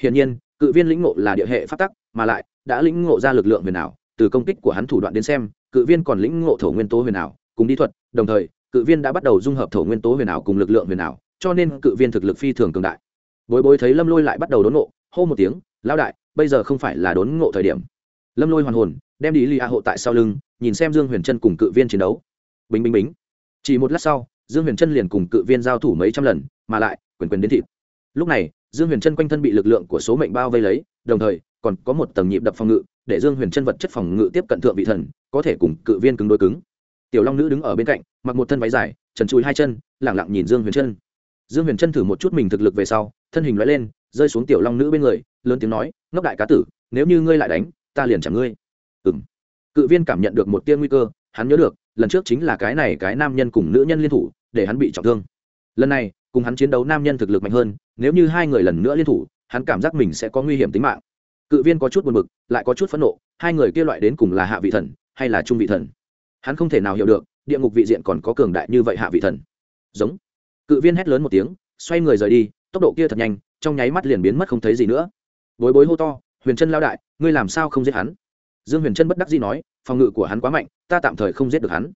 Speaker 1: Hiển nhiên, cự viên lĩnh ngộ là địa hệ phát tắc, mà lại đã lĩnh ngộ ra lực lượng huyền ảo, từ công kích của hắn thủ đoạn đến xem, cự viên còn lĩnh ngộ thổ nguyên tố huyền ảo cùng đi thuật, đồng thời, cự viên đã bắt đầu dung hợp thổ nguyên tố huyền ảo cùng lực lượng huyền ảo, cho nên cự viên thực lực phi thường cường đại. Bối bối thấy lâm lôi lại bắt đầu đốn ngộ, hô một tiếng lao đại, bây giờ không phải là đốn ngộ thời điểm. Lâm lôi hoàn hồn, đem đi lì a hộ tại sau lưng, nhìn xem dương huyền trân cùng cự viên chiến đấu. Bính bính bính. Chỉ một lát sau, dương huyền trân liền cùng cự viên giao thủ mấy trăm lần, mà lại, quyền quyền đến thịt. Lúc này, dương huyền trân quanh thân bị lực lượng của số mệnh bao vây lấy, đồng thời còn có một tầng nhịp đập phòng ngự, để dương huyền trân vật chất phòng ngự tiếp cận thượng vị thần, có thể cùng cự viên cứng đối cứng. Tiểu long nữ đứng ở bên cạnh, mặc một thân váy dài, trần chùi hai chân lẳng lặng nhìn dương huyền trân dương huyền trân thử một chút mình thực lực về sau, thân hình loại lên, rơi xuống tiểu long nữ bên người, lớn tiếng nói, ngốc đại cá tử, nếu như ngươi lại đánh, ta liền chẳng ngươi. Ừ m cự viên cảm nhận được một tia nguy cơ, hắn nhớ được, lần trước chính là cái này cái nam nhân cùng nữ nhân liên thủ, để hắn bị trọng thương. Lần này, cùng hắn chiến đấu nam nhân thực lực mạnh hơn, nếu như hai người lần nữa liên thủ, hắn cảm giác mình sẽ có nguy hiểm tính mạng cự viên có chút buồn b ự c lại có chút phẫn nộ, hai người kia loại đến cùng là hạ vị thần, hay là trung vị thần? Hắn không thể nào hiểu được, địa ngục vị diện còn có cường đại như vậy hạ vị thần. Giống. Cự viên hét lớn một tiếng, xoay người rời đi, tốc độ kia thật nhanh, trong nháy mắt liền biến mất không thấy gì nữa. Bối bối hô to, huyền trân lao đại, ngươi làm sao không giết hắn? Dương huyền trân bất đắc dĩ nói, phòng ngự của hắn quá mạnh, ta tạm thời không giết được hắn.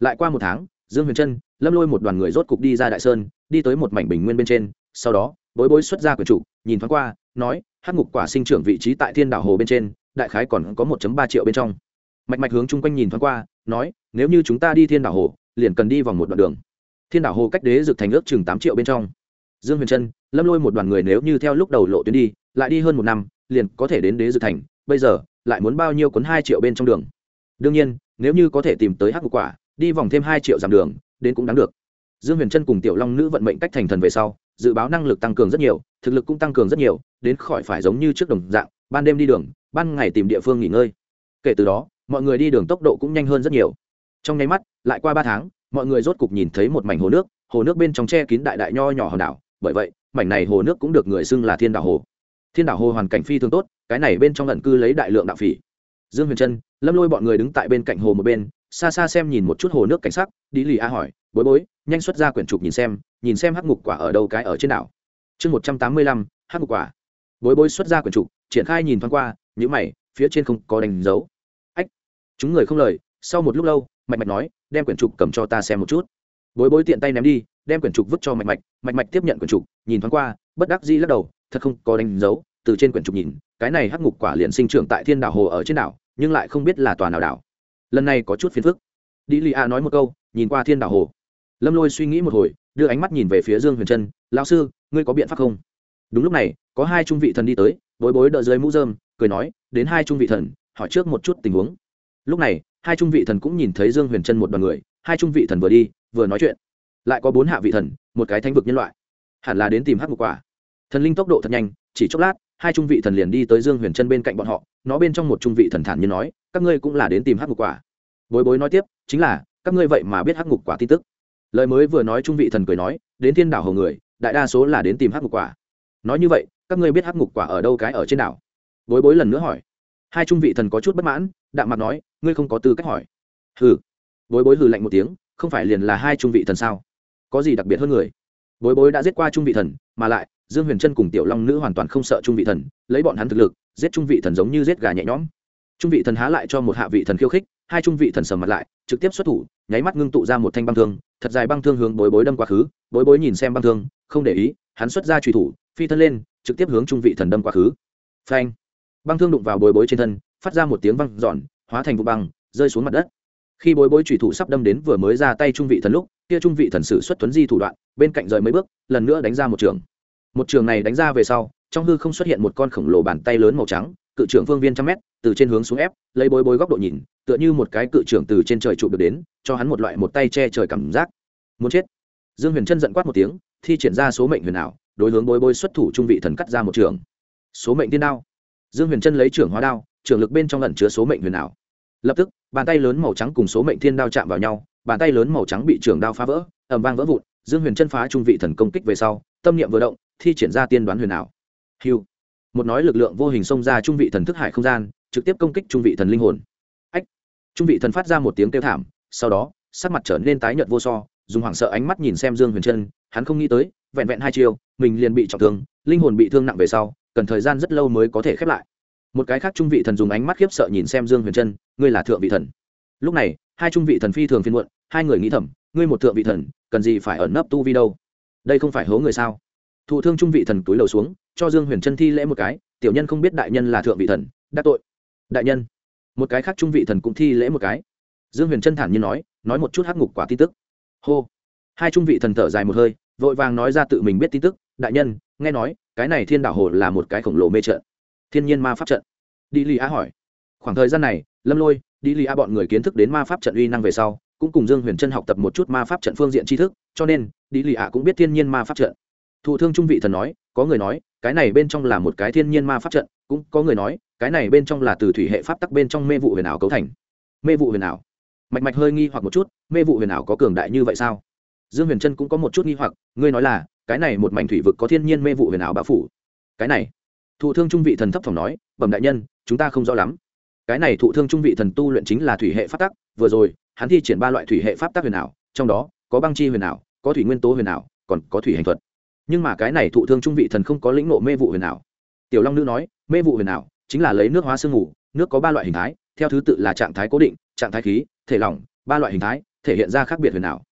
Speaker 1: Lại qua một tháng, dương huyền trân lâm lôi một đoàn người rốt cục đi ra đại sơn, đi tới một mảnh bình nguyên bên trên, sau đó, bối bối xuất ra quyển chủ nhìn thoáng qua, nói hát ngục quả sinh trưởng vị trí tại thiên đảo hồ bên trên, đại khái còn có một ba triệu bên trong. Mạch mạch hướng chung quanh nhìn thoáng qua, nói, nếu như chúng ta đi thiên đảo hồ, liền cần đi vòng một đoạn đường. Thiên đảo hồ cách đế Dực thành ước chừng tám triệu bên trong. Dương huyền trân, lâm lôi một đoàn người nếu như theo lúc đầu lộ tuyến đi, lại đi hơn một năm, liền có thể đến đế Dực thành, bây giờ, lại muốn bao nhiêu cuốn hai triệu bên trong đường. Đương nhiên, nếu như có thể tìm tới hắc quả, đi vòng thêm hai triệu dặm đường, đến cũng đáng được dương huyền trân cùng tiểu long nữ vận mệnh cách thành thần về sau, dự báo năng lực tăng cường rất nhiều, thực lực cũng tăng cường rất nhiều, đến khỏi phải giống như trước đồng dạng, ban đêm đi đường, ban ngày tìm địa phương nghỉ ngơi. Kể từ đó, mọi người đi đường tốc độ cũng nhanh hơn rất nhiều. Trong nháy mắt, lại qua ba tháng, mọi người rốt cục nhìn thấy một mảnh hồ nước hồ nước bên trong che kín đại đại nho nhỏ hòn đảo. Bởi vậy, mảnh này hồ nước cũng được người xưng là thiên đảo hồ. Thiên đảo hồ hoàn cảnh phi thường tốt, cái này bên trong lẩn cư lấy đại lượng đạo phỉ. Dương huyền trân lâm lôi bọn người đứng tại bên cạnh hồ một bên, xa xa xem nhìn một chút hồ nước cảnh sắc đi lì a hỏi, bối bối nhanh xuất ra quyển trục nhìn xem nhìn xem hắc ngục quả ở đâu cái ở trên đảo. Chương một trăm tám mươi lăm, hắc ngục quả. Bối bối xuất ra quyển trục, triển khai nhìn thoáng qua những mày, phía trên không có đánh dấu. Ách, chúng người không lời, sau một lúc lâu, mạch mạch nói, đem quyển trục cầm cho ta xem một chút. Bối bối tiện tay ném đi, đem quyển trục vứt cho mạch mạch mạch mạch tiếp nhận quyển trục, nhìn thoáng qua, bất đắc dĩ lắc đầu, thật không có đánh dấu, từ trên quyển trục nhìn, cái này hắc ngục quả liền sinh trưởng tại thiên đảo hồ ở trên đảo, nhưng lại không biết là tòa nào đảo. Lần này có chút phiền phức. Đi lì a nói một câu, nhìn qua thiên đảo hồ lâm lôi suy nghĩ một hồi, đưa ánh mắt nhìn về phía dương huyền trân, lão sư, ngươi có biện pháp không? Đúng lúc này, có hai trung vị thần đi tới, bối bối đợi dưới mũ dơm cười nói, đến hai trung vị thần, hỏi trước một chút tình huống. Lúc này, hai trung vị thần cũng nhìn thấy dương huyền trân một đoàn người, hai trung vị thần vừa đi, vừa nói chuyện. Lại có bốn hạ vị thần, một cái thanh vực nhân loại. Hẳn là đến tìm hát một quả. Thần linh tốc độ thật nhanh, chỉ chốc lát, hai trung vị thần liền đi tới dương huyền trân bên cạnh bọn họ, nó bên trong một trung vị thần thản như nói, các ngươi cũng là đến tìm hát ngục quả. Bối bối nói tiếp, chính là, các ngươi vậy mà biết hát ngục quả tin tức lời mới vừa nói trung vị thần cười nói, đến thiên đảo hầu người, đại đa số là đến tìm hắc ngục quả. Nói như vậy, các ngươi biết hắc ngục quả ở đâu cái ở trên đảo? Bối bối lần nữa hỏi. Hai trung vị thần có chút bất mãn, đạm mặt nói, ngươi không có tư cách hỏi. Hừ. Bối bối hừ lạnh một tiếng, không phải liền là hai trung vị thần sao? Có gì đặc biệt hơn người? Bối bối đã giết qua trung vị thần, mà lại, dương huyền trân cùng tiểu long nữ hoàn toàn không sợ trung vị thần, lấy bọn hắn thực lực, giết trung vị thần giống như giết gà nhẹ nhõm. Trung vị thần há lại cho một hạ vị thần khiêu khích hai trung vị thần sầm mặt lại, trực tiếp xuất thủ, nháy mắt ngưng tụ ra một thanh băng thương, thật dài băng thương hướng bối bối đâm quá khứ, bối bối nhìn xem băng thương, không để ý, hắn xuất ra truy thủ, phi thân lên, trực tiếp hướng trung vị thần đâm quá khứ. Phanh! Băng thương đụng vào bối bối trên thân, phát ra một tiếng văng giòn hóa thành vụ băng, rơi xuống mặt đất. Khi bối bối truy thủ sắp đâm đến vừa mới ra tay trung vị thần lúc, kia trung vị thần sử xuất tuấn di thủ đoạn, bên cạnh rời mấy bước, lần nữa đánh ra một trường. Một trường này đánh ra về sau, trong hư không xuất hiện một con khổng lồ bàn tay lớn màu trắng, cự trưởng phương viên trăm mét từ trên hướng xuống ép, lấy bối bối góc độ nhìn, tựa như một cái cự trưởng từ trên trời trụ được đến, cho hắn một loại một tay che trời cảm giác. Muốn chết. Dương huyền chân giận quát một tiếng, thi triển ra số mệnh huyền ảo, đối hướng bối bối xuất thủ trung vị thần cắt ra một trường. Số mệnh tiên đao. Dương huyền chân lấy trưởng hóa đao, trưởng lực bên trong lẩn chứa số mệnh huyền ảo. Lập tức, bàn tay lớn màu trắng cùng số mệnh thiên đao chạm vào nhau, bàn tay lớn màu trắng bị trưởng đao phá vỡ ẩm vang vỡ vụn, dương huyền chân phá trung vị thần công kích về sau, tâm niệm vừa động, thi triển ra tiên đoán huyền ảo. Hiu một nói lực lượng vô hình xông ra trung vị thần thức hải không gian trực tiếp công kích trung vị thần linh hồn. Ách! Trung vị thần phát ra một tiếng kêu thảm, sau đó, sắc mặt trở nên tái nhợt vô so, dùng hoảng sợ ánh mắt nhìn xem dương huyền trân, hắn không nghĩ tới, vẹn vẹn hai chiêu, mình liền bị trọng thương, linh hồn bị thương nặng về sau, cần thời gian rất lâu mới có thể khép lại. Một cái khác trung vị thần dùng ánh mắt khiếp sợ nhìn xem dương huyền trân, ngươi là thượng vị thần. Lúc này, hai trung vị thần phi thường phiên muộn, hai người nghĩ thầm, ngươi một thượng vị thần, cần gì phải ẩn nấp tu vi đâu? Đây không phải hố người sao? Thụ thương trung vị thần túi lầu xuống, cho dương huyền trân thi lễ một cái, tiểu nhân không biết đại nhân là thượng vị thần đắc tội đại nhân, một cái khác trung vị thần cũng thi lễ một cái. Dương huyền chân thản như nói nói một chút hắc ngục quả tin tức. Hô. Hai trung vị thần thở dài một hơi, vội vàng nói ra tự mình biết tin tức. Đại nhân, nghe nói, cái này thiên đảo hồ là một cái khổng lồ mê trận. Thiên nhiên ma pháp trận. Đi lì a hỏi. Khoảng thời gian này, lâm lôi, đi lì a bọn người kiến thức đến ma pháp trận uy năng về sau, cũng cùng dương huyền trân học tập một chút ma pháp trận phương diện tri thức, cho nên, đi lì a cũng biết thiên nhiên ma pháp trận. Thụ thương trung vị thần nói, có người nói cái này bên trong là một cái thiên nhiên ma pháp trận, cũng có người nói, cái này bên trong là từ thủy hệ pháp tắc bên trong mê vụ huyền ảo cấu thành. Mê vụ huyền ảo. Mạch mạch hơi nghi hoặc một chút, mê vụ huyền ảo có cường đại như vậy sao? Dương huyền trân cũng có một chút nghi hoặc, ngươi nói là, cái này một mảnh thủy vực có thiên nhiên mê vụ huyền ảo bao phủ. Cái này, thụ thương trung vị thần thấp phòng nói, bẩm đại nhân, chúng ta không rõ lắm. Cái này thụ thương trung vị thần tu luyện chính là thủy hệ pháp tắc, vừa rồi, hắn thi triển ba loại thủy hệ pháp tắc huyền ảo, trong đó có băng chi huyền ảo, có thủy nguyên tố huyền ảo, còn có thủy hành thuật nhưng mà cái này thụ thương trung vị thần không có lĩnh nộ mê vụ huyền ảo. Tiểu long nữ nói, mê vụ huyền ảo chính là lấy nước hóa sương mù nước có ba loại hình thái, theo thứ tự là trạng thái cố định, trạng thái khí, thể lỏng, ba loại hình thái, thể hiện ra khác biệt huyền ảo.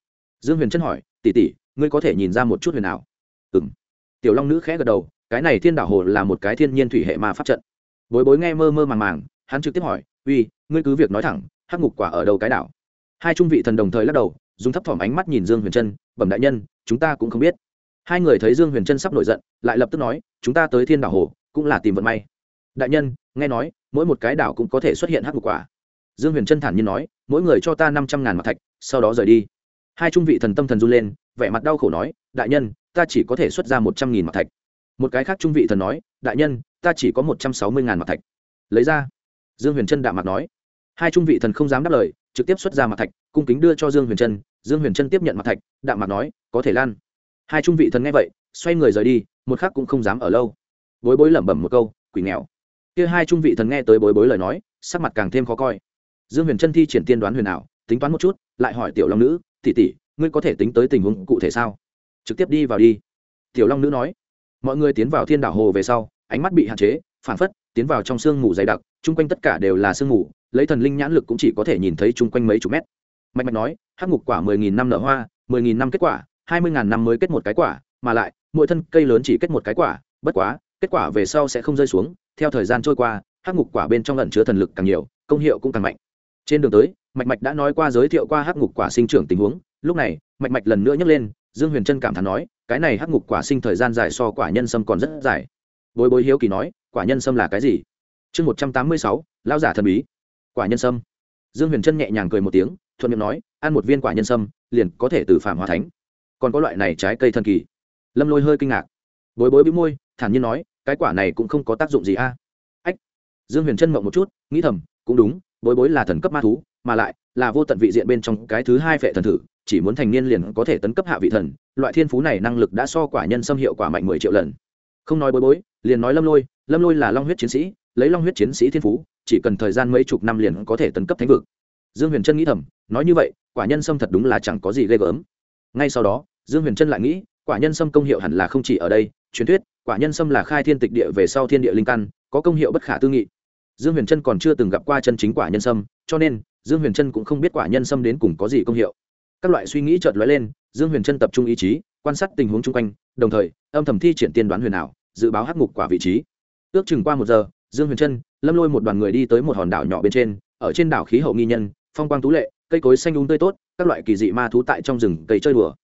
Speaker 1: Dương huyền chân hỏi, tỷ tỷ, ngươi có thể nhìn ra một chút huyền ảo? Ừ m tiểu long nữ khẽ gật đầu, cái này thiên đảo hồ là một cái thiên nhiên thủy hệ ma pháp trận. Bối bối nghe mơ mơ màng màng, hắn trực tiếp hỏi, uy, ngươi cứ việc nói thẳng, hắc ngục quả ở đầu cái đảo? Hai trung vị thần đồng thời lắc đầu, dùng thấp thỏm ánh mắt nhìn dương huyền trân bẩm đại nhân, chúng ta cũng không biết hai người thấy dương huyền trân sắp nổi giận, lại lập tức nói, chúng ta tới thiên đảo hồ, cũng là tìm vận may. Đại nhân, nghe nói, mỗi một cái đảo cũng có thể xuất hiện hắc ngục quả. Dương huyền trân thản nhiên nói, mỗi người cho ta năm trăm ngàn mặt thạch, sau đó rời đi. Hai trung vị thần tâm thần run lên, vẻ mặt đau khổ nói, đại nhân, ta chỉ có thể xuất ra một trăm nghìn mặt thạch. Một cái khác trung vị thần nói, đại nhân, ta chỉ có một trăm sáu mươi ngàn mặt thạch. Lấy ra, dương huyền trân đạm mặt nói. Hai trung vị thần không dám đáp lời, trực tiếp xuất ra mặt thạch, cung kính đưa cho dương huyền trân. Dương huyền trân tiếp nhận mặt thạch, đạm mặt nói, có thể lan hai trung vị thần nghe vậy, xoay người rời đi, một khắc cũng không dám ở lâu. Bối bối lẩm bẩm một câu, quỷ nghèo. Kia hai trung vị thần nghe tới bối bối lời nói, sắc mặt càng thêm khó coi. Dương huyền trân thi triển tiên đoán huyền ảo, tính toán một chút, lại hỏi tiểu long nữ, tỷ tỷ, ngươi có thể tính tới tình huống cụ thể sao? Trực tiếp đi vào đi. Tiểu long nữ nói, mọi người tiến vào thiên đảo hồ về sau, ánh mắt bị hạn chế, phản phất tiến vào trong sương mù dày đặc, chung quanh tất cả đều là sương mù, lấy thần linh nhãn lực cũng chỉ có thể nhìn thấy chung quanh mấy chục mét. Mạch mạch nói, hắc ngục quả mười nghìn năm nở hoa, mười nghìn năm kết quả hai mươi ngàn năm mới kết một cái quả, mà lại, mỗi thân cây lớn chỉ kết một cái quả, bất quá, kết quả về sau sẽ không rơi xuống, theo thời gian trôi qua, hắc ngục quả bên trong lẩn chứa thần lực càng nhiều, công hiệu cũng càng mạnh. Trên đường tới, mạch mạch đã nói qua giới thiệu qua hắc ngục quả sinh trưởng tình huống, lúc này, mạch mạch lần nữa nhấc lên, dương huyền trân cảm thán nói, cái này hắc ngục quả sinh thời gian dài so quả nhân sâm còn rất dài. Bối bối hiếu kỳ nói, quả nhân sâm là cái gì? Chương một trăm tám mươi sáu lao giả thần bí. Quả nhân sâm. Dương huyền trân nhẹ nhàng cười một tiếng, thuận miệng nói, ăn một viên quả nhân sâm, liền có thể từ phạm hóa thánh còn có loại này trái cây thần kỳ. Lâm lôi hơi kinh ngạc. Bối bối bị môi, thản nhiên nói, cái quả này cũng không có tác dụng gì a. Ách. Dương huyền chân mộng một chút, nghĩ thầm, cũng đúng, bối bối là thần cấp ma thú, mà lại là vô tận vị diện bên trong cái thứ hai phệ thần thử, chỉ muốn thành niên liền có thể tấn cấp hạ vị thần, loại thiên phú này năng lực đã so quả nhân xâm hiệu quả mạnh mười triệu lần. Không nói bối bối, liền nói lâm lôi lâm lôi là long huyết chiến sĩ, lấy long huyết chiến sĩ thiên phú, chỉ cần thời gian mấy chục năm liền có thể tấn cấp thánh vực. Dương huyền trân nghĩ thầm, nói như vậy, quả nhân sâm thật đúng là chẳng có gì ghê gớm ngay sau đó, dương huyền trân lại nghĩ, quả nhân sâm công hiệu hẳn là không chỉ ở đây, truyền thuyết, quả nhân sâm là khai thiên tịch địa về sau thiên địa linh căn, có công hiệu bất khả tư nghị. Dương huyền trân còn chưa từng gặp qua chân chính quả nhân sâm, cho nên, dương huyền trân cũng không biết quả nhân sâm đến cùng có gì công hiệu. Các loại suy nghĩ chợt lóe lên, dương huyền trân tập trung ý chí, quan sát tình huống chung quanh, đồng thời, âm thầm thi triển tiên đoán huyền ảo, dự báo hắc ngục quả vị trí. Ước chừng qua một giờ, dương huyền trân, lâm lôi một đoàn người đi tới một hòn đảo nhỏ bên trên, ở trên đảo khí hậu nghi nhân, phong quang tú lệ cây cối xanh đúng tươi tốt, các loại kỳ dị ma thú tại trong rừng cây chơi đùa.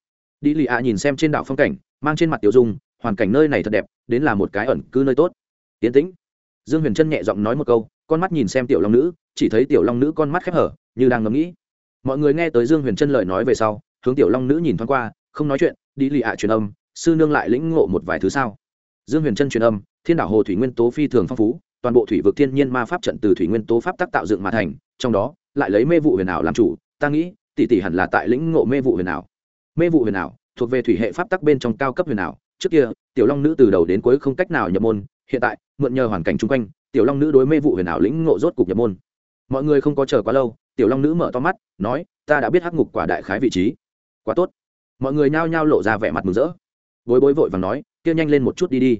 Speaker 1: Đi lì ạ nhìn xem trên đảo phong cảnh, mang trên mặt tiểu dung, hoàn cảnh nơi này thật đẹp, đến là một cái ẩn cư nơi tốt. Tiến tĩnh. Dương huyền trân nhẹ giọng nói một câu, con mắt nhìn xem tiểu long nữ, chỉ thấy tiểu long nữ con mắt khép hở, như đang ngẫm nghĩ. Mọi người nghe tới dương huyền trân lời nói về sau, hướng tiểu long nữ nhìn thoáng qua, không nói chuyện, đi lì ạ truyền âm, sư nương lại lĩnh ngộ một vài thứ sao? Dương huyền trân truyền âm, thiên đảo hồ thủy nguyên tố phi thường phong phú, toàn bộ thủy vực thiên nhiên ma pháp trận từ thủy nguyên tố pháp tác tạo dựng mà thành, trong đó lại lấy mê vụ huyền ảo làm chủ, ta nghĩ, tỷ tỷ hẳn là tại lĩnh ngộ mê vụ huyền ảo. Mê vụ huyền ảo thuộc về thủy hệ pháp tắc bên trong cao cấp huyền ảo. Trước kia, tiểu long nữ từ đầu đến cuối không cách nào nhập môn, hiện tại, mượn nhờ hoàn cảnh chung quanh, tiểu long nữ đối mê vụ huyền ảo lĩnh ngộ rốt cục nhập môn. Mọi người không có chờ quá lâu, tiểu long nữ mở to mắt, nói, ta đã biết hắc ngục quả đại khái vị trí. Quá tốt. Mọi người nhao nhao lộ ra vẻ mặt mừng rỡ. Bối bối vội và nói, kia nhanh lên một chút đi đi.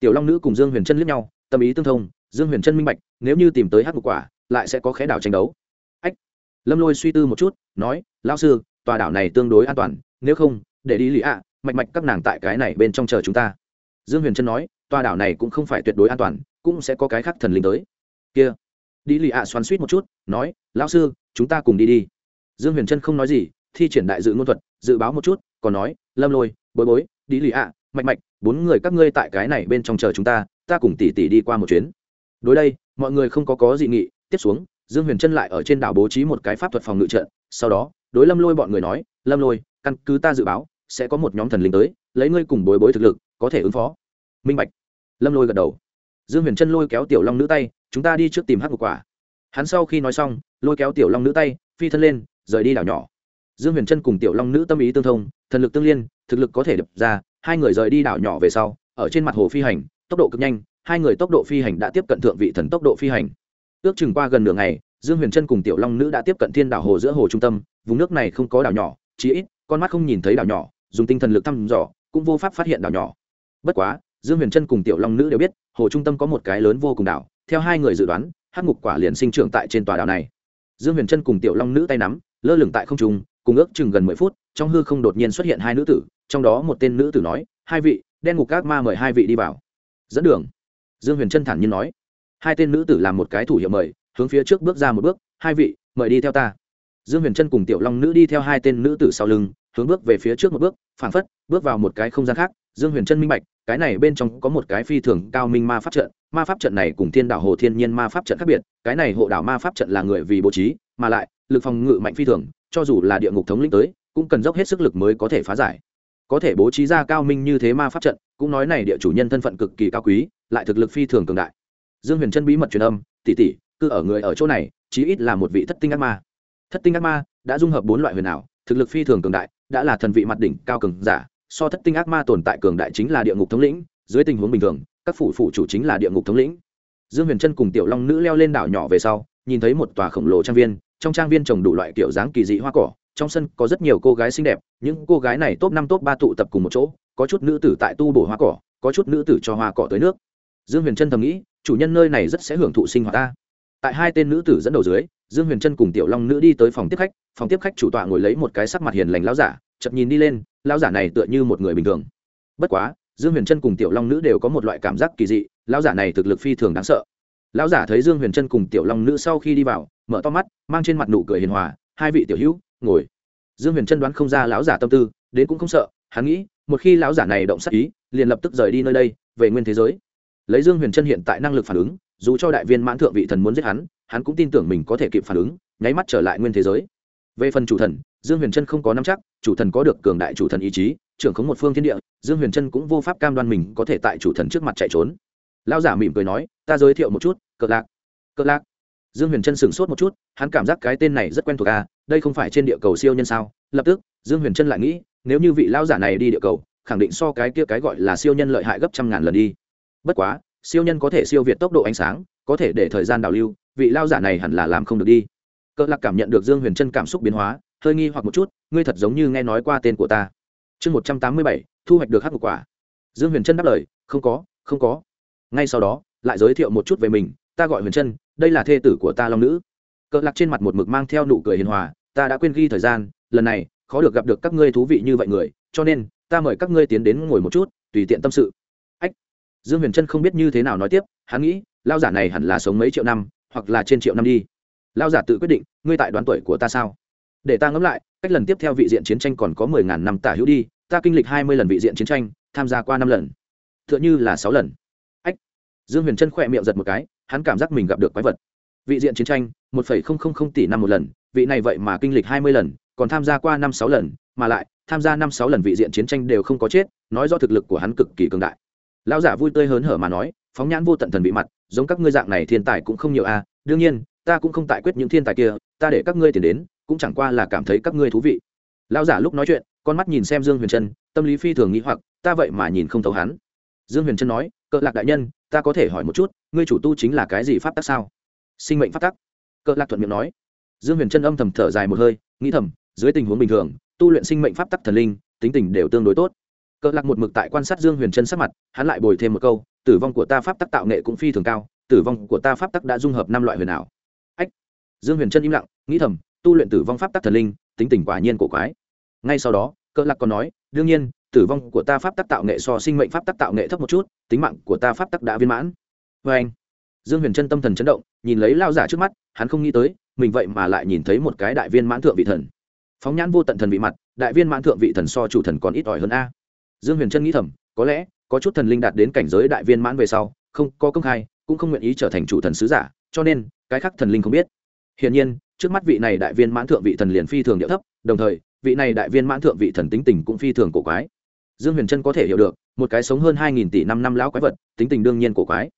Speaker 1: Tiểu long nữ cùng dương huyền trân liếc nhau, tâm ý tương thông, dương huyền trân minh bạch, nếu như tìm tới hắc ngục quả, lại sẽ có khé đảo tranh đấu lâm lôi suy tư một chút, nói lao sư, tòa đảo này tương đối an toàn, nếu không, để đi lì ạ, mạch mạch các nàng tại cái này bên trong chờ chúng ta. Dương huyền trân nói, tòa đảo này cũng không phải tuyệt đối an toàn, cũng sẽ có cái khác thần linh tới. Kia, đi lì ạ xoắn suýt một chút, nói, lão sư, chúng ta cùng đi đi. Dương huyền trân không nói gì, thi triển đại dự ngôn thuật, dự báo một chút, còn nói, lâm lôi, bối bối, đi lì ạ, mạch mạch, bốn người các ngươi tại cái này bên trong chờ chúng ta ta cùng tỉ tỉ đi qua một chuyến. Đối đây, mọi người không có có dị nghị, tiếp xuống dương huyền trân lại ở trên đảo bố trí một cái pháp thuật phòng ngự trận, sau đó, đối lâm lôi bọn người nói, lâm lôi, căn cứ ta dự báo, sẽ có một nhóm thần linh tới, lấy ngươi cùng bối bối thực lực, có thể ứng phó. Minh bạch. Lâm lôi gật đầu. Dương huyền trân lôi kéo tiểu long nữ tay, chúng ta đi trước tìm hắc một quả. Hắn sau khi nói xong, lôi kéo tiểu long nữ tay, phi thân lên, rời đi đảo nhỏ. Dương huyền trân cùng tiểu long nữ tâm ý tương thông, thần lực tương liên, thực lực có thể đập ra, hai người rời đi đảo nhỏ về sau, ở trên mặt hồ phi hành, tốc độ cực nhanh, hai người tốc độ phi hành đã tiếp cận thượng vị thần tốc độ phi hành ước chừng qua gần nửa ngày, dương huyền trân cùng tiểu long nữ đã tiếp cận thiên đảo hồ giữa hồ trung tâm, vùng nước này không có đảo nhỏ, chí ít, con mắt không nhìn thấy đảo nhỏ, dùng tinh thần lực thăm dò, cũng vô pháp phát hiện đảo nhỏ. Bất quá, dương huyền trân cùng tiểu long nữ đều biết, hồ trung tâm có một cái lớn vô cùng đảo, theo hai người dự đoán hát ngục quả liền sinh trưởng tại trên tòa đảo này. Dương huyền trân cùng tiểu long nữ tay nắm, lơ lửng tại không trung, cùng ước chừng gần mười phút, trong hư không đột nhiên xuất hiện hai nữ tử, trong đó một tên nữ tử nói, hai vị, đen ngục các ma mời hai vị đi vào. Dẫn đường. Dương huyền trân thản nhiên nói hai tên nữ tử làm một cái thủ hiệu mời, hướng phía trước bước ra một bước, hai vị, mời đi theo ta. Dương huyền trân cùng tiểu long nữ đi theo hai tên nữ tử sau lưng, hướng bước về phía trước một bước, phảng phất bước vào một cái không gian khác. Dương huyền trân minh bạch, cái này bên trong có một cái phi thường cao minh ma pháp trận, ma pháp trận này cùng thiên đảo hồ thiên nhiên ma pháp trận khác biệt, cái này hộ đảo ma pháp trận là người vì bố trí, mà lại, lực phòng ngự mạnh phi thường, cho dù là địa ngục thống lĩnh tới, cũng cần dốc hết sức lực mới có thể phá giải. Có thể bố trí ra cao minh như thế ma pháp trận, cũng nói này địa chủ nhân thân phận cực kỳ cao quý, lại thực lực phi thường cường đại dương huyền trân bí mật truyền âm tỉ tỉ cứ ở người ở chỗ này, chí ít là một vị thất tinh ác ma. Thất tinh ác ma đã dung hợp bốn loại huyền ảo, thực lực phi thường cường đại, đã là thần vị mặt đỉnh cao cường giả, so thất tinh ác ma tồn tại cường đại chính là địa ngục thống lĩnh, dưới tình huống bình thường, các phủ phủ chủ chính là địa ngục thống lĩnh. Dương huyền trân cùng tiểu long nữ leo lên đảo nhỏ về sau, nhìn thấy một tòa khổng lồ trang viên, trong trang viên trồng đủ loại kiểu dáng kỳ dị hoa cỏ, trong sân có rất nhiều cô gái xinh đẹp, những cô gái này top năm top ba tụ tập cùng một chỗ, có chút nữ tử tại tu bổ hoa cỏ, có chút nữ tử cho hoa cỏ tới nước. Dương huyền trân thầm nghĩ chủ nhân nơi này rất sẽ hưởng thụ sinh hoạt ta. Tại hai tên nữ tử dẫn đầu dưới, dương huyền trân cùng tiểu long nữ đi tới phòng tiếp khách, phòng tiếp khách chủ tọa ngồi lấy một cái sắc mặt hiền lành lão giả chậm nhìn đi lên, lão giả này tựa như một người bình thường. Bất quá, dương huyền trân cùng tiểu long nữ đều có một loại cảm giác kỳ dị, lão giả này thực lực phi thường đáng sợ. Lão giả thấy dương huyền trân cùng tiểu long nữ sau khi đi vào, mở to mắt, mang trên mặt nụ cười hiền hòa, hai vị tiểu hữu, ngồi. Dương huyền trân đoán không ra lão giả tâm tư, đến cũng không sợ, hắn nghĩ, một khi lão giả này động sắc ý, liền lập tức rời đi nơi đây, về nguyên thế giới lấy dương huyền trân hiện tại năng lực phản ứng, dù cho đại viên mãn thượng vị thần muốn giết hắn hắn cũng tin tưởng mình có thể kịp phản ứng, nháy mắt trở lại nguyên thế giới. Về phần chủ thần, dương huyền trân không có nắm chắc, chủ thần có được cường đại chủ thần ý chí, trưởng khống một phương thiên địa, dương huyền trân cũng vô pháp cam đoan mình có thể tại chủ thần trước mặt chạy trốn. Lão giả mỉm cười nói, ta giới thiệu một chút cợt lạc. Cợt lạc? Dương huyền trân sửng sốt một chút, hắn cảm giác cái tên này rất quen thuộc à đây không phải trên địa cầu siêu nhân sao? Lập tức, dương huyền trân lại nghĩ, nếu như vị lão giả này đi địa cầu, khẳng định so cái kia cái gọi là siêu nhân lợi hại gấp trăm ngàn lần đi bất quá, siêu nhân có thể siêu việt tốc độ ánh sáng, có thể để thời gian đào lưu, vị lao giả này hẳn là làm không được đi. Cỡ lạc cảm nhận được dương huyền chân cảm xúc biến hóa, hơi nghi hoặc một chút, ngươi thật giống như nghe nói qua tên của ta. Chương một trăm tám mươi bảy, thu hoạch được hát một quả. Dương huyền chân đáp lời, không có không có. Ngay sau đó, lại giới thiệu một chút về mình, ta gọi huyền chân, đây là thê tử của ta long nữ. Cỡ lạc trên mặt một mực mang theo nụ cười hiền hòa, ta đã quên ghi thời gian, lần này, khó được gặp được các ngươi thú vị như vậy người, cho nên, ta mời các ngươi tiến đến ngồi một chút, tùy tiện tâm sự dương huyền trân không biết như thế nào nói tiếp, hắn nghĩ lao giả này hẳn là sống mấy triệu năm, hoặc là trên triệu năm đi. Lao giả tự quyết định, ngươi tại đoán tuổi của ta sao? Để ta ngẫm lại, cách lần tiếp theo vị diện chiến tranh còn có mười ngàn năm tả hữu đi, ta kinh lịch hai mươi lần vị diện chiến tranh, tham gia qua năm lần. T h ư ợ n h ư là sáu lần. Ách. Dương huyền trân khỏe miệng giật một cái, hắn cảm giác mình gặp được quái vật. Vị diện chiến tranh, một phẩy không không không tỷ năm một lần, vị này vậy mà kinh lịch hai mươi lần, còn tham gia qua năm sáu lần, mà lại, tham gia năm sáu lần vị diện chiến tranh đều không có chết, nói do thực lực của hắn cực kỳ cường đại lão giả vui tươi hớn hở mà nói, phóng nhãn vô tận thần bị mặt, giống các ngươi dạng này thiên tài cũng không nhiều a đương nhiên, ta cũng không tại quyết những thiên tài kia, ta để các ngươi tiền đến, cũng chẳng qua là cảm thấy các ngươi thú vị. Lão giả lúc nói chuyện, con mắt nhìn xem dương huyền trân, tâm lý phi thường nghĩ hoặc, ta vậy mà nhìn không thấu hắn. Dương huyền trân nói cỡ lạc đại nhân, ta có thể hỏi một chút, ngươi chủ tu chính là cái gì pháp tắc sao? Sinh mệnh pháp tắc. Cỡ lạc thuận miệng nói. Dương huyền trân âm thầm thở dài một hơi, nghĩ thầm, dưới tình huống bình thường, tu luyện sinh mệnh pháp tắc thần linh, tính tình đều tương đối tốt cỡ lạc một mực tại quan sát dương huyền chân sắc mặt, hắn lại bồi thêm một câu, tử vong của ta pháp tắc tạo nghệ cũng phi thường cao, tử vong của ta pháp tắc đã dung hợp năm loại huyền ảo. Ách. Dương huyền chân im lặng, nghĩ thầm, tu luyện tử vong pháp tắc thần linh, tính tình quả nhiên cổ quái. Ngay sau đó, cỡ lạc còn nói, đương nhiên, tử vong của ta pháp tắc tạo nghệ so sinh mệnh pháp tắc tạo nghệ thấp một chút, tính mạng của ta pháp tắc đã viên mãn. Vê anh, dương huyền chân tâm thần chấn động, nhìn lấy lao giả trước mắt, hắn không nghĩ tới, mình vậy mà lại nhìn thấy một cái đại viên mãn thượng vị thần. Phóng nhãn vô tận thần vị mặt, đại viên mãn thượng vị thần so chủ thần còn ít ỏi hơn a dương huyền trân nghĩ thầm, có lẽ, có chút thần linh đạt đến cảnh giới đại viên mãn về sau, không, có công khai, cũng không nguyện ý trở thành chủ thần sứ giả, cho nên, cái khác thần linh không biết. Hiển nhiên, trước mắt vị này đại viên mãn thượng vị thần liền phi thường địa thấp, đồng thời, vị này đại viên mãn thượng vị thần tính tình cũng phi thường cổ quái. Dương huyền trân có thể hiểu được, một cái sống hơn hai nghìn tỷ năm năm lão quái vật, tính tình đương nhiên cổ quái.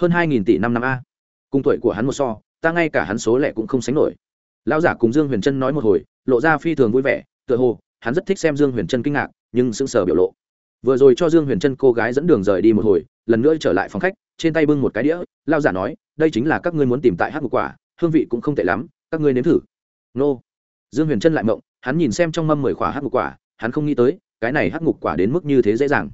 Speaker 1: Hơn hai nghìn tỷ năm năm a. Cùng tuổi của hắn một so, ta ngay cả hắn số lẻ cũng không sánh nổi. Lão giả cùng dương huyền trân nói một hồi, lộ ra phi thường vui vẻ, tựa hồ, hắn rất thích xem dương huyền trân kinh ngạc, nhưng sững sờ biểu lộ vừa rồi cho dương huyền trân cô gái dẫn đường rời đi một hồi, lần nữa trở lại phòng khách, trên tay bưng một cái đĩa, lao giả nói, đây chính là các ngươi muốn tìm tại hát một quả, hương vị cũng không tệ lắm, các ngươi nếm thử. Nô. Dương huyền trân lại mộng, hắn nhìn xem trong mâm mười khỏa hát một quả, hắn không nghĩ tới, cái này hát ngục quả đến mức như thế dễ dàng.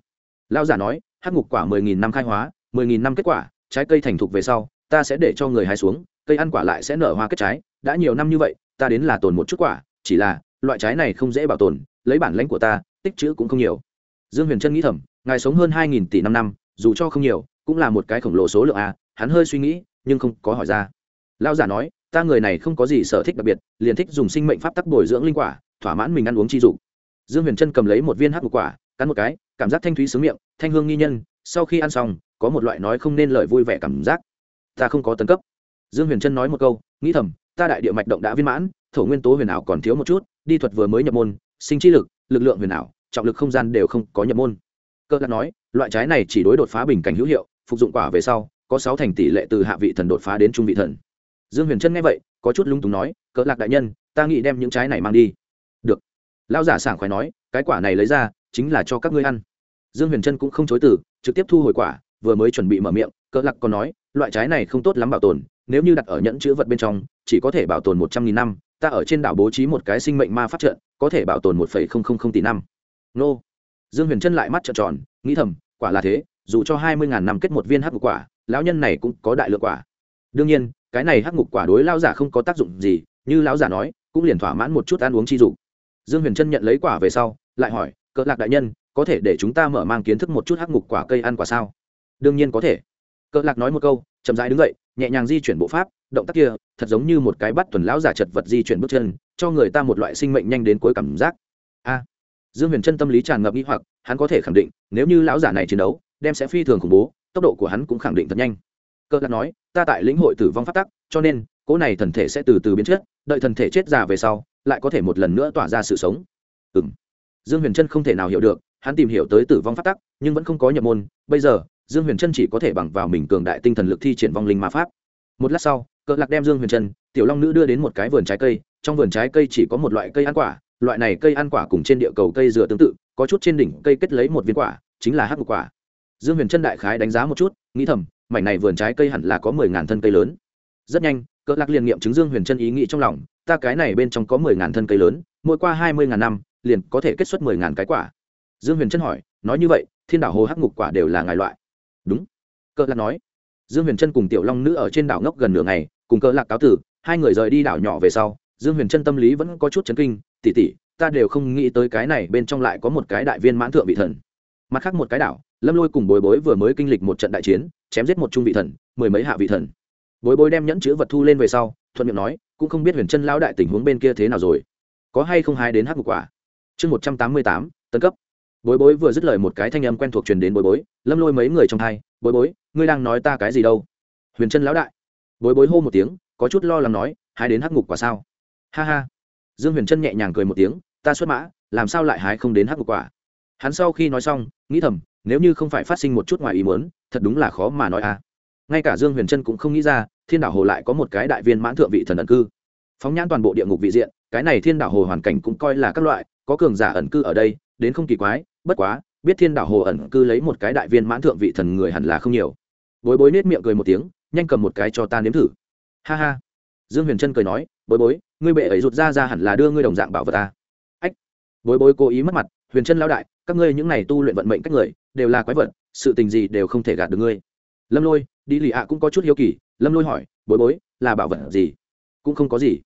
Speaker 1: Lao giả nói, hát ngục quả mười nghìn năm khai hóa, mười nghìn năm kết quả, trái cây thành thục về sau, ta sẽ để cho người hái xuống, cây ăn quả lại sẽ nở hoa kết trái, đã nhiều năm như vậy, ta đến là tồn một chút quả, chỉ là, loại trái này không dễ bảo tồn, lấy bản lãnh của ta, tích chữ cũng không nhiều dương huyền trân nghĩ thầm, ngài sống hơn hai nghìn tỷ năm năm, dù cho không nhiều, cũng là một cái khổng lồ số lượng a, hắn hơi suy nghĩ, nhưng không có hỏi ra. Lao giả nói, ta người này không có gì sở thích đặc biệt, liền thích dùng sinh mệnh pháp tắc bồi dưỡng linh quả, thỏa mãn mình ăn uống chi dục. Dương huyền trân cầm lấy một viên hát một quả, cắn một cái, cảm giác thanh thúy sướng miệng, thanh hương nghi nhân, sau khi ăn xong, có một loại nói không nên lời vui vẻ cảm giác. Ta không có tấn cấp. Dương huyền trân nói một câu, nghĩ thầm, ta đại địa mạch động đã viên mãn, thổ nguyên tố huyền ảo còn thiếu một chút, đi thuật vừa mới nhập môn, sinh chi lực lực lượng huyền ảo trọng lực không gian đều không có nhập môn. Cơ lạc nói, loại trái này chỉ đối đột phá bình cảnh hữu hiệu, phục dụng quả về sau, có sáu thành tỷ lệ từ hạ vị thần đột phá đến trung vị thần. Dương huyền trân nghe vậy, có chút lung túng nói cỡ lạc đại nhân, ta nghĩ đem những trái này mang đi. Được. Lão giả sảng khoái nói, cái quả này lấy ra, chính là cho các ngươi ăn. Dương huyền trân cũng không chối từ, trực tiếp thu hồi quả, vừa mới chuẩn bị mở miệng cỡ lạc còn nói, loại trái này không tốt lắm bảo tồn, nếu như đặt ở nhẫn chữ vật bên trong, chỉ có thể bảo tồn một trăm nghìn năm, ta ở trên đảo bố trí một cái sinh mệnh ma phát trận, có thể bảo tồn một phẩy không không không tỷ năm nô. Dương huyền trân lại mắt trợn tròn, nghĩ thầm, quả là thế, dù cho hai mươi ngàn năm kết một viên hắc ngục quả, lão nhân này cũng có đại lượng quả. Đương nhiên, cái này hắc ngục quả đối lao giả không có tác dụng gì, như lão giả nói, cũng liền thỏa mãn một chút ăn uống chi dụng. Dương huyền trân nhận lấy quả về sau, lại hỏi, cỡ lạc đại nhân, có thể để chúng ta mở mang kiến thức một chút hắc ngục quả cây ăn quả sao? Đương nhiên có thể. Cỡ lạc nói một câu, chậm rãi đứng dậy, nhẹ nhàng di chuyển bộ pháp, động tác kia, thật giống như một cái bắt tuần lão giả chật vật di chuyển bước chân, cho người ta một loại sinh mệnh nhanh đến cuối cảm giác. A dương huyền trân tâm lý tràn ngập nghi hoặc, hắn có thể khẳng định, nếu như lão giả này chiến đấu, đem sẽ phi thường khủng bố, tốc độ của hắn cũng khẳng định thật nhanh. Cơ lạc nói, ta tại lĩnh hội tử vong phát tắc, cho nên cỗ này thần thể sẽ từ từ biến chết đợi thần thể chết già về sau, lại có thể một lần nữa tỏa ra sự sống. Ừ m dương huyền trân không thể nào hiểu được, hắn tìm hiểu tới tử vong phát tắc, nhưng vẫn không có nhập môn. Bây giờ, dương huyền trân chỉ có thể bằng vào mình cường đại tinh thần lực thi triển vong linh ma pháp. Một lát sau cỡ lạc đem dương huyền trân tiểu long nữ đưa đến một cái vườn trái cây, trong vườn trái cây chỉ có một loại cây ăn quả loại này cây ăn quả cùng trên địa cầu cây dừa tương tự, có chút trên đỉnh cây kết lấy một viên quả, chính là hắc một quả. Dương huyền trân đại khái đánh giá một chút, nghĩ thầm, mảnh này vườn trái cây hẳn là có mười ngàn thân cây lớn. Rất nhanh, cỡ lạc liền nghiệm chứng dương huyền trân ý nghĩ trong lòng, ta cái này bên trong có mười ngàn thân cây lớn, mỗi qua hai mươi ngàn năm, liền có thể kết xuất mười ngàn cái quả. Dương huyền trân hỏi, nói như vậy, thiên đảo hồ hắc ngục quả đều là ngài loại. Đúng. Cỡ lạc nói. Dương huyền trân cùng tiểu long nữ ở trên đảo ngốc gần nửa ngày, cùng cỡ lạc cáo tử, hai người rời đi đảo nhỏ về sau, dương huyền trân tâm lý vẫn có chút chấn kinh tỉ tỉ ta đều không nghĩ tới cái này bên trong lại có một cái đại viên mãn thượng vị thần. Mặt khác một cái đảo, lâm lôi cùng bối bối vừa mới kinh lịch một trận đại chiến, chém giết một trung vị thần, mười mấy hạ vị thần. Bối bối đem nhẫn chữ vật thu lên về sau, thuận miệng nói, cũng không biết huyền chân lão đại tình huống bên kia thế nào rồi. Có hay không hái đến hát một quả? Chương một trăm tám mươi tám, tấn cấp. Bối bối vừa dứt lời một cái thanh âm quen thuộc truyền đến bối bối, lâm lôi mấy người trong hai, bối bối, ngươi đang nói ta cái gì đâu? Huyền chân lão đại. Bối bối hô một tiếng, có chút lo lắng nói, hái đến hắc ngục quả sao? Ha ha dương huyền trân nhẹ nhàng cười một tiếng, ta xuất mã, làm sao lại hái không đến hắc ngục quả? Hắn sau khi nói xong, nghĩ thầm, nếu như không phải phát sinh một chút ngoài ý muốn, thật đúng là khó mà nói à. Ngay cả dương huyền trân cũng không nghĩ ra, thiên đảo hồ lại có một cái đại viên mãn thượng vị thần ẩn cư. Phóng nhãn toàn bộ địa ngục vị diện, cái này thiên đảo hồ hoàn cảnh cũng coi là các loại, có cường giả ẩn cư ở đây, đến không kỳ quái, bất quá, biết thiên đảo hồ ẩn cư lấy một cái đại viên mãn thượng vị thần người hẳn là không nhiều. Bối bối nết miệng cười một tiếng, nhanh cầm một cái cho ta nếm thử. Ha ha. Dương huyền trân cười nói, bối bối ngươi bệ ấy rụt ra ra hẳn là đưa ngươi đồng dạng bảo vật ta. Ách. Bối bối cố ý mất mặt, huyền chân lao đại, các ngươi những này tu luyện vận mệnh các người, đều là quái vật, sự tình gì đều không thể gạt được ngươi. Lâm lôi đi lì ạ cũng có chút hiếu kỳ, lâm lôi hỏi, bối bối, là bảo vật gì? Cũng không có gì.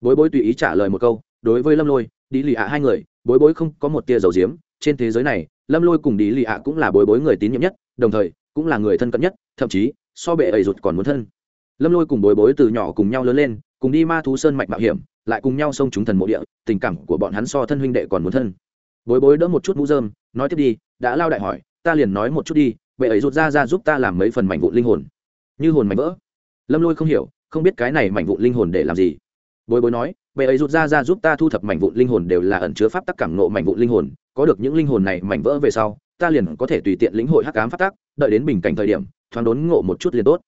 Speaker 1: Bối bối tùy ý trả lời một câu, đối với lâm lôi đi lì ạ hai người, bối bối không có một tia dầu diếm, trên thế giới này, lâm lôi cùng đi lì ạ cũng là bối bối người tín nhiệm nhất, đồng thời, cũng là người thân cận nhất, thậm chí, so bệ ấy rụt còn muốn thân. Lâm lôi cùng bối bối từ nhỏ cùng nhau lớn lên cùng đi ma thú sơn mạch mạo hiểm, lại cùng nhau xông chúng thần mộ địa, tình cảm của bọn hắn so thân huynh đệ còn muốn thân. Bối bối đỡ một chút mũ dơm nói tiếp đi, đã lao đại hỏi, ta liền nói một chút đi, bệ ấy rút ra ra giúp ta làm mấy phần mảnh vụn linh hồn. Như hồn mảnh vỡ. Lâm lôi không hiểu, không biết cái này mảnh vụn linh hồn để làm gì. Bối bối nói, bệ ấy rút ra ra giúp ta thu thập mảnh vụn linh hồn đều là ẩn chứa pháp tắc cảm nộ mảnh vụn linh hồn, có được những linh hồn này mảnh vỡ về sau, ta liền có thể tùy tiện lĩnh hội hắc ám pháp tắc, đợi đến bình cảnh thời điểm, thoáng đốn ngộ một chút liền tốt.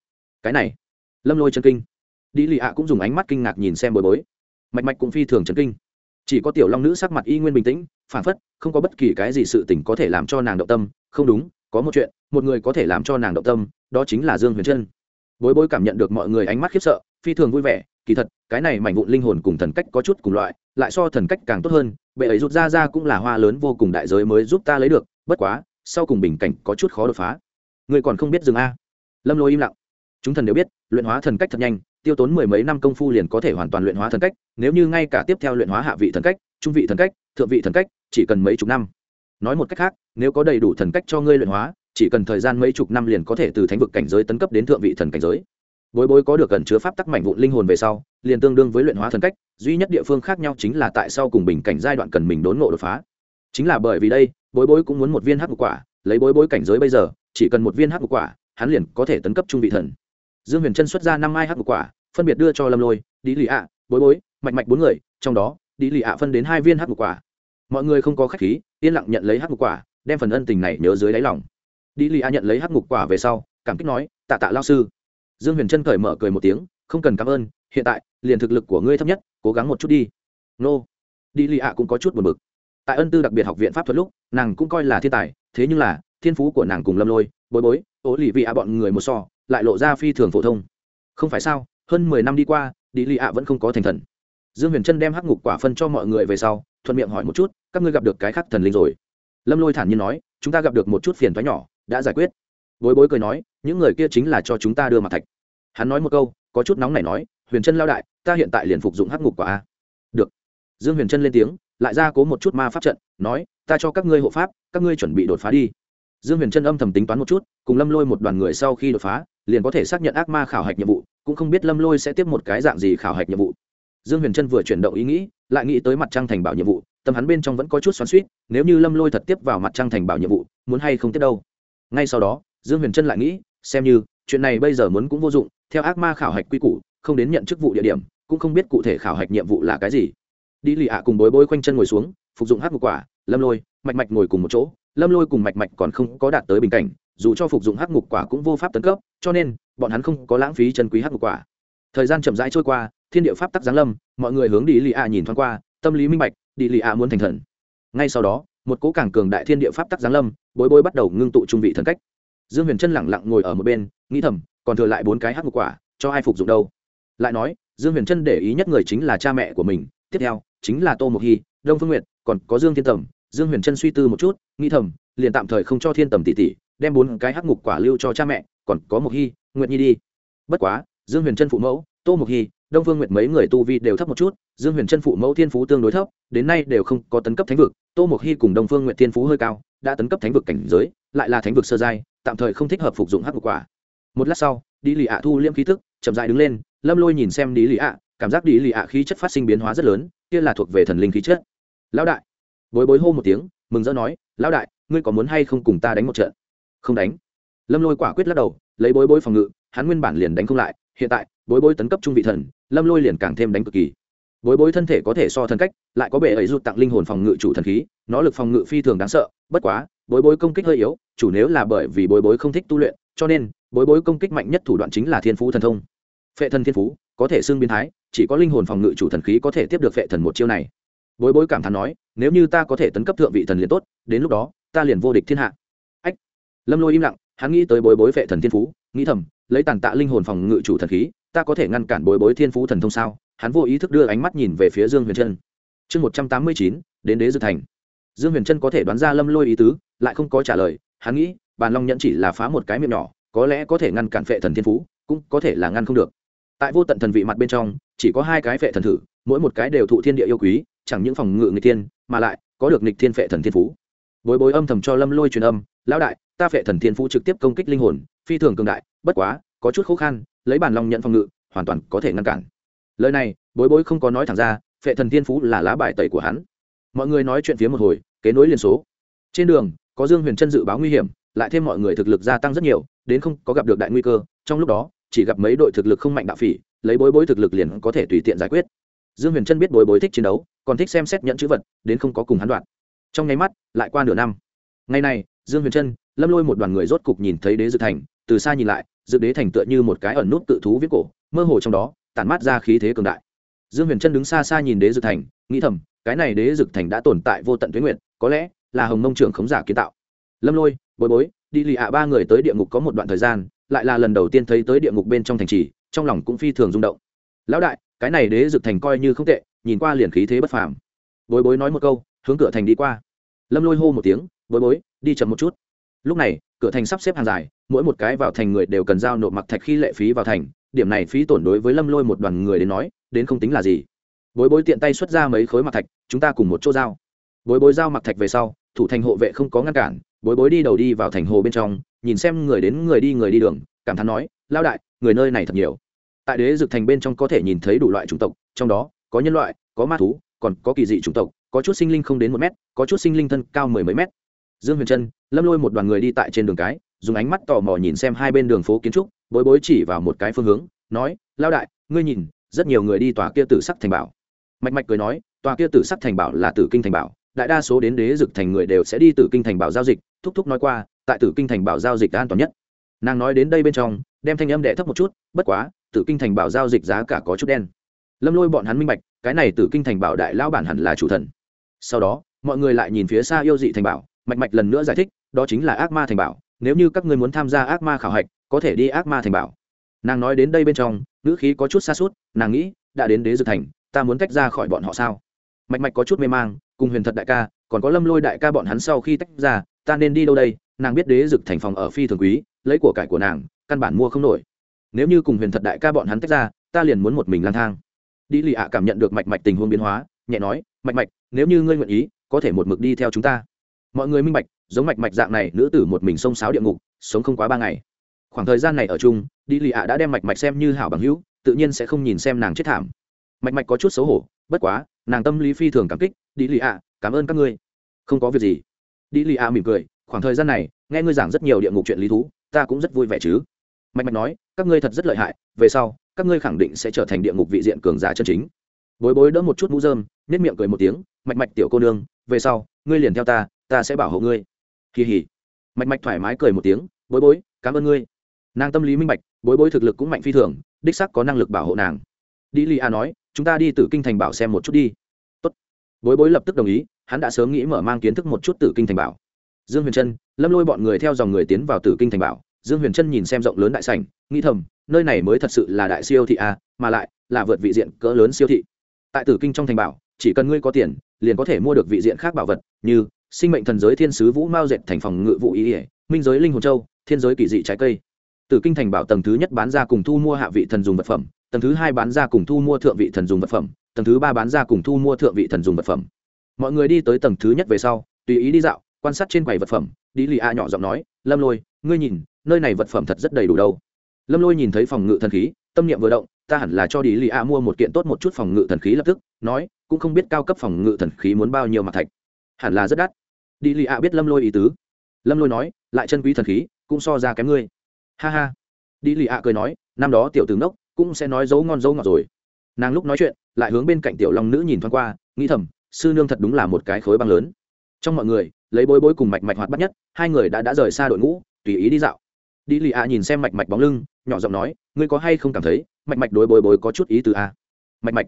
Speaker 1: Cái này. Lâm lôi chân kinh đi lì ạ cũng dùng ánh mắt kinh ngạc nhìn xem bối bối. Mạch mạch cũng phi thường chân kinh. Chỉ có tiểu long nữ sắc mặt y nguyên bình tĩnh, phản phất không có bất kỳ cái gì sự tình có thể làm cho nàng động tâm. Không đúng, có một chuyện, một người có thể làm cho nàng động tâm, đó chính là dương huyền trân. Bối bối cảm nhận được mọi người ánh mắt khiếp sợ, phi thường vui vẻ. Kỳ thật, cái này mảnh vụn linh hồn cùng thần cách có chút cùng loại, lại so thần cách càng tốt hơn. Bệ ấy rút ra ra cũng là hoa lớn vô cùng đại giới mới giúp ta lấy được, bất quá, sau cùng bình cảnh có chút khó đột phá. Người còn không biết dừng a. Lâm lôi im lặng. Chúng thần đều biết, luyện hóa thần cách thật nhanh tiêu tốn mười mấy năm công phu liền có thể hoàn toàn luyện hóa thần cách, nếu như ngay cả tiếp theo luyện hóa hạ vị thần cách, trung vị thần cách, thượng vị thần cách, chỉ cần mấy chục năm. Nói một cách khác, nếu có đầy đủ thần cách cho ngươi luyện hóa, chỉ cần thời gian mấy chục năm liền có thể từ thánh vực cảnh giới tấn cấp đến thượng vị thần cảnh giới. Bối bối có được gần chứa pháp tắc mạnh vụn linh hồn về sau, liền tương đương với luyện hóa thần cách, duy nhất địa phương khác nhau chính là tại sau cùng bình cảnh giai đoạn cần mình đốn ngộ đột phá. Chính là bởi vì đây, bối bối cũng muốn một viên hắc quả, lấy bối bối cảnh giới bây giờ, chỉ cần một viên hắc quả, hắn liền có thể tấn cấp trung vị thần dương huyền trân xuất ra năm mai hắc quả, phân biệt đưa cho lâm lôi đi lì ạ, bối bối, mạch mạch bốn người, trong đó đi lì ạ phân đến hai viên hắc quả. Mọi người không có khách khí, yên lặng nhận lấy hắc quả, đem phần ân tình này nhớ dưới đáy lòng. Đi lì ạ nhận lấy hắc quả về sau, cảm kích nói, tạ tạ lao sư. Dương huyền trân cởi mở cười một tiếng, không cần cảm ơn, hiện tại, liền thực lực của ngươi thấp nhất, cố gắng một chút đi. Nô. Đi lì ạ cũng có chút buồn bực. Tại ân tư đặc biệt học viện pháp thuật lúc, nàng cũng coi là thiên tài, thế nhưng là, thiên phú của nàng cùng lâm lôi, bối bối ố lì vị ạ bọn người một so lại lộ ra phi thường phổ thông. Không phải sao, hơn mười năm đi qua đi lì ạ vẫn không có thành thần. Dương huyền trân đem hắc ngục quả phân cho mọi người về sau, thuận miệng hỏi một chút, các ngươi gặp được cái khác thần linh rồi? Lâm lôi thản nhiên nói, chúng ta gặp được một chút phiền thoái nhỏ, đã giải quyết. Bối bối cười nói, những người kia chính là cho chúng ta đưa mặt thạch. Hắn nói một câu, có chút nóng này nói, huyền trân lao đại, ta hiện tại liền phục dụng hắc ngục quả a. Được. Dương huyền trân lên tiếng, lại ra cố một chút ma pháp trận, nói, ta cho các ngươi hộ pháp, các ngươi chuẩn bị đột phá đi dương huyền trân âm thầm tính toán một chút, cùng lâm lôi một đoàn người sau khi đột phá, liền có thể xác nhận ác ma khảo hạch nhiệm vụ, cũng không biết lâm lôi sẽ tiếp một cái dạng gì khảo hạch nhiệm vụ. Dương huyền trân vừa chuyển động ý nghĩ, lại nghĩ tới mặt trăng thành bảo nhiệm vụ, tâm hắn bên trong vẫn có chút xoắn suýt nếu như lâm lôi thật tiếp vào mặt trăng thành bảo nhiệm vụ, muốn hay không tiếp đâu? Ngay sau đó, dương huyền trân lại nghĩ, xem như, chuyện này bây giờ muốn cũng vô dụng, theo ác ma khảo hạch quy củ, không đến nhận chức vụ địa điểm, cũng không biết cụ thể khảo hạch nhiệm vụ là cái gì. Đi lì ạ cùng bối bối quanh chân ngồi xuống, phục dụng hát một quả, lâm lôi, mạch mạch ngồi cùng một chỗ lâm lôi cùng mạch mạch còn không có đạt tới bình cảnh, dù cho phục dụng hắc ngục quả cũng vô pháp tấn cấp, cho nên, bọn hắn không có lãng phí chân quý hắc ngục quả. Thời gian chậm rãi trôi qua, thiên địa pháp tắc giáng lâm, mọi người hướng đi lì ạ nhìn thoáng qua, tâm lý minh bạch, đi lì ạ muốn thành thần. Ngay sau đó, một cố cảng cường đại thiên địa pháp tắc giáng lâm, bối bối bắt đầu ngưng tụ trung vị thần cách. Dương huyền trân lẳng lặng ngồi ở một bên, nghĩ thầm, còn thừa lại bốn cái hắc ngục quả, cho ai phục dụng đâu? Lại nói, dương huyền trân để ý nhất người chính là cha mẹ của mình, tiếp theo, chính là tô mộc hy, đông phương nguyệt, còn có dương thiên tầm dương huyền trân suy tư một chút, nghĩ thầm, liền tạm thời không cho thiên tầm tỷ tỷ, đem bốn cái hắc ngục quả lưu cho cha mẹ, còn có mộc hy, nguyệt nhi đi. Bất quá, dương huyền trân phụ mẫu, tô mộc hy, đông Vương nguyệt mấy người tu vi đều thấp một chút, dương huyền trân phụ mẫu thiên phú tương đối thấp, đến nay đều không có tấn cấp thánh vực, tô mộc hy cùng đông phương nguyệt thiên phú hơi cao, đã tấn cấp thánh vực cảnh giới, lại là thánh vực sơ giai, tạm thời không thích hợp phục dụng hắc ngục quả. Một lát sau đi lì ạ thu liễm khí thức chậm dại đứng lên, lâm lôi nhìn xem đi lì ạ, cảm giác đi lì ạ khí chất phát sinh biến hóa rất lớn, kia là thuộc về thần linh khí chất. Lão đại bối bối hô một tiếng, mừng rỡ nói, lão đại, ngươi có muốn hay không cùng ta đánh một trận? Không đánh. Lâm lôi quả quyết lắc đầu, lấy bối bối phòng ngự, hắn nguyên bản liền đánh không lại, hiện tại, bối bối tấn cấp trung vị thần, lâm lôi liền càng thêm đánh cực kỳ. Bối bối thân thể có thể so thần cách, lại có bể ấy rụt tặng linh hồn phòng ngự chủ thần khí, nó lực phòng ngự phi thường đáng sợ, bất quá, bối bối công kích hơi yếu, chủ nếu là bởi vì bối bối không thích tu luyện, cho nên, bối bối công kích mạnh nhất thủ đoạn chính là thiên phú thần thông. Phệ thần thiên phú, có thể xưng biến thái, chỉ có linh hồn phòng ngự chủ thần khí có thể tiếp được phệ thần một chiêu này bối bối cảm thán nói, nếu như ta có thể tấn cấp thượng vị thần liền tốt, đến lúc đó, ta liền vô địch thiên hạ. Ách. Lâm lôi im lặng, hắn nghĩ tới bối bối vệ thần thiên phú, nghĩ thầm, lấy tàn tạ linh hồn phòng ngự chủ thần khí, ta có thể ngăn cản bối bối thiên phú thần thông sao? Hắn vô ý thức đưa ánh mắt nhìn về phía dương huyền trân. Chương một trăm tám mươi chín, đến đế dược thành. Dương huyền trân có thể đoán ra lâm lôi ý tứ, lại không có trả lời, hắn nghĩ, bàn long nhẫn chỉ là phá một cái miệng nhỏ, có lẽ có thể ngăn cản vệ thần thiên phú, cũng có thể là ngăn không được. Tại vô tận thần vị mặt bên trong, chỉ có hai cái vệ thần thử, mỗi một cái đều thụ thiên địa yêu quý chẳng những phòng ngự người tiên mà lại có được nghịch thiên phệ thần thiên phú. Bối bối âm thầm cho lâm lôi truyền âm, lão đại, ta phệ thần thiên phú trực tiếp công kích linh hồn, phi thường cường đại, bất quá, có chút khó khăn, lấy bản long nhận phòng ngự, hoàn toàn có thể ngăn cản. Lời này, bối bối không có nói thẳng ra, phệ thần thiên phú là lá bài tẩy của hắn. Mọi người nói chuyện phía một hồi, kế nối liên số. Trên đường, có dương huyền chân dự báo nguy hiểm, lại thêm mọi người thực lực gia tăng rất nhiều, đến không có gặp được đại nguy cơ, trong lúc đó, chỉ gặp mấy đội thực lực không mạnh đạo phỉ, lấy bối bối thực lực liền có thể tùy tiện giải quyết dương huyền trân biết bối bối thích chiến đấu, còn thích xem xét nhận chữ vật, đến không có cùng hắn đoạn. Trong nháy mắt, lại qua nửa năm. Ngày này, dương huyền trân lâm lôi một đoàn người rốt cục nhìn thấy đế dự thành, từ xa nhìn lại, dự đế thành tựa như một cái ẩn nút tự thú viết cổ, mơ hồ trong đó, tản mát ra khí thế cường đại. Dương huyền trân đứng xa xa nhìn đế dự thành, nghĩ thầm, cái này đế Dực thành đã tồn tại vô tận tuyến nguyện có lẽ là hồng mông trưởng khống giả kiến tạo. Lâm lôi, bối bối, đi lì ạ ba người tới địa ngục có một đoạn thời gian, lại là lần đầu tiên thấy tới địa ngục bên trong thành trì, trong lòng cũng phi thường rung động. Lão đại cái này đế dực thành coi như không tệ, nhìn qua liền khí thế bất phàm. Bối bối nói một câu, hướng cửa thành đi qua. Lâm lôi hô một tiếng, bối bối, đi chậm một chút. Lúc này, cửa thành sắp xếp hàng dài, mỗi một cái vào thành người đều cần giao nộp mặc thạch khi lệ phí vào thành, điểm này phí tổn đối với lâm lôi một đoàn người đến nói, đến không tính là gì. Bối bối tiện tay xuất ra mấy khối mặc thạch, chúng ta cùng một chỗ giao. Bối bối giao mặc thạch về sau, thủ thành hộ vệ không có ngăn cản, bối bối đi đầu đi vào thành hồ bên trong, nhìn xem người đến người đi người đi đường, cảm thán nói lao đại, người nơi này thật nhiều tại đế dược thành bên trong có thể nhìn thấy đủ loại chủng tộc, trong đó có nhân loại, có ma thú, còn có kỳ dị chủng tộc, có chút sinh linh không đến một mét, có chút sinh linh thân cao mười mấy mét. Dương huyền trân lâm lôi một đoàn người đi tại trên đường cái, dùng ánh mắt tò mò nhìn xem hai bên đường phố kiến trúc, bối bối chỉ vào một cái phương hướng, nói lao đại, ngươi nhìn, rất nhiều người đi tòa kia tử sắc thành bảo. Mạch mạch cười nói, tòa kia tử sắc thành bảo là tử kinh thành bảo, đại đa số đến đế dực thành người đều sẽ đi tử kinh thành bảo giao dịch. Thúc thúc nói qua, tại tử kinh thành bảo giao dịch an toàn nhất. Nàng nói đến đây bên trong, đem thanh âm đệ thấp một chút, bất quá tử kinh thành bảo giao dịch giá cả có chút đen. Lâm lôi bọn hắn minh bạch, cái này Tử kinh thành bảo đại lão bản hẳn là chủ thần. Sau đó, mọi người lại nhìn phía xa yêu dị thành bảo, mạch mạch lần nữa giải thích, đó chính là ác ma thành bảo, nếu như các ngươi muốn tham gia ác ma khảo hạch, có thể đi ác ma thành bảo. Nàng nói đến đây bên trong, ngữ khí có chút xa suốt, nàng nghĩ, đã đến đế dược thành, ta muốn tách ra khỏi bọn họ sao? Mạch mạch có chút mê mang, cùng huyền thật đại ca, còn có lâm lôi đại ca bọn hắn sau khi tách ra, ta nên đi đâu đây? Nàng biết đế dực thành phòng ở phi thường quý, lấy của cải của nàng, căn bản mua không nổi nếu như cùng huyền thật đại ca bọn hắn tách ra, ta liền muốn một mình lang thang. Đi lì ạ cảm nhận được mạch mạch tình huống biến hóa, nhẹ nói, mạch mạch, nếu như ngươi nguyện ý, có thể một mực đi theo chúng ta. Mọi người minh bạch, giống mạch mạch dạng này, nữ tử một mình xông xáo địa ngục, sống không quá ba ngày. Khoảng thời gian này ở chung, đi lì ạ đã đem mạch mạch xem như hảo bằng hữu, tự nhiên sẽ không nhìn xem nàng chết thảm. Mạch mạch có chút xấu hổ, bất quá, nàng tâm lý phi thường cảm kích, đi lì ạ, cảm ơn các ngươi. Không có việc gì. Đi lì ạ mỉm cười, khoảng thời gian này, nghe ngươi giảng rất nhiều địa ngục chuyện lý thú, ta cũng rất vui vẻ chứ mạch mạch nói, các ngươi thật rất lợi hại, về sau, các ngươi khẳng định sẽ trở thành địa ngục vị diện cường giả chân chính. Bối bối đỡ một chút mũ dơm nếp miệng cười một tiếng mạch mạch tiểu cô nương, về sau, ngươi liền theo ta ta sẽ bảo hộ ngươi. Kỳ hỉ. Mạch mạch thoải mái cười một tiếng, bối bối, cảm ơn ngươi. Nàng tâm lý minh bạch, bối bối thực lực cũng mạnh phi thường, đích sắc có năng lực bảo hộ nàng. Đi li a nói, chúng ta đi từ kinh thành bảo xem một chút đi. Tốt. bối bối lập tức đồng ý, hắn đã sớm nghĩ mở mang kiến thức một chút từ kinh thành bảo. Dương huyền trân, lâm lôi bọn người theo dòng người tiến vào tử kinh thành bảo dương huyền trân nhìn xem rộng lớn đại sảnh, nghĩ thầm, nơi này mới thật sự là đại siêu thị a mà lại là vượt vị diện cỡ lớn siêu thị. Tại tử kinh trong thành bảo, chỉ cần ngươi có tiền, liền có thể mua được vị diện khác bảo vật, như sinh mệnh thần giới thiên sứ vũ mao dệt thành phòng ngự vụ ý ỉa minh giới linh hồn châu, thiên giới kỳ dị trái cây. Tử kinh thành bảo tầng thứ nhất bán ra cùng thu mua hạ vị thần dùng vật phẩm, tầng thứ hai bán ra cùng thu mua thượng vị thần dùng vật phẩm, tầng thứ ba bán ra cùng thu mua thượng vị thần dùng vật phẩm. Mọi người đi tới tầng thứ nhất về sau, tùy ý đi dạo, quan sát trên quầy vật phẩm đi lì a nhỏ giọng nói, lâm lôi, ngươi nhìn nơi này vật phẩm thật rất đầy đủ đâu. Lâm lôi nhìn thấy phòng ngự thần khí, tâm niệm vừa động, ta hẳn là cho đi lì a mua một kiện tốt một chút phòng ngự thần khí lập tức, nói, cũng không biết cao cấp phòng ngự thần khí muốn bao nhiêu mặt thạch. Hẳn là rất đắt. Đi lì a biết lâm lôi ý tứ. Lâm lôi nói, lại chân quý thần khí, cũng so ra kém ngươi. Ha ha. Đi lì a cười nói, năm đó tiểu tướng đốc cũng sẽ nói dấu ngon dấu ngọt rồi. Nàng lúc nói chuyện, lại hướng bên cạnh tiểu long nữ nhìn thoáng qua, nghĩ thầm, sư nương thật đúng là một cái khối băng lớn. Trong mọi người, lấy bối bối cùng mạch mạch hoạt bắt nhất, hai người đã đã rời xa đội ngũ, tùy ý đi dạo đi lì a nhìn xem mạch mạch bóng lưng, nhỏ giọng nói, ngươi có hay không cảm thấy, mạch mạch đối bối bối có chút ý từ a mạch mạch.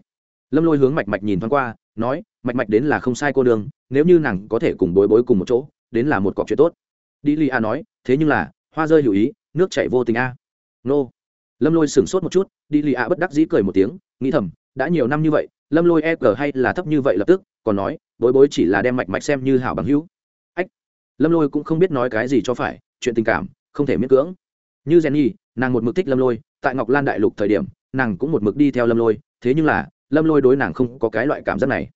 Speaker 1: Lâm lôi hướng mạch mạch nhìn thoáng qua, nói, mạch mạch đến là không sai cô đường nếu như nàng có thể cùng bối bối cùng một chỗ, đến là một cọc chuyện tốt. Đi lì a nói, thế nhưng là, hoa rơi hữu ý, nước chảy vô tình a. Nô. Lâm lôi sửng sốt một chút, đi lì a bất đắc dĩ cười một tiếng, nghĩ thầm, đã nhiều năm như vậy, lâm lôi e g hay là thấp như vậy lập tức, còn nói, bối bối chỉ là đem mạch mạch xem như hảo bằng hữu. Ách. Lâm lôi cũng không biết nói cái gì cho phải, chuyện tình cảm không thể miễn cưỡng. Như jenny, nàng một mực thích lâm lôi, tại ngọc lan đại lục thời điểm, nàng cũng một mực đi theo lâm lôi, thế nhưng là, lâm lôi đối nàng không có cái loại cảm giác này.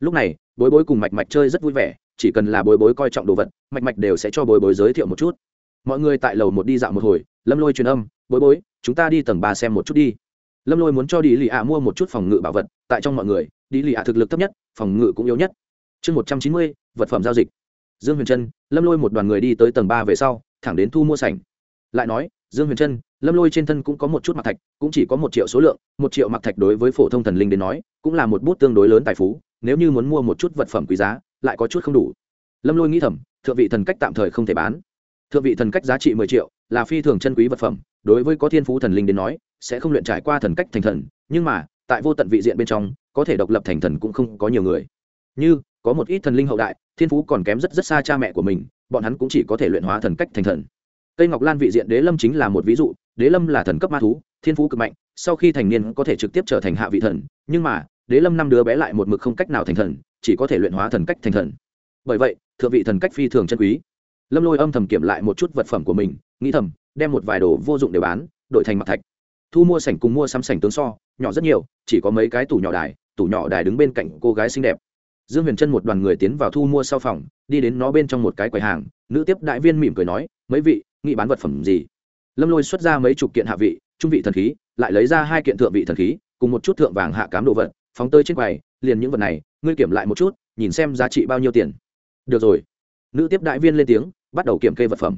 Speaker 1: Lúc này, bối bối cùng mạch mạch chơi rất vui vẻ, chỉ cần là bối bối coi trọng đồ vật, mạch mạch đều sẽ cho bối bối giới thiệu một chút. Mọi người tại lầu một đi dạo một hồi, lâm lôi truyền âm, bối bối, chúng ta đi tầng ba xem một chút đi. Lâm lôi muốn cho đi lì ạ mua một chút phòng ngự bảo vật, tại trong mọi người đi lì ạ thực lực thấp nhất, phòng ngự cũng yếu nhất. Chương một trăm chín mươi, vật phẩm giao dịch. Dương huyền trân, lâm lôi một đoàn người đi tới tầng ba về sau thẳng đến thu mua sảnh. Lại nói, dương huyền trân, lâm lôi trên thân cũng có một chút mặc thạch, cũng chỉ có một triệu số lượng, một triệu mặc thạch đối với phổ thông thần linh đến nói, cũng là một bút tương đối lớn tài phú, nếu như muốn mua một chút vật phẩm quý giá, lại có chút không đủ. Lâm lôi nghĩ thầm, thượng vị thần cách tạm thời không thể bán. Thượng vị thần cách giá trị mười triệu, là phi thường chân quý vật phẩm, đối với có thiên phú thần linh đến nói, sẽ không luyện trải qua thần cách thành thần, nhưng mà, tại vô tận vị diện bên trong, có thể độc lập thành thần cũng không có nhiều người. Như, có một ít thần linh hậu đại, thiên phú còn kém rất rất xa cha mẹ của mình bọn hắn cũng chỉ có thể luyện hóa thần cách thành thần. Cây ngọc lan vị diện đế lâm chính là một ví dụ, đế lâm là thần cấp ma thú, thiên phú cực mạnh, sau khi thành niên có thể trực tiếp trở thành hạ vị thần, nhưng mà, đế lâm năm đứa bé lại một mực không cách nào thành thần, chỉ có thể luyện hóa thần cách thành thần. Bởi vậy, thượng vị thần cách phi thường chân quý. Lâm lôi âm thầm kiểm lại một chút vật phẩm của mình, nghĩ thầm, đem một vài đồ vô dụng để bán, đổi thành mặt thạch. Thu mua sảnh cùng mua sắm sảnh tướng so, nhỏ rất nhiều, chỉ có mấy cái tủ nhỏ đài, tủ nhỏ đài đứng bên cạnh cô gái xinh đẹp dương huyền trân một đoàn người tiến vào thu mua sau phòng, đi đến nó bên trong một cái quầy hàng, nữ tiếp đại viên mỉm cười nói, mấy vị nghị bán vật phẩm gì? Lâm lôi xuất ra mấy chục kiện hạ vị, trung vị thần khí, lại lấy ra hai kiện thượng vị thần khí, cùng một chút thượng vàng hạ cám đồ vật, phóng tơi trên quầy, liền những vật này, ngươi kiểm lại một chút, nhìn xem giá trị bao nhiêu tiền. Được rồi. Nữ tiếp đại viên lên tiếng, bắt đầu kiểm kê vật phẩm.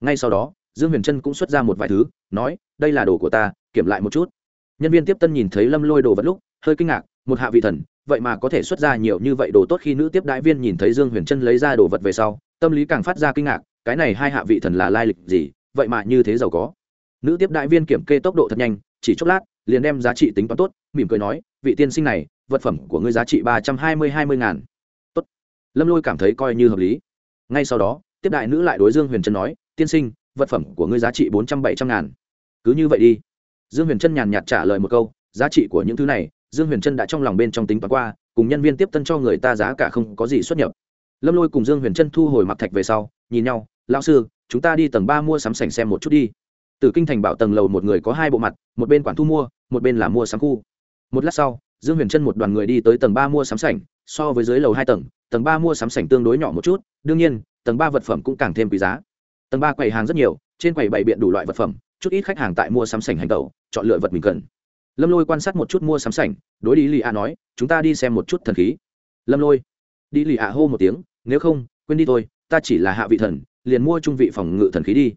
Speaker 1: Ngay sau đó, dương huyền trân cũng xuất ra một vài thứ, nói, đây là đồ của ta, kiểm lại một chút. Nhân viên tiếp tân nhìn thấy lâm lôi đồ vật lúc, hơi kinh ngạc, một hạ vị thần vậy mà có thể xuất ra nhiều như vậy đồ tốt khi nữ tiếp đại viên nhìn thấy dương huyền trân lấy ra đồ vật về sau, tâm lý càng phát ra kinh ngạc, cái này hai hạ vị thần là lai lịch gì, vậy mà như thế giàu có. Nữ tiếp đại viên kiểm kê tốc độ thật nhanh, chỉ chốc lát, liền đem giá trị tính toán tốt, mỉm cười nói, vị tiên sinh này, vật phẩm của ngươi giá trị ba trăm hai mươi hai mươi ngàn. Tốt. Lâm lôi cảm thấy coi như hợp lý. Ngay sau đó, tiếp đại nữ lại đối dương huyền trân nói, tiên sinh, vật phẩm của ngươi giá trị bốn trăm bảy trăm ngàn. Cứ như vậy đi. Dương huyền trân nhàn nhạt trả lời một câu, giá trị của những thứ này dương huyền trân đã trong lòng bên trong tính toán qua, cùng nhân viên tiếp tân cho người ta giá cả không có gì xuất nhập. Lâm lôi cùng dương huyền trân thu hồi mặc thạch về sau, nhìn nhau, lão sư, chúng ta đi tầng ba mua sắm sảnh xem một chút đi. Từ kinh thành bảo tầng lầu một người có hai bộ mặt, một bên quản thu mua, một bên là mua sắm khu. Một lát sau, dương huyền trân một đoàn người đi tới tầng ba mua sắm sảnh, so với dưới lầu hai tầng tầng ba mua sắm sảnh tương đối nhỏ một chút, đương nhiên, tầng ba vật phẩm cũng càng thêm quý giá. Tầng ba quầy hàng rất nhiều, trên quầy bày biện đủ loại vật phẩm, chút ít khách hàng tại mua sắm sảnh hành tẩu, chọn lựa vật mình cần lâm lôi quan sát một chút mua sắm sảnh, đối đi lì ạ nói, chúng ta đi xem một chút thần khí. Lâm lôi đi lì ạ hô một tiếng, nếu không, quên đi thôi, ta chỉ là hạ vị thần, liền mua trung vị phòng ngự thần khí đi.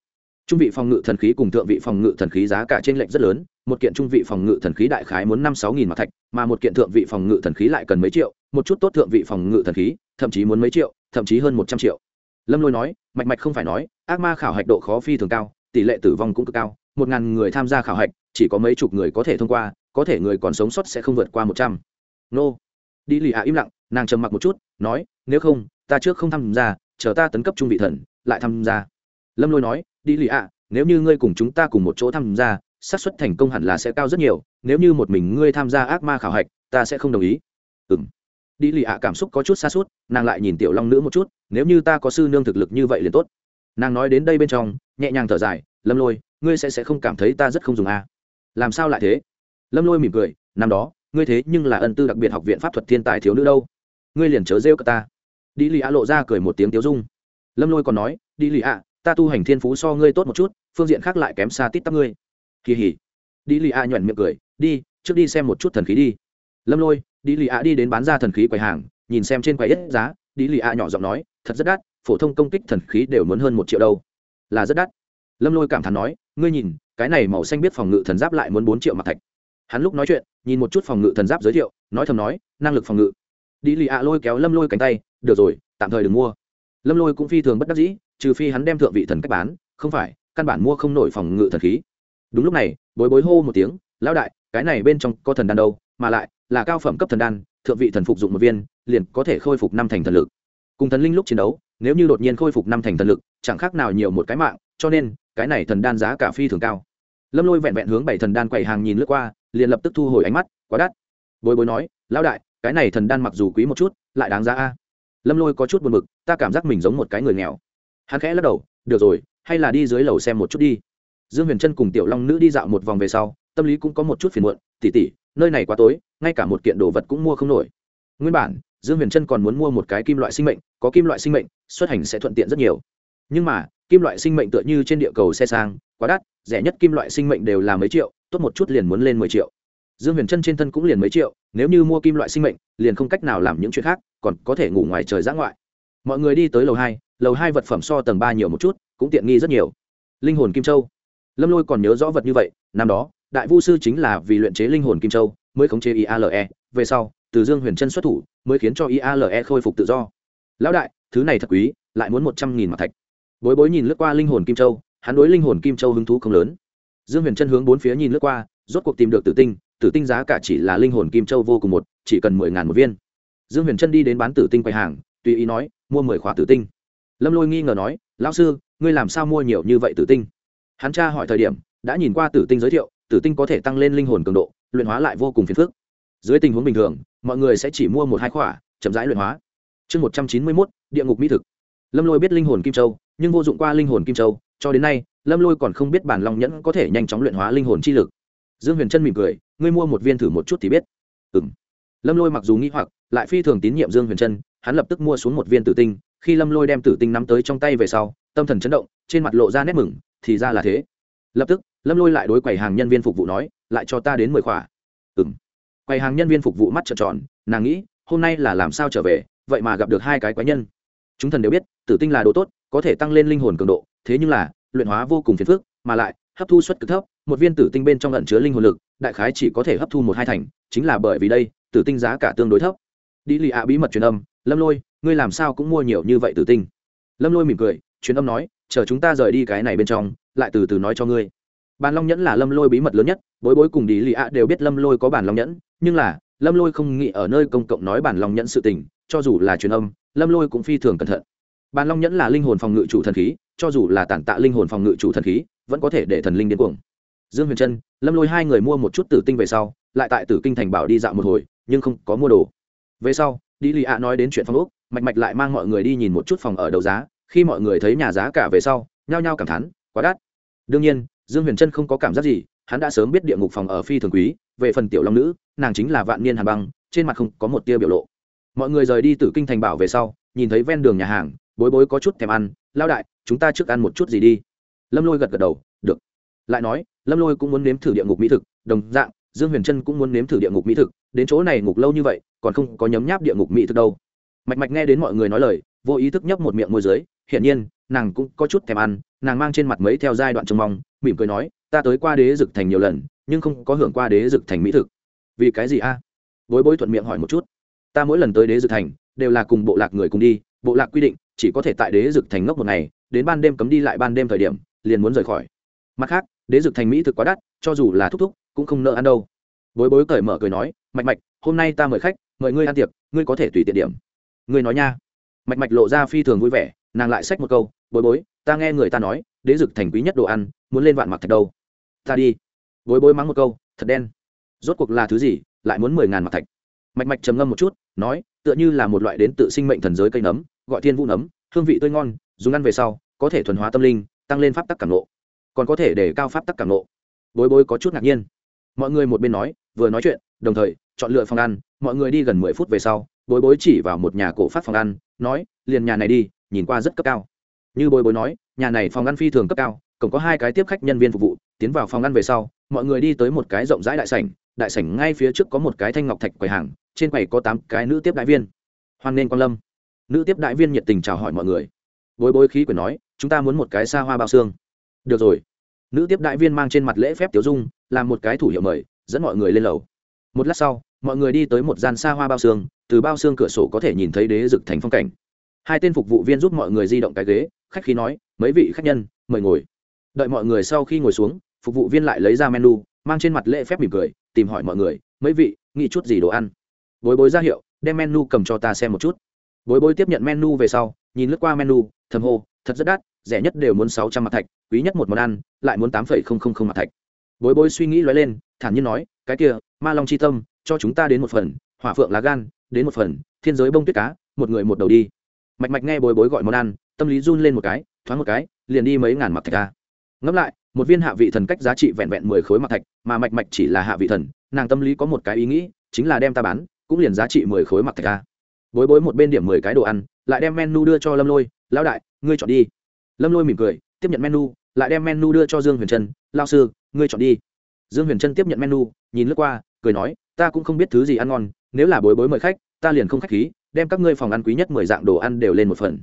Speaker 1: Trung vị phòng ngự thần khí cùng thượng vị phòng ngự thần khí giá cả trên lệnh rất lớn, một kiện trung vị phòng ngự thần khí đại khái muốn năm sáu nghìn mặt thạch, mà một kiện thượng vị phòng ngự thần khí lại cần mấy triệu, một chút tốt thượng vị phòng ngự thần khí, thậm chí muốn mấy triệu, thậm chí hơn một trăm triệu. Lâm lôi nói, mạch mạch không phải nói, ác ma khảo hạch độ khó phi thường cao, tỷ lệ tử vong cũng cực cao, một ngàn người tham gia khảo hạch chỉ có mấy chục người có thể thông qua, có thể người còn sống sót sẽ không vượt qua một trăm. Nô. Đi lì ạ im lặng, nàng trầm mặc một chút, nói, nếu không, ta trước không tham gia, chờ ta tấn cấp trung vị thần, lại tham gia. Lâm lôi nói, đi lì ạ, nếu như ngươi cùng chúng ta cùng một chỗ tham gia, xác suất thành công hẳn là sẽ cao rất nhiều, nếu như một mình ngươi tham gia ác ma khảo hạch, ta sẽ không đồng ý. Ừng đi lì ạ cảm xúc có chút xa suốt nàng lại nhìn tiểu long nữ một chút, nếu như ta có sư nương thực lực như vậy liền tốt. Nàng nói đến đây bên trong, nhẹ nhàng thở dài, lâm lôi, ngươi sẽ sẽ không cảm thấy ta rất không dùng a. à làm sao lại thế? Lâm lôi mỉm cười, năm đó, ngươi thế nhưng là ân tư đặc biệt học viện pháp thuật thiên tài thiếu nữ đâu. Ngươi liền chớ rêu cả ta. Đi lì ạ lộ ra cười một tiếng tiếu dung. Lâm lôi còn nói, đi lì ạ ta tu hành thiên phú so ngươi tốt một chút, phương diện khác lại kém xa tít tắp ngươi. Kỳ hỉ. Đi lì ạ nhuận miệng cười, đi, trước đi xem một chút thần khí đi. Lâm lôi, đi lì ạ đi đến bán ra thần khí quầy hàng, nhìn xem trên quầy ít giá. Đi lì ạ nhỏ giọng nói, thật rất đắt, phổ thông công kích thần khí đều muốn hơn một triệu đâu. Là rất đắt. Lâm lôi cảm thán nói, ngươi nhìn cái này màu xanh biết phòng ngự thần giáp lại muốn bốn triệu mặt thạch. Hắn lúc nói chuyện, nhìn một chút phòng ngự thần giáp giới thiệu, nói thầm nói, năng lực phòng ngự. Đi lì ạ lôi kéo lâm lôi cánh tay, được rồi, tạm thời đừng mua. Lâm lôi cũng phi thường bất đắc dĩ, trừ phi hắn đem thượng vị thần cách bán, không phải, căn bản mua không nổi phòng ngự thần khí. Đúng lúc này, bối bối hô một tiếng, lão đại, cái này bên trong có thần đan đâu, mà lại là cao phẩm cấp thần đan, thượng vị thần phục dụng một viên, liền có thể khôi phục năm thành thần lực. Cùng thần linh lúc chiến đấu, nếu như đột nhiên khôi phục năm thành thần lực, chẳng khác nào nhiều một cái mạng, cho nên, cái này thần đan giá cả phi thường cao lâm lôi vẹn vẹn hướng bảy thần đan quầy hàng nhìn lướt qua, liền lập tức thu hồi ánh mắt, quá đắt. Bối bối nói, lão đại, cái này thần đan mặc dù quý một chút, lại đáng giá a. Lâm lôi có chút buồn b ự c ta cảm giác mình giống một cái người nghèo. Hắn khẽ lắc đầu, được rồi, hay là đi dưới lầu xem một chút đi. Dương huyền trân cùng tiểu long nữ đi dạo một vòng về sau, tâm lý cũng có một chút phiền muộn tỉ tỉ nơi này quá tối, ngay cả một kiện đồ vật cũng mua không nổi. Nguyên bản, dương huyền trân còn muốn mua một cái kim loại sinh mệnh, có kim loại sinh mệnh, xuất hành sẽ thuận tiện rất nhiều. Nhưng mà kim loại sinh mệnh tựa như trên địa cầu xe sang, quá đắt, rẻ nhất kim loại sinh mệnh đều là mấy triệu, tốt một chút liền muốn lên mười triệu. Dương huyền trân trên thân cũng liền mấy triệu, nếu như mua kim loại sinh mệnh, liền không cách nào làm những chuyện khác, còn có thể ngủ ngoài trời giã ngoại. Mọi người đi tới lầu hai lầu hai vật phẩm so tầng ba nhiều một chút, cũng tiện nghi rất nhiều. Linh hồn kim châu. Lâm lôi còn nhớ rõ vật như vậy, năm đó, đại vu sư chính là vì luyện chế linh hồn kim châu, mới khống chế iale về sau, từ dương huyền trân xuất thủ, mới khiến cho iale khôi phục tự do. Lão đại, thứ này thật quý, lại muốn một trăm nghìn mặt thạch bối bối nhìn lướt qua linh hồn kim châu, hắn đối linh hồn kim châu hứng thú không lớn. Dương huyền trân hướng bốn phía nhìn lướt qua, rốt cuộc tìm được tử tinh tử tinh giá cả chỉ là linh hồn kim châu vô cùng một, chỉ cần mười ngàn một viên. Dương huyền trân đi đến bán tử tinh quầy hàng, tùy ý nói, mua mười khóa tử tinh. Lâm lôi nghi ngờ nói, lão sư, ngươi làm sao mua nhiều như vậy tử tinh? Hắn tra hỏi thời điểm, đã nhìn qua tử tinh giới thiệu, tử tinh có thể tăng lên linh hồn cường độ, luyện hóa lại vô cùng phiền phức. Dưới tình huống bình thường, mọi người sẽ chỉ mua một hai khỏa, chậm rãi luyện hóa. Chương một trăm chín mươi mốt, địa ngục mỹ thực. Lâm lôi biết linh hồn kim châu nhưng vô dụng qua linh hồn kim châu, cho đến nay, lâm lôi còn không biết bản long nhẫn có thể nhanh chóng luyện hóa linh hồn chi lực. Dương huyền trân mỉm cười, ngươi mua một viên thử một chút thì biết. Ừ m lâm lôi mặc dù nghĩ hoặc, lại phi thường tín nhiệm dương huyền trân hắn lập tức mua xuống một viên tử tinh, khi lâm lôi đem tử tinh nắm tới trong tay về sau, tâm thần chấn động, trên mặt lộ ra nét mừng, thì ra là thế. Lập tức, lâm lôi lại đối quầy hàng nhân viên phục vụ nói, lại cho ta đến mười khỏa. Ừ m quầy hàng nhân viên phục vụ mắt trợn tròn, nàng nghĩ, hôm nay là làm sao trở về, vậy mà gặp được hai cái quái nhân. Chúng thần đều biết, tử tinh là đồ tốt có thể tăng lên linh hồn cường độ, thế nhưng là, luyện hóa vô cùng phiền phức, mà lại, hấp thu suất cực thấp, một viên tử tinh bên trong lẫn chứa linh hồn lực, đại khái chỉ có thể hấp thu một hai thành, chính là bởi vì đây, tử tinh giá cả tương đối thấp. Đi lì ạ bí mật truyền âm, lâm lôi, ngươi làm sao cũng mua nhiều như vậy tử tinh? Lâm lôi mỉm cười, truyền âm nói, chờ chúng ta rời đi cái này bên trong, lại từ từ nói cho ngươi. Bàn long nhẫn là lâm lôi bí mật lớn nhất, bối bối cùng đi lì ạ đều biết lâm lôi có bàn long nhẫn, nhưng là, lâm lôi không nghĩ ở nơi công cộng nói bàn long nhẫn sự tình, cho dù là truyền âm, lâm lôi cũng phi thường cẩn thận bàn long nhẫn là linh hồn phòng ngự chủ thần khí, cho dù là tản tạ linh hồn phòng ngự chủ thần khí, vẫn có thể để thần linh điên cuồng. Dương huyền trân, lâm lôi hai người mua một chút tử tinh về sau, lại tại tử kinh thành bảo đi dạo một hồi, nhưng không có mua đồ. Về sau, đi lì ạ nói đến chuyện phòng úc mạch mạch lại mang mọi người đi nhìn một chút phòng ở đầu giá. Khi mọi người thấy nhà giá cả về sau, nhao nhao cảm thán, quá đắt. Đương nhiên, dương huyền trân không có cảm giác gì, hắn đã sớm biết địa ngục phòng ở phi thường quý, về phần tiểu long nữ, nàng chính là vạn niên Hà băng, trên mặt không có một tia biểu lộ. Mọi người rời đi từ kinh thành bảo về sau, nhìn thấy ven đường nhà hàng bối bối có chút thèm ăn lao đại, chúng ta trước ăn một chút gì đi. Lâm lôi gật gật đầu, được. Lại nói, lâm lôi cũng muốn nếm thử địa ngục mỹ thực, đồng dạng, dương huyền trân cũng muốn nếm thử địa ngục mỹ thực, đến chỗ này ngục lâu như vậy, còn không có nhấm nháp địa ngục mỹ thực đâu. Mạch mạch nghe đến mọi người nói lời, vô ý thức nhấp một miệng môi dưới, hiển nhiên, nàng cũng có chút thèm ăn, nàng mang trên mặt mấy theo giai đoạn trông mong, mỉm cười nói, ta tới qua đế dực thành nhiều lần, nhưng không có hưởng qua đế dực thành mỹ thực. Vì cái gì a? Bối bối thuận miệng hỏi một chút. Ta mỗi lần tới đế dực thành, đều là cùng bộ lạc người cùng đi, bộ lạc quy định chỉ có thể tại đế dực thành ngốc một ngày, đến ban đêm cấm đi lại ban đêm thời điểm, liền muốn rời khỏi. Mặt khác, đế dực thành mỹ thực quá đắt, cho dù là thúc thúc, cũng không nợ ăn đâu. Bối bối cởi mở cười nói, mạch mạch, hôm nay ta mời khách, mời ngươi ăn tiệc, ngươi có thể tùy tiện điểm. Ngươi nói nha. Mạch mạch lộ ra phi thường vui vẻ, nàng lại xách một câu, bối bối, ta nghe người ta nói, đế dực thành quý nhất đồ ăn, muốn lên vạn mặc thạch đâu. Ta đi. Bối bối mắng một câu, thật đen. Rốt cuộc là thứ gì, lại muốn mười ngàn mặc thạch? Mạch mạch trầm ngâm một chút, nói, tựa như là một loại đến tự sinh mệnh thần giới cây nấm gọi thiên vũ nấm, hương vị tươi ngon, dùng ăn về sau, có thể thuần hóa tâm linh, tăng lên pháp tắc cảm nộ còn có thể để cao pháp tắc cảm nộ bối bối có chút ngạc nhiên. Mọi người một bên nói, vừa nói chuyện, đồng thời, chọn lựa phòng ăn. Mọi người đi gần mười phút về sau, bối bối chỉ vào một nhà cổ phát phòng ăn, nói, liền nhà này đi, nhìn qua rất cấp cao. Như bối bối nói, nhà này phòng ăn phi thường cấp cao, cổng có hai cái tiếp khách nhân viên phục vụ, tiến vào phòng ăn về sau, mọi người đi tới một cái rộng rãi đại sảnh đại sảnh ngay phía trước có một cái thanh ngọc thạch quầy hàng, trên quầy có tám cái nữ tiếp đại viên. Hoan nên quan lâm nữ tiếp đại viên nhiệt tình chào hỏi mọi người. Bối bối khí quyển nói, chúng ta muốn một cái xa hoa bao xương. Được rồi. Nữ tiếp đại viên mang trên mặt lễ phép tiểu dung, làm một cái thủ hiệu mời, dẫn mọi người lên lầu. Một lát sau, mọi người đi tới một gian xa hoa bao xương, từ bao xương cửa sổ có thể nhìn thấy đế dực thành phong cảnh. Hai tên phục vụ viên giúp mọi người di động cái ghế, khách khí nói, mấy vị khách nhân, mời ngồi. Đợi mọi người sau khi ngồi xuống, phục vụ viên lại lấy ra menu, mang trên mặt lễ phép mỉm cười, tìm hỏi mọi người, mấy vị, nghĩ chút gì đồ ăn? Bối bối ra hiệu, đem menu cầm cho ta xem một chút bối bối tiếp nhận menu về sau, nhìn lướt qua menu, thầm hô, thật rất đắt, rẻ nhất đều muốn sáu trăm mặt thạch, quý nhất một món ăn, lại muốn tám phẩy không không không mặt thạch. Bối bối suy nghĩ lóe lên, thản nhiên nói, cái kia, ma long chi tâm, cho chúng ta đến một phần, hỏa phượng lá gan, đến một phần, thiên giới bông tuyết cá, một người một đầu đi. Mạch mạch nghe bối bối gọi món ăn, tâm lý run lên một cái, thoáng một cái, liền đi mấy ngàn mặt thạch ca ngẫm lại, một viên hạ vị thần cách giá trị vẹn vẹn mười khối mặt thạch, mà mạch mạch chỉ là hạ vị thần, nàng tâm lý có một cái ý nghĩ, chính là đem ta bán, cũng liền giá trị mười khối mặt thạch ca bối bối một bên điểm mười cái đồ ăn, lại đem menu đưa cho lâm lôi, lão đại, ngươi chọn đi. Lâm lôi mỉm cười, tiếp nhận menu, lại đem menu đưa cho dương huyền trân lao sư, ngươi chọn đi. Dương huyền trân tiếp nhận menu, nhìn lướt qua, cười nói, ta cũng không biết thứ gì ăn ngon, nếu là bối bối mời khách, ta liền không khách khí, đem các ngươi phòng ăn quý nhất mười dạng đồ ăn đều lên một phần.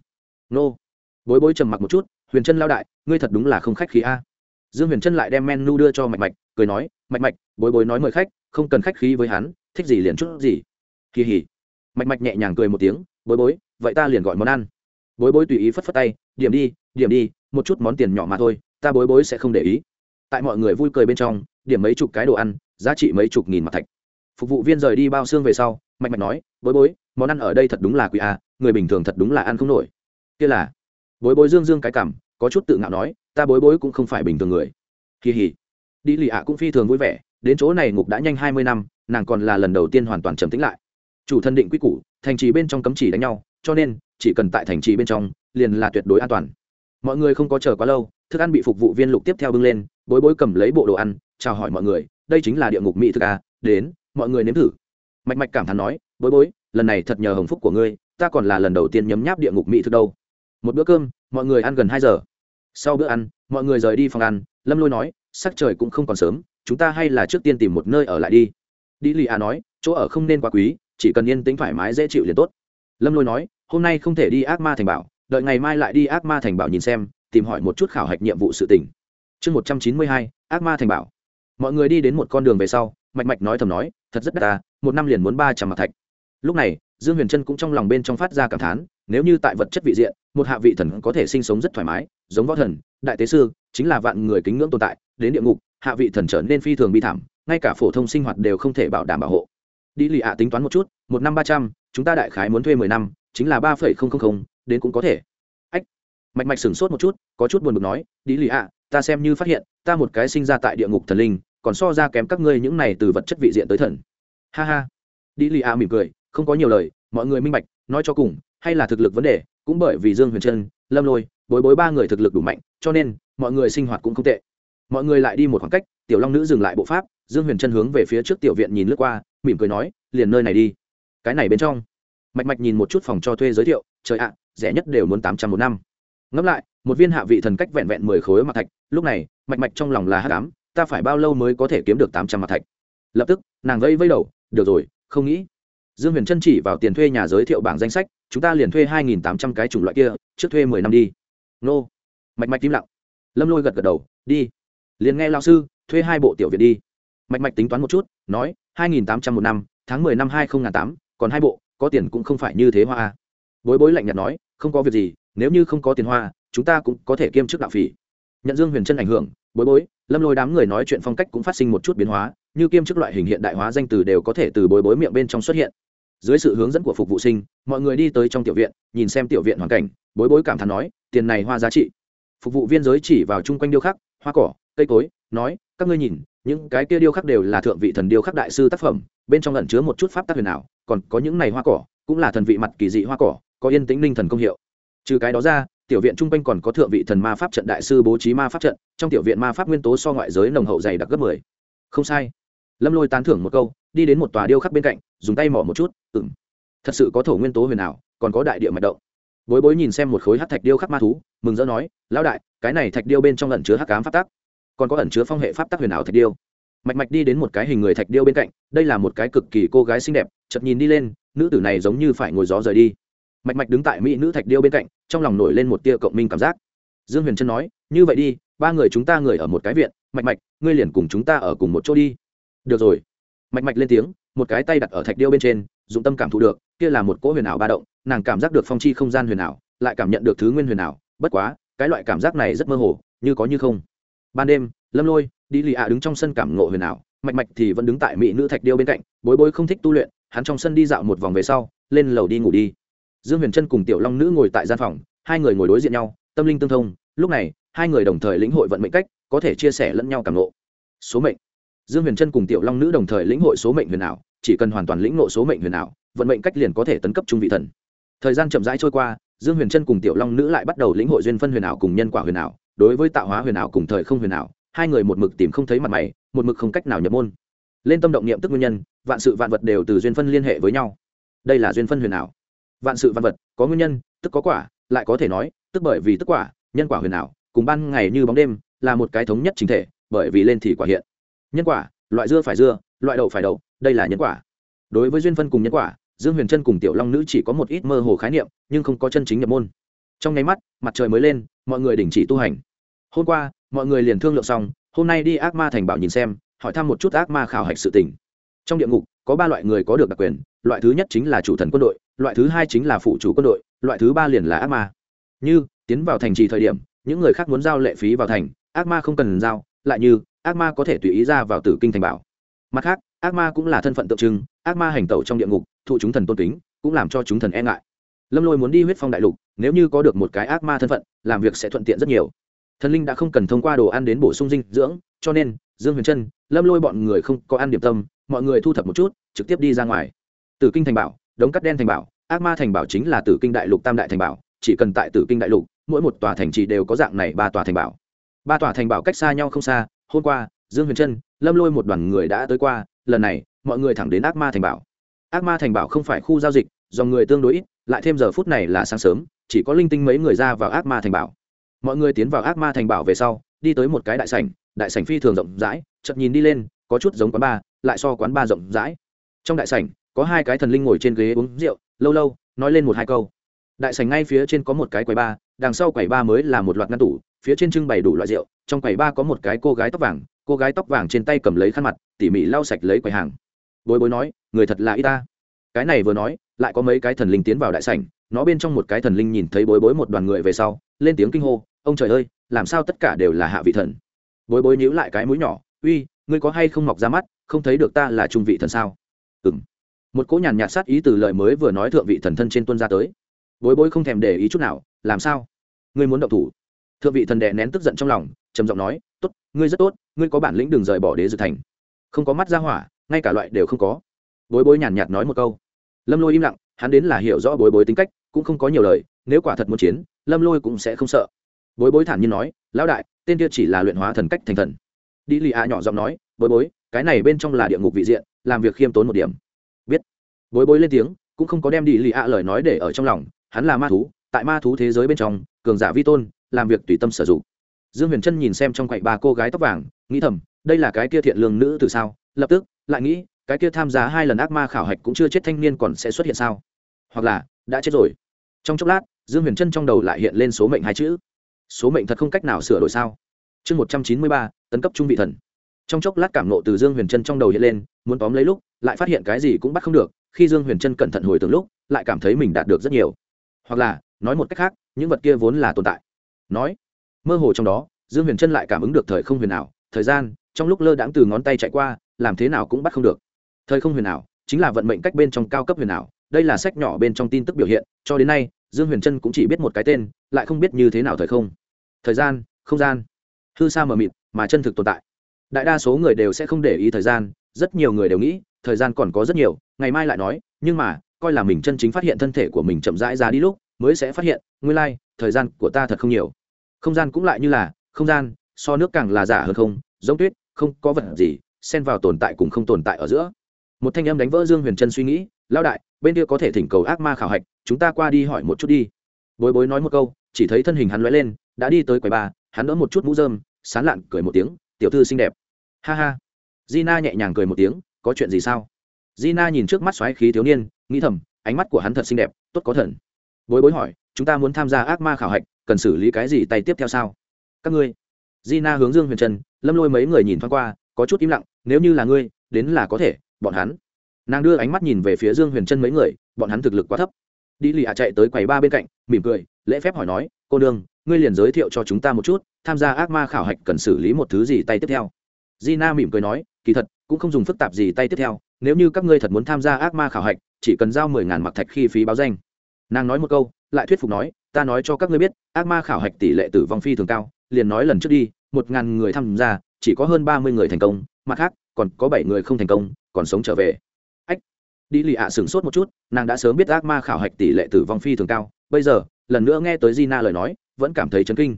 Speaker 1: Nô. Bối bối trầm mặc một chút, huyền trân lao đại, ngươi thật đúng là không khách khí a. Dương huyền trân lại đem menu đưa cho mạch mạch, cười nói, mạch mạch, bối bối nói mời khách, không cần khách khí với hắn, thích gì liền chút gì. Kỳ hỉ mạch mạch nhẹ nhàng cười một tiếng, bối bối, vậy ta liền gọi món ăn. Bối bối tùy ý phất phất tay, điểm đi điểm đi, một chút món tiền nhỏ mà thôi, ta bối bối sẽ không để ý. Tại mọi người vui cười bên trong, điểm mấy chục cái đồ ăn, giá trị mấy chục nghìn mặt thạch. Phục vụ viên rời đi bao xương về sau, mạch mạch nói, bối bối, món ăn ở đây thật đúng là quý a, người bình thường thật đúng là ăn không nổi. Kia là, bối bối dương dương cái cảm, có chút tự ngạo nói, ta bối bối cũng không phải bình thường người. Kỳ hỉ. Đi lì ạ cũng phi thường vui vẻ, đến chỗ này ngục đã nhanh hai mươi năm, nàng còn là lần đầu tiên hoàn toàn trầm tĩnh lại chủ thân định quy củ, thành trì bên trong cấm chỉ đánh nhau, cho nên, chỉ cần tại thành trì bên trong, liền là tuyệt đối an toàn. Mọi người không có chờ quá lâu, thức ăn bị phục vụ viên lục tiếp theo bưng lên, bối bối cầm lấy bộ đồ ăn, chào hỏi mọi người, đây chính là địa ngục mỹ thực à đến, mọi người nếm thử. Mạch mạch cảm thán nói, bối bối, lần này thật nhờ hồng phúc của ngươi, ta còn là lần đầu tiên nhấm nháp địa ngục mỹ thực đâu. Một bữa cơm, mọi người ăn gần hai giờ. Sau bữa ăn, mọi người rời đi phòng ăn, lâm lôi nói, sắc trời cũng không còn sớm, chúng ta hay là trước tiên tìm một nơi ở lại đi. Đi lì à nói, chỗ ở không nên quá quý chỉ cần yên tĩnh thoải mái dễ chịu liền tốt. Lâm lôi nói, hôm nay không thể đi ác ma thành bảo, đợi ngày mai lại đi ác ma thành bảo nhìn xem, tìm hỏi một chút khảo hạch nhiệm vụ sự tỉnh chương một trăm chín mươi hai, ác ma thành bảo. Mọi người đi đến một con đường về sau, mạch mạch nói thầm nói, thật rất đắt ta, một năm liền muốn ba trăm mặt thạch. Lúc này, dương huyền trân cũng trong lòng bên trong phát ra cảm thán, nếu như tại vật chất vị diện, một hạ vị thần có thể sinh sống rất thoải mái, giống võ thần, đại tế sư, chính là vạn người kính ngưỡng tồn tại, đến địa ngục, hạ vị thần trở nên phi thường bi thảm, ngay cả phổ thông sinh hoạt đều không thể bảo đảm bảo hộ đi lì ạ tính toán một chút, một năm ba trăm, chúng ta đại khái muốn thuê mười năm, chính là ba phẩy không không không, đến cũng có thể. Ách. Mạch mạch sửng sốt một chút, có chút buồn bực nói, đi lì ạ, ta xem như phát hiện, ta một cái sinh ra tại địa ngục thần linh, còn so ra kém các ngươi những này từ vật chất vị diện tới thần. Ha ha. Đi lì ạ mỉm cười, không có nhiều lời, mọi người minh bạch, nói cho cùng, hay là thực lực vấn đề, cũng bởi vì dương huyền trân, lâm lôi, bối bối ba người thực lực đủ mạnh, cho nên, mọi người sinh hoạt cũng không tệ. Mọi người lại đi một khoảng cách tiểu long nữ dừng lại bộ pháp, dương huyền trân hướng về phía trước tiểu viện nhìn lướt qua, mỉm cười nói, liền nơi này đi. Cái này bên trong. Mạch mạch nhìn một chút phòng cho thuê giới thiệu, trời ạ, rẻ nhất đều muốn tám trăm một năm. Ngẫm lại, một viên hạ vị thần cách vẹn vẹn mười khối mặt thạch, lúc này, mạch mạch trong lòng là hát cám ta phải bao lâu mới có thể kiếm được tám trăm mặt thạch? Lập tức, nàng vây vây đầu, được rồi, không nghĩ. Dương huyền trân chỉ vào tiền thuê nhà giới thiệu bảng danh sách, chúng ta liền thuê hai nghìn tám trăm cái chủng loại kia, trước thuê mười năm đi. Nô. Mạch mạch im lặng. Lâm lôi gật gật đầu, đi. Liền nghe lao sư thuê hai bộ tiểu viện đi. Mạch mạch tính toán một chút, nói, hai nghìn tám trăm một năm, tháng mười năm hai nghìn tám, còn hai bộ, có tiền cũng không phải như thế hoa. Bối bối lạnh nhạt nói, không có việc gì, nếu như không có tiền hoa, chúng ta cũng có thể kiêm chức đạo phỉ. Nhận dương huyền chân ảnh hưởng, bối bối, lâm lôi đám người nói chuyện phong cách cũng phát sinh một chút biến hóa, như kiêm chức loại hình hiện đại hóa danh từ đều có thể từ bối bối miệng bên trong xuất hiện. Dưới sự hướng dẫn của phục vụ sinh, mọi người đi tới trong tiểu viện, nhìn xem tiểu viện hoàn cảnh, bối bối cảm thán nói, tiền này hoa giá trị. Phục vụ viên giới chỉ vào chung quanh điêu khắc, hoa cỏ, cây cối, nói các ngươi nhìn, những cái kia điêu khắc đều là thượng vị thần điêu khắc đại sư tác phẩm, bên trong lẩn chứa một chút pháp tác huyền ảo, còn có những này hoa cỏ, cũng là thần vị mặt kỳ dị hoa cỏ, có yên tĩnh linh thần công hiệu. Trừ cái đó ra, tiểu viện trung quanh còn có thượng vị thần ma pháp trận đại sư bố trí ma pháp trận, trong tiểu viện ma pháp nguyên tố so ngoại giới nồng hậu dày đặc gấp mười. Không sai. Lâm lôi tán thưởng một câu, đi đến một tòa điêu khắc bên cạnh, dùng tay mỏ một chút ừng thật sự có thổ nguyên tố huyền ảo, còn có đại địa mạch động. Bối bối nhìn xem một khối hát thạch điêu khắc ma thú, mừng rỡ nói, lão đại, cái này thạch điêu bên trong ẩn chứa hắc cám pháp tắc còn có ẩn chứa phong hệ pháp tắc huyền ảo thạch điêu. Mạch mạch đi đến một cái hình người thạch điêu bên cạnh, đây là một cái cực kỳ cô gái xinh đẹp, chợt nhìn đi lên, nữ tử này giống như phải ngồi gió rời đi. Mạch mạch đứng tại mỹ nữ thạch điêu bên cạnh, trong lòng nổi lên một tia cộng minh cảm giác. Dương huyền trân nói, như vậy đi, ba người chúng ta người ở một cái viện, mạch mạch, ngươi liền cùng chúng ta ở cùng một chỗ đi. Được rồi. Mạch mạch lên tiếng, một cái tay đặt ở thạch điêu bên trên, dụng tâm cảm thụ được, kia là một cỗ huyền ảo ba động, nàng cảm giác được phong chi không gian huyền ảo, lại cảm nhận được thứ nguyên huyền ảo, bất quá, cái loại cảm giác này rất mơ hồ, như có như không ban đêm, lâm lôi đi lì ạ đứng trong sân cảm ngộ huyền ảo, mạch mạch thì vẫn đứng tại mỹ nữ thạch điêu bên cạnh, bối bối không thích tu luyện, hắn trong sân đi dạo một vòng về sau, lên lầu đi ngủ đi. Dương huyền trân cùng tiểu long nữ ngồi tại gian phòng, hai người ngồi đối diện nhau, tâm linh tương thông, lúc này, hai người đồng thời lĩnh hội vận mệnh cách, có thể chia sẻ lẫn nhau cảm ngộ. Số mệnh. Dương huyền trân cùng tiểu long nữ đồng thời lĩnh hội số mệnh huyền ảo, chỉ cần hoàn toàn lĩnh ngộ số mệnh huyền ảo, vận mệnh cách liền có thể tấn cấp trung vị thần. Thời gian chậm rãi trôi qua, dương huyền trân cùng tiểu long nữ lại bắt đầu lĩnh hội duyên phân huyền ảo cùng nhân quả huyền ảo đối với tạo hóa huyền ảo cùng thời không huyền ảo, hai người một mực tìm không thấy mặt mày, một mực không cách nào nhập môn. Lên tâm động niệm tức nguyên nhân, vạn sự vạn vật đều từ duyên phân liên hệ với nhau. Đây là duyên phân huyền ảo. Vạn sự vạn vật, có nguyên nhân, tức có quả, lại có thể nói, tức bởi vì tức quả, nhân quả huyền ảo, cùng ban ngày như bóng đêm, là một cái thống nhất chính thể, bởi vì lên thì quả hiện. Nhân quả, loại dưa phải dưa, loại đậu phải đậu, đây là nhân quả. Đối với duyên phân cùng nhân quả, dương huyền trân cùng tiểu long nữ chỉ có một ít mơ hồ khái niệm, nhưng không có chân chính nhập môn. Trong nháy mắt, mặt trời mới lên mọi người đình chỉ tu hành. Hôm qua, mọi người liền thương lượng xong, hôm nay đi ác ma thành bảo nhìn xem, hỏi thăm một chút ác ma khảo hạch sự tình. Trong địa ngục, có ba loại người có được đặc quyền, loại thứ nhất chính là chủ thần quân đội, loại thứ hai chính là phụ chủ quân đội, loại thứ ba liền là ác ma. Như, tiến vào thành trì thời điểm, những người khác muốn giao lệ phí vào thành, ác ma không cần giao, lại như, ác ma có thể tùy ý ra vào tử kinh thành bảo. Mặt khác, ác ma cũng là thân phận tượng trưng, ác ma hành tẩu trong địa ngục, thụ chúng thần tôn kính, cũng làm cho chúng thần e ngại. Lâm lôi muốn đi huyết phong đại lục nếu như có được một cái ác ma thân phận, làm việc sẽ thuận tiện rất nhiều. Thần linh đã không cần thông qua đồ ăn đến bổ sung dinh dưỡng, cho nên, dương huyền trân, lâm lôi bọn người không có ăn điểm tâm, mọi người thu thập một chút, trực tiếp đi ra ngoài. Tử kinh thành bảo, đống cắt đen thành bảo, ác ma thành bảo chính là tử kinh đại lục tam đại thành bảo, chỉ cần tại tử kinh đại lục, mỗi một tòa thành trì đều có dạng này ba tòa thành bảo. Ba tòa thành bảo cách xa nhau không xa, hôm qua, dương huyền trân, lâm lôi một đoàn người đã tới qua, lần này, mọi người thẳng đến ác ma thành bảo. Ác ma thành bảo không phải khu giao dịch do người tương đối ít, lại thêm giờ phút này là sáng sớm chỉ có linh tinh mấy người ra vào ác ma thành bảo. Mọi người tiến vào ác ma thành bảo về sau, đi tới một cái đại sảnh đại sảnh phi thường rộng rãi, chợt nhìn đi lên, có chút giống quán bar, lại so quán bar rộng rãi. Trong đại sảnh, có hai cái thần linh ngồi trên ghế uống rượu, lâu lâu, nói lên một hai câu. Đại sảnh ngay phía trên có một cái quầy bar, đằng sau quầy bar mới là một loạt ngăn tủ, phía trên trưng bày đủ loại rượu, trong quầy bar có một cái cô gái tóc vàng, cô gái tóc vàng trên tay cầm lấy khăn mặt, tỉ mỉ lau sạch lấy quầy hàng. Bối bối nói, người thật là y ta. Cái này vừa nói, lại có mấy cái thần linh tiến vào đại sảnh nó bên trong một cái thần linh nhìn thấy bối bối một đoàn người về sau, lên tiếng kinh hô, ông trời ơi, làm sao tất cả đều là hạ vị thần? Bối bối nhíu lại cái mũi nhỏ, uy, ngươi có hay không mọc ra mắt, không thấy được ta là trung vị thần sao? Ừng một cỗ nhàn nhạt sát ý từ lời mới vừa nói thượng vị thần thân trên tuân ra tới. Bối bối không thèm để ý chút nào, làm sao? Ngươi muốn động thủ? Thượng vị thần đè nén tức giận trong lòng, trầm giọng nói, tốt, ngươi rất tốt, ngươi có bản lĩnh đừng rời bỏ đế dự thành. Không có mắt ra hỏa, ngay cả loại đều không có. Bối bối nhàn nhạt nói một câu. Lâm lôi im lặng hắn đến là hiểu rõ bối bối tính cách, cũng không có nhiều lời, nếu quả thật muốn chiến, lâm lôi cũng sẽ không sợ. Bối bối thản nhiên nói, lão đại, tên kia chỉ là luyện hóa thần cách thành thần. Đi lì ạ nhỏ giọng nói, bối bối, cái này bên trong là địa ngục vị diện, làm việc khiêm tốn một điểm. Biết. Bối bối lên tiếng, cũng không có đem đi lì ạ lời nói để ở trong lòng, hắn là ma thú, tại ma thú thế giới bên trong, cường giả vi tôn, làm việc tùy tâm sử dụng. Dương huyền trân nhìn xem trong quậy ba cô gái tóc vàng, nghĩ thầm, đây là cái kia thiện lương nữ từ sao? Lập tức, lại nghĩ cái kia tham gia hai lần ác ma khảo hạch cũng chưa chết thanh niên còn sẽ xuất hiện sao? Hoặc là, đã chết rồi. Trong chốc lát, dương huyền trân trong đầu lại hiện lên số mệnh hai chữ. Số mệnh thật không cách nào sửa đổi sao? Chương một trăm chín mươi ba, tấn cấp trung vị thần. Trong chốc lát cảm nộ từ dương huyền trân trong đầu hiện lên, muốn tóm lấy lúc, lại phát hiện cái gì cũng bắt không được, khi dương huyền trân cẩn thận hồi tưởng lúc, lại cảm thấy mình đạt được rất nhiều. Hoặc là, nói một cách khác, những vật kia vốn là tồn tại. Nói, mơ hồ trong đó, dương huyền trân lại cảm ứng được thời không huyền ảo, thời gian, trong lúc lơ đãng từ ngón tay chạy qua, làm thế nào cũng bắt không được thời không huyền ảo chính là vận mệnh cách bên trong cao cấp huyền ảo đây là sách nhỏ bên trong tin tức biểu hiện cho đến nay dương huyền trân cũng chỉ biết một cái tên lại không biết như thế nào thời không. Thời gian không gian. Hư xa mờ mịt mà chân thực tồn tại. Đại đa số người đều sẽ không để ý thời gian rất nhiều người đều nghĩ thời gian còn có rất nhiều ngày mai lại nói nhưng mà coi là mình chân chính phát hiện thân thể của mình chậm rãi ra đi lúc mới sẽ phát hiện nguyên lai、like, thời gian của ta thật không nhiều. Không gian cũng lại như là không gian so nước càng là giả hơn không giống tuyết không có vật gì xen vào tồn tại cùng không tồn tại ở giữa một thanh âm đánh vỡ dương huyền trân suy nghĩ lao đại, bên kia có thể thỉnh cầu ác ma khảo hạch, chúng ta qua đi hỏi một chút đi. Bối bối nói một câu, chỉ thấy thân hình hắn l lên, đã đi tới quầy ba hắn đỡ một chút mũ dơm sán lạn cười một tiếng, tiểu thư xinh đẹp. Ha ha. Gina nhẹ nhàng cười một tiếng, có chuyện gì sao? Gina nhìn trước mắt xoáy khí thiếu niên, nghĩ thầm, ánh mắt của hắn thật xinh đẹp, tốt có thần. Bối bối hỏi, chúng ta muốn tham gia ác ma khảo hạch, cần xử lý cái gì tay tiếp theo sao? Các ngươi. Gina hướng dương huyền trần lâm lôi mấy người nhìn thoáng qua, có chút im lặng, nếu như là ngươi, đến là có thể bọn hắn. Nàng đưa ánh mắt nhìn về phía dương huyền trân mấy người, bọn hắn thực lực quá thấp. Đi lì ạ chạy tới quầy ba bên cạnh, mỉm cười, lễ phép hỏi nói, cô đương ngươi liền giới thiệu cho chúng ta một chút, tham gia ác ma khảo hạch cần xử lý một thứ gì tay tiếp theo? Gina mỉm cười nói, kỳ thật, cũng không dùng phức tạp gì tay tiếp theo, nếu như các ngươi thật muốn tham gia ác ma khảo hạch, chỉ cần giao mười ngàn mặc thạch khi phí báo danh. Nàng nói một câu, lại thuyết phục nói, ta nói cho các ngươi biết, ác ma khảo hạch tỷ lệ tử vong phi thường cao, liền nói lần trước đi, một ngàn người tham gia, chỉ có hơn ba mươi người thành công, mặt khác còn có bảy người không thành công, còn sống trở về. Ách đi lì ạ sửng sốt một chút, nàng đã sớm biết ác ma khảo hạch tỷ lệ tử vong phi thường cao, bây giờ, lần nữa nghe tới Gina lời nói, vẫn cảm thấy chấn kinh.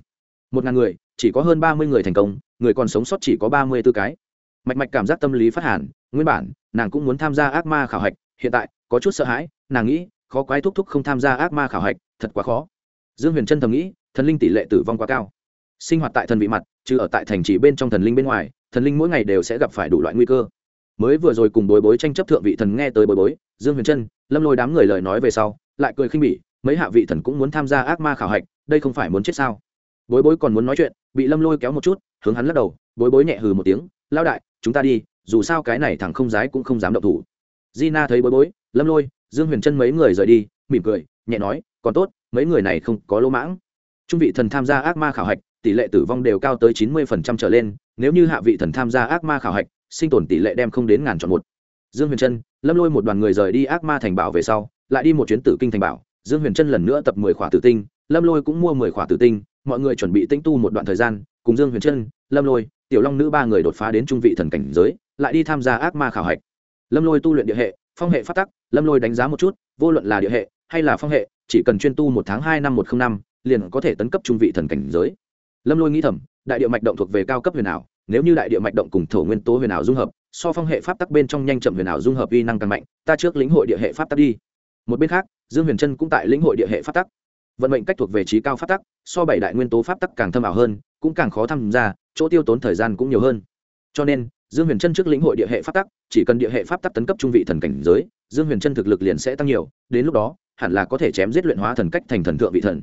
Speaker 1: Một ngàn người, chỉ có hơn ba mươi người thành công, người còn sống sót chỉ có ba mươi b ố cái. Mạch mạch cảm giác tâm lý phát hàn, nguyên bản, nàng cũng muốn tham gia ác ma khảo hạch, hiện tại, có chút sợ hãi, nàng nghĩ, khó quái thúc thúc không tham gia ác ma khảo hạch, thật quá khó. Dương huyền trân thầm nghĩ, thần linh tỷ lệ tử vong quá cao. Sinh hoạt tại thần vị mặt chứ ở tại thành trì bên trong thần linh bên ngoài thần linh mỗi ngày đều sẽ gặp phải đủ loại nguy cơ. Mới vừa rồi cùng bối bối tranh chấp thượng vị thần nghe tới bối bối, dương huyền trân, lâm lôi đám người lời nói về sau, lại cười khinh bỉ, mấy hạ vị thần cũng muốn tham gia ác ma khảo hạch, đây không phải muốn chết sao? Bối bối còn muốn nói chuyện, bị lâm lôi kéo một chút, hướng hắn lắc đầu, bối bối nhẹ hừ một tiếng lao đại, chúng ta đi, dù sao cái này thằng không dái cũng không dám động thủ. Di na thấy bối bối, lâm lôi, dương huyền trân mấy người rời đi, mỉm cười, nhẹ nói, còn tốt, mấy người này không có lỗ mãng. Trung vị thần tham gia ác ma khảo hạch, tỷ lệ tử vong đều cao tới chín mươi phần trăm trở lên nếu như hạ vị thần tham gia ác ma khảo hạch, sinh tồn tỷ lệ đem không đến ngàn chọn một. Dương huyền trân, lâm lôi một đoàn người rời đi ác ma thành bảo về sau, lại đi một chuyến tử kinh thành bảo. Dương huyền trân lần nữa tập mười khỏa tử tinh, lâm lôi cũng mua mười khỏa tử tinh, mọi người chuẩn bị tinh tu một đoạn thời gian, cùng dương huyền trân, lâm lôi, tiểu long nữ ba người đột phá đến trung vị thần cảnh giới, lại đi tham gia ác ma khảo hạch. Lâm lôi tu luyện địa hệ, phong hệ phát tắc, lâm lôi đánh giá một chút, vô luận là địa hệ hay là phong hệ, chỉ cần chuyên tu một tháng hai năm một t r ă n h năm, liền có thể tấn cấp trung vị thần cảnh giới. Lâm lôi nghĩ thầm đại địa mạch động thuộc về cao cấp huyền ảo, nếu như đại địa mạch động cùng thổ nguyên tố huyền ảo dung hợp, so phong hệ pháp tắc bên trong nhanh chậm huyền ảo dung hợp uy năng càng mạnh, ta trước lĩnh hội địa hệ pháp tắc đi. Một bên khác, dương huyền trân cũng tại lĩnh hội địa hệ pháp tắc. Vận mệnh cách thuộc về trí cao pháp tắc, so bảy đại nguyên tố pháp tắc càng thâm ảo hơn, cũng càng khó tham gia, chỗ tiêu tốn thời gian cũng nhiều hơn. Cho nên, dương huyền trân trước lĩnh hội địa hệ pháp tắc, chỉ cần địa hệ pháp tắc tấn cấp trung vị thần cảnh giới, dương huyền trân thực lực liền sẽ tăng nhiều, đến lúc đó, hẳn là có thể chém giết luyện hóa thần cách thành thần thượng vị thần.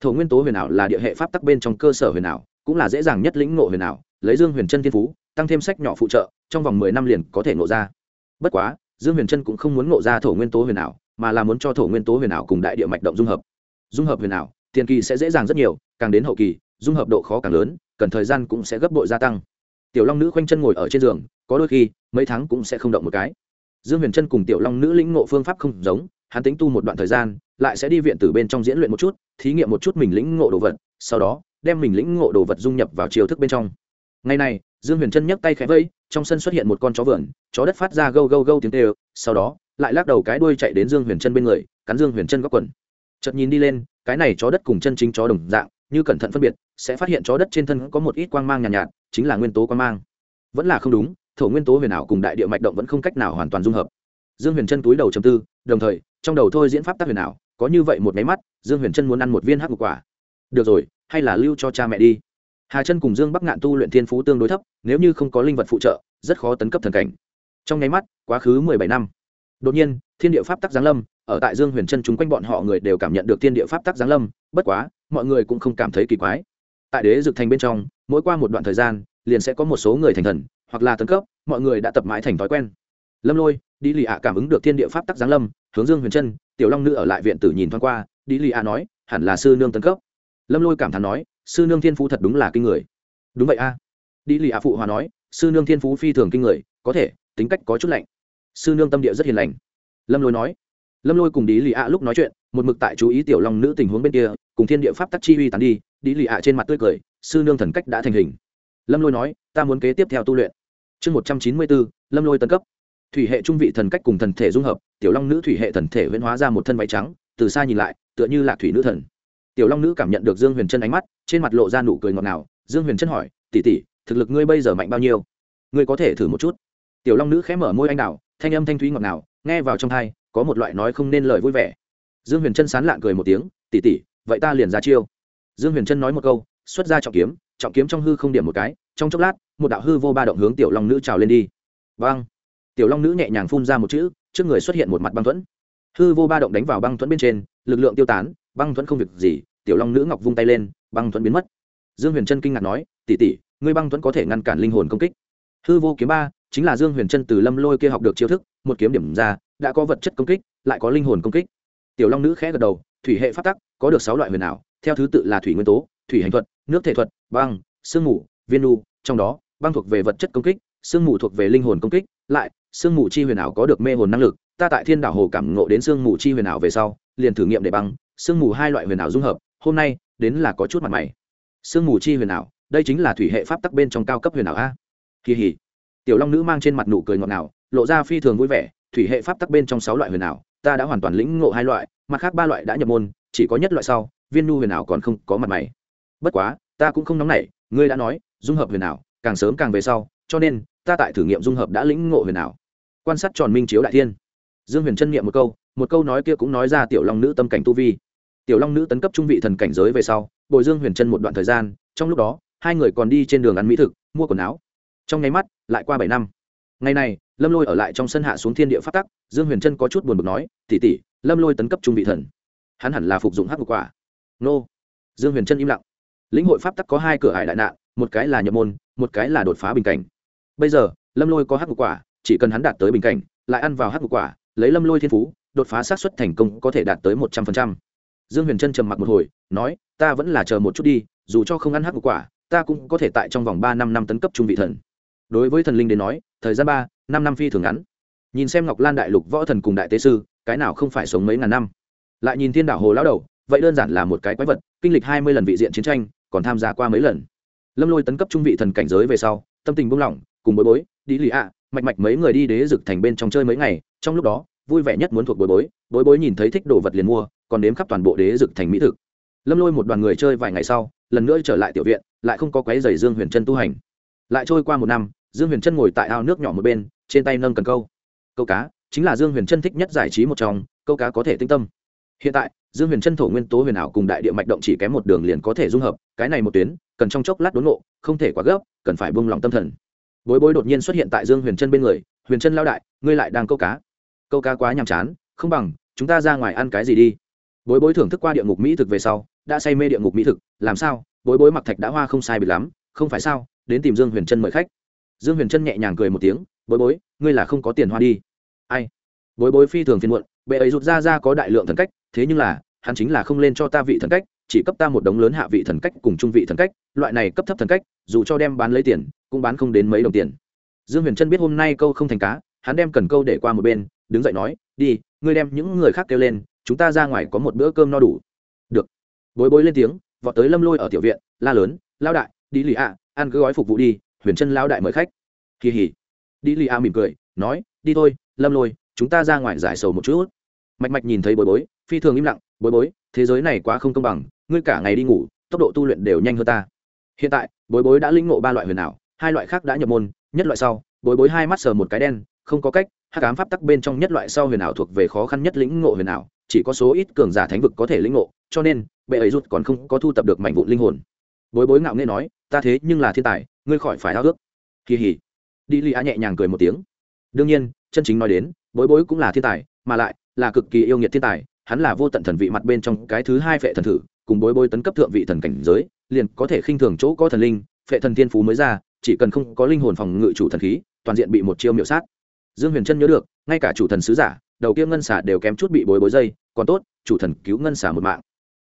Speaker 1: Thổ nguyên tố huyền ảo là địa hệ pháp tắc bên trong cơ sở huyền ảo cũng là dễ dàng nhất lĩnh ngộ huyền ảo, lấy dương huyền chân thiên phú, tăng thêm sách nhỏ phụ trợ, trong vòng mười năm liền có thể ngộ ra. Bất quá, dương huyền chân cũng không muốn ngộ ra thổ nguyên tố huyền ảo, mà là muốn cho thổ nguyên tố huyền ảo cùng đại địa mạch động dung hợp. Dung hợp huyền ảo, tiền kỳ sẽ dễ dàng rất nhiều, càng đến hậu kỳ, dung hợp độ khó càng lớn, cần thời gian cũng sẽ gấp bội gia tăng. Tiểu long nữ khoanh chân ngồi ở trên giường, có đôi khi, mấy tháng cũng sẽ không động một cái. Dương huyền trân cùng tiểu long nữ lĩnh ngộ phương pháp không giống, hắn tính tu một đoạn thời gian, lại sẽ đi viện từ bên trong diễn luyện một chút, thí nghiệm một chút mình lĩnh ngộ đồ vật, sau đó đem mình lĩnh ngộ đồ vật dung nhập vào chiêu thức bên trong. Ngày này dương huyền trân nhấc tay khẽ vây trong sân xuất hiện một con chó vườn chó đất phát ra gâu gâu gâu tiếng tê sau đó lại lắc đầu cái đuôi chạy đến dương huyền trân bên người cắn dương huyền trân góc quần. Chợt nhìn đi lên cái này chó đất cùng chân chính chó đồng dạng như cẩn thận phân biệt sẽ phát hiện chó đất trên thân có một ít quang mang nhàn nhạt, nhạt chính là nguyên tố quang mang. Vẫn là không đúng thổ nguyên tố huyền ảo cùng đại địa mạch động vẫn không cách nào hoàn toàn dung hợp. Dương huyền trân túi đầu chầm tư đồng thời trong đầu thôi diễn pháp tác huyền ảo có như vậy một máy mắt dương huyền trân muốn ăn một viên hắc quả. Được rồi hay là lưu cho cha mẹ đi. Hà chân cùng dương bắc ngạn tu luyện thiên phú tương đối thấp, nếu như không có linh vật phụ trợ, rất khó tấn cấp thần cảnh. Trong nháy mắt, quá khứ mười bảy năm. Đột nhiên, thiên địa pháp tắc giáng lâm, ở tại dương huyền trân chúng quanh bọn họ người đều cảm nhận được thiên địa pháp tắc giáng lâm, bất quá, mọi người cũng không cảm thấy kỳ quái. Tại đế dực thành bên trong, mỗi qua một đoạn thời gian, liền sẽ có một số người thành thần, hoặc là tấn cấp, mọi người đã tập mãi thành thói quen. Lâm lôi đi lì ạ cảm ứng được thiên địa pháp tắc giáng lâm, hướng dương huyền trân, tiểu long nữ ở lại viện tử nhìn thoáng qua đi lì ạ nói, hẳn là sư nương tấn cấp lâm lôi cảm thán nói, sư nương thiên phú thật đúng là kinh người. Đúng vậy a. Đi lì ạ phụ hòa nói, sư nương thiên phú phi thường kinh người, có thể, tính cách có chút lạnh. Sư nương tâm địa rất hiền lành. Lâm lôi nói. Lâm lôi cùng đi lì ạ lúc nói chuyện, một mực tại chú ý tiểu long nữ tình huống bên kia, cùng thiên địa pháp tắc chi uy tàn đi đi lì ạ trên mặt tươi cười, sư nương thần cách đã thành hình. Lâm lôi nói, ta muốn kế tiếp theo tu luyện. Chương một trăm chín mươi bốn, lâm lôi tân cấp. Thủy hệ trung vị thần cách cùng thần thể dung hợp, tiểu long nữ thủy hệ thần thể huyễn hóa ra một thân váy trắng, từ xa nhìn lại, tựa như lạc thủy nữ thần tiểu long nữ cảm nhận được dương huyền trân ánh mắt, trên mặt lộ ra nụ cười ngọt ngào. Dương huyền trân hỏi tỉ tỉ thực lực ngươi bây giờ mạnh bao nhiêu? Ngươi có thể thử một chút. Tiểu long nữ khẽ mở môi anh đào, thanh âm thanh thúy ngọt ngào, nghe vào trong thai có một loại nói không nên lời vui vẻ. Dương huyền trân sán lạng cười một tiếng tỉ tỉ vậy ta liền ra chiêu. Dương huyền trân nói một câu, xuất ra trọng kiếm trọng kiếm trong hư không điểm một cái, trong chốc lát, một đạo hư vô ba động hướng tiểu long nữ trào lên đi. Vâng tiểu long nữ nhẹ nhàng phun ra một chữ, trước người xuất hiện một mặt băng thuẫn. Hư vô ba động đánh vào băng thuẫn bên trên, lực lượng tiêu tán băng thuẫn không việc gì, tiểu long nữ ngọc vung tay lên, băng thuẫn biến mất. Dương huyền trân kinh ngạc nói tỉ tỉ ngươi băng thuẫn có thể ngăn cản linh hồn công kích. Hư vô kiếm ba, chính là dương huyền trân từ lâm lôi kia học được chiêu thức, một kiếm điểm ra, đã có vật chất công kích, lại có linh hồn công kích. Tiểu long nữ khẽ gật đầu, thủy hệ phát tắc, có được sáu loại huyền ảo, theo thứ tự là thủy nguyên tố, thủy hành thuật, nước thể thuật, băng, sương mù, viên nu, trong đó, băng thuộc về vật chất công kích, sương mù thuộc về linh hồn công kích, lại, sương mù chi huyền ảo có được mê hồn năng lực, ta tại thiên đảo hồ cảm ngộ đến sương mù chi huyền ảo về sau, liền thử nghiệm để băng sương mù hai loại huyền ảo dung hợp, hôm nay, đến là có chút mặt mày. Sương mù chi huyền ảo, đây chính là thủy hệ pháp tắc bên trong cao cấp huyền ảo a. Kỳ hỉ. Tiểu long nữ mang trên mặt nụ cười ngọt ngào, lộ ra phi thường vui vẻ, thủy hệ pháp tắc bên trong sáu loại huyền ảo, ta đã hoàn toàn lĩnh ngộ hai loại, mặt khác ba loại đã nhập môn, chỉ có nhất loại sau, viên nu huyền ảo còn không có mặt mày. Bất quá, ta cũng không nóng nảy, ngươi đã nói, dung hợp huyền ảo, càng sớm càng về sau, cho nên, ta tại thử nghiệm dung hợp đã lĩnh ngộ huyền ảo. Quan sát tròn minh chiếu đại thiên. Dương huyền chân nghiệm một câu một câu nói kia cũng nói ra tiểu long nữ tâm cảnh tu vi tiểu long nữ tấn cấp trung vị thần cảnh giới về sau, bồi dương huyền chân một đoạn thời gian, trong lúc đó, hai người còn đi trên đường ăn mỹ thực, mua quần áo. Trong nháy mắt, lại qua bảy năm. Ngày này, lâm lôi ở lại trong sân hạ xuống thiên địa phát tắc, dương huyền trân có chút buồn bực nói tỉ tỉ lâm lôi tấn cấp trung vị thần. Hắn hẳn là phục dụng hắc một quả. Nô. Dương huyền trân im lặng. Lĩnh hội pháp tắc có hai cửa hải đại nạn, một cái là nhập môn, một cái là đột phá bình cảnh. Bây giờ, lâm lôi có hắc một quả, chỉ cần hắn đạt tới bình cảnh, lại ăn vào hắc một quả, lấy lâm lôi thiên phú, đột phá sát xuất thành công có thể đạt tới một trăm phần trăm dương huyền trân trầm mặc một hồi, nói, ta vẫn là chờ một chút đi, dù cho không ăn hắc quả, ta cũng có thể tại trong vòng ba năm năm tấn cấp trung vị thần. Đối với thần linh đến nói, thời gian ba, năm năm phi thường ngắn. Nhìn xem ngọc lan đại lục võ thần cùng đại tế sư, cái nào không phải sống mấy ngàn năm? Lại nhìn thiên đảo hồ lão đầu, vậy đơn giản là một cái quái vật, kinh lịch hai mươi lần vị diện chiến tranh, còn tham gia qua mấy lần. Lâm lôi tấn cấp trung vị thần cảnh giới về sau, tâm tình buông lỏng, cùng bối bối, đi lì ạ, mạch mạch mấy người đi đế dực thành bên trong chơi mấy ngày, trong lúc đó, vui vẻ nhất muốn thuộc bối bối. Bối bối nhìn thấy thích đồ vật liền mua còn đếm khắp toàn bộ đế dực thành mỹ thực. Lâm lôi một đoàn người chơi vài ngày sau, lần nữa trở lại tiểu viện, lại không có quái giày dương huyền chân tu hành. Lại trôi qua một năm, dương huyền trân ngồi tại ao nước nhỏ một bên, trên tay nâng cần câu. Câu cá, chính là dương huyền trân thích nhất giải trí một trong, câu cá có thể tinh tâm. Hiện tại, dương huyền trân thổ nguyên tố huyền ảo cùng đại địa mạch động chỉ kém một đường liền có thể dung hợp, cái này một tuyến, cần trong chốc lát đốn ngộ, không thể quá gấp, cần phải buông lòng tâm thần. Bối bối đột nhiên xuất hiện tại dương huyền trân bên người, huyền trân lao đại, ngươi lại đang câu cá. Câu cá quá nhàm chán, không bằng, chúng ta ra ngoài ăn cái gì đi bối bối thưởng thức qua địa ngục mỹ thực về sau, đã say mê địa ngục mỹ thực, làm sao? Bối bối mặc thạch đã hoa không sai bị lắm, không phải sao? Đến tìm dương huyền trân mời khách. Dương huyền trân nhẹ nhàng cười một tiếng, bối bối, ngươi là không có tiền hoa đi. Ai? Bối bối phi thường phiền muộn, bệ ấy rút ra ra có đại lượng thần cách, thế nhưng là, hắn chính là không lên cho ta vị thần cách, chỉ cấp ta một đống lớn hạ vị thần cách cùng trung vị thần cách, loại này cấp thấp thần cách, dù cho đem bán lấy tiền, cũng bán không đến mấy đồng tiền. Dương huyền trân biết hôm nay câu không thành cá, hắn đem cần câu để qua một bên, đứng dậy nói, đi, ngươi đem những người khác kêu lên chúng ta ra ngoài có một bữa cơm no đủ. Được. Bối bối lên tiếng, vọt tới lâm lôi ở tiểu viện, la lớn lao đại đi lì ạ, ăn cứ gói phục vụ đi, huyền chân lao đại mời khách. Kỳ hỉ đi lì ạ mỉm cười, nói, đi thôi, lâm lôi, chúng ta ra ngoài giải sầu một chút. Mạch mạch nhìn thấy bối bối, phi thường im lặng, bối bối, thế giới này quá không công bằng, ngươi cả ngày đi ngủ, tốc độ tu luyện đều nhanh hơn ta. Hiện tại, bối bối đã lĩnh ngộ ba loại huyền ảo, hai loại khác đã nhập môn, nhất loại sau, bối bối hai mắt sờ một cái đen, không có cách, hắc ám pháp tắc bên trong nhất loại sau huyền ảo thuộc về khó khăn nhất lĩnh ngộ huyền ảo chỉ có số ít cường giả thánh vực có thể lĩnh ngộ, cho nên, bệ ấy rút còn không có thu tập được mảnh vụn linh hồn. Bối bối ngạo nghê nói, ta thế nhưng là thiên tài, ngươi khỏi phải ao ước kỳ hỉ. Đi li á nhẹ nhàng cười một tiếng. Đương nhiên, chân chính nói đến, bối bối cũng là thiên tài, mà lại là cực kỳ yêu nghiệt thiên tài, hắn là vô tận thần vị mặt bên trong cái thứ hai phệ thần thử, cùng bối bối tấn cấp thượng vị thần cảnh giới, liền có thể khinh thường chỗ có thần linh, phệ thần thiên phú mới ra, chỉ cần không có linh hồn phòng ngự chủ thần khí, toàn diện bị một chiêu miệu sát. Dương huyền trân nhớ được, ngay cả chủ thần sứ giả đầu kia ngân xà đều kém chút bị bối bối dây, còn tốt, chủ thần cứu ngân xà một mạng.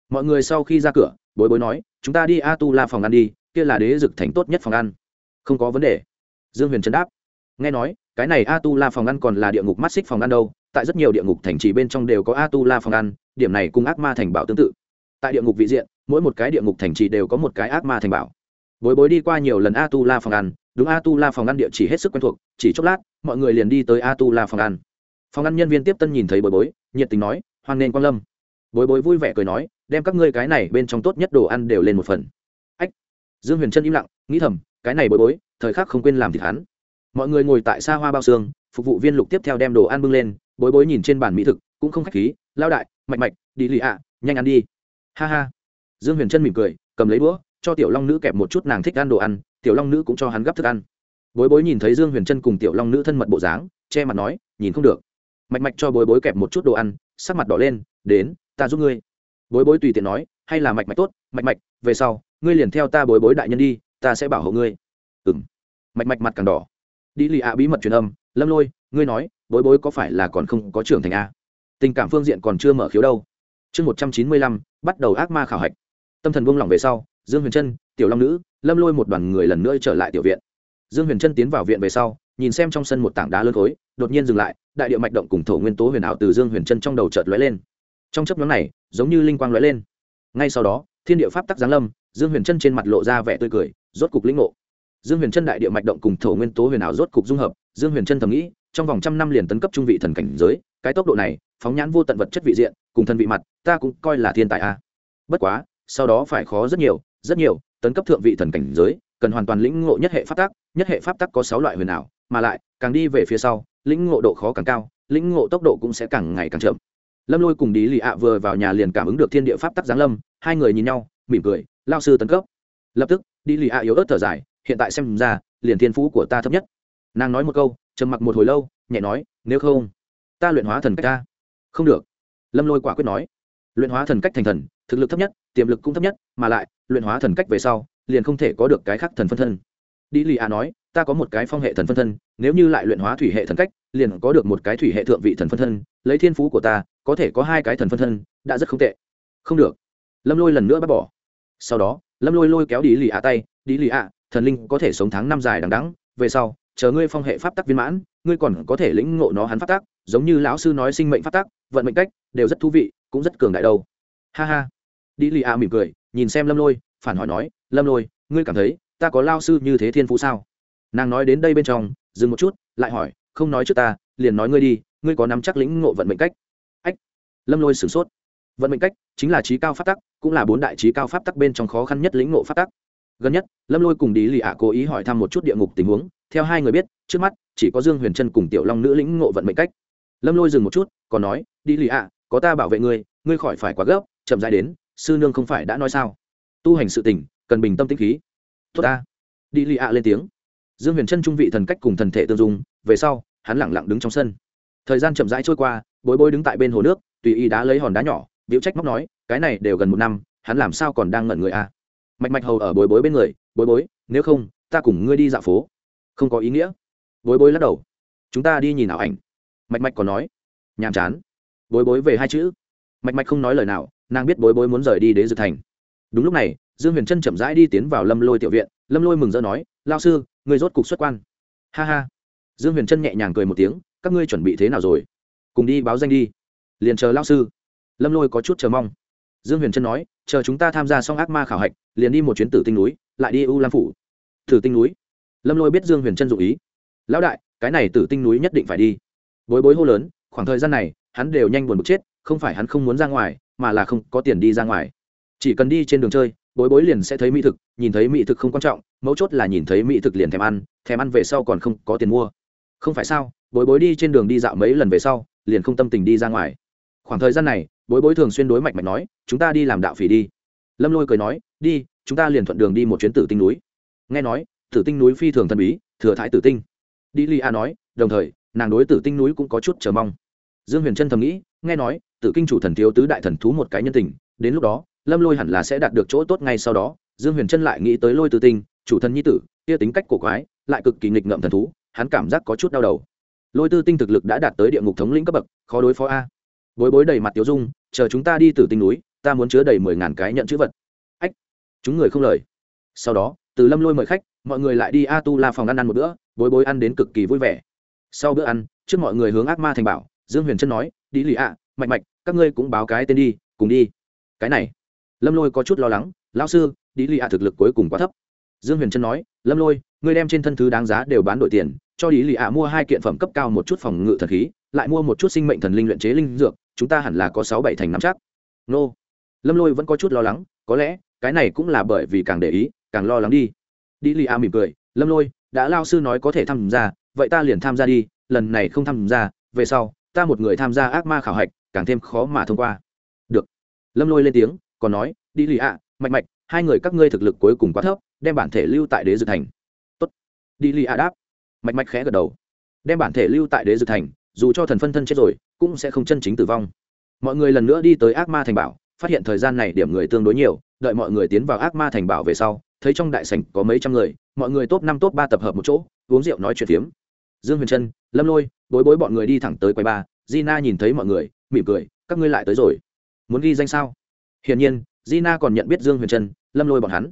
Speaker 1: Mọi người sau khi ra cửa, bối bối nói, chúng ta đi a tu la phòng ăn đi, kia là đế dực thành tốt nhất phòng ăn. Không có vấn đề. Dương huyền Trấn đáp. Nghe nói, cái này a tu la phòng ăn còn là địa ngục mắt xích phòng ăn đâu, tại rất nhiều địa ngục thành trì bên trong đều có a tu la phòng ăn, điểm này cùng ác ma thành bảo tương tự. Tại địa ngục vị diện, mỗi một cái địa ngục thành trì đều có một cái ác ma thành bảo. Bối bối đi qua nhiều lần a tu la phòng ăn, đúng a tu la phòng ăn địa chỉ hết sức quen thuộc, chỉ chốc lát, mọi người liền đi tới a tu la phòng ăn phòng ăn nhân viên tiếp tân nhìn thấy bối bối, nhiệt tình nói, hoan nghênh quan lâm. Bối bối vui vẻ cười nói, đem các ngươi cái này bên trong tốt nhất đồ ăn đều lên một phần. Ách. Dương huyền trân im lặng, nghĩ thầm, cái này bối bối, thời khắc không quên làm thịt hắn. Mọi người ngồi tại xa hoa bao xương, phục vụ viên lục tiếp theo đem đồ ăn bưng lên, bối bối nhìn trên bàn mỹ thực, cũng không khách khí, lao đại, mạch mạch, đi lì ạ, nhanh ăn đi. Ha ha. Dương huyền trân mỉm cười, cầm lấy đũa, cho tiểu long nữ kẹp một chút nàng thích ăn đồ ăn, tiểu long nữ cũng cho hắn gắp thức ăn. Bối bối nhìn thấy dương huyền trân cùng tiểu long nữ thân mật bộ dáng, che mặt nói, nhìn không được mạch mạch cho bối bối kẹp một chút đồ ăn, sắc mặt đỏ lên, đến, ta giúp ngươi. Bối bối tùy tiện nói, hay là mạch mạch tốt, mạch mạch, về sau, ngươi liền theo ta bối bối đại nhân đi, ta sẽ bảo hộ ngươi. Ừ m mạch mạch mặt càng đỏ. Đi lì ạ bí mật truyền âm, lâm lôi, ngươi nói, bối bối có phải là còn không có trưởng thành a? Tình cảm phương diện còn chưa mở khiếu đâu. Chương một trăm chín mươi lăm, bắt đầu ác ma khảo hạch. Tâm thần buông lỏng về sau, dương huyền trân, tiểu long nữ, lâm lôi một đoàn người lần nữa trở lại tiểu viện. Dương huyền trân tiến vào viện về sau, nhìn xem trong sân một tảng đá lớn khối đột nhiên dừng lại, đại địa mạch động cùng thổ nguyên tố huyền ảo từ dương huyền chân trong đầu chợt lóe lên. Trong chấp nhóm này, giống như linh quang lóe lên. Ngay sau đó, thiên địa pháp tắc giáng lâm, dương huyền chân trên mặt lộ ra vẻ tươi cười, rốt cục lĩnh ngộ. Dương huyền chân đại địa mạch động cùng thổ nguyên tố huyền ảo rốt cục dung hợp, dương huyền chân thầm nghĩ, trong vòng trăm năm liền tấn cấp trung vị thần cảnh giới, cái tốc độ này, phóng nhãn vô tận vật chất vị diện, cùng thân vị mặt, ta cũng coi là thiên tài a. Bất quá, sau đó phải khó rất nhiều rất nhiều, tấn cấp thượng vị thần cảnh giới, cần hoàn toàn lĩnh ngộ nhất hệ pháp tắc, nhất hệ pháp tắc có sáu loại huyền ảo, mà lại càng đi về phía sau, lĩnh ngộ độ khó càng cao, lĩnh ngộ tốc độ cũng sẽ càng ngày càng chậm. Lâm lôi cùng đi lì ạ vừa vào nhà liền cảm ứng được thiên địa pháp tắc giáng lâm, hai người nhìn nhau, mỉm cười lao sư tấn cấp. Lập tức đi lì ạ yếu ớt thở dài, hiện tại xem ra, liền thiên phú của ta thấp nhất. Nàng nói một câu, trầm mặc một hồi lâu, nhẹ nói, nếu không, ta luyện hóa thần cách ta. Không được. Lâm lôi quả quyết nói, luyện hóa thần cách thành thần, thực lực thấp nhất, tiềm lực cũng thấp nhất, mà lại, luyện hóa thần cách về sau, liền không thể có được cái khác thần phân thân. Đi lì a nói ta có một cái phong hệ thần phân thân, nếu như lại luyện hóa thủy hệ thần cách, liền có được một cái thủy hệ thượng vị thần phân thân, lấy thiên phú của ta, có thể có hai cái thần phân thân, đã rất không tệ. Không được. Lâm lôi lần nữa bác bỏ. Sau đó, lâm lôi lôi kéo đi lì a tay đi lì a thần linh có thể sống tháng năm dài đằng đắng về sau, chờ ngươi phong hệ pháp tắc viên mãn, ngươi còn có thể lĩnh ngộ nó hắn pháp tắc, giống như lão sư nói sinh mệnh pháp tắc, vận mệnh cách, đều rất thú vị, cũng rất cường đại đâu. Ha ha. Đi lì a mỉm cười, nhìn xem lâm lôi, phản hỏi nói, lâm lôi, ngươi cảm thấy ta có lao sư như thế thiên phú sao? Nàng nói đến đây bên trong, dừng một chút, lại hỏi, không nói trước ta, liền nói ngươi đi, ngươi có nắm chắc lĩnh ngộ vận mệnh cách? Ách, lâm lôi sửng sốt. Vận mệnh cách chính là trí cao pháp tắc, cũng là bốn đại trí cao pháp tắc bên trong khó khăn nhất lĩnh ngộ pháp tắc. Gần nhất, lâm lôi cùng đi lì ạ cố ý hỏi thăm một chút địa ngục tình huống, theo hai người biết, trước mắt, chỉ có dương huyền trân cùng tiểu long nữ lĩnh ngộ vận mệnh cách. Lâm lôi dừng một chút, còn nói đi lì ạ, có ta bảo vệ ngươi ngươi khỏi phải quá gấp, chậm dãi đến, sư nương không phải đã nói sao? Tu hành sự tình, cần bình tâm tĩnh khí. Tốt ta. Đi lì ạ lên tiếng dương huyền trân trung vị thần cách cùng thần thể tương dung, về sau, hắn lẳng lặng đứng trong sân. Thời gian chậm rãi trôi qua, bối bối đứng tại bên hồ nước, tùy ý đá lấy hòn đá nhỏ, biểu trách móc nói, cái này đều gần một năm, hắn làm sao còn đang ngẩn người a mạch mạch hầu ở bối bối bên người, bối bối, nếu không, ta cùng ngươi đi dạo phố. Không có ý nghĩa. Bối bối lắc đầu. Chúng ta đi nhìn ảo ảnh. Mạch mạch còn nói, nhàm chán. Bối bối về hai chữ. Mạch mạch không nói lời nào, nàng biết bối bối muốn rời đi đế dược thành. Đúng lúc này, dương huyền trân chậm rãi đi tiến vào lâm lôi tiểu viện, lâm lôi mừng rỡ nói lao sư người rốt cục xuất quan. Ha ha. Dương huyền trân nhẹ nhàng cười một tiếng, các ngươi chuẩn bị thế nào rồi? Cùng đi báo danh đi. Liền chờ lao sư. Lâm lôi có chút chờ mong. Dương huyền trân nói, chờ chúng ta tham gia xong ác ma khảo hạch, liền đi một chuyến tử tinh núi, lại đi u lam phủ. Tử tinh núi. Lâm lôi biết dương huyền trân dụ ý. Lão đại, cái này tử tinh núi nhất định phải đi. Bối bối hô lớn, khoảng thời gian này, hắn đều nhanh buồn bực chết, không phải hắn không muốn ra ngoài, mà là không có tiền đi ra ngoài. Chỉ cần đi trên đường chơi bối bối liền sẽ thấy mỹ thực, nhìn thấy mỹ thực không quan trọng, mấu chốt là nhìn thấy mỹ thực liền thèm ăn thèm ăn về sau còn không có tiền mua. Không phải sao, bối bối đi trên đường đi dạo mấy lần về sau, liền không tâm tình đi ra ngoài. Khoảng thời gian này, bối bối thường xuyên đối mạch mạch nói, chúng ta đi làm đạo phỉ đi. Lâm lôi cười nói, đi, chúng ta liền thuận đường đi một chuyến tử tinh núi. Nghe nói, tử tinh núi phi thường thần bí, thừa thái tử tinh. Đi li a nói, đồng thời, nàng đối tử tinh núi cũng có chút chờ mong. Dương huyền trân thầm nghĩ, nghe nói, tử kinh chủ thần thiếu tứ đại thần thú một cái nhân tình, đến lúc đó lâm lôi hẳn là sẽ đạt được chỗ tốt ngay sau đó dương huyền trân lại nghĩ tới lôi Từ tinh chủ thần nhi tử kia tính cách cổ quái lại cực kỳ nghịch ngợm thần thú hắn cảm giác có chút đau đầu. Lôi tư tinh thực lực đã đạt tới địa ngục thống lĩnh cấp bậc khó đối phó a. Bối bối đầy mặt tiêu dung chờ chúng ta đi từ tinh núi ta muốn chứa đầy mười ngàn cái nhận chữ vật. Ách chúng người không lời. Sau đó từ lâm lôi mời khách mọi người lại đi a tu la phòng ăn ăn một bữa bối bối ăn đến cực kỳ vui vẻ. Sau bữa ăn trước mọi người hướng ác ma thành bảo dương huyền trân nói đi lì ạ mạnh mạnh, các ngươi cũng báo cái tên đi cùng đi. Cái này lâm lôi có chút lo lắng, lão sư đi lì ạ thực lực cuối cùng quá thấp. Dương huyền trân nói, lâm lôi, ngươi đem trên thân thứ đáng giá đều bán đổi tiền, cho đi lì ạ mua hai kiện phẩm cấp cao một chút phòng ngự thần khí, lại mua một chút sinh mệnh thần linh luyện chế linh dược, chúng ta hẳn là có sáu bảy thành năm chắc. Nô. Lâm lôi vẫn có chút lo lắng, có lẽ, cái này cũng là bởi vì càng để ý, càng lo lắng đi. Đi lì a mỉm cười, lâm lôi, đã lao sư nói có thể tham gia, vậy ta liền tham gia đi, lần này không tham gia, về sau, ta một người tham gia ác ma khảo hạch, càng thêm khó mà thông qua. Được. Lâm lôi lên tiếng còn nói, đi lì a mạch mạch, hai người các ngươi thực lực cuối cùng quá thấp, đem bản thể lưu tại đế dược thành. Tốt. đi lì a đáp. Mạch mạch khẽ gật đầu. Đem bản thể lưu tại đế dược thành, dù cho thần phân thân chết rồi, cũng sẽ không chân chính tử vong. Mọi người lần nữa đi tới ác ma thành bảo, phát hiện thời gian này điểm người tương đối nhiều, đợi mọi người tiến vào ác ma thành bảo về sau, thấy trong đại sảnh có mấy trăm người, mọi người top năm, top ba tập hợp một chỗ, uống rượu nói chuyện phiếm. Dương huyền trân, lâm lôi, bối bối bọn người đi thẳng tới quầy ba, gina nhìn thấy mọi người, mỉm cười, các ngươi lại tới rồi. Muốn ghi danh sao? Hiển nhiên, gina còn nhận biết dương huyền trân, lâm lôi bọn hắn.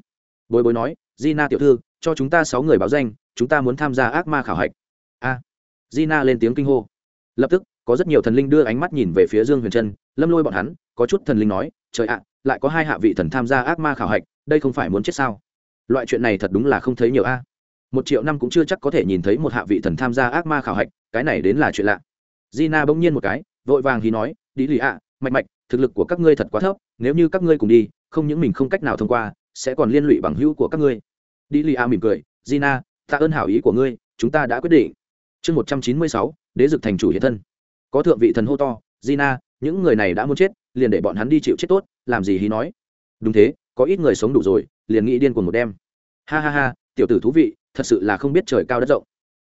Speaker 1: Bối bối nói, gina tiểu thư, cho chúng ta sáu người báo danh, chúng ta muốn tham gia ác ma khảo hạch. A. Gina lên tiếng kinh hô. Lập tức, có rất nhiều thần linh đưa ánh mắt nhìn về phía dương huyền trân, lâm lôi bọn hắn, có chút thần linh nói, trời ạ, lại có hai hạ vị thần tham gia ác ma khảo hạch, đây không phải muốn chết sao? Loại chuyện này thật đúng là không thấy nhiều a. Một triệu năm cũng chưa chắc có thể nhìn thấy một hạ vị thần tham gia ác ma khảo hạch, cái này đến là chuyện lạ. Gina bỗng nhiên một cái, vội vàng thì nói, đi lì ạ, mạch mạch, thực lực của các ngươi thật quá thấp nếu như các ngươi cùng đi, không những mình không cách nào thông qua, sẽ còn liên lụy bằng hữu của các ngươi. Đi lì A mỉm cười, gina, tạ ơn hảo ý của ngươi, chúng ta đã quyết định. Chương một trăm chín mươi sáu, đế dực thành chủ hiện thân. Có thượng vị thần hô to, gina, những người này đã muốn chết, liền để bọn hắn đi chịu chết tốt, làm gì hí nói. Đúng thế, có ít người sống đủ rồi, liền nghĩ điên cuồng một đêm. Ha ha ha, tiểu tử thú vị, thật sự là không biết trời cao đất rộng.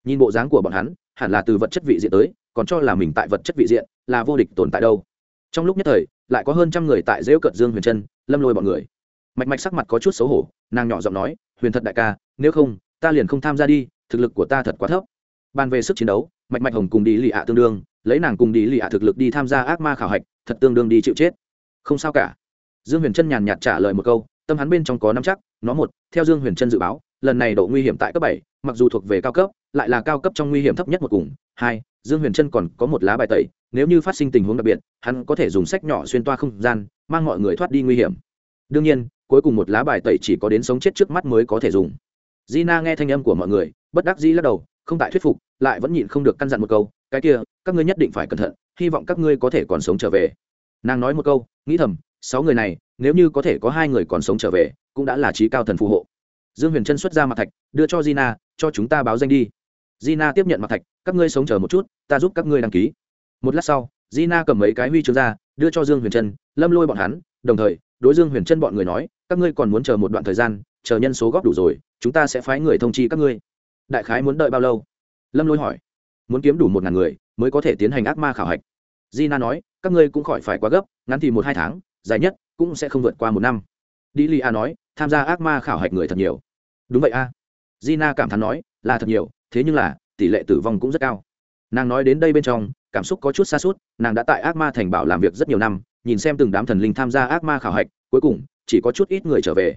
Speaker 1: Nhìn bộ dáng của bọn hắn, hẳn là từ vật chất vị diện tới, còn cho là mình tại vật chất vị diện, là vô địch tồn tại đâu. Trong lúc nhất thời lại có hơn trăm người tại rêu cận dương huyền trân, lâm lôi bọn người. Mạch mạch sắc mặt có chút xấu hổ, nàng nhỏ giọng nói, huyền thật đại ca, nếu không, ta liền không tham gia đi, thực lực của ta thật quá thấp. Bàn về sức chiến đấu, mạch mạch hồng cùng đi lì ạ tương đương, lấy nàng cùng đi lì ạ thực lực đi tham gia ác ma khảo hạch, thật tương đương đi chịu chết. Không sao cả. Dương huyền trân nhàn nhạt trả lời một câu, tâm hắn bên trong có năm chắc, nó một, theo dương huyền trân dự báo, lần này độ nguy hiểm tại cấp bảy, mặc dù thuộc về cao cấp, lại là cao cấp trong nguy hiểm thấp nhất một cùng hai, dương huyền trân còn có một lá bài tẩy, nếu như phát sinh tình huống đặc biệt, hắn có thể dùng sách nhỏ xuyên toa không gian, mang mọi người thoát đi nguy hiểm. Đương nhiên, cuối cùng một lá bài tẩy chỉ có đến sống chết trước mắt mới có thể dùng. Gina nghe thanh âm của mọi người, bất đắc dĩ lắc đầu, không tại thuyết phục, lại vẫn nhịn không được căn dặn một câu, cái kia, các ngươi nhất định phải cẩn thận, hy vọng các ngươi có thể còn sống trở về. Nàng nói một câu, nghĩ thầm, sáu người này, nếu như có thể có hai người còn sống trở về, cũng đã là trí cao thần phù hộ. Dương huyền trân xuất ra mặt thạch, đưa cho gina, cho chúng ta báo danh đi gina tiếp nhận mặt thạch, các ngươi sống chờ một chút, ta giúp các ngươi đăng ký. Một lát sau, gina cầm mấy cái huy chương ra, đưa cho dương huyền trân, lâm lôi bọn hắn, đồng thời, đối dương huyền trân bọn người nói, các ngươi còn muốn chờ một đoạn thời gian, chờ nhân số góp đủ rồi, chúng ta sẽ phái người thông chi các ngươi. Đại khái muốn đợi bao lâu? Lâm lôi hỏi. Muốn kiếm đủ một ngàn người, mới có thể tiến hành ác ma khảo hạch. Gina nói, các ngươi cũng khỏi phải quá gấp, ngắn thì một hai tháng, dài nhất cũng sẽ không vượt qua một năm. Dilia nói, tham gia ác ma khảo hạch người thật nhiều. Đúng vậy a. À. gina cảm thán nói, là thật nhiều thế nhưng là, tỷ lệ tử vong cũng rất cao. Nàng nói đến đây bên trong, cảm xúc có chút xa suốt, nàng đã tại ác ma thành bảo làm việc rất nhiều năm, nhìn xem từng đám thần linh tham gia ác ma khảo hạch, cuối cùng, chỉ có chút ít người trở về.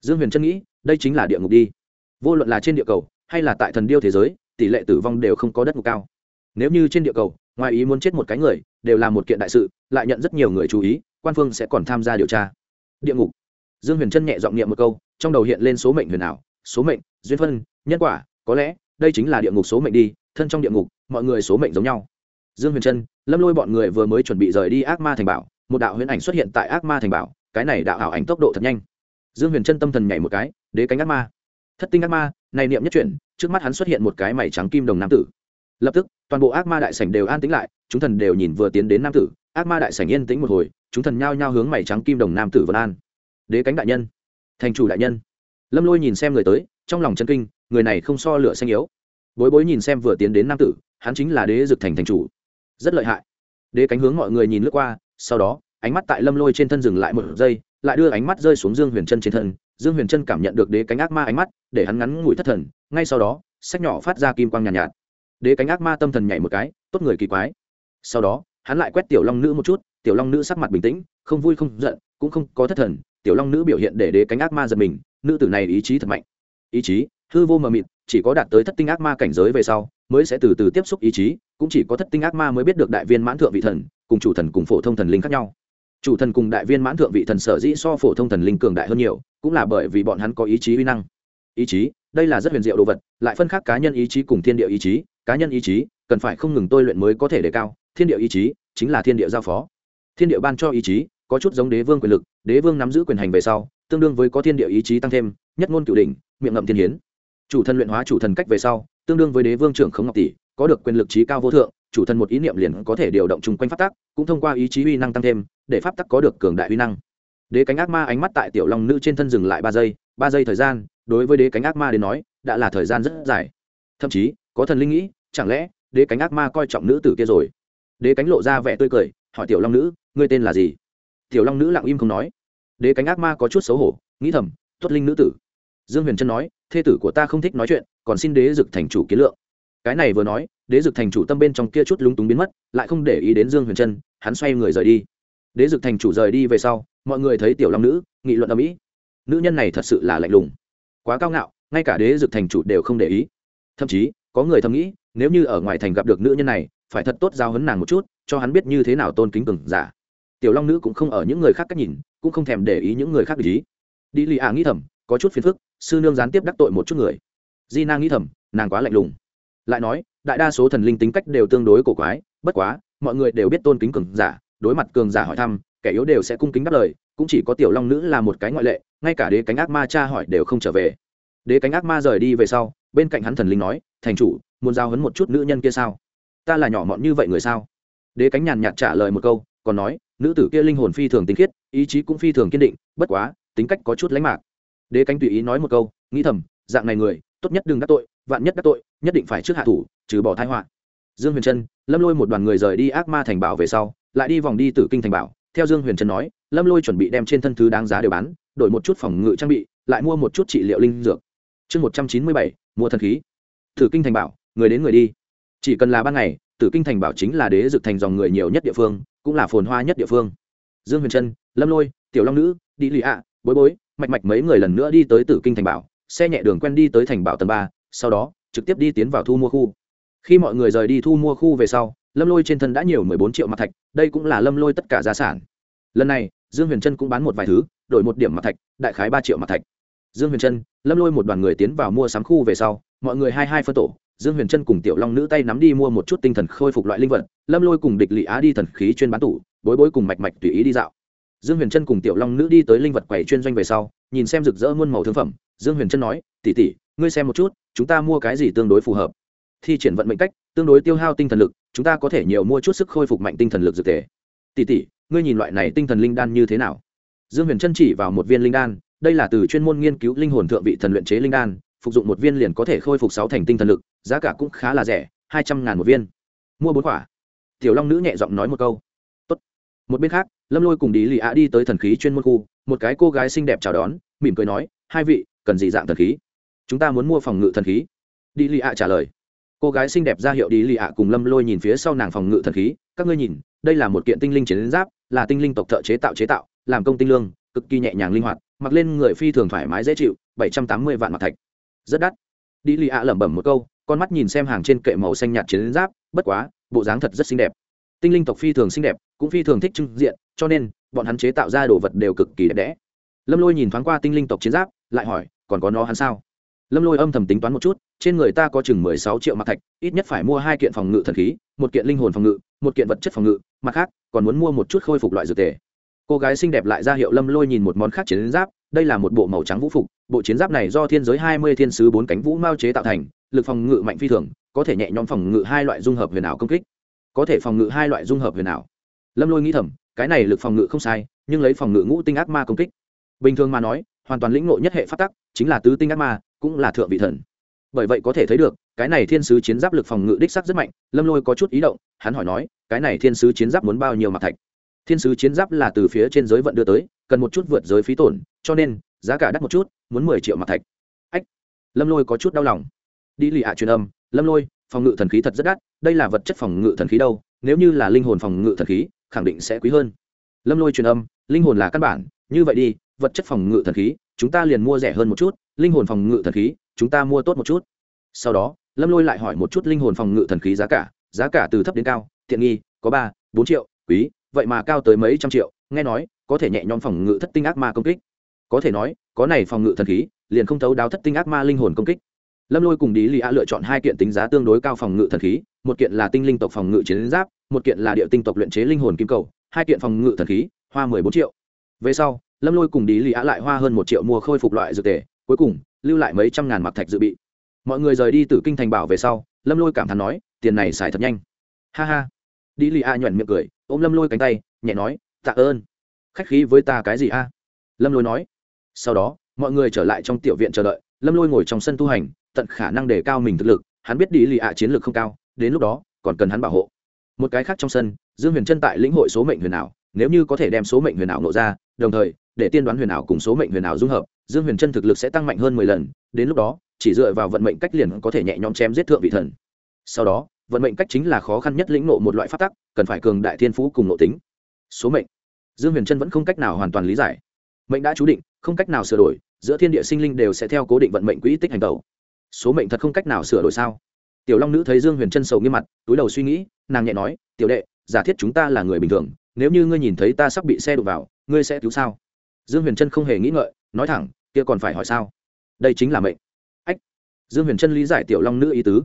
Speaker 1: Dương huyền trân nghĩ, đây chính là địa ngục đi. Vô luận là trên địa cầu, hay là tại thần điêu thế giới, tỷ lệ tử vong đều không có đất ngục cao. Nếu như trên địa cầu, ngoài ý muốn chết một cái người, đều là một kiện đại sự, lại nhận rất nhiều người chú ý, quan phương sẽ còn tham gia điều tra. Địa ngục. Dương huyền trân nhẹ giọng niệm một câu, trong đầu hiện lên số mệnh huyền ảo, số mệnh, duyên phân, nhân quả, có lẽ đây chính là địa ngục số mệnh đi, thân trong địa ngục, mọi người số mệnh giống nhau. Dương huyền trân, lâm lôi bọn người vừa mới chuẩn bị rời đi ác ma thành bảo, một đạo huyền ảnh xuất hiện tại ác ma thành bảo, cái này đạo ảo ảnh tốc độ thật nhanh. Dương huyền trân tâm thần nhảy một cái, đế cánh ác ma. Thất tinh ác ma, này niệm nhất chuyển, trước mắt hắn xuất hiện một cái mảy trắng kim đồng nam tử. Lập tức, toàn bộ ác ma đại sảnh đều an tĩnh lại, chúng thần đều nhìn vừa tiến đến nam tử. Ác ma đại sảnh yên tĩnh một hồi, chúng thần nhao nhao hướng mảy trắng kim đồng nam tử vân an. Đế cánh đại nhân, thành chủ đại nhân. Lâm lôi nhìn xem người tới, trong lòng chân kinh người này không so lửa xanh yếu. Bối bối nhìn xem vừa tiến đến nam tử hắn chính là đế dực thành thành chủ. Rất lợi hại. Đế cánh hướng mọi người nhìn lướt qua sau đó ánh mắt tại lâm lôi trên thân dừng lại một giây lại đưa ánh mắt rơi xuống dương huyền chân trên thân. Dương huyền chân cảm nhận được đế cánh ác ma ánh mắt để hắn ngắn ngủi thất thần ngay sau đó sách nhỏ phát ra kim quang nhàn nhạt, nhạt. Đế cánh ác ma tâm thần nhảy một cái tốt người kỳ quái. Sau đó hắn lại quét tiểu long nữ một chút tiểu long nữ sắc mặt bình tĩnh không vui không giận cũng không có thất thần tiểu long nữ biểu hiện để đế cánh ác ma giật mình nữ tử này ý chí thật mạnh. Ý chí hư vô mờ mịt, chỉ có đạt tới thất tinh ác ma cảnh giới về sau, mới sẽ từ từ tiếp xúc ý chí, cũng chỉ có thất tinh ác ma mới biết được đại viên mãn thượng vị thần, cùng chủ thần cùng phổ thông thần linh khác nhau. Chủ thần cùng đại viên mãn thượng vị thần sở dĩ so phổ thông thần linh cường đại hơn nhiều, cũng là bởi vì bọn hắn có ý chí uy năng. Ý chí, đây là rất huyền diệu đồ vật, lại phân khác cá nhân ý chí cùng thiên địa ý chí. Cá nhân ý chí, cần phải không ngừng tôi luyện mới có thể đề cao. Thiên địa ý chí, chính là thiên địa giao phó. Thiên địa ban cho ý chí, có chút giống đế vương quyền lực, đế vương nắm giữ quyền hành về sau, tương đương với có thiên địa ý chí tăng thêm, nhất ngôn cửu đỉnh, miệng ngậm thiên hiến chủ thần luyện hóa chủ thần cách về sau, tương đương với đế vương trưởng khống ngọc tỷ, có được quyền lực trí cao vô thượng, chủ thần một ý niệm liền có thể điều động chung quanh pháp tắc, cũng thông qua ý chí uy năng tăng thêm, để pháp tắc có được cường đại uy năng. Đế cánh ác ma ánh mắt tại tiểu long nữ trên thân dừng lại ba giây ba giây thời gian, đối với đế cánh ác ma đến nói, đã là thời gian rất dài. Thậm chí, có thần linh nghĩ, chẳng lẽ, đế cánh ác ma coi trọng nữ tử kia rồi? Đế cánh lộ ra vẻ tươi cười, hỏi tiểu long nữ, ngươi tên là gì? Tiểu long nữ lặng im không nói. Đế cánh ác ma có chút xấu hổ, nghĩ thầm, tuất linh nữ tử dương huyền trân nói, thê tử của ta không thích nói chuyện, còn xin đế dực thành chủ kiến lượng. Cái này vừa nói, đế dực thành chủ tâm bên trong kia chút lúng túng biến mất, lại không để ý đến dương huyền trân, hắn xoay người rời đi. Đế dực thành chủ rời đi về sau, mọi người thấy tiểu long nữ, nghị luận ở mỹ nữ nhân này thật sự là lạnh lùng. Quá cao ngạo, ngay cả đế dực thành chủ đều không để ý. Thậm chí, có người thầm nghĩ, nếu như ở ngoài thành gặp được nữ nhân này, phải thật tốt giao hấn nàng một chút, cho hắn biết như thế nào tôn kính cường giả. Tiểu long nữ cũng không ở những người khác cách nhìn, cũng không thèm để ý những người khác để ý. Đi lì à nghĩ thầm, có chút phiền phức sư nương gián tiếp đắc tội một chút người. Di Nang nghĩ thầm, nàng quá lạnh lùng. Lại nói, đại đa số thần linh tính cách đều tương đối cổ quái, bất quá, mọi người đều biết tôn kính cường giả, đối mặt cường giả hỏi thăm, kẻ yếu đều sẽ cung kính đáp lời, cũng chỉ có tiểu long nữ là một cái ngoại lệ, ngay cả đế cánh ác ma cha hỏi đều không trở về. Đế cánh ác ma rời đi về sau, bên cạnh hắn thần linh nói, thành chủ, muốn giao hấn một chút nữ nhân kia sao? Ta là nhỏ mọn như vậy người sao? Đế cánh nhàn nhạt trả lời một câu, còn nói, nữ tử kia linh hồn phi thường tinh khiết, ý chí cũng phi thường kiên định, bất quá, tính cách có chút lánh mạc đế cánh tùy ý nói một câu, nghĩ thầm, dạng này người, tốt nhất đừng đắc tội, vạn nhất đắc tội, nhất định phải trước hạ thủ, trừ bỏ thái họa. Dương huyền trân, lâm lôi một đoàn người rời đi ác ma thành bảo về sau, lại đi vòng đi tử kinh thành bảo. Theo dương huyền trân nói, lâm lôi chuẩn bị đem trên thân thứ đáng giá đều bán, đổi một chút phòng ngự trang bị, lại mua một chút trị liệu linh dược. Chương một trăm chín mươi bảy mua thần khí. Tử kinh thành bảo, người đến người đi. Chỉ cần là ban ngày, tử kinh thành bảo chính là đế dực thành dòng người nhiều nhất địa phương, cũng là phồn hoa nhất địa phương. Dương huyền trân, lâm lôi, tiểu long nữ, đi lì ạ, bối bối mạch mạch mấy người lần nữa đi tới tử kinh thành bảo, xe nhẹ đường quen đi tới thành bảo tầng ba, sau đó, trực tiếp đi tiến vào thu mua khu. Khi mọi người rời đi thu mua khu về sau, lâm lôi trên thân đã nhiều mười bốn triệu mặt thạch, đây cũng là lâm lôi tất cả gia sản. Lần này, dương huyền trân cũng bán một vài thứ, đổi một điểm mặt thạch, đại khái ba triệu mặt thạch. Dương huyền trân, lâm lôi một đoàn người tiến vào mua sắm khu về sau, mọi người hai hai phân tổ, dương huyền trân cùng tiểu long nữ tay nắm đi mua một chút tinh thần khôi phục loại linh vật, lâm lôi cùng địch lị á đi thần khí chuyên bán tủ, bối bối cùng mạch mạch tùy ý đi dạo dương huyền trân cùng tiểu long nữ đi tới linh vật quầy chuyên doanh về sau, nhìn xem rực rỡ muôn màu thương phẩm. Dương huyền trân nói tỉ tỉ ngươi xem một chút, chúng ta mua cái gì tương đối phù hợp? Thi triển vận mệnh cách, tương đối tiêu hao tinh thần lực, chúng ta có thể nhiều mua chút sức khôi phục mạnh tinh thần lực dược thể. Tỉ tỉ ngươi nhìn loại này tinh thần linh đan như thế nào? Dương huyền trân chỉ vào một viên linh đan, đây là từ chuyên môn nghiên cứu linh hồn thượng vị thần luyện chế linh đan, phục dụng một viên liền có thể khôi phục sáu thành tinh thần lực, giá cả cũng khá là rẻ, hai trăm ngàn một viên. Mua bốn quả. Tiểu long nữ nhẹ giọng nói một câu. Tốt. một bên khác lâm lôi cùng đi lì ạ đi tới thần khí chuyên môn khu, một cái cô gái xinh đẹp chào đón, mỉm cười nói, hai vị, cần gì dạng thần khí? Chúng ta muốn mua phòng ngự thần khí. Đi lì ạ trả lời. Cô gái xinh đẹp ra hiệu đi lì ạ cùng lâm lôi nhìn phía sau nàng phòng ngự thần khí, các ngươi nhìn, đây là một kiện tinh linh chiến giáp, là tinh linh tộc thợ chế tạo chế tạo, làm công tinh lương, cực kỳ nhẹ nhàng linh hoạt, mặc lên người phi thường thoải mái dễ chịu, bảy trăm tám mươi vạn mặt thạch. Rất đắt. Đi lì ạ lẩm bẩm một câu, con mắt nhìn xem hàng trên kệ màu xanh nhạt chiến giáp, bất quá, bộ dáng thật rất xinh đẹp tinh linh tộc phi thường xinh đẹp, cũng phi thường thích trưng diện, cho nên, bọn hắn chế tạo ra đồ vật đều cực kỳ đẹp đẽ. Lâm lôi nhìn thoáng qua tinh linh tộc chiến giáp, lại hỏi, còn có nó hắn sao? Lâm lôi âm thầm tính toán một chút, trên người ta có chừng mười sáu triệu mặt thạch, ít nhất phải mua hai kiện phòng ngự thần khí, một kiện linh hồn phòng ngự, một kiện vật chất phòng ngự, mặt khác, còn muốn mua một chút khôi phục loại dược tề. Cô gái xinh đẹp lại ra hiệu lâm lôi nhìn một món khác chiến giáp, đây là một bộ màu trắng vũ phục, bộ chiến giáp này do thiên giới hai mươi thiên sứ bốn cánh vũ mao chế tạo thành, lực phòng ngự mạnh phi thường, có thể nhẹ nhõm phòng ngự hai loại dung hợp huyền ảo công kích có thể phòng ngự hai loại dung hợp huyền ảo. Lâm lôi nghĩ thầm, cái này lực phòng ngự không sai, nhưng lấy phòng ngự ngũ tinh ác ma công kích. Bình thường mà nói, hoàn toàn lĩnh ngộ nhất hệ phát tắc, chính là tứ tinh ác ma, cũng là thượng vị thần. Bởi vậy có thể thấy được, cái này thiên sứ chiến giáp lực phòng ngự đích sắc rất mạnh, lâm lôi có chút ý động, hắn hỏi nói, cái này thiên sứ chiến giáp muốn bao nhiêu mặt thạch? Thiên sứ chiến giáp là từ phía trên giới vận đưa tới, cần một chút vượt giới phí tổn, cho nên, giá cả đắt một chút, muốn mười triệu mặt thạch. Ách, lâm lôi có chút đau lòng. Đi lì ạ truyền âm, lâm lôi phòng ngự thần khí thật rất đắt, đây là vật chất phòng ngự thần khí đâu, nếu như là linh hồn phòng ngự thần khí, khẳng định sẽ quý hơn. Lâm lôi truyền âm, linh hồn là căn bản, như vậy đi, vật chất phòng ngự thần khí, chúng ta liền mua rẻ hơn một chút, linh hồn phòng ngự thần khí, chúng ta mua tốt một chút. Sau đó, lâm lôi lại hỏi một chút linh hồn phòng ngự thần khí giá cả giá cả từ thấp đến cao, tiện nghi, có ba, bốn triệu, quý, vậy mà cao tới mấy trăm triệu, nghe nói, có thể nhẹ nhõm phòng ngự thất tinh ác ma công kích. Có thể nói, có này phòng ngự thần khí, liền không thấu đáo thất tinh ác ma linh hồn công kích lâm lôi cùng đi lì a lựa chọn hai kiện tính giá tương đối cao phòng ngự thần khí, một kiện là tinh linh tộc phòng ngự chiến giáp, một kiện là địa tinh tộc luyện chế linh hồn kim cầu, hai kiện phòng ngự thần khí, hoa mười bốn triệu. Về sau, lâm lôi cùng đi lì a lại hoa hơn một triệu mua khôi phục loại dược tề, cuối cùng, lưu lại mấy trăm ngàn mặc thạch dự bị. Mọi người rời đi từ kinh thành bảo về sau, lâm lôi cảm thán nói, tiền này xài thật nhanh. Ha ha. Đi lì a nhuẩn miệng cười, ôm lâm lôi cánh tay, nhẹ nói, tạ ơn. Khách khí với ta cái gì a? Lâm lôi nói. Sau đó, mọi người trở lại trong tiểu viện chờ đợi, lâm lôi ngồi trong sân tu hành tận khả năng đề cao mình thực lực, hắn biết đi lì ạ chiến lược không cao, đến lúc đó, còn cần hắn bảo hộ. Một cái khác trong sân, dương huyền chân tại lĩnh hội số mệnh huyền ảo, nếu như có thể đem số mệnh huyền ảo nộ ra, đồng thời, để tiên đoán huyền ảo cùng số mệnh huyền ảo dung hợp, dương huyền chân thực lực sẽ tăng mạnh hơn mười lần, đến lúc đó, chỉ dựa vào vận mệnh cách liền có thể nhẹ nhõm chém giết thượng vị thần. Sau đó, vận mệnh cách chính là khó khăn nhất lĩnh nộ một loại phát tắc, cần phải cường đại thiên phú cùng nộ tính. Số mệnh. Dương huyền trân vẫn không cách nào hoàn toàn lý giải. Mệnh đã chú định, không cách nào sửa đổi, giữa thiên địa sinh linh đều sẽ theo cố định vận mệnh quỹ tích hành tẩu số mệnh thật không cách nào sửa đổi sao? Tiểu long nữ thấy dương huyền trân sầu nghiêm mặt, túi đầu suy nghĩ, nàng nhẹ nói, tiểu đệ, giả thiết chúng ta là người bình thường, nếu như ngươi nhìn thấy ta sắp bị xe đụng vào, ngươi sẽ cứu sao? Dương huyền trân không hề nghĩ ngợi, nói thẳng, kia còn phải hỏi sao? Đây chính là mệnh. Ách. Dương huyền trân lý giải tiểu long nữ ý tứ.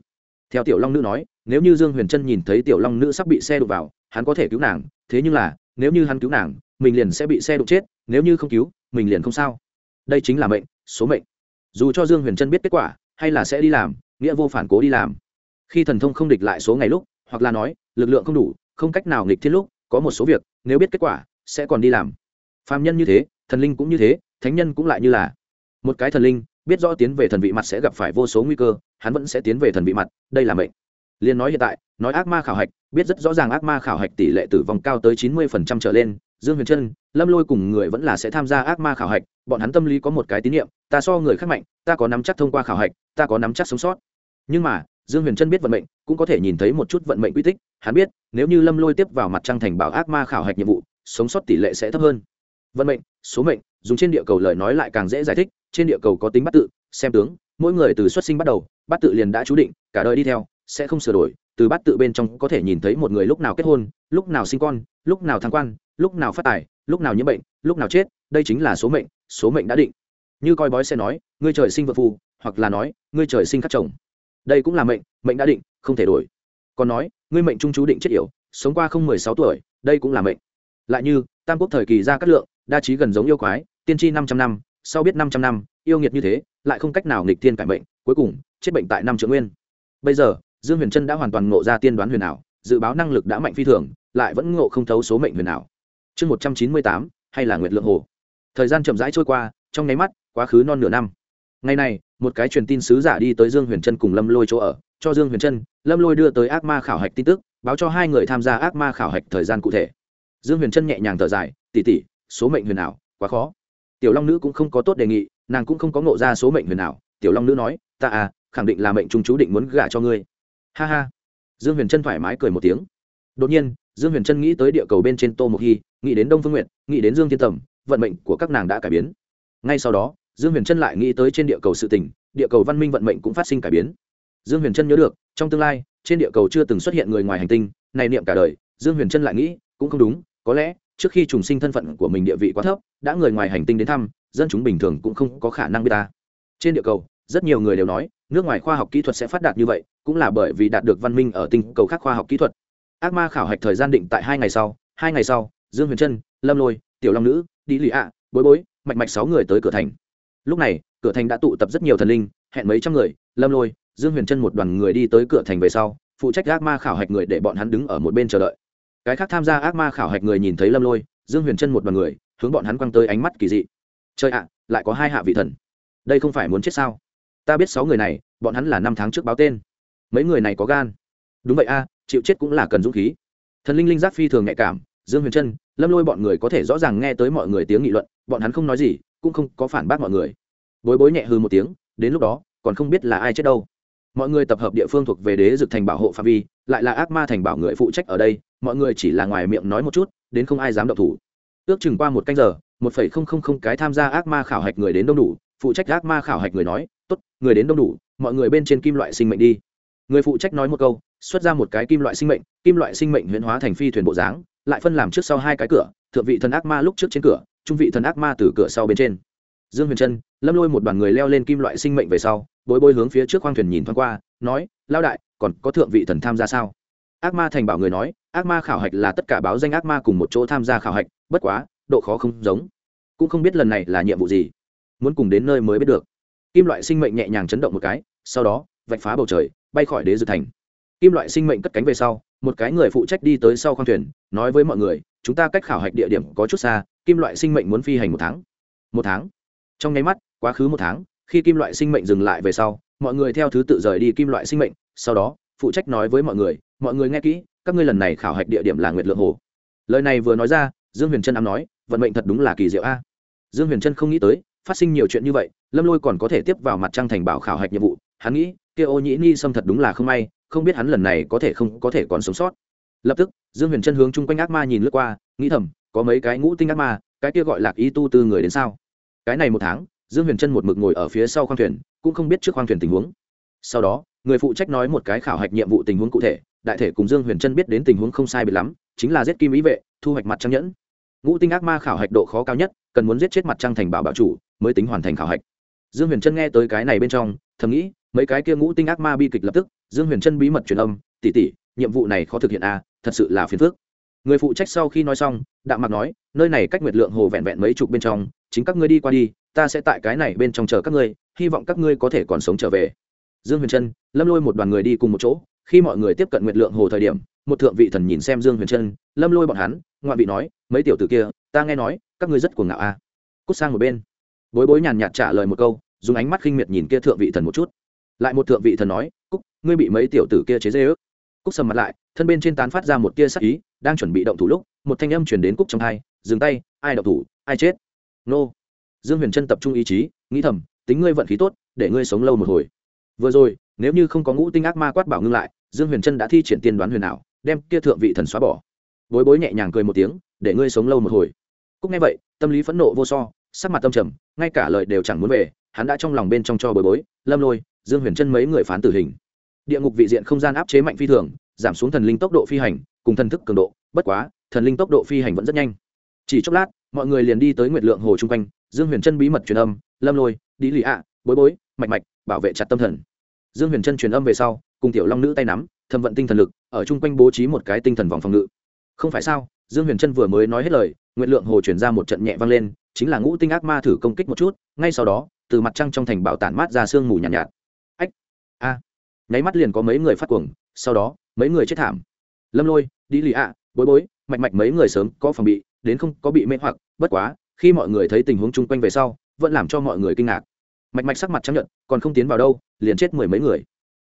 Speaker 1: Theo tiểu long nữ nói, nếu như dương huyền trân nhìn thấy tiểu long nữ sắp bị xe đụng vào, hắn có thể cứu nàng, thế nhưng là, nếu như hắn cứu nàng, mình liền sẽ bị xe đụng chết, nếu như không cứu, mình liền không sao. Đây chính là mệnh, số mệnh. Dù cho dương huyền trân biết kết quả hay là sẽ đi làm, nghĩa vô phản cố đi làm. Khi thần thông không địch lại số ngày lúc, hoặc là nói, lực lượng không đủ, không cách nào nghịch thiên lúc, có một số việc, nếu biết kết quả, sẽ còn đi làm. Phạm nhân như thế, thần linh cũng như thế, thánh nhân cũng lại như là. Một cái thần linh, biết rõ tiến về thần vị mặt sẽ gặp phải vô số nguy cơ, hắn vẫn sẽ tiến về thần vị mặt, đây là mệnh. Liên nói hiện tại, nói ác ma khảo hạch, biết rất rõ ràng ác ma khảo hạch tỷ lệ tử vong cao tới chín mươi phần trăm trở lên dương huyền trân, lâm lôi cùng người vẫn là sẽ tham gia ác ma khảo hạch, bọn hắn tâm lý có một cái tín nhiệm, ta so người khác mạnh, ta có nắm chắc thông qua khảo hạch, ta có nắm chắc sống sót. Nhưng mà, dương huyền trân biết vận mệnh, cũng có thể nhìn thấy một chút vận mệnh quy tích, hắn biết, nếu như lâm lôi tiếp vào mặt trăng thành bảo ác ma khảo hạch nhiệm vụ, sống sót tỷ lệ sẽ thấp hơn. Vận mệnh, số mệnh, dùng trên địa cầu lời nói lại càng dễ giải thích, trên địa cầu có tính bắt tự, xem tướng, mỗi người từ xuất sinh bắt đầu, bắt tự liền đã chú định, cả đời đi theo, sẽ không sửa đổi, từ bắt tự bên trong có thể nhìn thấy một người lúc nào kết hôn, lúc nào sinh con, lúc nào thăng quan lúc nào phát tài, lúc nào nhiễm bệnh, lúc nào chết, đây chính là số mệnh số mệnh đã định. Như coi bói sẽ nói, ngươi trời sinh vợ phù hoặc là nói, ngươi trời sinh khắc chồng. Đây cũng là mệnh mệnh đã định, không thể đổi. Còn nói, ngươi mệnh trung chú định chết yểu, sống qua không mười sáu tuổi, đây cũng là mệnh. Lại như, tam quốc thời kỳ ra cát lượng, đa trí gần giống yêu quái, tiên tri năm trăm năm, sau biết năm trăm năm, yêu nghiệt như thế, lại không cách nào nghịch thiên cải mệnh, cuối cùng, chết bệnh tại năm trưởng nguyên. Bây giờ, dương huyền trân đã hoàn toàn ngộ ra tiên đoán huyền ảo, dự báo năng lực đã mạnh phi thường, lại vẫn ngộ không thấu số mệnh huyền ảo chương một trăm chín mươi tám, hay là nguyệt lượng hồ. Thời gian chậm rãi trôi qua, trong nháy mắt, quá khứ non nửa năm. Ngày này, một cái truyền tin sứ giả đi tới dương huyền trân cùng lâm lôi chỗ ở, cho dương huyền trân, lâm lôi đưa tới ác ma khảo hạch tin tức, báo cho hai người tham gia ác ma khảo hạch thời gian cụ thể. Dương huyền trân nhẹ nhàng thở dài tỉ tỉ số mệnh huyền ảo, quá khó. Tiểu long nữ cũng không có tốt đề nghị, nàng cũng không có ngộ ra số mệnh huyền ảo. Tiểu long nữ nói, ta à khẳng định là mệnh trung chú định muốn gả cho ngươi. Ha ha. Dương huyền trân thoải mái cười một tiếng. Đột nhiên dương huyền trân nghĩ tới địa cầu bên trên tô mộc hy nghĩ đến đông phương nguyện nghĩ đến dương thiên tầm, vận mệnh của các nàng đã cải biến. Ngay sau đó, dương huyền trân lại nghĩ tới trên địa cầu sự tỉnh địa cầu văn minh vận mệnh cũng phát sinh cải biến. Dương huyền trân nhớ được, trong tương lai, trên địa cầu chưa từng xuất hiện người ngoài hành tinh, này niệm cả đời, dương huyền trân lại nghĩ, cũng không đúng, có lẽ, trước khi trùng sinh thân phận của mình địa vị quá thấp, đã người ngoài hành tinh đến thăm, dân chúng bình thường cũng không có khả năng biết ta. Trên địa cầu, rất nhiều người đều nói, nước ngoài khoa học kỹ thuật sẽ phát đạt như vậy, cũng là bởi vì đạt được văn minh ở tinh cầu khác khoa học kỹ thuật ác ma khảo hạch thời gian định tại hai ngày sau, hai ngày sau, dương huyền trân, lâm lôi, tiểu long nữ đi lì ạ, bối bối, mạch mạch sáu người tới cửa thành. Lúc này, cửa thành đã tụ tập rất nhiều thần linh, hẹn mấy trăm người, lâm lôi, dương huyền trân một đoàn người đi tới cửa thành về sau, phụ trách ác ma khảo hạch người để bọn hắn đứng ở một bên chờ đợi. Cái khác tham gia ác ma khảo hạch người nhìn thấy lâm lôi, dương huyền trân một đoàn người, hướng bọn hắn quăng tới ánh mắt kỳ dị. Chơi ạ, lại có hai hạ vị thần. Đây không phải muốn chết sao? Ta biết sáu người này, bọn hắn là năm tháng trước báo tên. Mấy người này có gan. Đúng vậy a chịu chết cũng là cần dũng khí. Thần linh linh giác phi thường nhạy cảm, dương huyền trân, lâm lôi bọn người có thể rõ ràng nghe tới mọi người tiếng nghị luận, bọn hắn không nói gì, cũng không có phản bác mọi người. Bối bối nhẹ hư một tiếng, đến lúc đó, còn không biết là ai chết đâu. Mọi người tập hợp địa phương thuộc về đế dực thành bảo hộ phạm vi, lại là ác ma thành bảo người phụ trách ở đây, mọi người chỉ là ngoài miệng nói một chút, đến không ai dám động thủ. Ước chừng qua một canh giờ, một phẩy không không không cái tham gia ác ma khảo hạch người đến đông đủ, phụ trách ác ma khảo hạch người nói, tốt, người đến đông đủ, mọi người bên trên kim loại sinh mệnh đi người phụ trách nói một câu, xuất ra một cái kim loại sinh mệnh, kim loại sinh mệnh huyễn hóa thành phi thuyền bộ dáng, lại phân làm trước sau hai cái cửa, thượng vị thần ác ma lúc trước trên cửa, trung vị thần ác ma từ cửa sau bên trên. Dương huyền trân, lâm lôi một đoàn người leo lên kim loại sinh mệnh về sau, bối bối hướng phía trước khoang thuyền nhìn thoáng qua, nói lao đại, còn có thượng vị thần tham gia sao? Ác ma thành bảo người nói, ác ma khảo hạch là tất cả báo danh ác ma cùng một chỗ tham gia khảo hạch, bất quá, độ khó không giống. Cũng không biết lần này là nhiệm vụ gì. Muốn cùng đến nơi mới biết được. Kim loại sinh mệnh nhẹ nhàng chấn động một cái, sau đó, vạch phá bầu trời bay khỏi đế dự thành. Kim loại sinh mệnh cất cánh về sau, một cái người phụ trách đi tới sau khoang thuyền, nói với mọi người, chúng ta cách khảo hạch địa điểm có chút xa, kim loại sinh mệnh muốn phi hành một tháng. Một tháng? Trong nháy mắt, quá khứ một tháng, khi kim loại sinh mệnh dừng lại về sau, mọi người theo thứ tự rời đi kim loại sinh mệnh. Sau đó, phụ trách nói với mọi người mọi người nghe kỹ, các ngươi lần này khảo hạch địa điểm là nguyệt lượng hồ. Lời này vừa nói ra, dương huyền trân ám nói, vận mệnh thật đúng là kỳ diệu a. Dương huyền trân không nghĩ tới, phát sinh nhiều chuyện như vậy, lâm lôi còn có thể tiếp vào mặt trăng thành bảo khảo hạch nhiệm vụ. Hắn nghĩ kia ô nhĩ ni xâm thật đúng là không may, không biết hắn lần này có thể không, có thể còn sống sót. Lập tức, dương huyền chân hướng chung quanh ác ma nhìn lướt qua, nghĩ thầm, có mấy cái ngũ tinh ác ma, cái kia gọi là y tu tư người đến sao? Cái này một tháng, dương huyền chân một mực ngồi ở phía sau khoang thuyền, cũng không biết trước khoang thuyền tình huống. Sau đó, người phụ trách nói một cái khảo hạch nhiệm vụ tình huống cụ thể, đại thể cùng dương huyền chân biết đến tình huống không sai biệt lắm, chính là giết kim ý vệ, thu hoạch mặt trăng nhẫn. Ngũ tinh ác ma khảo hạch độ khó cao nhất, cần muốn giết chết mặt trăng thành bảo bảo chủ, mới tính hoàn thành khảo hạch. Dương huyền chân nghe tới cái này bên trong, thầm nghĩ mấy cái kia ngũ tinh ác ma bi kịch lập tức, dương huyền trân bí mật truyền âm tỉ tỉ nhiệm vụ này khó thực hiện à thật sự là phiền phức. Người phụ trách sau khi nói xong, đạm mặt nói, nơi này cách nguyệt lượng hồ vẹn vẹn mấy chục bên trong, chính các ngươi đi qua đi, ta sẽ tại cái này bên trong chờ các ngươi, hy vọng các ngươi có thể còn sống trở về. Dương huyền trân lâm lôi một đoàn người đi cùng một chỗ, khi mọi người tiếp cận nguyệt lượng hồ thời điểm, một thượng vị thần nhìn xem dương huyền trân lâm lôi bọn hắn ngoại vị nói, mấy tiểu t ử kia, ta nghe nói, các ngươi rất cuồng ngạo a à. cút sang một bên. Bối bối nhàn nhạt trả lời một câu, dùng ánh mắt khinh miệt nhìn kia thượng vị thần một chút lại một thượng vị thần nói, cúc, ngươi bị mấy tiểu tử kia chế dê ước cúc sầm mặt lại, thân bên trên tán phát ra một tia sắc ý, đang chuẩn bị động thủ lúc, một thanh âm chuyển đến cúc trong hai, dừng tay, ai động thủ, ai chết? Nô. Dương huyền trân tập trung ý chí, nghĩ thầm, tính ngươi vận khí tốt, để ngươi sống lâu một hồi. Vừa rồi, nếu như không có ngũ tinh ác ma quát bảo ngưng lại, dương huyền trân đã thi triển tiên đoán huyền ảo, đem kia thượng vị thần xóa bỏ. Bối bối nhẹ nhàng cười một tiếng, để ngươi sống lâu một hồi. Cúc nghe vậy, tâm lý phẫn nộ vô so, sắc mặt tâm trầm, ngay cả lời đều chẳng muốn về, hắn đã trong lòng bên trong cho bối bối, lâm lôi dương huyền trân mấy người phán tử hình. Địa ngục vị diện không gian áp chế mạnh phi thường giảm xuống thần linh tốc độ phi hành cùng thần thức cường độ bất quá thần linh tốc độ phi hành vẫn rất nhanh. Chỉ chốc lát mọi người liền đi tới nguyệt lượng hồ chung quanh dương huyền trân bí mật truyền âm lâm lôi đi lì ạ bối bối mạch mạch bảo vệ chặt tâm thần. Dương huyền trân truyền âm về sau cùng tiểu long nữ tay nắm thâm vận tinh thần lực ở chung quanh bố trí một cái tinh thần vòng phòng ngự. Không phải sao dương huyền trân vừa mới nói hết lời nguyện lượng hồ chuyển ra một trận nhẹ vang lên chính là ngũ tinh ác ma thử công kích một chút ngay sau đó từ mặt trăng trong thành bảo tản mát ra sương mù nhàn nhạt, nhạt a. Nháy mắt liền có mấy người phát cuồng, sau đó, mấy người chết thảm. Lâm lôi, đi lì ạ bối bối, mạch mạch mấy người sớm có phòng bị, đến không có bị mê hoặc, bất quá, khi mọi người thấy tình huống chung quanh về sau, vẫn làm cho mọi người kinh ngạc. Mạch mạch sắc mặt chấp nhận còn không tiến vào đâu, liền chết mười mấy người.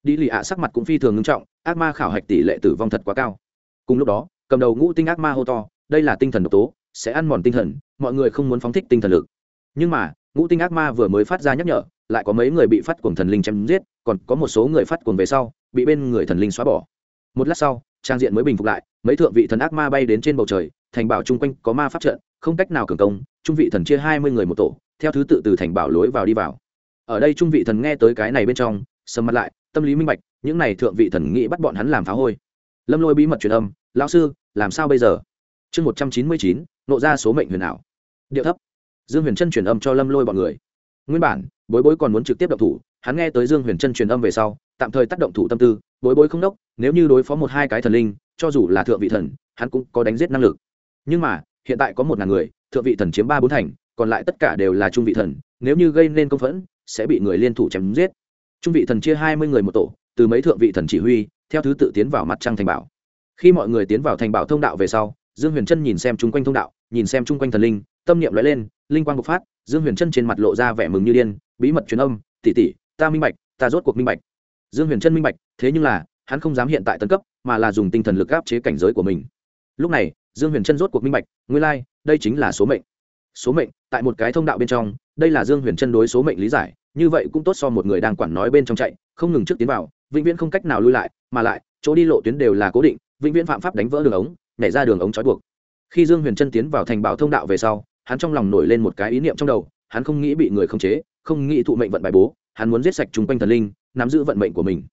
Speaker 1: Đi lì ạ sắc mặt cũng phi thường ngưng trọng, ác ma khảo hạch tỷ lệ tử vong thật quá cao. Cùng lúc đó, cầm đầu ngũ tinh ác ma hô to, đây là tinh thần độc tố, sẽ ăn mòn tinh thần, mọi người không muốn phóng thích tinh thần lực. Nhưng mà, ngũ tinh ác ma vừa mới phát ra nhắc nhở lại có mấy người bị phát cuồng thần linh chém giết, còn có một số người phát cuồng về sau, bị bên người thần linh xóa bỏ. Một lát sau, trang diện mới bình phục lại, mấy thượng vị thần ác ma bay đến trên bầu trời, thành bảo chung quanh có ma pháp trận, không cách nào cường công, trung vị thần chia hai mươi người một tổ, theo thứ tự từ thành bảo lối vào đi vào. Ở đây trung vị thần nghe tới cái này bên trong, sầm mặt lại, tâm lý minh bạch, những này thượng vị thần nghĩ bắt bọn hắn làm phá hôi. Lâm lôi bí mật truyền âm, lão sư, làm sao bây giờ? Chương một trăm chín mươi chín, nộ ra số mệnh huyền ảo. Điệu thấp. Dương huyền trân truyền âm cho lâm lôi bọn người. Nguyên bản bối bối còn muốn trực tiếp động thủ, hắn nghe tới dương huyền trân truyền âm về sau, tạm thời tác động thủ tâm tư, bối bối không đốc, nếu như đối phó một hai cái thần linh, cho dù là thượng vị thần, hắn cũng có đánh giết năng lực. Nhưng mà, hiện tại có một ngàn người, thượng vị thần chiếm ba bốn thành, còn lại tất cả đều là trung vị thần, nếu như gây nên công phẫn, sẽ bị người liên thủ chém giết. Trung vị thần chia hai mươi người một tổ, từ mấy thượng vị thần chỉ huy, theo thứ tự tiến vào mặt trăng thành bảo. Khi mọi người tiến vào thành bảo thông đạo về sau, dương huyền trân nhìn xem chung quanh thông đạo, nhìn xem chung quanh thần linh, tâm niệm lóe lên linh quang bộc phát dương huyền Chân trên mặt lộ ra vẻ mừng như điên bí mật truyền âm tỉ tỉ ta minh bạch ta rốt cuộc minh bạch. Dương huyền Chân minh bạch thế nhưng là hắn không dám hiện tại tấn cấp mà là dùng tinh thần lực áp chế cảnh giới của mình. Lúc này dương huyền Chân rốt cuộc minh bạch nguyên lai、like, đây chính là số mệnh. Số mệnh tại một cái thông đạo bên trong đây là dương huyền Chân đối số mệnh lý giải như vậy cũng tốt so một người đang quản nói bên trong chạy không ngừng trước tiến vào vĩnh viễn không cách nào lui lại mà lại chỗ đi lộ tuyến đều là cố định vĩnh viễn phạm pháp đánh vỡ đường ống nhảy ra đường ống trói buộc. Khi dương huyền Chân tiến vào thành bảo thông đạo về sau hắn trong lòng nổi lên một cái ý niệm trong đầu, hắn không nghĩ bị người khống chế, không nghĩ thụ mệnh vận bài bố, hắn muốn giết sạch chung quanh thần linh, nắm giữ vận mệnh của mình.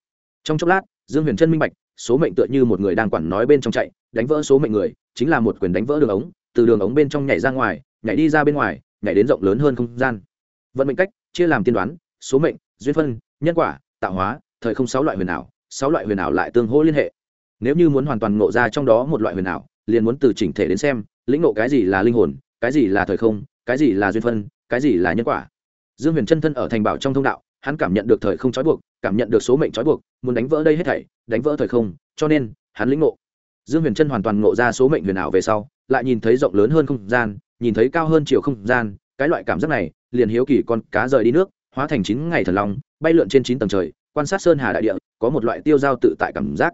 Speaker 1: Trong chốc lát, dương huyền chân minh bạch, số mệnh tựa như một người đang quản nói bên trong chạy, đánh vỡ số mệnh người, chính là một quyền đánh vỡ đường ống, từ đường ống bên trong nhảy ra ngoài, nhảy đi ra bên ngoài, nhảy đến rộng lớn hơn không gian. Vận mệnh cách, chia làm tiên đoán, số mệnh, duyên phân, nhân quả, tạo hóa, thời không sáu loại huyền ảo, sáu loại huyền ảo lại tương hỗ liên hệ. Nếu như muốn hoàn toàn ngộ ra trong đó một loại huyền ảo, liền muốn từ chỉnh thể đến xem, lĩnh ngộ cái gì là linh hồn cái gì là thời không, cái gì là duyên phân, cái gì là nhân quả. Dương huyền chân thân ở thành bảo trong thông đạo, hắn cảm nhận được thời không trói buộc, cảm nhận được số mệnh trói buộc, muốn đánh vỡ đây hết thảy, đánh vỡ thời không, cho nên, hắn lĩnh ngộ. Dương huyền chân hoàn toàn ngộ ra số mệnh huyền ảo về sau, lại nhìn thấy rộng lớn hơn không gian, nhìn thấy cao hơn chiều không gian, cái loại cảm giác này, liền hiếu kỳ con cá rời đi nước, hóa thành chín ngày thần long, bay lượn trên chín tầng trời, quan sát sơn hà đại địa, có một loại tiêu dao tự tại cảm giác.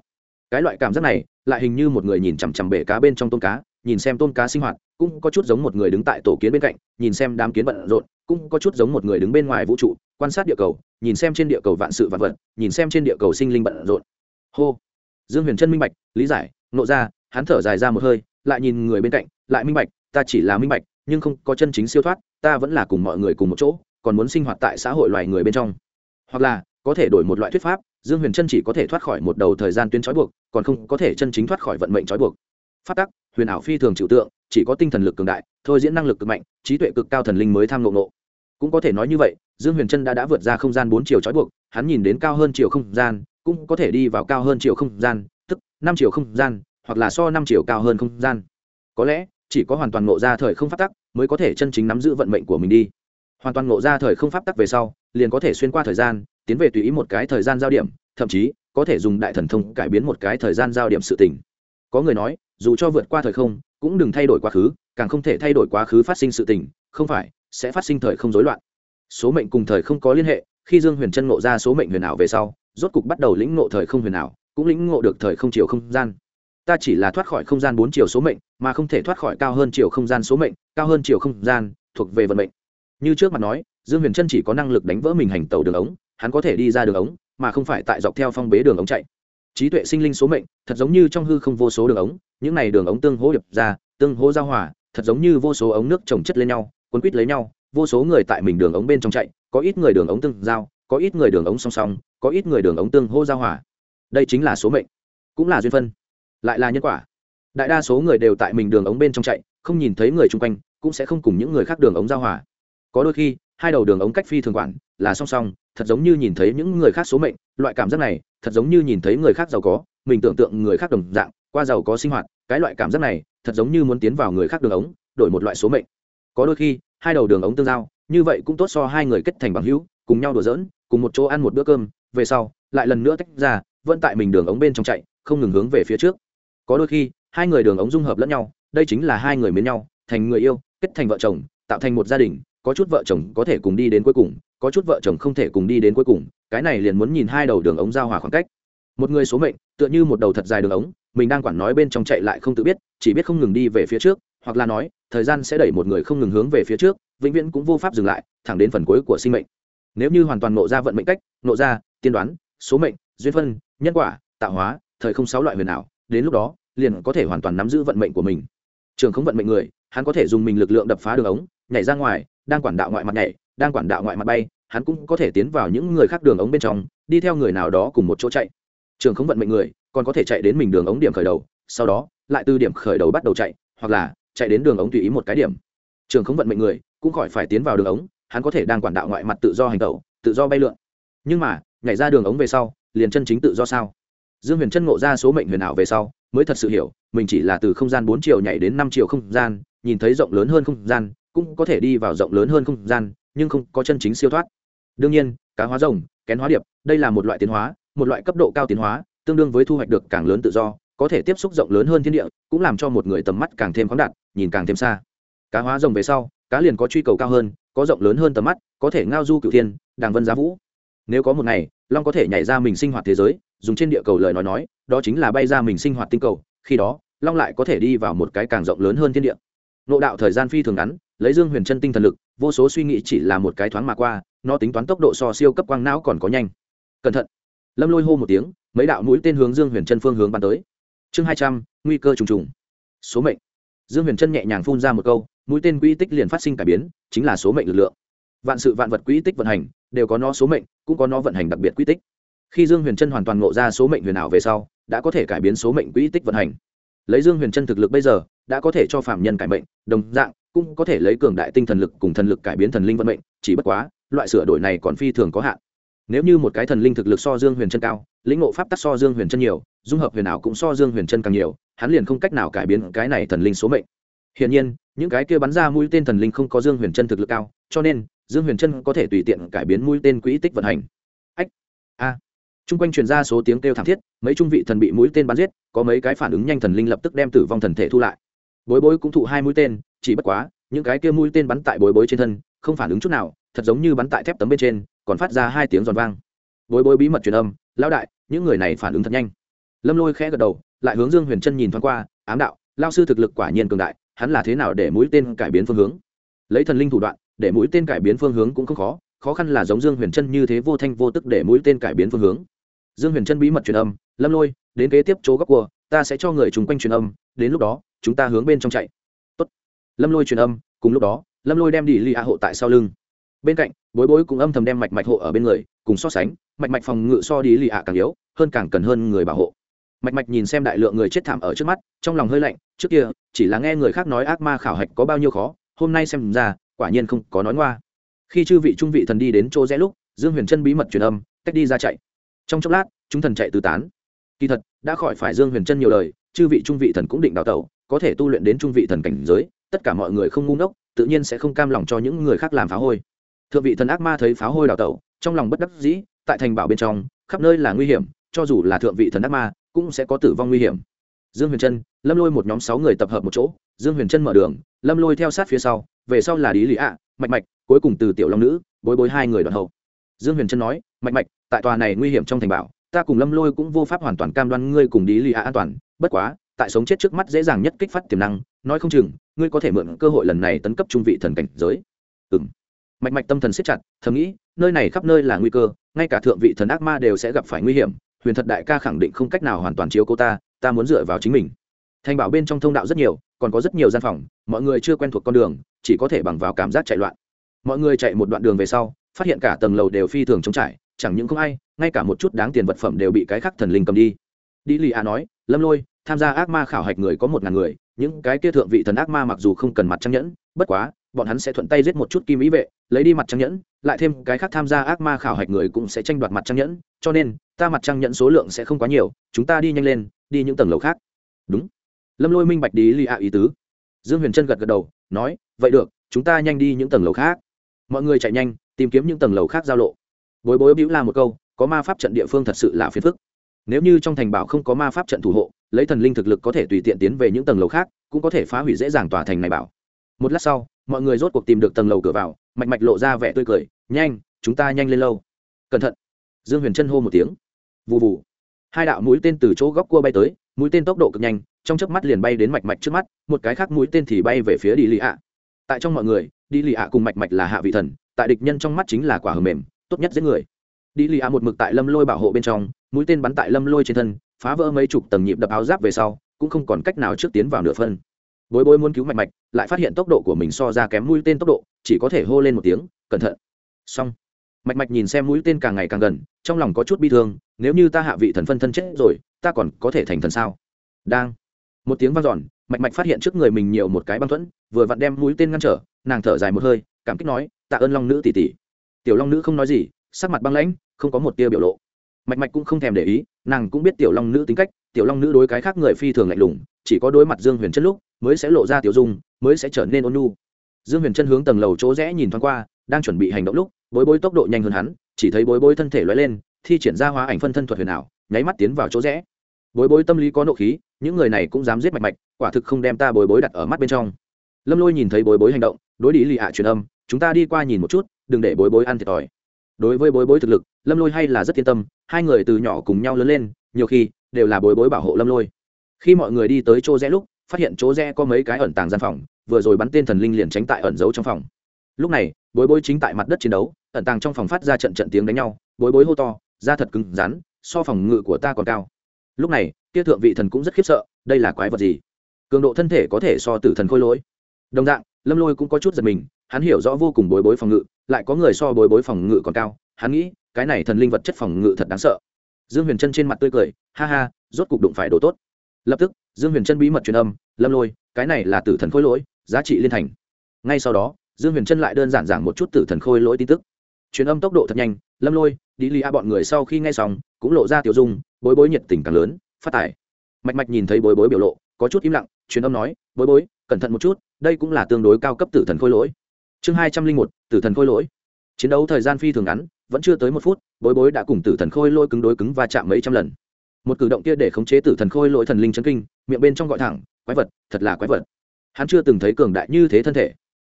Speaker 1: Cái loại cảm giác này, lại hình như một người nhìn chằm chằm bể cá bên trong tôm cá, nhìn xem tôm cá sinh hoạt cũng có chút giống một người đứng tại tổ kiến bên cạnh, nhìn xem đám kiến bận rộn, cũng có chút giống một người đứng bên ngoài vũ trụ, quan sát địa cầu, nhìn xem trên địa cầu vạn sự vạn vật, nhìn xem trên địa cầu sinh linh bận rộn. Hô. Dương huyền trân minh bạch, lý giải, nộ ra, hắn thở dài ra một hơi, lại nhìn người bên cạnh, lại minh bạch, ta chỉ là minh bạch, nhưng không có chân chính siêu thoát, ta vẫn là cùng mọi người cùng một chỗ, còn muốn sinh hoạt tại xã hội loài người bên trong. Hoặc là, có thể đổi một loại thuyết pháp, dương huyền trân chỉ có thể thoát khỏi một đầu thời gian tuyến trói buộc, còn không có thể chân chính thoát khỏi vận mệnh trói buộc. Phát tắc huyền ảo phi thường chịu tượng, chỉ có tinh thần lực cường đại, thôi diễn năng lực cực mạnh, trí tuệ cực cao thần linh mới tham ngộ ngộ. Cũng có thể nói như vậy, dương huyền trân đã đã vượt ra không gian bốn chiều trói buộc, hắn nhìn đến cao hơn chiều không gian, cũng có thể đi vào cao hơn chiều không gian, tức năm chiều không gian, hoặc là so năm chiều cao hơn không gian. Có lẽ, chỉ có hoàn toàn ngộ ra thời không phát tắc mới có thể chân chính nắm giữ vận mệnh của mình đi. Hoàn toàn ngộ ra thời không pháp tắc về sau, liền có thể xuyên qua thời gian, tiến về tùy ý một cái thời gian giao điểm, thậm chí có thể dùng đại thần thông cải biến một cái thời gian giao điểm sự tình. Có người nói dù cho vượt qua thời không, cũng đừng thay đổi quá khứ, càng không thể thay đổi quá khứ phát sinh sự tình, không phải, sẽ phát sinh thời không rối loạn. Số mệnh cùng thời không có liên hệ, khi dương huyền chân ngộ ra số mệnh huyền ảo về sau, rốt cục bắt đầu lĩnh ngộ thời không huyền ảo, cũng lĩnh ngộ được thời không chiều không gian. Ta chỉ là thoát khỏi không gian bốn chiều số mệnh, mà không thể thoát khỏi cao hơn chiều không gian số mệnh, cao hơn chiều không gian, thuộc về vận mệnh. Như trước mặt nói, dương huyền trân chỉ có năng lực đánh vỡ mình hành tàu đường ống, hắn có thể đi ra đường ống, mà không phải tại dọc theo phong bế đường ống chạy trí tuệ sinh linh số mệnh, thật giống như trong hư không vô số đường ống, những này đường ống tương hỗ điệp ra, tương hỗ giao hòa, thật giống như vô số ống nước trồng chất lên nhau quấn quýt lấy nhau, vô số người tại mình đường ống bên trong chạy, có ít người đường ống tương giao, có ít người đường ống song song, có ít người đường ống tương hô giao hòa. Đây chính là số mệnh, cũng là duyên phân, lại là nhân quả. Đại đa số người đều tại mình đường ống bên trong chạy, không nhìn thấy người chung quanh, cũng sẽ không cùng những người khác đường ống giao hòa có đôi khi, hai đầu đường ống cách phi thường quản là song song, thật giống như nhìn thấy những người khác số mệnh, loại cảm giác này, thật giống như nhìn thấy người khác giàu có, mình tưởng tượng người khác đồng dạng, qua giàu có sinh hoạt, cái loại cảm giác này, thật giống như muốn tiến vào người khác đường ống, đổi một loại số mệnh. Có đôi khi, hai đầu đường ống tương giao, như vậy cũng tốt so hai người kết thành bằng hữu, cùng nhau đùa giỡn, cùng một chỗ ăn một bữa cơm, về sau, lại lần nữa tách ra, vẫn tại mình đường ống bên trong chạy, không ngừng hướng về phía trước. Có đôi khi, hai người đường ống dung hợp lẫn nhau, đây chính là hai người mến nhau, thành người yêu, kết thành vợ chồng, tạo thành một gia đình có chút vợ chồng có thể cùng đi đến cuối cùng, có chút vợ chồng không thể cùng đi đến cuối cùng, cái này liền muốn nhìn hai đầu đường ống giao hòa khoảng cách. Một người số mệnh, tựa như một đầu thật dài đường ống, mình đang quản nói bên trong chạy lại không tự biết, chỉ biết không ngừng đi về phía trước, hoặc là nói, thời gian sẽ đẩy một người không ngừng hướng về phía trước, vĩnh viễn cũng vô pháp dừng lại, thẳng đến phần cuối của sinh mệnh. Nếu như hoàn toàn nộ ra vận mệnh cách, nộ ra, tiên đoán, số mệnh, duyên phân, nhân quả, tạo hóa, thời không sáu loại huyền ảo, đến lúc đó, liền có thể hoàn toàn nắm giữ vận mệnh của mình. Trường không vận mệnh người, hắn có thể dùng mình lực lượng đập phá đường ống, nhảy ra ngoài đang quản đạo ngoại mặt nhảy, đang quản đạo ngoại mặt bay, hắn cũng có thể tiến vào những người khác đường ống bên trong, đi theo người nào đó cùng một chỗ chạy. Trường không vận mệnh người, còn có thể chạy đến mình đường ống điểm khởi đầu, sau đó, lại từ điểm khởi đầu bắt đầu chạy, hoặc là chạy đến đường ống tùy ý một cái điểm. Trường không vận mệnh người, cũng khỏi phải tiến vào đường ống, hắn có thể đang quản đạo ngoại mặt tự do hành tẩu, tự do bay lượn. Nhưng mà, nhảy ra đường ống về sau, liền chân chính tự do sao? Dương huyền chân ngộ ra số mệnh huyền ảo về sau, mới thật sự hiểu, mình chỉ là từ không gian bốn chiều nhảy đến năm chiều không gian, nhìn thấy rộng lớn hơn không gian cũng có thể đi vào rộng lớn hơn không gian, nhưng không có chân chính siêu thoát. Đương nhiên, cá hóa rồng, kén hóa điệp, đây là một loại tiến hóa, một loại cấp độ cao tiến hóa, tương đương với thu hoạch được càng lớn tự do, có thể tiếp xúc rộng lớn hơn thiên địa, cũng làm cho một người tầm mắt càng thêm khoáng đạt, nhìn càng thêm xa. Cá hóa rồng về sau, cá liền có truy cầu cao hơn, có rộng lớn hơn tầm mắt, có thể ngao du cựu thiên, đàng vân giá vũ. Nếu có một ngày, long có thể nhảy ra mình sinh hoạt thế giới, dùng trên địa cầu lời nói nói, đó chính là bay ra mình sinh hoạt tinh cầu, khi đó, long lại có thể đi vào một cái càng rộng lớn hơn thiên địa. Nộ đạo thời gian phi thường ngắn lấy dương huyền chân tinh thần lực, vô số suy nghĩ chỉ là một cái thoáng mà qua, nó tính toán tốc độ so siêu cấp quang não còn có nhanh. Cẩn thận. Lâm lôi hô một tiếng, mấy đạo mũi tên hướng dương huyền chân phương hướng bắn tới. Chương hai trăm, nguy cơ trùng trùng. Số mệnh. Dương huyền chân nhẹ nhàng phun ra một câu, mũi tên quỹ tích liền phát sinh cải biến, chính là số mệnh lực lượng. Vạn sự vạn vật quỹ tích vận hành, đều có nó số mệnh, cũng có nó vận hành đặc biệt quỹ tích. Khi dương huyền chân hoàn toàn ngộ ra số mệnh huyền ảo về sau, đã có thể cải biến số mệnh quỹ tích vận hành. Lấy dương huyền chân thực lực bây giờ, đã có thể cho phạm nhân cải mệnh, đồng dạng cũng có thể lấy cường đại tinh thần lực cùng thần lực cải biến thần linh vận mệnh, chỉ bất quá, loại sửa đổi này còn phi thường có hạn. Nếu như một cái thần linh thực lực so dương huyền chân cao, lĩnh ngộ pháp tắc so dương huyền chân nhiều, dung hợp huyền ảo cũng so dương huyền chân càng nhiều, hắn liền không cách nào cải biến cái này thần linh số mệnh. Hiển nhiên, những cái kia bắn ra mũi tên thần linh không có dương huyền chân thực lực cao, cho nên, dương huyền chân có thể tùy tiện cải biến mũi tên quỹ tích vận hành. Ách, a. Chung quanh truyền ra số tiếng kêu thảm thiết, mấy trung vị thần bị mũi tên bắn giết, có mấy cái phản ứng nhanh thần linh lập tức đem tử vong thần thể thu lại. Bối bối cũng thụ hai mũi tên chỉ bất quá, những cái kia mũi tên bắn tại bối bối trên thân, không phản ứng chút nào, thật giống như bắn tại thép tấm bên trên, còn phát ra hai tiếng giòn vang. Bối bối bí mật truyền âm, lão đại, những người này phản ứng thật nhanh. Lâm lôi khẽ gật đầu, lại hướng dương huyền chân nhìn thoáng qua, ám đạo lao sư thực lực quả nhiên cường đại, hắn là thế nào để mũi tên cải biến phương hướng? Lấy thần linh thủ đoạn, để mũi tên cải biến phương hướng cũng không khó khó khăn là giống dương huyền chân như thế vô thanh vô tức để mũi tên cải biến phương hướng. Dương huyền chân bí mật truyền âm, lâm lôi, đến kế tiếp chỗ góc cua, ta sẽ cho người chung quanh truyền âm, đến lúc đó, chúng ta hướng bên trong chạy lâm lôi truyền âm, cùng lúc đó, lâm lôi đem đi lì a hộ tại sau lưng. Bên cạnh, bối bối cũng âm thầm đem mạch mạch hộ ở bên người, cùng so sánh, mạch mạch phòng ngự so đi lì a càng yếu, hơn càng cần hơn người bảo hộ. Mạch mạch nhìn xem đại lượng người chết thảm ở trước mắt, trong lòng hơi lạnh, trước kia, chỉ là nghe người khác nói ác ma khảo hạch có bao nhiêu khó, hôm nay xem ra, quả nhiên không có nói ngoa. Khi chư vị trung vị thần đi đến chỗ rẽ lúc, dương huyền chân bí mật truyền âm cách đi ra chạy. Trong chốc lát, chúng thần chạy tứ tán. Kỳ thật, đã khỏi phải dương huyền chân nhiều lời chư vị trung vị thần cũng định đào tẩu, có thể tu luyện đến trung vị thần cảnh giới tất cả mọi người không ngu ngốc, tự nhiên sẽ không cam lòng cho những người khác làm phá hôi. Thượng vị thần ác ma thấy phá hôi đào tẩu, trong lòng bất đắc dĩ, tại thành bảo bên trong, khắp nơi là nguy hiểm, cho dù là thượng vị thần ác ma, cũng sẽ có tử vong nguy hiểm. Dương huyền trân, lâm lôi một nhóm sáu người tập hợp một chỗ, dương huyền trân mở đường, lâm lôi theo sát phía sau, về sau là lý lý ạ, mạch mạch, cuối cùng từ tiểu long nữ, bối bối hai người đoàn hậu. Dương huyền trân nói, mạch mạch, tại tòa này nguy hiểm trong thành bảo, ta cùng lâm lôi cũng vô pháp hoàn toàn cam đoan ngươi cùng lý lý ạ an toàn, bất quá tại sống chết trước mắt dễ dàng nhất kích phát tiềm năng, nói không chừng, ngươi có thể mượn cơ hội lần này tấn cấp trung vị thần cảnh giới. Ừ m mạch mạch tâm thần siết chặt, thầm nghĩ, nơi này khắp nơi là nguy cơ, ngay cả thượng vị thần ác ma đều sẽ gặp phải nguy hiểm, huyền thật đại ca khẳng định không cách nào hoàn toàn chiếu cô ta ta muốn dựa vào chính mình. Thành bảo bên trong thông đạo rất nhiều, còn có rất nhiều gian phòng, mọi người chưa quen thuộc con đường, chỉ có thể bằng vào cảm giác chạy loạn. Mọi người chạy một đoạn đường về sau, phát hiện cả tầng lầu đều phi thường trống trải, chẳng những không ai, ngay cả một chút đáng tiền vật phẩm đều bị cái khắc thần linh cầm đi. Đi lì a nói, lâm lôi tham gia ác ma khảo hạch người có một ngàn người, những cái kia thượng vị thần ác ma mặc dù không cần mặt trăng nhẫn, bất quá, bọn hắn sẽ thuận tay giết một chút kim ý vệ, lấy đi mặt trăng nhẫn, lại thêm cái khác tham gia ác ma khảo hạch người cũng sẽ tranh đoạt mặt trăng nhẫn, cho nên, ta mặt trăng nhẫn số lượng sẽ không quá nhiều, chúng ta đi nhanh lên, đi những tầng lầu khác. Đúng. Lâm lôi minh bạch đi lì ạ ý tứ. Dương huyền trân gật gật đầu, nói, vậy được, chúng ta nhanh đi những tầng lầu khác. Mọi người chạy nhanh, tìm kiếm những tầng lầu khác giao lộ. Bối bối bĩu la một câu, có ma pháp trận địa phương thật sự là phiền phức. Nếu như trong thành bảo không có ma pháp trận thủ hộ lấy thần linh thực lực có thể tùy tiện tiến về những tầng lầu khác, cũng có thể phá hủy dễ dàng tòa thành này bảo. Một lát sau, mọi người rốt cuộc tìm được tầng lầu cửa vào, mạch mạch lộ ra vẻ tươi cười, nhanh, chúng ta nhanh lên lâu. Cẩn thận. Dương huyền chân hô một tiếng. Vụ vụ hai đạo mũi tên từ chỗ góc cua bay tới, mũi tên tốc độ cực nhanh, trong chớp mắt liền bay đến mạch mạch trước mắt, một cái khác mũi tên thì bay về phía đi lì ạ. Tại trong mọi người, đi lì ạ cùng mạch mạch là hạ vị thần, tại địch nhân trong mắt chính là quả hờ mềm, tốt nhất giết người. Đi lì ạ một mực tại lâm lôi bảo hộ bên trong, mũi tên bắn tại lâm lôi trên thân phá vỡ mấy chục tầng nhịp đập áo giáp về sau, cũng không còn cách nào trước tiến vào nửa phân. Bối bối muốn cứu mạch mạch, lại phát hiện tốc độ của mình so ra kém mũi tên tốc độ, chỉ có thể hô lên một tiếng, cẩn thận! Xong, mạch mạch nhìn xem mũi tên càng ngày càng gần, trong lòng có chút bi thương, nếu như ta hạ vị thần phân thân chết rồi, ta còn có thể thành thần sao? Đang, một tiếng vang dọn, mạch mạch phát hiện trước người mình nhiều một cái băng thuẫn, vừa vặn đem mũi tên ngăn trở, nàng thở dài một hơi, cảm kích nói, tạ ơn long nữ tỷ tỷ. Tiểu long nữ không nói gì, sắc mặt băng lãnh, không có một tia biểu lộ mạch mạch cũng không thèm để ý, nàng cũng biết tiểu long nữ tính cách, tiểu long nữ đối cái khác người phi thường lạnh lùng, chỉ có đối mặt dương huyền chân lúc, mới sẽ lộ ra tiểu dung, mới sẽ trở nên ôn nhu. Dương huyền chân hướng tầng lầu chỗ rẽ nhìn thoáng qua, đang chuẩn bị hành động lúc, bối bối tốc độ nhanh hơn hắn, chỉ thấy bối bối thân thể loay lên, thi triển ra hóa ảnh phân thân thuật huyền ảo, nháy mắt tiến vào chỗ rẽ. Bối bối tâm lý có nộ khí, những người này cũng dám giết mạch mạch, quả thực không đem ta bối bối đặt ở mắt bên trong. Lâm lôi nhìn thấy bối bối hành động, đối đi lì hạ truyền âm, chúng ta đi qua nhìn một chút, đừng để bối bối ăn thiệt thòi đối với bối bối thực lực, lâm lôi hay là rất yên tâm, hai người từ nhỏ cùng nhau lớn lên, nhiều khi đều là bối bối bảo hộ lâm lôi. Khi mọi người đi tới chỗ rẽ lúc, phát hiện chỗ rẽ có mấy cái ẩn tàng gian phòng, vừa rồi bắn tên thần linh liền tránh tại ẩn giấu trong phòng. Lúc này, bối bối chính tại mặt đất chiến đấu, ẩn tàng trong phòng phát ra trận trận tiếng đánh nhau, bối bối hô to, da thật cứng rắn, so phòng ngự của ta còn cao. Lúc này, kia thượng vị thần cũng rất khiếp sợ, đây là quái vật gì? Cường độ thân thể có thể so tử thần khôi lỗi. Đồng dạng, lâm lôi cũng có chút giật mình hắn hiểu rõ vô cùng bối bối phòng ngự, lại có người so bối bối phòng ngự còn cao, hắn nghĩ, cái này thần linh vật chất phòng ngự thật đáng sợ. Dương huyền trân trên mặt tươi cười, ha ha, rốt cục đụng phải đồ tốt. Lập tức, dương huyền trân bí mật truyền âm, lâm lôi, cái này là tử thần khôi lỗi, giá trị liên thành. Ngay sau đó, dương huyền trân lại đơn giản giảng một chút tử thần khôi lỗi tin tức. Truyền âm tốc độ thật nhanh, lâm lôi đi li a bọn người sau khi nghe xong, cũng lộ ra tiểu dung, bối bối nhiệt tình càng lớn, phát tải mạch mạch nhìn thấy bối bối biểu lộ, có chút im lặng, truyền âm nói, bối bối, cẩn thận một chút, đây cũng là tương đối cao cấp tử thần khôi lỗi chương hai trăm linh một, tử thần khôi lỗi. Chiến đấu thời gian phi thường ngắn, vẫn chưa tới một phút, bối bối đã cùng tử thần khôi lỗi cứng đối cứng và chạm mấy trăm lần. Một cử động kia để khống chế tử thần khôi lỗi thần linh chân kinh, miệng bên trong gọi thẳng, quái vật, thật là quái vật. Hắn chưa từng thấy cường đại như thế thân thể.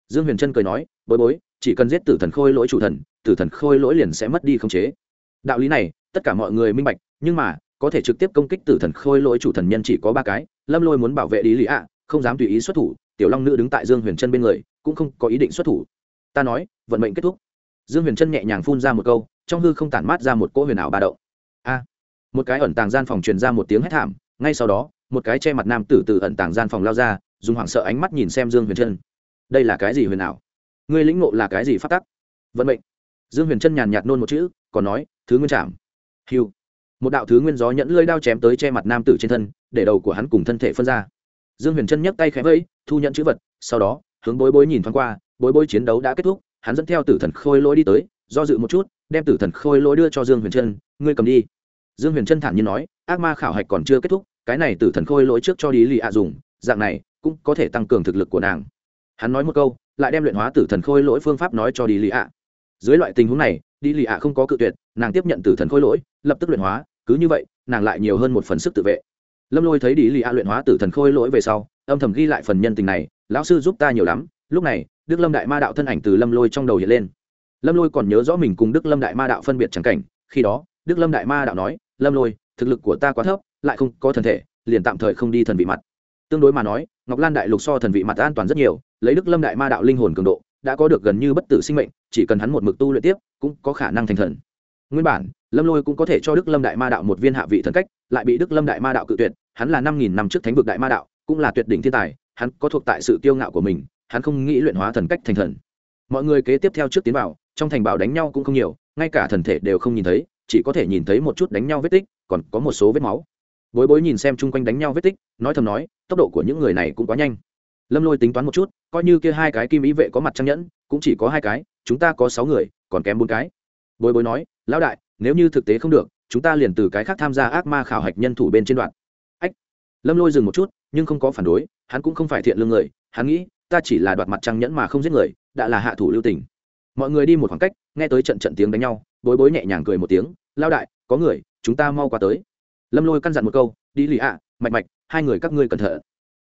Speaker 1: Dương huyền trân cười nói, bối bối, chỉ cần giết tử thần khôi lỗi chủ thần, tử thần khôi lỗi liền sẽ mất đi khống chế. Đạo lý này, tất cả mọi người minh bạch, nhưng mà, có thể trực tiếp công kích tử thần khôi lỗi chủ thần nhân chỉ có ba cái, lâm lôi muốn bảo vệ lý lý ạ, không dám tùy ý xuất thủ, tiểu long nữ đứng tại dương huyền trân bên người cũng không có ý định xuất thủ. Ta nói, vận mệnh kết thúc. Dương huyền trân nhẹ nhàng phun ra một câu, trong hư không tản mát ra một cỗ huyền ảo ba đậu a! Một cái ẩn tàng gian phòng truyền ra một tiếng hét thảm, ngay sau đó, một cái che mặt nam tử từ ẩn tàng gian phòng lao ra, dùng hoảng sợ ánh mắt nhìn xem dương huyền trân đây là cái gì huyền ảo? Ngươi lĩnh ngộ là cái gì phát tắc? Vận mệnh. Dương huyền trân nhàn nhạt nôn một chữ, còn nói, thứ nguyên chạm. Hiu một đạo thứ nguyên gió nhẫn lơi đao chém tới che mặt nam tử trên thân, để đầu của hắn cùng thân thể phân ra. Dương huyền trân nhấc tay khẽ vẫy, thu nhận chữ vật, sau đó hướng bối bối nhìn thoáng qua, bối bối chiến đấu đã kết thúc, hắn dẫn theo tử thần khôi lỗi đi tới, do dự một chút, đem tử thần khôi lỗi đưa cho dương huyền trân, ngươi cầm đi. Dương huyền trân thản nhiên nói, ác ma khảo hạch còn chưa kết thúc, cái này tử thần khôi lỗi trước cho đi lì ạ dùng, dạng này cũng có thể tăng cường thực lực của nàng. Hắn nói một câu, lại đem luyện hóa tử thần khôi lỗi phương pháp nói cho đi lì ạ. Dưới loại tình huống này đi lì ạ không có cự tuyệt, nàng tiếp nhận tử thần khôi lỗi, lập tức luyện hóa, cứ như vậy, nàng lại nhiều hơn một phần sức tự vệ. Lâm lôi thấy đi lì ạ luyện hóa tử thần khôi lỗi về sau, âm thầm ghi lại phần nhân tình này lão sư giúp ta nhiều lắm, lúc này, đức lâm đại ma đạo thân ảnh từ lâm lôi trong đầu hiện lên. Lâm lôi còn nhớ rõ mình cùng đức lâm đại ma đạo phân biệt trắng cảnh, khi đó, đức lâm đại ma đạo nói, lâm lôi, thực lực của ta quá thấp, lại không có thần thể, liền tạm thời không đi thần vị mặt. Tương đối mà nói, ngọc lan đại lục so thần vị mặt an toàn rất nhiều, lấy đức lâm đại ma đạo linh hồn cường độ, đã có được gần như bất tử sinh mệnh, chỉ cần hắn một mực tu luyện tiếp, cũng có khả năng thành thần. Nguyên bản, lâm lôi cũng có thể cho đức lâm đại ma đạo một viên hạ vị thần cách, lại bị đức lâm đại ma đạo cự tuyệt, hắn là năm nghìn năm trước thánh vực đại ma đạo, cũng là tuyệt đỉnh thiên tài hắn có thuộc tại sự kiêu ngạo của mình, hắn không nghĩ luyện hóa thần cách thành thần. Mọi người kế tiếp theo trước tiến vào, trong thành bảo đánh nhau cũng không nhiều, ngay cả thần thể đều không nhìn thấy, chỉ có thể nhìn thấy một chút đánh nhau vết tích, còn có một số vết máu. Bối bối nhìn xem chung quanh đánh nhau vết tích, nói thầm nói, tốc độ của những người này cũng quá nhanh. Lâm lôi tính toán một chút, coi như kia hai cái kim ý vệ có mặt trang nhẫn, cũng chỉ có hai cái, chúng ta có sáu người, còn kém bốn cái. Bối bối nói, lão đại, nếu như thực tế không được, chúng ta liền từ cái khác tham gia ác ma khảo hạch nhân thủ bên trên đoạn. Ách. Lâm lôi dừng một chút nhưng không có phản đối, hắn cũng không phải thiện lương người, hắn nghĩ, ta chỉ là đoạt mặt trăng nhẫn mà không giết người, đã là hạ thủ lưu tình. Mọi người đi một khoảng cách, nghe tới trận trận tiếng đánh nhau, bối bối nhẹ nhàng cười một tiếng lao đại, có người, chúng ta mau qua tới. Lâm lôi căn dặn một câu, đi lì ạ, mạch mạch, hai người các ngươi cẩn thận.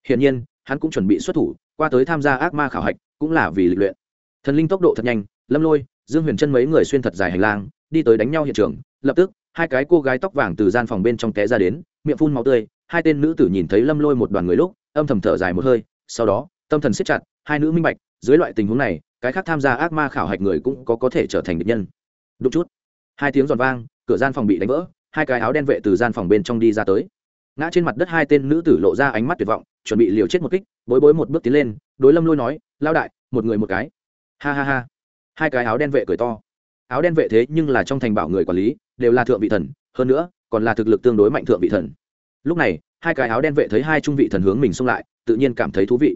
Speaker 1: Hiển nhiên, hắn cũng chuẩn bị xuất thủ, qua tới tham gia ác ma khảo hạch, cũng là vì lịch luyện. Thần linh tốc độ thật nhanh, lâm lôi, dương huyền chân mấy người xuyên thật dài hành lang, đi tới đánh nhau hiện trường, lập tức, hai cái cô gái tóc vàng từ gian phòng bên trong té ra đến, miệng phun máu tươi hai tên nữ tử nhìn thấy lâm lôi một đoàn người lúc, âm thầm thở dài một hơi, sau đó, tâm thần siết chặt, hai nữ minh bạch, dưới loại tình huống này, cái khác tham gia ác ma khảo hạch người cũng có có thể trở thành địch nhân. Đúng chút, hai tiếng giòn vang, cửa gian phòng bị đánh vỡ, hai cái áo đen vệ từ gian phòng bên trong đi ra tới. Ngã trên mặt đất hai tên nữ tử lộ ra ánh mắt tuyệt vọng, chuẩn bị liều chết một kích, bối bối một bước tiến lên, đối lâm lôi nói lao đại, một người một cái. Ha ha ha. Hai cái áo đen vệ cười to. Áo đen vệ thế nhưng là trong thành bảo người quản lý, đều là thượng vị thần, hơn nữa, còn là thực lực tương đối mạnh thượng vị thần lúc này, hai cái áo đen vệ thấy hai trung vị thần hướng mình xông lại, tự nhiên cảm thấy thú vị.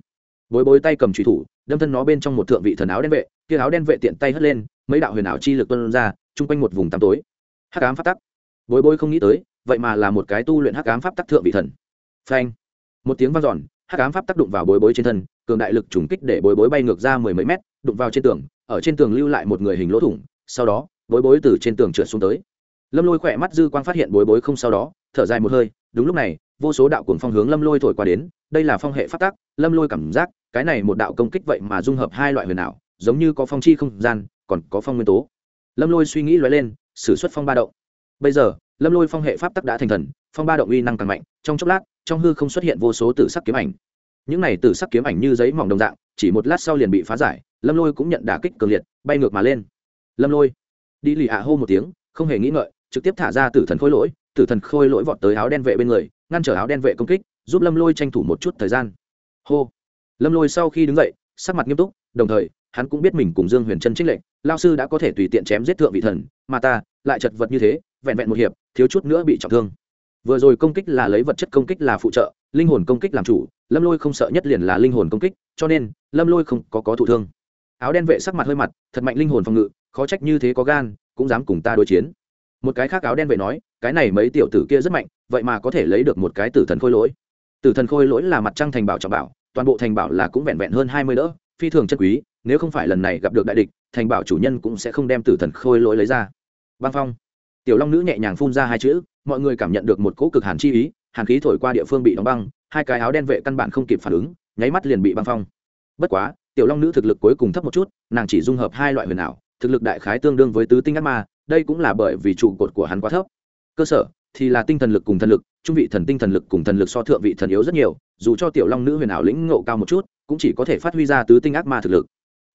Speaker 1: Bối bối tay cầm trùy thủ, đâm thân nó bên trong một thượng vị thần áo đen vệ, kia áo đen vệ tiện tay hất lên, mấy đạo huyền ảo chi lực tuân ra, chung quanh một vùng tăm tối. Hắc ám pháp tắc. Bối bối không nghĩ tới, vậy mà là một cái tu luyện hắc ám pháp tắc thượng vị thần. Phanh. Một tiếng vang dọn, hắc ám pháp tắc đụng vào bối bối trên thân, cường đại lực trùng kích để bối bối bay ngược ra mười mấy mét, đụng vào trên tường, ở trên tường lưu lại một người hình lỗ thủng, sau đó, bối bối từ trên tường trượt xuống tới. Lâm lôi khỏe mắt dư quang phát hiện bối bối không sau đó, thở dài một hơi đúng lúc này, vô số đạo cuồng phong hướng lâm lôi thổi qua đến, đây là phong hệ phát tác lâm lôi cảm giác, cái này một đạo công kích vậy mà dung hợp hai loại huyền ảo, giống như có phong chi không gian, còn có phong nguyên tố. Lâm lôi suy nghĩ lóe lên s ử suất phong ba động. Bây giờ, lâm lôi phong hệ pháp tắc đã thành thần, phong ba động uy năng càng mạnh, trong chốc lát, trong hư không xuất hiện vô số tử sắc kiếm ảnh. Những này tử sắc kiếm ảnh như giấy mỏng đồng dạng, chỉ một lát sau liền bị phá giải, lâm lôi cũng nhận đả kích cường liệt, bay ngược mà lên. Lâm lôi. Đi lì ạ hô một tiếng, không hề nghĩ ngợi, trực tiếp thả ra tử thần khôi lỗi tử thần khôi lỗi vọt tới áo đen vệ bên người, ngăn trở áo đen vệ công kích, giúp lâm lôi tranh thủ một chút thời gian. Hô. Lâm lôi sau khi đứng dậy, sắc mặt nghiêm túc, đồng thời, hắn cũng biết mình cùng dương huyền trân trích lệnh lao sư đã có thể tùy tiện chém giết thượng vị thần, mà ta, lại chật vật như thế, vẹn vẹn một hiệp, thiếu chút nữa bị trọng thương. Vừa rồi công kích là lấy vật chất công kích là phụ trợ, linh hồn công kích làm chủ, lâm lôi không sợ nhất liền là linh hồn công kích, cho nên, lâm lôi không có có thụ thương. Áo đen vệ sắc mặt hơi mặt, thật mạnh linh hồn phòng ngự, khó trách như thế có gan, cũng dám cùng ta đối chiến một cái khác áo đen vệ nói, cái này mấy tiểu tử kia rất mạnh, vậy mà có thể lấy được một cái tử thần khôi lỗi. Tử thần khôi lỗi là mặt trăng thành bảo trọng bảo, toàn bộ thành bảo là cũng vẹn vẹn hơn hai mươi đỡ, phi thường chân quý, nếu không phải lần này gặp được đại địch, thành bảo chủ nhân cũng sẽ không đem tử thần khôi lỗi lấy ra. Băng phong. Tiểu long nữ nhẹ nhàng phun ra hai chữ, mọi người cảm nhận được một cỗ cực hàn chi ý, hàn khí thổi qua địa phương bị đóng băng, hai cái áo đen vệ căn bản không kịp phản ứng, nháy mắt liền bị băng phong. Bất quá, tiểu long nữ thực lực cuối cùng thấp một chút, nàng chỉ dung hợp hai loại huyền ảo, thực lực đại khái tương đương với tứ tinh ác ma đây cũng là bởi vì trụ cột của hắn quá thấp. Cơ sở, thì là tinh thần lực cùng thần lực, trung vị thần tinh thần lực cùng thần lực so thượng vị thần yếu rất nhiều, dù cho tiểu long nữ huyền ảo lĩnh ngộ cao một chút, cũng chỉ có thể phát huy ra tứ tinh ác ma thực lực.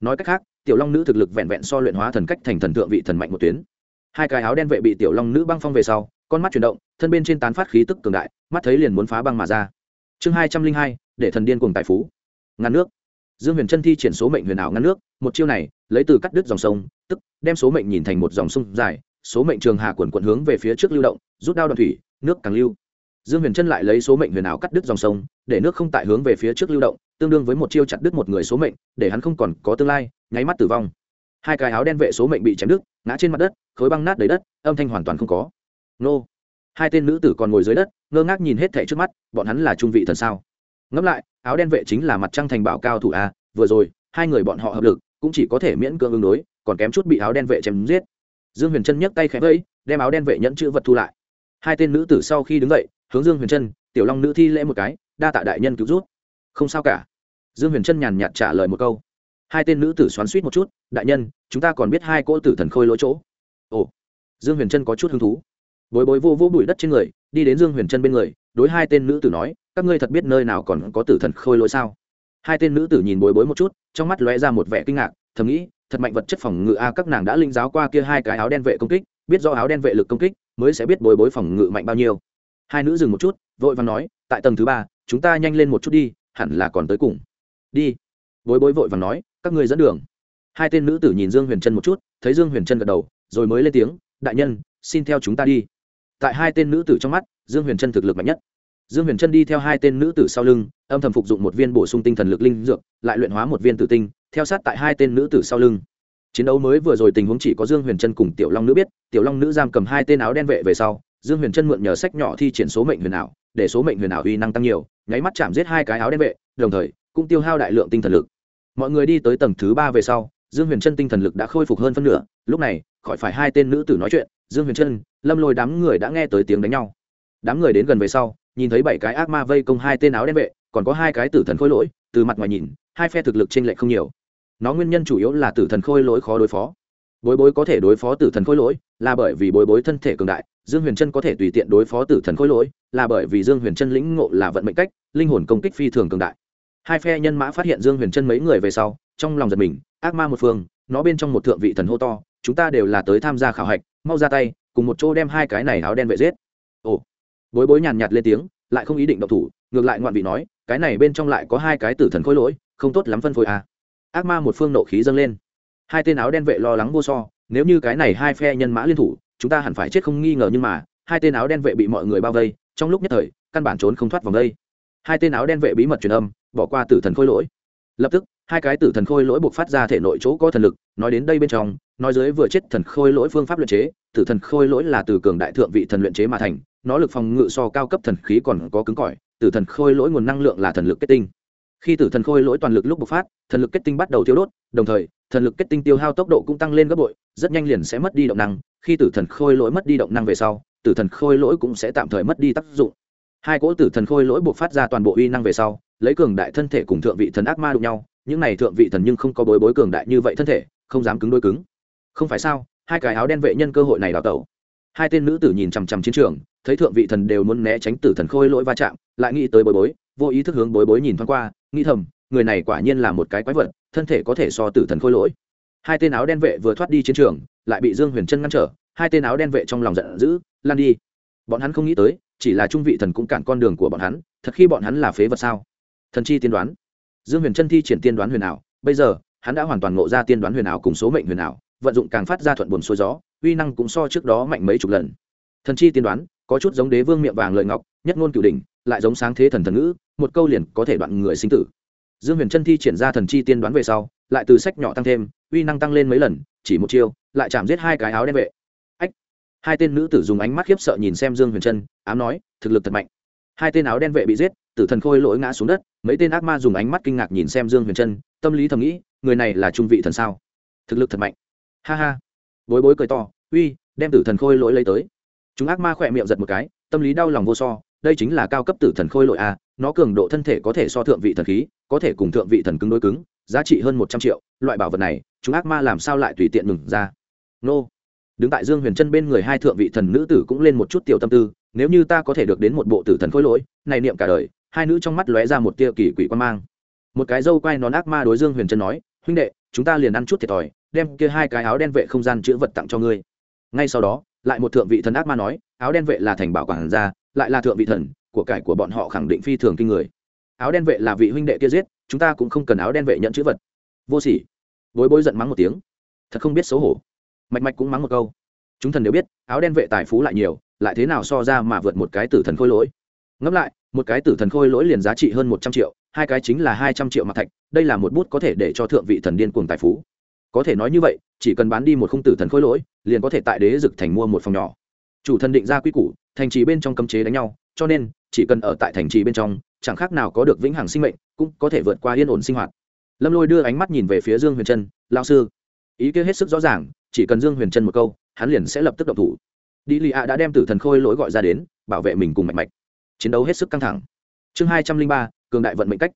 Speaker 1: Nói cách khác, tiểu long nữ thực lực vẹn vẹn so luyện hóa thần cách thành thần thượng vị thần mạnh một tuyến. Hai cái áo đen vệ bị tiểu long nữ băng phong về sau, con mắt chuyển động, thân bên trên tán phát khí tức cường đại, mắt thấy liền muốn phá băng mà ra. Chương hai trăm linh hai, để thần điên cùng tài phú. Ngăn nước. Dương huyền chân thi triển số mệnh huyền ảo ngăn nước, một chiêu này lấy từ cắt đứt dòng sông, tức đem số mệnh nhìn thành một dòng sông dài, số mệnh trường hà quần quận hướng về phía trước lưu động, rút đao đoạn thủy, nước càng lưu. Dương huyền chân lại lấy số mệnh huyền ảo cắt đứt dòng sông, để nước không tại hướng về phía trước lưu động, tương đương với một chiêu chặt đứt một người số mệnh, để hắn không còn có tương lai, nháy mắt tử vong. Hai cái áo đen vệ số mệnh bị chém đứt, ngã trên mặt đất, khối băng nát đầy đất, âm thanh hoàn toàn không có. Nô. Hai tên nữ tử còn ngồi dưới đất, ngơ ngác nhìn hết thẻ trước mắt, bọn hắn là trung vị thần sao? Ngẫm lại, áo đen vệ chính là mặt trăng thành bảo cao thủ a, vừa rồi, hai người bọn họ hợp lực cũng chỉ có thể miễn cưỡng ứng đối, còn kém chút bị áo đen vệ chém giết. Dương huyền trân nhấc tay khẽ vẫy, đem áo đen vệ nhẫn chữ vật thu lại. Hai tên nữ tử sau khi đứng dậy, hướng dương huyền trân, tiểu long nữ thi lễ một cái, đa tạ đại nhân cứu rút không sao cả. Dương huyền trân nhàn nhạt trả lời một câu. Hai tên nữ tử xoắn suýt một chút, đại nhân, chúng ta còn biết hai cỗ tử thần khôi lỗi chỗ. Ồ. Dương huyền trân có chút hứng thú. Bối bối vô vô bụi đất trên người, đi đến dương huyền trân bên người, đối hai tên nữ tử nói, các ngươi thật biết nơi nào còn có tử thần khôi lỗi sao? Hai tên nữ tử nhìn bối bối một chút, trong mắt lóe ra một vẻ kinh ngạc, thầm nghĩ, thật mạnh vật chất phòng ngự a các nàng đã linh giáo qua kia hai cái áo đen vệ công kích, biết do áo đen vệ lực công kích, mới sẽ biết bối bối phòng ngự mạnh bao nhiêu. Hai nữ dừng một chút, vội vàng nói, tại tầng thứ ba, chúng ta nhanh lên một chút đi, hẳn là còn tới cùng. Đi. Bối bối vội vàng nói, các ngươi dẫn đường. Hai tên nữ tử nhìn dương huyền trân một chút, thấy dương huyền trân gật đầu, rồi mới lên tiếng, đại nhân, xin theo chúng ta đi. Tại hai tên nữ tử trong mắt, dương huyền trân thực lực mạnh nhất dương huyền trân đi theo hai tên nữ tử sau lưng, âm thầm phục dụng một viên bổ sung tinh thần lực linh dược, lại luyện hóa một viên tử tinh, theo sát tại hai tên nữ tử sau lưng. Chiến đấu mới vừa rồi tình huống chỉ có dương huyền trân cùng tiểu long nữ biết, tiểu long nữ giam cầm hai tên áo đen vệ về sau, dương huyền trân mượn nhờ sách nhỏ thi triển số mệnh huyền ảo, để số mệnh huyền ảo uy năng tăng nhiều, nháy mắt chạm giết hai cái áo đen vệ, đồng thời, cũng tiêu hao đại lượng tinh thần lực. Mọi người đi tới tầng thứ ba về sau, dương huyền trân tinh thần lực đã khôi phục hơn phân nửa, lúc này, khỏi phải hai tên nữ tử nói chuyện, dương huyền trân lâm lôi đám người đã nghe tới tiếng đánh nhau. Đám người đến gần về sau nhìn thấy bảy cái ác ma vây công hai tên áo đen vệ, còn có hai cái tử thần khôi lỗi, từ mặt ngoài nhìn, hai phe thực lực t r ê n lệch không nhiều. Nó nguyên nhân chủ yếu là tử thần khôi lỗi khó đối phó. Bối bối có thể đối phó tử thần khôi lỗi, là bởi vì bối bối thân thể cường đại, dương huyền trân có thể tùy tiện đối phó tử thần khôi lỗi, là bởi vì dương huyền trân lĩnh ngộ là vận mệnh cách, linh hồn công kích phi thường cường đại. Hai phe nhân mã phát hiện dương huyền trân mấy người về sau, trong lòng giật mình, ác ma một phương, nó bên trong một thượng vị thần hô to, chúng ta đều là tới tham gia khảo hạch, mau ra tay, cùng một chỗ đem hai cái này áo đen vệ giết. Ồ bối bối nhàn nhạt lên tiếng, lại không ý định động thủ, ngược lại ngoạn vị nói, cái này bên trong lại có hai cái tử thần khôi lỗi, không tốt lắm phân phối à. ác ma một phương nộ khí dâng lên. Hai tên áo đen vệ lo lắng vô so, nếu như cái này hai phe nhân mã liên thủ, chúng ta hẳn phải chết không nghi ngờ nhưng mà, hai tên áo đen vệ bị mọi người bao vây, trong lúc nhất thời, căn bản trốn không thoát vòng đây. Hai tên áo đen vệ bí mật truyền âm, bỏ qua tử thần khôi lỗi. Lập tức, hai cái tử thần khôi lỗi buộc phát ra thể nội chỗ có thần lực, nói đến đây bên trong, nói dưới vừa chết thần khôi lỗi phương pháp luyện chế, tử thần khôi lỗi là từ cường đại thượng vị thần luyện chế mà thành nó lực phòng ngự so cao cấp thần khí còn có cứng cỏi, tử thần khôi lỗi nguồn năng lượng là thần lực kết tinh. Khi tử thần khôi lỗi toàn lực lúc bộc phát, thần lực kết tinh bắt đầu tiêu đốt, đồng thời, thần lực kết tinh tiêu hao tốc độ cũng tăng lên gấp bội, rất nhanh liền sẽ mất đi động năng. Khi tử thần khôi lỗi mất đi động năng về sau, tử thần khôi lỗi cũng sẽ tạm thời mất đi tác dụng. Hai cỗ tử thần khôi lỗi buộc phát ra toàn bộ uy năng về sau, lấy cường đại thân thể cùng thượng vị thần ác ma đụng nhau, những này thượng vị thần nhưng không có bối bối cường đại như vậy thân thể, không dám cứng đôi cứng. Không phải sao, hai cái áo đen vệ nhân cơ hội này đào tẩu hai tên nữ tử nhìn chằm chằm chiến trường, thấy thượng vị thần đều muốn né tránh tử thần khôi lỗi va chạm, lại nghĩ tới bối bối, vô ý thức hướng bối bối nhìn thoáng qua, nghĩ thầm, người này quả nhiên là một cái quái vật, thân thể có thể so tử thần khôi lỗi. Hai tên áo đen vệ vừa thoát đi chiến trường, lại bị dương huyền trân ngăn trở, hai tên áo đen vệ trong lòng giận dữ, lan đi. Bọn hắn không nghĩ tới, chỉ là trung vị thần cũng cản con đường của bọn hắn, thật khi bọn hắn là phế vật sao? Thần chi tiên đoán. Dương huyền trân thi triển tiên đoán huyền ảo, bây giờ, hắn đã hoàn toàn ngộ ra tiên đoán huyền ảo cùng số mệnh huyền ảo, vận dụng càng phát ra thuận buồn xuôi gió uy năng cũng so trước đó mạnh mấy chục lần. Thần chi tiên đoán, có chút giống đế vương miệng vàng lợi ngọc, nhất ngôn cửu đỉnh, lại giống sáng thế thần thần ngữ, một câu liền có thể đoạn người sinh tử. Dương huyền trân thi triển ra thần chi tiên đoán về sau, lại từ sách nhỏ tăng thêm, uy năng tăng lên mấy lần, chỉ một chiêu, lại chạm giết hai cái áo đen vệ. Ách! Hai tên nữ tử dùng ánh mắt khiếp sợ nhìn xem dương huyền trân ám nói, thực lực thật mạnh. Hai tên áo đen vệ bị giết, tử thần khôi lỗi ngã xuống đất, mấy tên ác ma dùng ánh mắt kinh ngạc nhìn xem dương huyền trân tâm lý thầm nghĩ, người này là trung vị thần sao? Thực lực thật mạnh. Ha ha. Bối bối cười to uy, đem tử thần khôi lỗi lấy tới. Chúng ác ma khỏe miệng giật một cái, tâm lý đau lòng vô so, đây chính là cao cấp tử thần khôi lỗi a, nó cường độ thân thể có thể so thượng vị thần khí, có thể cùng thượng vị thần cứng đối cứng, giá trị hơn một trăm triệu, loại bảo vật này, chúng ác ma làm sao lại tùy tiện ngừng ra? Nô. Đứng tại dương huyền chân bên người hai thượng vị thần nữ tử cũng lên một chút tiểu tâm tư, nếu như ta có thể được đến một bộ tử thần khôi lỗi, này niệm cả đời, hai nữ trong mắt lóe ra một tia kỳ quỷ quan mang. Một cái dâu quay nón ác ma đối dương huyền chân nói, huynh đệ, chúng ta liền ăn chút thiệt thòi, đem kia hai cái áo đen vệ không gian chữ vật tặng cho ngươi ngay sau đó, lại một thượng vị thần ác ma nói, áo đen vệ là thành bảo quản gia, lại là thượng vị thần của cải của bọn họ khẳng định phi thường kinh người. Áo đen vệ là vị huynh đệ kia giết, chúng ta cũng không cần áo đen vệ nhận chữ vật. Vô sỉ. Bối bối giận mắng một tiếng. Thật không biết xấu hổ. Mạch mạch cũng mắng một câu. Chúng thần đều biết, áo đen vệ tài phú lại nhiều, lại thế nào so ra mà vượt một cái tử thần khôi lỗi. Ngẫm lại, một cái tử thần khôi lỗi liền giá trị hơn một trăm triệu, hai cái chính là hai trăm triệu mặt thạch, đây là một bút có thể để cho thượng vị thần điên cuồng tài phú có thể nói như vậy, chỉ cần bán đi một khung tử thần khôi lỗi, liền có thể tại đế dực thành mua một phòng nhỏ. Chủ thần định ra quy củ, thành trì bên trong cấm chế đánh nhau, cho nên, chỉ cần ở tại thành trì bên trong, chẳng khác nào có được vĩnh hằng sinh mệnh, cũng có thể vượt qua yên ổn sinh hoạt. Lâm lôi đưa ánh mắt nhìn về phía dương huyền trân lao sư. Ý kia hết sức rõ ràng, chỉ cần dương huyền trân một câu, hắn liền sẽ lập tức động thủ. Đi lì ạ đã đem tử thần khôi lỗi gọi ra đến, bảo vệ mình cùng mạch mạch chiến đấu hết sức căng thẳng. Chương hai trăm linh ba, cường đại vận mệnh cách.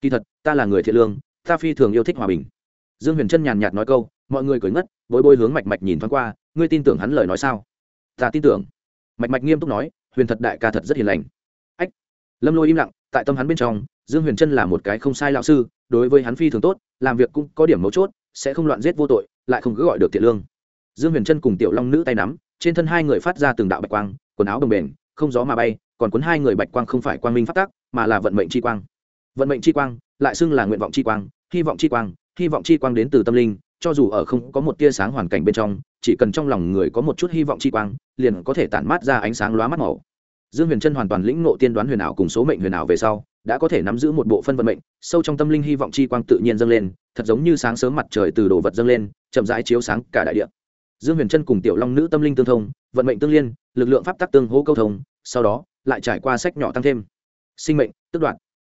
Speaker 1: Kỳ thật, ta là người thiện lương, ta phi thường yêu thích hòa bình dương huyền trân nhàn nhạt nói câu, mọi người cười ngất, bối bối hướng mạch mạch nhìn thoáng qua, ngươi tin tưởng hắn lời nói sao? Ta tin tưởng. Mạch mạch nghiêm túc nói, huyền thật đại ca thật rất hiền lành. Ách. Lâm lôi im lặng, tại tâm hắn bên trong, dương huyền trân là một cái không sai lão sư, đối với hắn phi thường tốt, làm việc cũng có điểm mấu chốt, sẽ không loạn giết vô tội, lại không cứ gọi được thiện lương. Dương huyền trân cùng tiểu long nữ tay nắm, trên thân hai người phát ra từng đạo bạch quang, quần áo đồng bền, không gió mà bay, còn cuốn hai người bạch quang không phải quang minh phát tác mà là vận mệnh chi quang. Vận mệnh chi quang, lại xưng là nguyện vọng chi quang, hy vọng chi quang hy vọng chi quang đến từ tâm linh, cho dù ở không có một tia sáng hoàn cảnh bên trong, chỉ cần trong lòng người có một chút hy vọng chi quang, liền có thể tản mát ra ánh sáng lóa mắt màu. Dương huyền trân hoàn toàn lĩnh ngộ tiên đoán huyền ảo cùng số mệnh huyền ảo về sau, đã có thể nắm giữ một bộ phân vận mệnh, sâu trong tâm linh hy vọng chi quang tự nhiên dâng lên, thật giống như sáng sớm mặt trời từ đồ vật dâng lên, chậm rãi chiếu sáng cả đại địa. Dương huyền trân cùng tiểu long nữ tâm linh tương thông, vận mệnh tương liên, lực lượng pháp tắc tương hỗ câu thông, sau đó, lại trải qua sách nhỏ tăng thêm. Sinh mệnh, tức đoạn.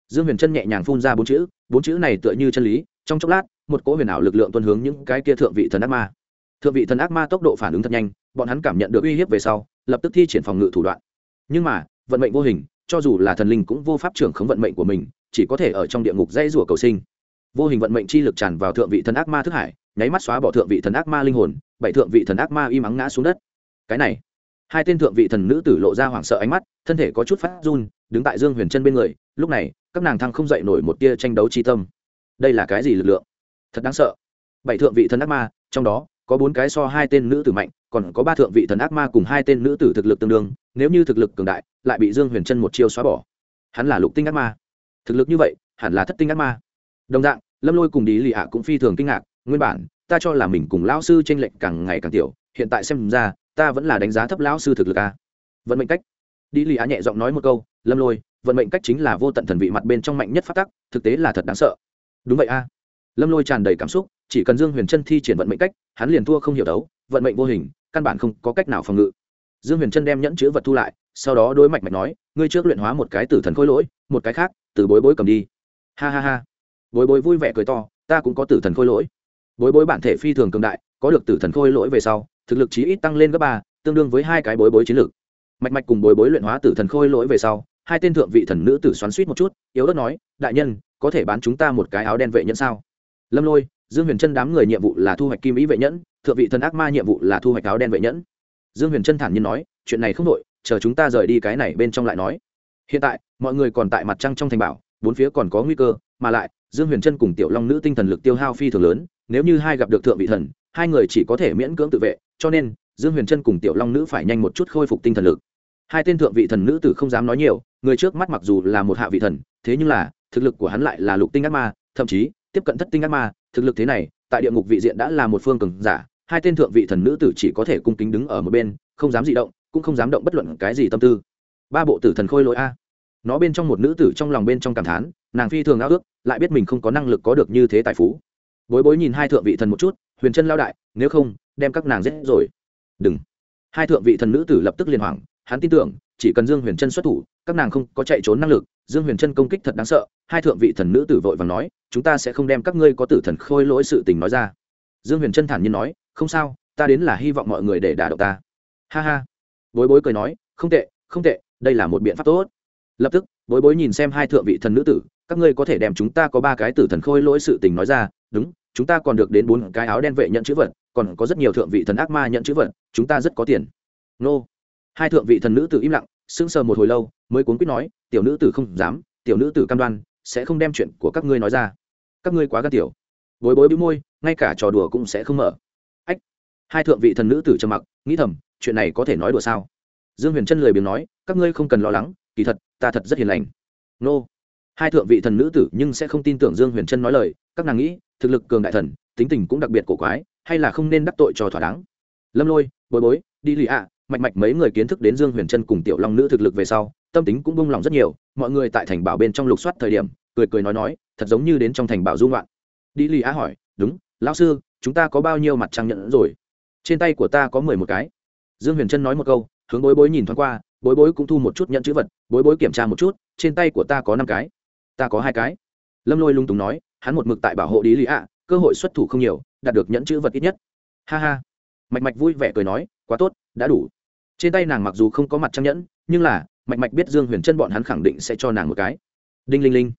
Speaker 1: Dương huyền trân nhẹ nhàng phun ra bốn chữ bốn chữ này tựa như chân lý trong chốc lát, một cỗ huyền ảo lực lượng tuân hướng những cái kia thượng vị thần ác ma. Thượng vị thần ác ma tốc độ phản ứng thật nhanh, bọn hắn cảm nhận được uy hiếp về sau, lập tức thi triển phòng ngự thủ đoạn. Nhưng mà, vận mệnh vô hình, cho dù là thần linh cũng vô pháp trưởng khống vận mệnh của mình, chỉ có thể ở trong địa ngục dây rủa cầu sinh. Vô hình vận mệnh chi lực tràn vào thượng vị thần ác ma thức hải, nháy mắt xóa bỏ thượng vị thần ác ma linh hồn, bảy thượng vị thần ác ma im ắng ngã xuống đất. Cái này, hai tên thượng vị thần nữ tử lộ ra hoảng sợ ánh mắt, thân thể có chút phát run, đứng tại dương huyền chân bên người, lúc này, các nàng thăng không dậy nổi một tia tranh đấu chi tâm đây là cái gì lực lượng? Thật đáng sợ. Bảy thượng vị thần ác ma, trong đó, có bốn cái so hai tên nữ tử mạnh, còn có ba thượng vị thần ác ma cùng hai tên nữ tử thực lực tương đương, nếu như thực lực cường đại, lại bị dương huyền trân một chiêu xóa bỏ. Hắn là lục tinh ác ma. Thực lực như vậy, hẳn là thất tinh ác ma. Đồng dạng, lâm lôi cùng đi lì hạ cũng phi thường kinh ngạc, nguyên bản, ta cho là mình cùng lão sư tranh lệch càng ngày càng tiểu, hiện tại xem ra, ta vẫn là đánh giá thấp lão sư thực lực a. Vận mệnh cách. Đi lì hạ nhẹ giọng nói một câu, lâm lôi, vận mệnh cách chính là vô tận thần vị mặt bên trong mạnh nhất phát tắc, thực tế là thật đáng sợ đúng vậy a. Lâm lôi tràn đầy cảm xúc, chỉ cần dương huyền trân thi triển vận mệnh cách, hắn liền thua không hiểu đấu, vận mệnh vô hình, căn bản không có cách nào phòng ngự. Dương huyền trân đem nhẫn chữ vật thu lại, sau đó đối mạch mạch nói, ngươi trước luyện hóa một cái tử thần khôi lỗi, một cái khác, từ bối bối cầm đi. Ha ha ha. Bối bối vui vẻ cười to, ta cũng có tử thần khôi lỗi. Bối bối bản thể phi thường cường đại, có được tử thần khôi lỗi về sau, thực lực chí ít tăng lên gấp ba, tương đương với hai cái bối bối chiến lược. Mạch mạch cùng bối bối luyện hóa tử thần khôi lỗi về sau hai tên thượng vị thần nữ tử xoắn suýt một chút, yếu đất nói, đại nhân, có thể bán chúng ta một cái áo đen vệ nhẫn sao? Lâm lôi, dương huyền trân đám người nhiệm vụ là thu hoạch kim ý vệ nhẫn, thượng vị thần ác ma nhiệm vụ là thu hoạch áo đen vệ nhẫn. Dương huyền trân thản nhiên nói, chuyện này không đội chờ chúng ta rời đi cái này bên trong lại nói. Hiện tại, mọi người còn tại mặt trăng trong thành bảo, bốn phía còn có nguy cơ, mà lại, dương huyền trân cùng tiểu long nữ tinh thần lực tiêu hao phi thường lớn, nếu như hai gặp được thượng vị thần, hai người chỉ có thể miễn cưỡng tự vệ, cho nên, dương huyền trân cùng tiểu long nữ phải nhanh một chút khôi phục tinh thần lực hai tên thượng vị thần nữ tử không dám nói nhiều, người trước mắt mặc dù là một hạ vị thần, thế nhưng là, thực lực của hắn lại là lục tinh ác ma, thậm chí, tiếp cận thất tinh ác ma, thực lực thế này, tại địa ngục vị diện đã là một phương cường giả, hai tên thượng vị thần nữ tử chỉ có thể cung kính đứng ở một bên, không dám dị động, cũng không dám động bất luận cái gì tâm tư. Ba bộ tử thần khôi lỗi a. Nó bên trong một nữ tử trong lòng bên trong cảm thán, nàng phi thường ao ước, lại biết mình không có năng lực có được như thế tài phú. Bối bối nhìn hai thượng vị thần một chút, huyền chân lao đại, nếu không, đem các nàng giết rồi. Đừng. Hai thượng vị thần nữ tử lập tức liên hoảng hắn tin tưởng, chỉ cần dương huyền chân xuất thủ, các nàng không có chạy trốn năng lực. Dương huyền chân công kích thật đáng sợ, hai thượng vị thần nữ tử vội và nói, chúng ta sẽ không đem các ngươi có tử thần khôi lỗi sự tình nói ra. Dương huyền chân thản nhiên nói, không sao, ta đến là hy vọng mọi người để đả động ta. Ha ha. Bối bối cười nói, không tệ không tệ, đây là một biện pháp tốt. Lập tức, bối bối nhìn xem hai thượng vị thần nữ tử, các ngươi có thể đem chúng ta có ba cái tử thần khôi lỗi sự tình nói ra, đúng, chúng ta còn được đến bốn cái áo đen vệ nhận chữ vật, còn có rất nhiều thượng vị thần ác ma nhận chữ vật, chúng ta rất có tiền. Nô hai thượng vị thần nữ tử im lặng, sững sờ một hồi lâu, mới cuốn quýt nói, tiểu nữ tử không dám, tiểu nữ tử cam đoan, sẽ không đem chuyện của các ngươi nói ra. Các ngươi quá gan tiểu. Bối bối bĩu môi, ngay cả trò đùa cũng sẽ không mở. Ách! Hai thượng vị thần nữ tử trầm mặc, nghĩ thầm, chuyện này có thể nói đùa sao? Dương huyền chân lười biếng nói, các ngươi không cần lo lắng, kỳ thật, ta thật rất hiền lành. Nô! Hai thượng vị thần nữ tử nhưng sẽ không tin tưởng dương huyền chân nói lời, các nàng nghĩ, thực lực cường đại thần, tính tình cũng đặc biệt cổ quái, hay là không nên đắc tội cho thỏa đáng. Lâm lôi, bối bối, đi lì ạ mạch mạch mấy người kiến thức đến dương huyền trân cùng tiểu long nữ thực lực về sau, tâm tính cũng bông lòng rất nhiều, mọi người tại thành bảo bên trong lục soát thời điểm, cười cười nói nói, thật giống như đến trong thành bảo dung loạn đi lì Á hỏi, đúng, lão sư, chúng ta có bao nhiêu mặt trăng nhận rồi? Trên tay của ta có mười một cái. Dương huyền trân nói một câu, hướng bối bối nhìn thoáng qua, bối bối cũng thu một chút nhận chữ vật, bối bối kiểm tra một chút, trên tay của ta có năm cái. Ta có hai cái. Lâm lôi lung tùng nói, hắn một mực tại bảo hộ đi lì ạ cơ hội xuất thủ không nhiều, đạt được nhẫn chữ vật ít nhất. Ha ha. Mạch mạch vui vẻ cười nói, quá tốt, đã đủ trên tay nàng mặc dù không có mặt trăng nhẫn, nhưng là, mạch mạch biết dương huyền chân bọn hắn khẳng định sẽ cho nàng một cái. Đinh linh linh.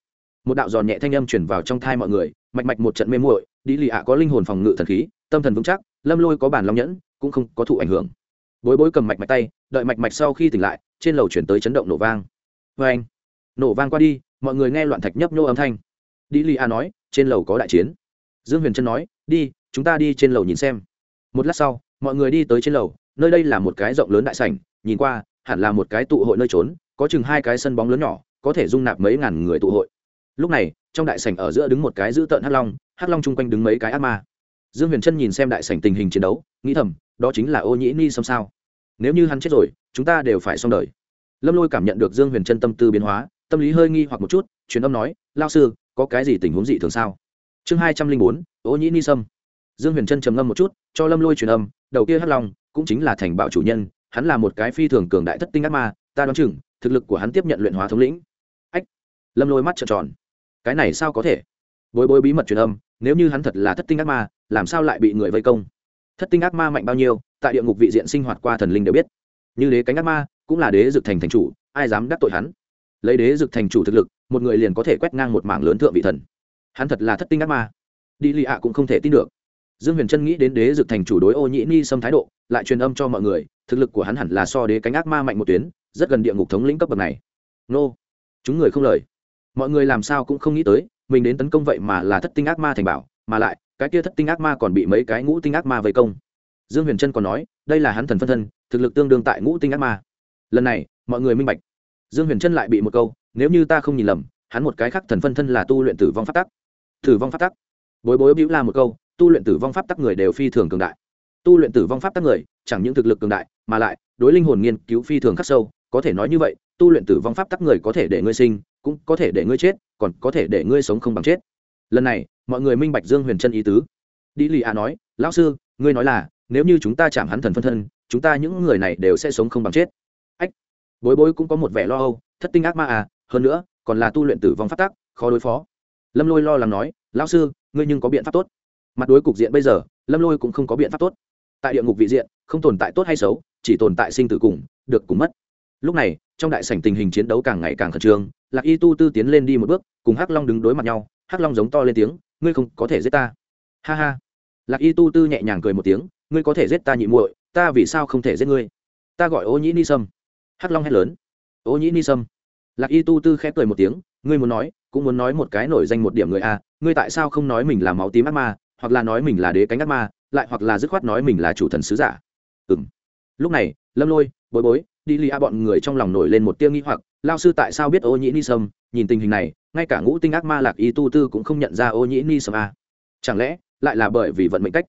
Speaker 1: Một đạo giòn nhẹ thanh âm chuyển vào trong thai mọi người, mạch mạch một trận mê muội đi lì ạ có linh hồn phòng ngự thần khí, tâm thần vững chắc, lâm lôi có bản long nhẫn, cũng không có thụ ảnh hưởng. Bối bối cầm mạch mạch tay, đợi mạch mạch sau khi tỉnh lại, trên lầu chuyển tới chấn động nổ vang. Vê anh, nổ vang qua đi, mọi người nghe loạn thạch nhấp nhô âm thanh. Đi lì a nói, trên lầu có đại chiến. Dương huyền trân nói, đi, chúng ta đi trên lầu nhìn xem. Một lát sau, mọi người đi tới trên lầu nơi đây là một cái rộng lớn đại sảnh, nhìn qua, hẳn là một cái tụ hội nơi trốn, có chừng hai cái sân bóng lớn nhỏ, có thể dung nạp mấy ngàn người tụ hội. Lúc này, trong đại sảnh ở giữa đứng một cái giữ tợn hắc long hắc long chung quanh đứng mấy cái ác ma. Dương huyền trân nhìn xem đại sảnh tình hình chiến đấu, nghĩ thầm, đó chính là ô nhĩ ni xâm sao. Nếu như hắn chết rồi, chúng ta đều phải xong đời. Lâm lôi cảm nhận được dương huyền trân tâm tư biến hóa, tâm lý hơi nghi hoặc một chút, truyền âm nói lao sư, có cái gì tình huống dị thường sao? Chương hai trăm linh bốn, ô nhĩ ni sâm dương huyền trân trầm ngâm một chút, cho lâm lôi truyền âm, đầu kia hắc long cũng chính là thành bạo chủ nhân, hắn là một cái phi thường cường đại thất tinh ác ma, ta đoán chừng, thực lực của hắn tiếp nhận luyện hóa thống lĩnh. Ách! Lâm lôi mắt trợn tròn. Cái này sao có thể? Bối bối bí mật truyền âm, nếu như hắn thật là thất tinh ác ma, làm sao lại bị người vây công? Thất tinh ác ma mạnh bao nhiêu, tại địa ngục vị diện sinh hoạt qua thần linh đều biết. Như đế cánh ác ma, cũng là đế dực thành thành chủ, ai dám đắc tội hắn? Lấy đế dực thành chủ thực lực, một người liền có thể quét ngang một mảng lớn thượng vị thần. Hắn thật là thất tinh ác ma. Đi lì ạ cũng không thể tin được dương huyền trân nghĩ đến đế dực thành chủ đối ô nhĩ ni xâm thái độ, lại truyền âm cho mọi người, thực lực của hắn hẳn là so đế cánh ác ma mạnh một tuyến, rất gần địa ngục thống lĩnh cấp bậc này. Nô, chúng người không lời. Mọi người làm sao cũng không nghĩ tới, mình đến tấn công vậy mà là thất tinh ác ma thành bảo, mà lại, cái kia thất tinh ác ma còn bị mấy cái ngũ tinh ác ma vây công. Dương huyền trân còn nói, đây là hắn thần phân thân, thực lực tương đương tại ngũ tinh ác ma. Lần này, mọi người minh bạch. Dương huyền trân lại bị một câu, nếu như ta không nhìn lầm, hắn một cái khác thần phân thân là tu luyện tử vong phát tắc. Tử vong phát tắc. Bối bối bĩu la một câu tu luyện tử vong pháp tắc người đều phi thường cường đại. Tu luyện tử vong pháp tắc người, chẳng những thực lực cường đại, mà lại, đối linh hồn nghiên cứu phi thường khắc sâu, có thể nói như vậy, tu luyện tử vong pháp tắc người có thể để ngươi sinh, cũng có thể để ngươi chết, còn có thể để ngươi sống không bằng chết. Lần này, mọi người minh bạch dương huyền trân ý tứ. Đi lì a nói, lão sư, ngươi nói là, nếu như chúng ta chạm hắn thần phân thân, chúng ta những người này đều sẽ sống không bằng chết. Ách, bối bối cũng có một vẻ lo âu, thất tinh ác ma à hơn nữa, còn là tu luyện tử vong pháp tắc, khó đối phó. Lâm lôi lo lắng nói, lão sư, ngươi nhưng có biện pháp tốt mặt đối cục diện bây giờ, lâm lôi cũng không có biện pháp tốt. Tại địa ngục vị diện, không tồn tại tốt hay xấu, chỉ tồn tại sinh tử cùng, được cùng mất. Lúc này, trong đại sảnh tình hình chiến đấu càng ngày càng khẩn trương, lạc y tu tư tiến lên đi một bước, cùng hắc long đứng đối mặt nhau, hắc long giống to lên tiếng, ngươi không có thể giết ta. Ha ha. Lạc y tu tư nhẹ nhàng cười một tiếng, ngươi có thể giết ta nhị muội, ta vì sao không thể giết ngươi? Ta gọi ô nhĩ ni sâm. Hắc long hét lớn. Ô nhĩ ni sâm. Lạc y tu tư khép cười một tiếng, ngươi muốn nói, cũng muốn nói một cái nổi danh một điểm người a ngươi tại sao không nói mình là máu tím ác ma hoặc là nói mình là đế cánh ác ma, lại hoặc là dứt khoát nói mình là chủ thần sứ giả. Ừ m lúc này, lâm lôi, bối bối, đi li a bọn người trong lòng nổi lên một tiêu nghĩ hoặc lao sư tại sao biết ô nhĩ ni sâm? Nhìn tình hình này, ngay cả ngũ tinh ác ma lạc y tu tư cũng không nhận ra ô nhĩ ni sâm a chẳng lẽ, lại là bởi vì vận mệnh cách?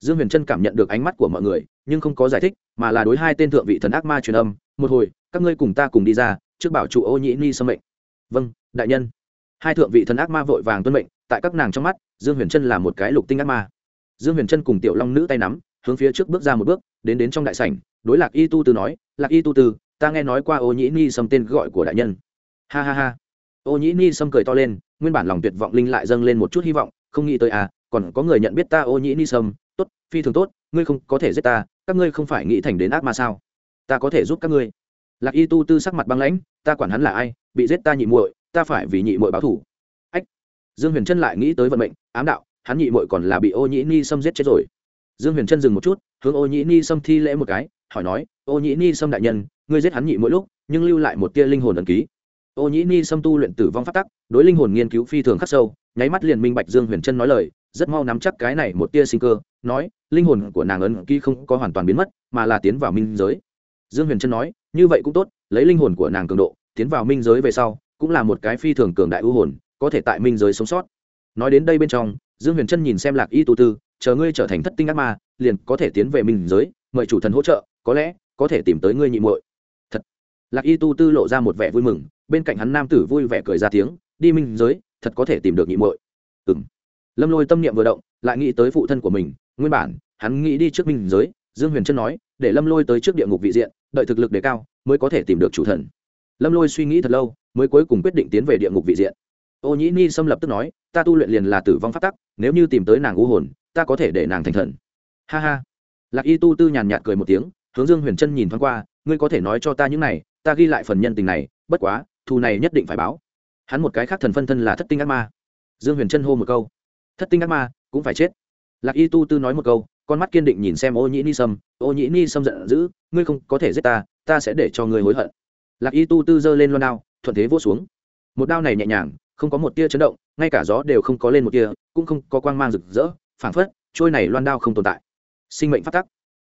Speaker 1: Dương huyền trân cảm nhận được ánh mắt của mọi người, nhưng không có giải thích, mà là đối hai tên thượng vị thần ác ma truyền âm, một hồi, các ngươi cùng ta cùng đi ra, trước bảo trụ ô nhĩ ni sâm mệnh. Vâng đại nhân. Hai thượng vị thần ác ma vội vàng tuân mệnh tại các nàng trong mắt, dương huyền trân là một cái lục tinh ác ma. Dương huyền trân cùng tiểu long nữ tay nắm, hướng phía trước bước ra một bước, đến đến trong đại sảnh, đối lạc y tu tư nói, lạc y tu tư, ta nghe nói qua ô nhĩ ni sâm tên gọi của đại nhân. Ha ha ha. Ô nhĩ ni sâm cười to lên, nguyên bản lòng tuyệt vọng linh lại dâng lên một chút hy vọng, không nghĩ tới à còn có người nhận biết ta ô nhĩ ni sâm. Tốt, phi thường tốt, ngươi không có thể giết ta, các ngươi không phải nghĩ thành đến ác ma sao? Ta có thể giúp các ngươi. Lạc y tu tư sắc mặt băng lãnh, ta quản hắn là ai, bị giết ta nhị muội, ta phải vì nhị muội báo thủ dương huyền trân lại nghĩ tới vận mệnh, ám đạo, hắn nhị muội còn là bị ô nhĩ ni sâm giết chết rồi. Dương huyền trân dừng một chút, hướng ô nhĩ ni sâm thi lễ một cái, hỏi nói, ô nhĩ ni sâm đại nhân, ngươi giết hắn nhị mỗi lúc, nhưng lưu lại một tia linh hồn ẩn ký. Ô nhĩ ni sâm tu luyện tử vong phát tắc, đối linh hồn nghiên cứu phi thường khắc sâu, nháy mắt liền minh bạch dương huyền trân nói lời, rất mau nắm chắc cái này một tia sinh cơ, nói, linh hồn của nàng ấn ký không có hoàn toàn biến mất, mà là tiến vào minh giới. Dương huyền trân nói, như vậy cũng tốt, lấy linh hồn của nàng cường độ, tiến vào minh giới về sau, cũng là một cái phi thường cường đại ưu hồn có thể tại minh giới sống sót. Nói đến đây bên trong, dương huyền trân nhìn xem lạc y tu tư, chờ ngươi trở thành thất tinh ác ma, liền có thể tiến về minh giới, mời chủ thần hỗ trợ, có lẽ có thể tìm tới ngươi nhị muội. Thật. Lạc y tu tư lộ ra một vẻ vui mừng, bên cạnh hắn nam tử vui vẻ cười ra tiếng, đi minh giới, thật có thể tìm được nhị muội. Ừng lâm lôi tâm niệm vừa động, lại nghĩ tới phụ thân của mình, nguyên bản, hắn nghĩ đi trước minh giới, dương huyền trân nói, để lâm lôi tới trước địa ngục vị diện, đợi thực lực đề cao, mới có thể tìm được chủ thần. Lâm lôi suy nghĩ thật lâu, mới cuối cùng quyết định tiến về địa ngục vị diện ô nhĩ ni xâm lập tức nói, ta tu luyện liền là tử vong phát tắc, nếu như tìm tới nàng u hồn, ta có thể để nàng thành thần. Ha ha. Lạc y tu tư nhàn nhạt cười một tiếng, hướng dương huyền trân nhìn thoáng qua, ngươi có thể nói cho ta những này, ta ghi lại phần nhân tình này, bất quá, thù này nhất định phải báo. Hắn một cái khác thần phân thân là thất tinh ác ma. Dương huyền trân hô một câu, thất tinh ác ma, cũng phải chết. Lạc y tu tư nói một câu, con mắt kiên định nhìn xem ô nhĩ ni sâm, ô nhĩ ni sâm giận dữ, ngươi không có thể giết ta ta sẽ để cho ngươi hối hận. Lạc y tu tư giơ lên loan đao, thuận thế vỗ xuống. Một đao này nhẹ nhàng không có một tia chấn động, ngay cả gió đều không có lên một tia, cũng không có quang mang rực rỡ, phảng phất, trôi này loan đao không tồn tại. Sinh mệnh phát tắc.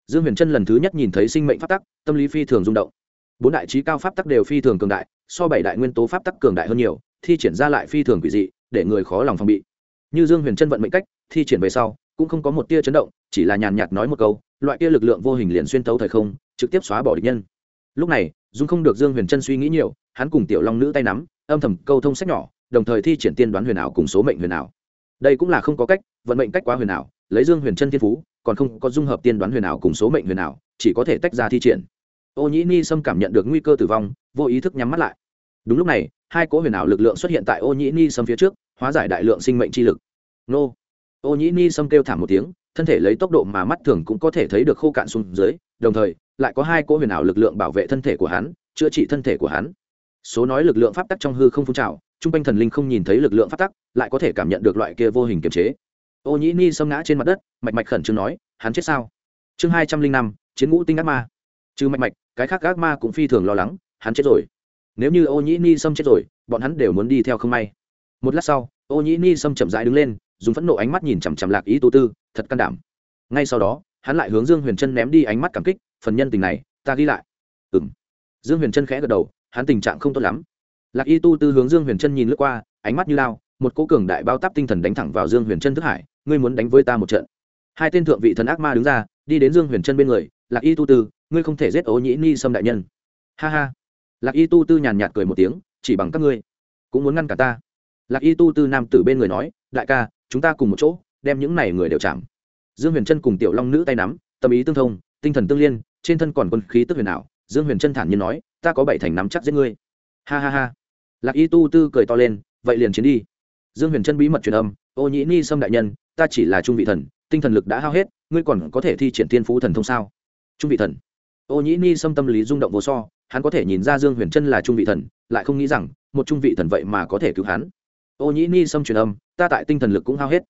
Speaker 1: Dương huyền trân lần thứ nhất nhìn thấy sinh mệnh pháp tắc, tâm lý phi thường rung động. Bốn đại trí cao pháp tắc đều phi thường cường đại, so bảy đại nguyên tố pháp tắc cường đại hơn nhiều, thi triển ra lại phi thường quỷ dị, để người khó lòng phòng bị. Như dương huyền trân vận mệnh cách, thi triển về sau, cũng không có một tia chấn động, chỉ là nhàn nhạt nói một câu, loại kia lực lượng vô hình liền xuyên tấu thời không, trực tiếp xóa bỏ địch nhân. Lúc này, dung không được dương huyền trân suy nghĩ nhiều, hắn cùng tiểu long nữ tay nắm, âm thầm câu thông sách nhỏ đồng thời thi triển tiên đoán huyền ảo cùng số mệnh huyền ảo. Đây cũng là không có cách, vận mệnh cách quá huyền ảo, lấy dương huyền chân thiên phú, còn không có dung hợp tiên đoán huyền ảo cùng số mệnh huyền ảo, chỉ có thể tách ra thi triển. Ô nhĩ ni sâm cảm nhận được nguy cơ tử vong, vô ý thức nhắm mắt lại. Đúng lúc này, hai cỗ huyền ảo lực lượng xuất hiện tại ô nhĩ ni sâm phía trước, hóa giải đại lượng sinh mệnh chi lực. Nô. Ô nhĩ ni sâm kêu thảm một tiếng, thân thể lấy tốc độ mà mắt thường cũng có thể thấy được khô cạn xuống dưới, đồng thời, lại có hai cỗ huyền ảo lực lượng bảo vệ thân thể của hắn, chữa trị thân thể của hắn. Số nói lực lượng pháp tắc trong hư không phun trào trung quanh thần linh không nhìn thấy lực lượng phát tắc, lại có thể cảm nhận được loại kia vô hình kiềm chế. Ô nhĩ ni xâm ngã trên mặt đất, mạch mạch khẩn trương nói, hắn chết sao? Chương hai trăm linh năm, chiến ngũ tinh ác ma. Trừ mạch mạch, cái khác ác ma cũng phi thường lo lắng, hắn chết rồi. Nếu như ô nhĩ ni xâm chết rồi, bọn hắn đều muốn đi theo không may. Một lát sau, ô nhĩ ni xâm chậm rãi đứng lên, dùng phẫn nộ ánh mắt nhìn chằm chằm lạc ý tô tư, thật can đảm. Ngay sau đó, hắn lại hướng dương huyền trân ném đi ánh mắt cảm kích, phần nhân tình này, ta ghi lại. Ừ m dương huyền trân khẽ gật đầu, hắn tình trạng không tốt lắm lạc y tu tư hướng dương huyền trân nhìn lướt qua, ánh mắt như lao, một cố cường đại bao tắp tinh thần đánh thẳng vào dương huyền trân thức hải, ngươi muốn đánh với ta một trận? Hai tên thượng vị thần ác ma đứng ra, đi đến dương huyền trân bên người, lạc y tu tư, ngươi không thể giết ố nhĩ ni sâm đại nhân. Ha ha. Lạc y tu tư nhàn nhạt cười một tiếng, chỉ bằng các ngươi, cũng muốn ngăn cả ta. Lạc y tu tư nam tử bên người nói, đại ca, chúng ta cùng một chỗ, đem những này người đều chạm. Dương huyền trân cùng tiểu long nữ tay nắm, tâm ý tương thông, tinh thần tương liên, trên thân còn quân khí tức huyền ảo. Dương huyền trân thản nhiên nói, ta có bảy thành nắm chắc giết ngươi. Ha ha ha lạc y tu tư cười to lên, vậy liền chiến đi. Dương huyền trân bí mật truyền âm, ô nhĩ ni sâm đại nhân, ta chỉ là trung vị thần, tinh thần lực đã hao hết, ngươi còn có thể thi triển tiên phú thần thông sao? Trung vị thần. Ô nhĩ ni sâm tâm lý rung động vô so, hắn có thể nhìn ra dương huyền trân là trung vị thần, lại không nghĩ rằng, một trung vị thần vậy mà có thể cứu hắn. Ô nhĩ ni sâm truyền âm, ta tại tinh thần lực cũng hao hết.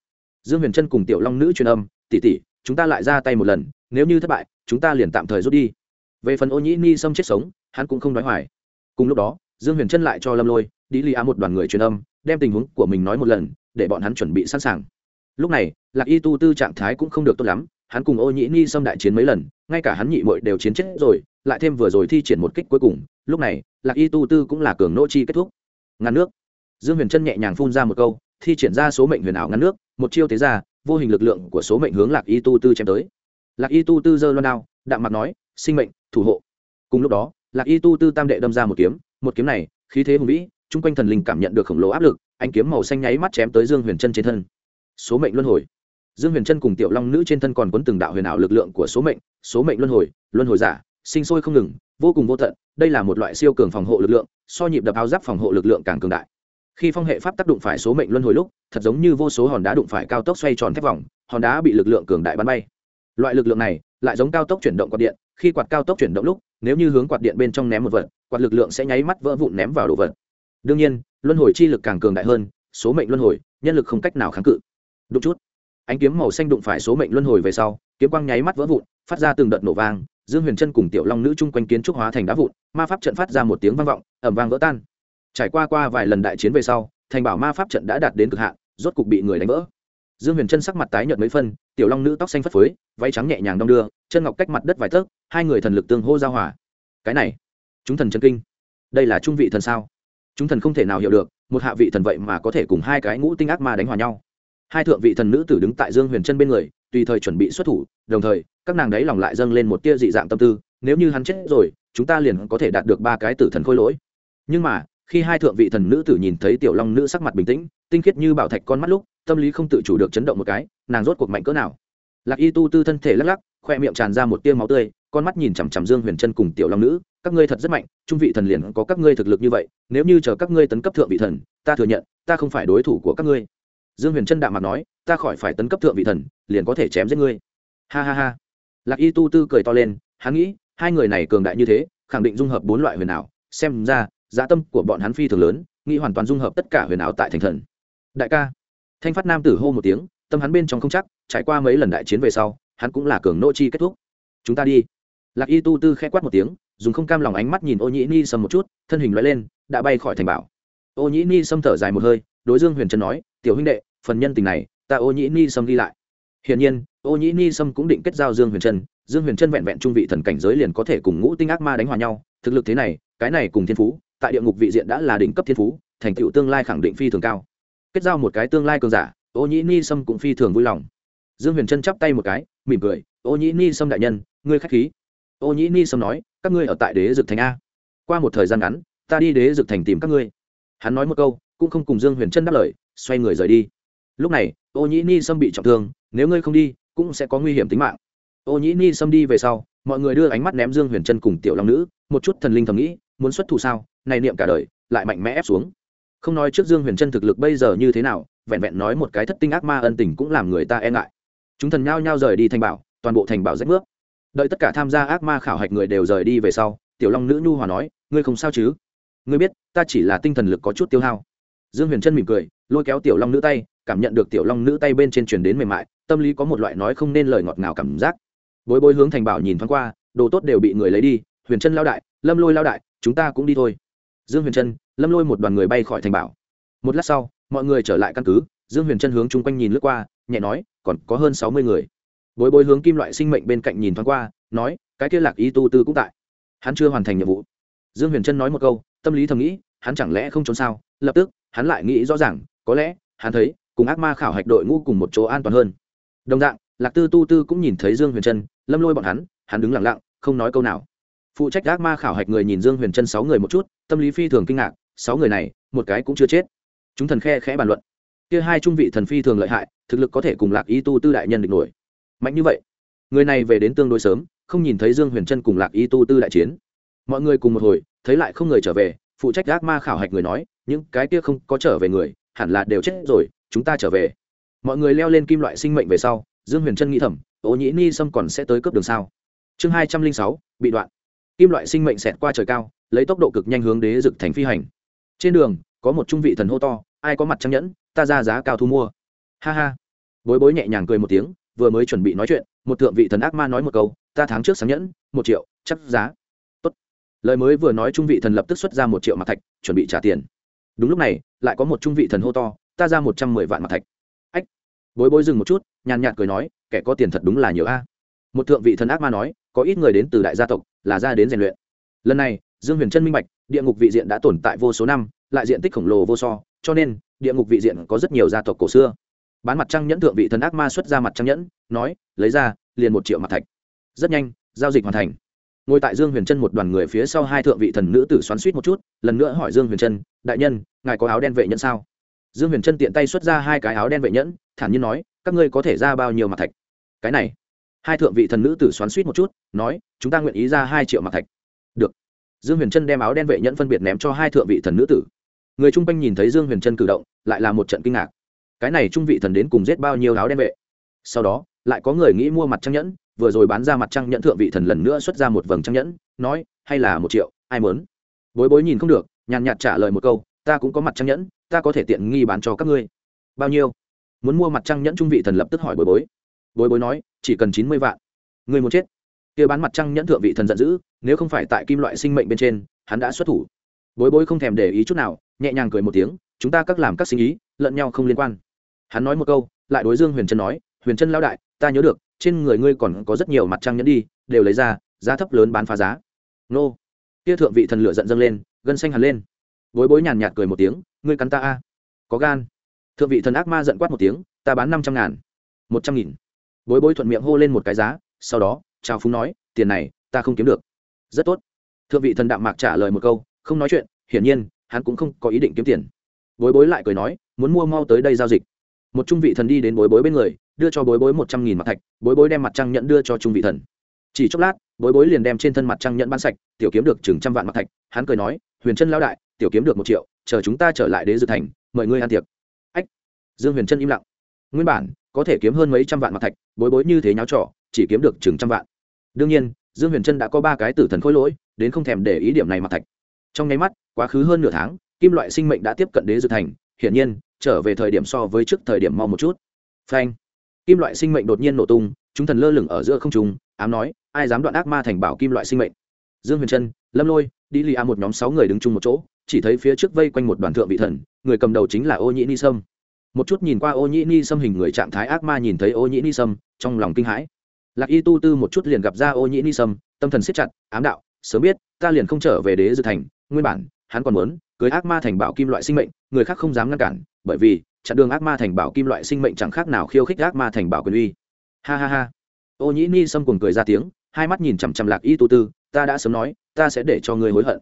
Speaker 1: Dương huyền trân cùng tiểu long nữ truyền âm tỉ tỉ chúng ta lại ra tay một lần, nếu như thất bại, chúng ta liền tạm thời rút đi. Về phần ô nhĩ ni sâm chết sống, hắn cũng không nói hoài. Cùng lúc đó dương huyền Chân lại cho lâm lôi đi li á một đoàn người truyền âm, đem tình huống của mình nói một lần, để bọn hắn chuẩn bị sẵn sàng. Lúc này, lạc y tu tư trạng thái cũng không được tốt lắm, hắn cùng ô nhĩ ni xâm đại chiến mấy lần, ngay cả hắn nhị mội đều chiến chết rồi, lại thêm vừa rồi thi triển một kích cuối cùng, lúc này, lạc y tu tư cũng là cường nỗ chi kết thúc. Ngăn nước. Dương huyền Chân nhẹ nhàng phun ra một câu, thi triển ra số mệnh huyền ảo ngăn nước, một chiêu thế ra, vô hình lực lượng của số mệnh hướng lạc y tu tư chém tới. Lạc y tu tư giơ loan đao, đạm mặt nói, sinh mệnh, thủ hộ. Cùng lúc đó, lạc y tu tư tam đệ đâm ra một kiếm một kiếm này, khí thế hùng vĩ, chung quanh thần linh cảm nhận được khổng lồ áp lực, ánh kiếm màu xanh nháy mắt chém tới dương huyền trân trên thân. Số mệnh luân hồi. Dương huyền trân cùng tiểu long nữ trên thân còn quấn từng đạo huyền ảo lực lượng của số mệnh số mệnh luân hồi luân hồi giả, sinh sôi không ngừng, vô cùng vô tận, đây là một loại siêu cường phòng hộ lực lượng, so nhịp đập áo giáp phòng hộ lực lượng càng cường đại. Khi phong hệ pháp tác động phải số mệnh luân hồi lúc, thật giống như vô số hòn đá đụng phải cao tốc xoay tròn thép vòng, hòn đá bị lực lượng cường đại bắn bay. Loại lực lượng này lại giống cao tốc chuyển động quạt điện, khi quạt cao tốc chuyển động lúc, nếu như hướng quạt điện bên trong ném một vật quạt lực lượng sẽ nháy mắt vỡ vụn ném vào đồ vật. Đương nhiên, luân hồi chi lực càng cường đại hơn, số mệnh luân hồi, nhân lực không cách nào kháng cự. Đụng chút, ánh kiếm màu xanh đụng phải số mệnh luân hồi về sau, kiếm quang nháy mắt vỡ vụn, phát ra từng đợt nổ vang, dương huyền trân cùng tiểu long nữ chung quanh kiến trúc hóa thành đá vụn, ma pháp trận phát ra một tiếng vang vọng ẩm vang vỡ tan. Trải qua qua vài lần đại chiến về sau, thành bảo ma pháp trận đã đạt đến cực hạn, rốt cục bị người đánh vỡ. Dương huyền trân sắc mặt tái nhợt mấy phân, tiểu long nữ tóc xanh phất phới, váy trắng nhẹ nhàng đong đưa, chân ngọc cách mặt đất vài thớt hai người thần lực tương hô giao hòa. Cái này chúng thần chân kinh. Đây là trung vị thần sao? Chúng thần không thể nào hiểu được, một hạ vị thần vậy mà có thể cùng hai cái ngũ tinh ác ma đánh hòa nhau. Hai thượng vị thần nữ tử đứng tại dương huyền chân bên người, tùy thời chuẩn bị xuất thủ, đồng thời, các nàng đấy lòng lại dâng lên một tia dị dạng tâm tư, nếu như hắn chết rồi, chúng ta liền có thể đạt được ba cái tử thần khôi lỗi. Nhưng mà, khi hai thượng vị thần nữ tử nhìn thấy tiểu long nữ sắc mặt bình tĩnh, tinh khiết như bảo thạch con mắt lúc, tâm lý không tự chủ được chấn động một cái, nàng rốt cuộc mạnh cỡ nào? Lạc y tu tư thân thể lắc lắc, khoe miệng tràn ra một tia máu tươi, con mắt nhìn chằm chằm dương huyền chân cùng tiểu long nữ các ngươi thật rất mạnh, trung vị thần liền có các ngươi thực lực như vậy, nếu như chờ các ngươi tấn cấp thượng vị thần, ta thừa nhận, ta không phải đối thủ của các ngươi. Dương huyền trân đạm mặt nói, ta khỏi phải tấn cấp thượng vị thần, liền có thể chém giết ngươi. Ha ha ha. Lạc y tu tư cười to lên, hắn nghĩ, hai người này cường đại như thế, khẳng định dung hợp bốn loại huyền ảo, xem ra giá tâm của bọn hắn phi thường lớn, nghĩ hoàn toàn dung hợp tất cả huyền ảo tại thành thần. Đại ca. Thanh phát nam tử hô một tiếng, tâm hắn bên trong không chắc, trải qua mấy lần đại chiến về sau, hắn cũng là cường nô chi kết thúc. Chúng ta đi. Lạc y tu tư k h ẽ quát một tiếng dùng không cam lòng ánh mắt nhìn ô nhĩ ni sâm một chút, thân hình loại lên, đã bay khỏi thành bảo. Ô nhĩ ni sâm thở dài một hơi, đối dương huyền trân nói, tiểu huynh đệ, phần nhân tình này, ta ô nhĩ ni sâm ghi lại. Hiển nhiên, ô nhĩ ni sâm cũng định kết giao dương huyền trân, dương huyền trân vẹn vẹn trung vị thần cảnh giới liền có thể cùng ngũ tinh ác ma đánh hòa nhau, thực lực thế này, cái này cùng thiên phú, tại địa ngục vị diện đã là đỉnh cấp thiên phú, thành tựu tương lai khẳng định phi thường cao. Kết giao một cái tương lai cường giả, ô nhĩ ni sâm cũng phi thường vui lòng. Dương huyền trân chắp tay một cái, mỉm cười, ô nhĩ ni sâm đại nhân, ngươi k h á c h khí ô nhĩ ni sâm nói, các ngươi ở tại đế dực thành a. Qua một thời gian ngắn, ta đi đế dực thành tìm các ngươi. Hắn nói một câu, cũng không cùng dương huyền trân đáp lời, xoay người rời đi. Lúc này, ô nhĩ ni sâm bị trọng thương, nếu ngươi không đi, cũng sẽ có nguy hiểm tính mạng. Ô nhĩ ni sâm đi về sau, mọi người đưa ánh mắt ném dương huyền trân cùng tiểu long nữ, một chút thần linh thầm nghĩ, muốn xuất thủ sao, này niệm cả đời, lại mạnh mẽ ép xuống. Không nói trước dương huyền trân thực lực bây giờ như thế nào, vẹn vẹn nói một cái thất tinh ác ma ân tình cũng làm người ta e ngại. Chúng thần nhao nhao rời đi thành bảo, toàn bộ thành bảo rách nước đợi tất cả tham gia ác ma khảo hạch người đều rời đi về sau, tiểu long nữ nhu hòa nói, ngươi không sao chứ? Ngươi biết, ta chỉ là tinh thần lực có chút tiêu hao. Dương huyền trân mỉm cười, lôi kéo tiểu long nữ tay, cảm nhận được tiểu long nữ tay bên trên truyền đến mềm mại, tâm lý có một loại nói không nên lời ngọt ngào cảm giác. Bối bối hướng thành bảo nhìn thoáng qua, đồ tốt đều bị người lấy đi, huyền trân lao đại, lâm lôi lao đại, chúng ta cũng đi thôi. Dương huyền trân lâm lôi một đoàn người bay khỏi thành bảo. Một lát sau, mọi người trở lại căn cứ, dương huyền trân hướng chung quanh nhìn lướt qua, nhẹ nói, còn có hơn sáu mươi người bối bối hướng kim loại sinh mệnh bên cạnh nhìn thoáng qua, nói, cái kia lạc y tu tư cũng tại. Hắn chưa hoàn thành nhiệm vụ. Dương huyền trân nói một câu, tâm lý thầm nghĩ, hắn chẳng lẽ không trốn sao? Lập tức, hắn lại nghĩ rõ ràng, có lẽ, hắn thấy, cùng ác ma khảo hạch đội ngũ cùng một chỗ an toàn hơn. Đồng dạng, lạc tư tu tư cũng nhìn thấy dương huyền trân lâm lôi bọn hắn hắn đứng lặng lặng, không nói câu nào. Phụ trách ác ma khảo hạch người nhìn dương huyền trân sáu người một chút, tâm lý phi thường kinh ngạc, sáu người này, một cái cũng chưa chết. Chúng thần khe khẽ bàn luận. Kia hai trung vị thần phi thường lợi hại, thực lực có thể cùng lạc y tu tư đại nhân địch nổi mạnh như vậy, người này về đến tương đối sớm, không nhìn thấy dương huyền trân cùng lạc y tu tư đại chiến. Mọi người cùng một hồi, thấy lại không người trở về, phụ trách ác ma khảo hạch người nói, những cái kia không có trở về người, hẳn là đều chết rồi, chúng ta trở về. Mọi người leo lên kim loại sinh mệnh về sau, dương huyền trân nghĩ thầm, ô nhĩ ni sâm còn sẽ tới cướp đường sao? Chương hai trăm linh sáu, bị đoạn. Kim loại sinh mệnh xẹt qua trời cao, lấy tốc độ cực nhanh hướng đế dực thành phi hành. Trên đường, có một trung vị thần hô to, ai có mặt trăng nhẫn, ta ra giá cao thu mua. Ha ha. Bối bối nhẹ nhàng cười một tiếng vừa mới chuẩn bị nói chuyện, một thượng vị thần ác ma nói một câu, ta tháng trước sáng nhẫn, một triệu, chắc giá. Tốt. lời mới vừa nói trung vị thần lập tức xuất ra một triệu mặt thạch, chuẩn bị trả tiền. Đúng lúc này, lại có một trung vị thần hô to, ta ra một trăm mười vạn mặt thạch. Ách. Bối bối dừng một chút, nhàn nhạt cười nói, kẻ có tiền thật đúng là nhiều a. Một thượng vị thần ác ma nói, có ít người đến từ đại gia tộc, là ra đến rèn luyện. Lần này, dương huyền trân minh bạch, địa ngục vị diện đã tồn tại vô số năm, lại diện tích khổng lồ vô so, cho nên, địa ngục vị diện có rất nhiều gia tộc cổ xưa bán mặt trăng nhẫn thượng vị thần ác ma xuất ra mặt trăng nhẫn, nói, lấy ra, liền một triệu mặt thạch. Rất nhanh, giao dịch hoàn thành. Ngồi tại dương huyền trân một đoàn người phía sau hai thượng vị thần nữ tử xoắn suýt một chút, lần nữa hỏi dương huyền trân, đại nhân, ngài có áo đen vệ nhẫn sao? Dương huyền trân tiện tay xuất ra hai cái áo đen vệ nhẫn, thản nhiên nói, các ngươi có thể ra bao nhiêu mặt thạch? Cái này. Hai thượng vị thần nữ tử xoắn suýt một chút, nói, chúng ta nguyện ý ra hai triệu mặt thạch. Được. Dương huyền trân đem áo đen vệ nhẫn phân biệt ném cho hai thượng vị thần nữ tử. Người chung quanh nhìn thấy dương huyền trân cử động, lại là một trận kinh ngạc cái này trung vị thần đến cùng giết bao nhiêu áo đen vệ. Sau đó, lại có người nghĩ mua mặt trăng nhẫn, vừa rồi bán ra mặt trăng nhẫn thượng vị thần lần nữa xuất ra một vầng trăng nhẫn, nói, hay là một triệu, ai mớn bối bối nhìn không được, nhàn nhạt trả lời một câu, ta cũng có mặt trăng nhẫn, ta có thể tiện nghi bán cho các ngươi. Bao nhiêu? Muốn mua mặt trăng nhẫn trung vị thần lập tức hỏi bối bối. Bối bối nói, chỉ cần chín mươi vạn. Người muốn chết. Kia bán mặt trăng nhẫn thượng vị thần giận dữ, nếu không phải tại kim loại sinh mệnh bên trên, hắn đã xuất thủ. Bối bối không thèm để ý chút nào, nhẹ nhàng cười một tiếng, chúng ta các làm các sinh ý, lẫn nhau không liên quan hắn nói một câu, lại đối dương huyền trân nói, huyền trân lao đại, ta nhớ được, trên người ngươi còn có rất nhiều mặt trăng nhẫn đi, đều lấy ra, giá thấp lớn bán phá giá. Nô. Kia thượng vị thần lửa giận dâng lên, gân xanh hẳn lên. Bối bối nhàn nhạt cười một tiếng, ngươi cắn ta a, có gan. Thượng vị thần ác ma giận quát một tiếng, ta bán năm trăm ngàn, một trăm nghìn. Bối bối thuận miệng hô lên một cái giá, sau đó, chào phúng nói, tiền này, ta không kiếm được. Rất tốt. Thượng vị thần đạm mạc trả lời một câu, không nói chuyện, hiển nhiên, hắn cũng không có ý định kiếm tiền. Bối bối lại cười nói, muốn mua mau tới đây giao dịch một trung vị thần đi đến bối bối bên người, đưa cho bối bối một trăm nghìn mặt thạch, bối bối đem mặt trăng nhận đưa cho trung vị thần. Chỉ chốc lát, bối bối liền đem trên thân mặt trăng nhận bán sạch, tiểu kiếm được chừng trăm vạn mặt thạch, hắn cười nói, huyền chân lao đại, tiểu kiếm được một triệu, chờ chúng ta trở lại đế dự thành, mời ngươi ăn tiệc. Ách. Dương huyền chân im lặng. Nguyên bản, có thể kiếm hơn mấy trăm vạn mặt thạch, bối bối như thế nháo trỏ chỉ kiếm được chừng trăm vạn. Đương nhiên, dương huyền trân đã có ba cái tử thần khôi lỗi, đến không thèm để ý điểm này mặt thạch. Trong nháy mắt, quá khứ hơn nửa tháng, kim loại sinh mệnh đã tiếp cận đế dự thành, hiển nhiên trở về thời điểm so với trước thời điểm mau một chút. Phanh. Kim loại sinh mệnh đột nhiên nổ tung, chúng thần lơ lửng ở giữa không trung, ám nói, ai dám đoạn ác ma thành bảo kim loại sinh mệnh? Dương huyền trân, lâm lôi, đi lì a một nhóm sáu người đứng chung một chỗ, chỉ thấy phía trước vây quanh một đoàn thượng vị thần, người cầm đầu chính là ô nhĩ ni sâm. Một chút nhìn qua ô nhĩ ni sâm hình người trạng thái ác ma nhìn thấy ô nhĩ ni sâm, trong lòng kinh hãi. Lạc y tu tư một chút liền gặp ra ô nhĩ ni sâm, tâm thần siết chặt, ám đạo, sớm biết, ta liền không trở về đế dư thành, nguyên bản, hắn còn muốn cưới ác ma thành bảo kim loại sinh mệnh, người khác không dám ngăn cản bởi vì, chặn đường ác ma thành bảo kim loại sinh mệnh chẳng khác nào khiêu khích ác ma thành bảo quyền uy. Ha ha ha. Ô nhĩ ni sâm cùng cười ra tiếng, hai mắt nhìn chằm chằm lạc y tu tư, ta đã sớm nói, ta sẽ để cho ngươi hối hận.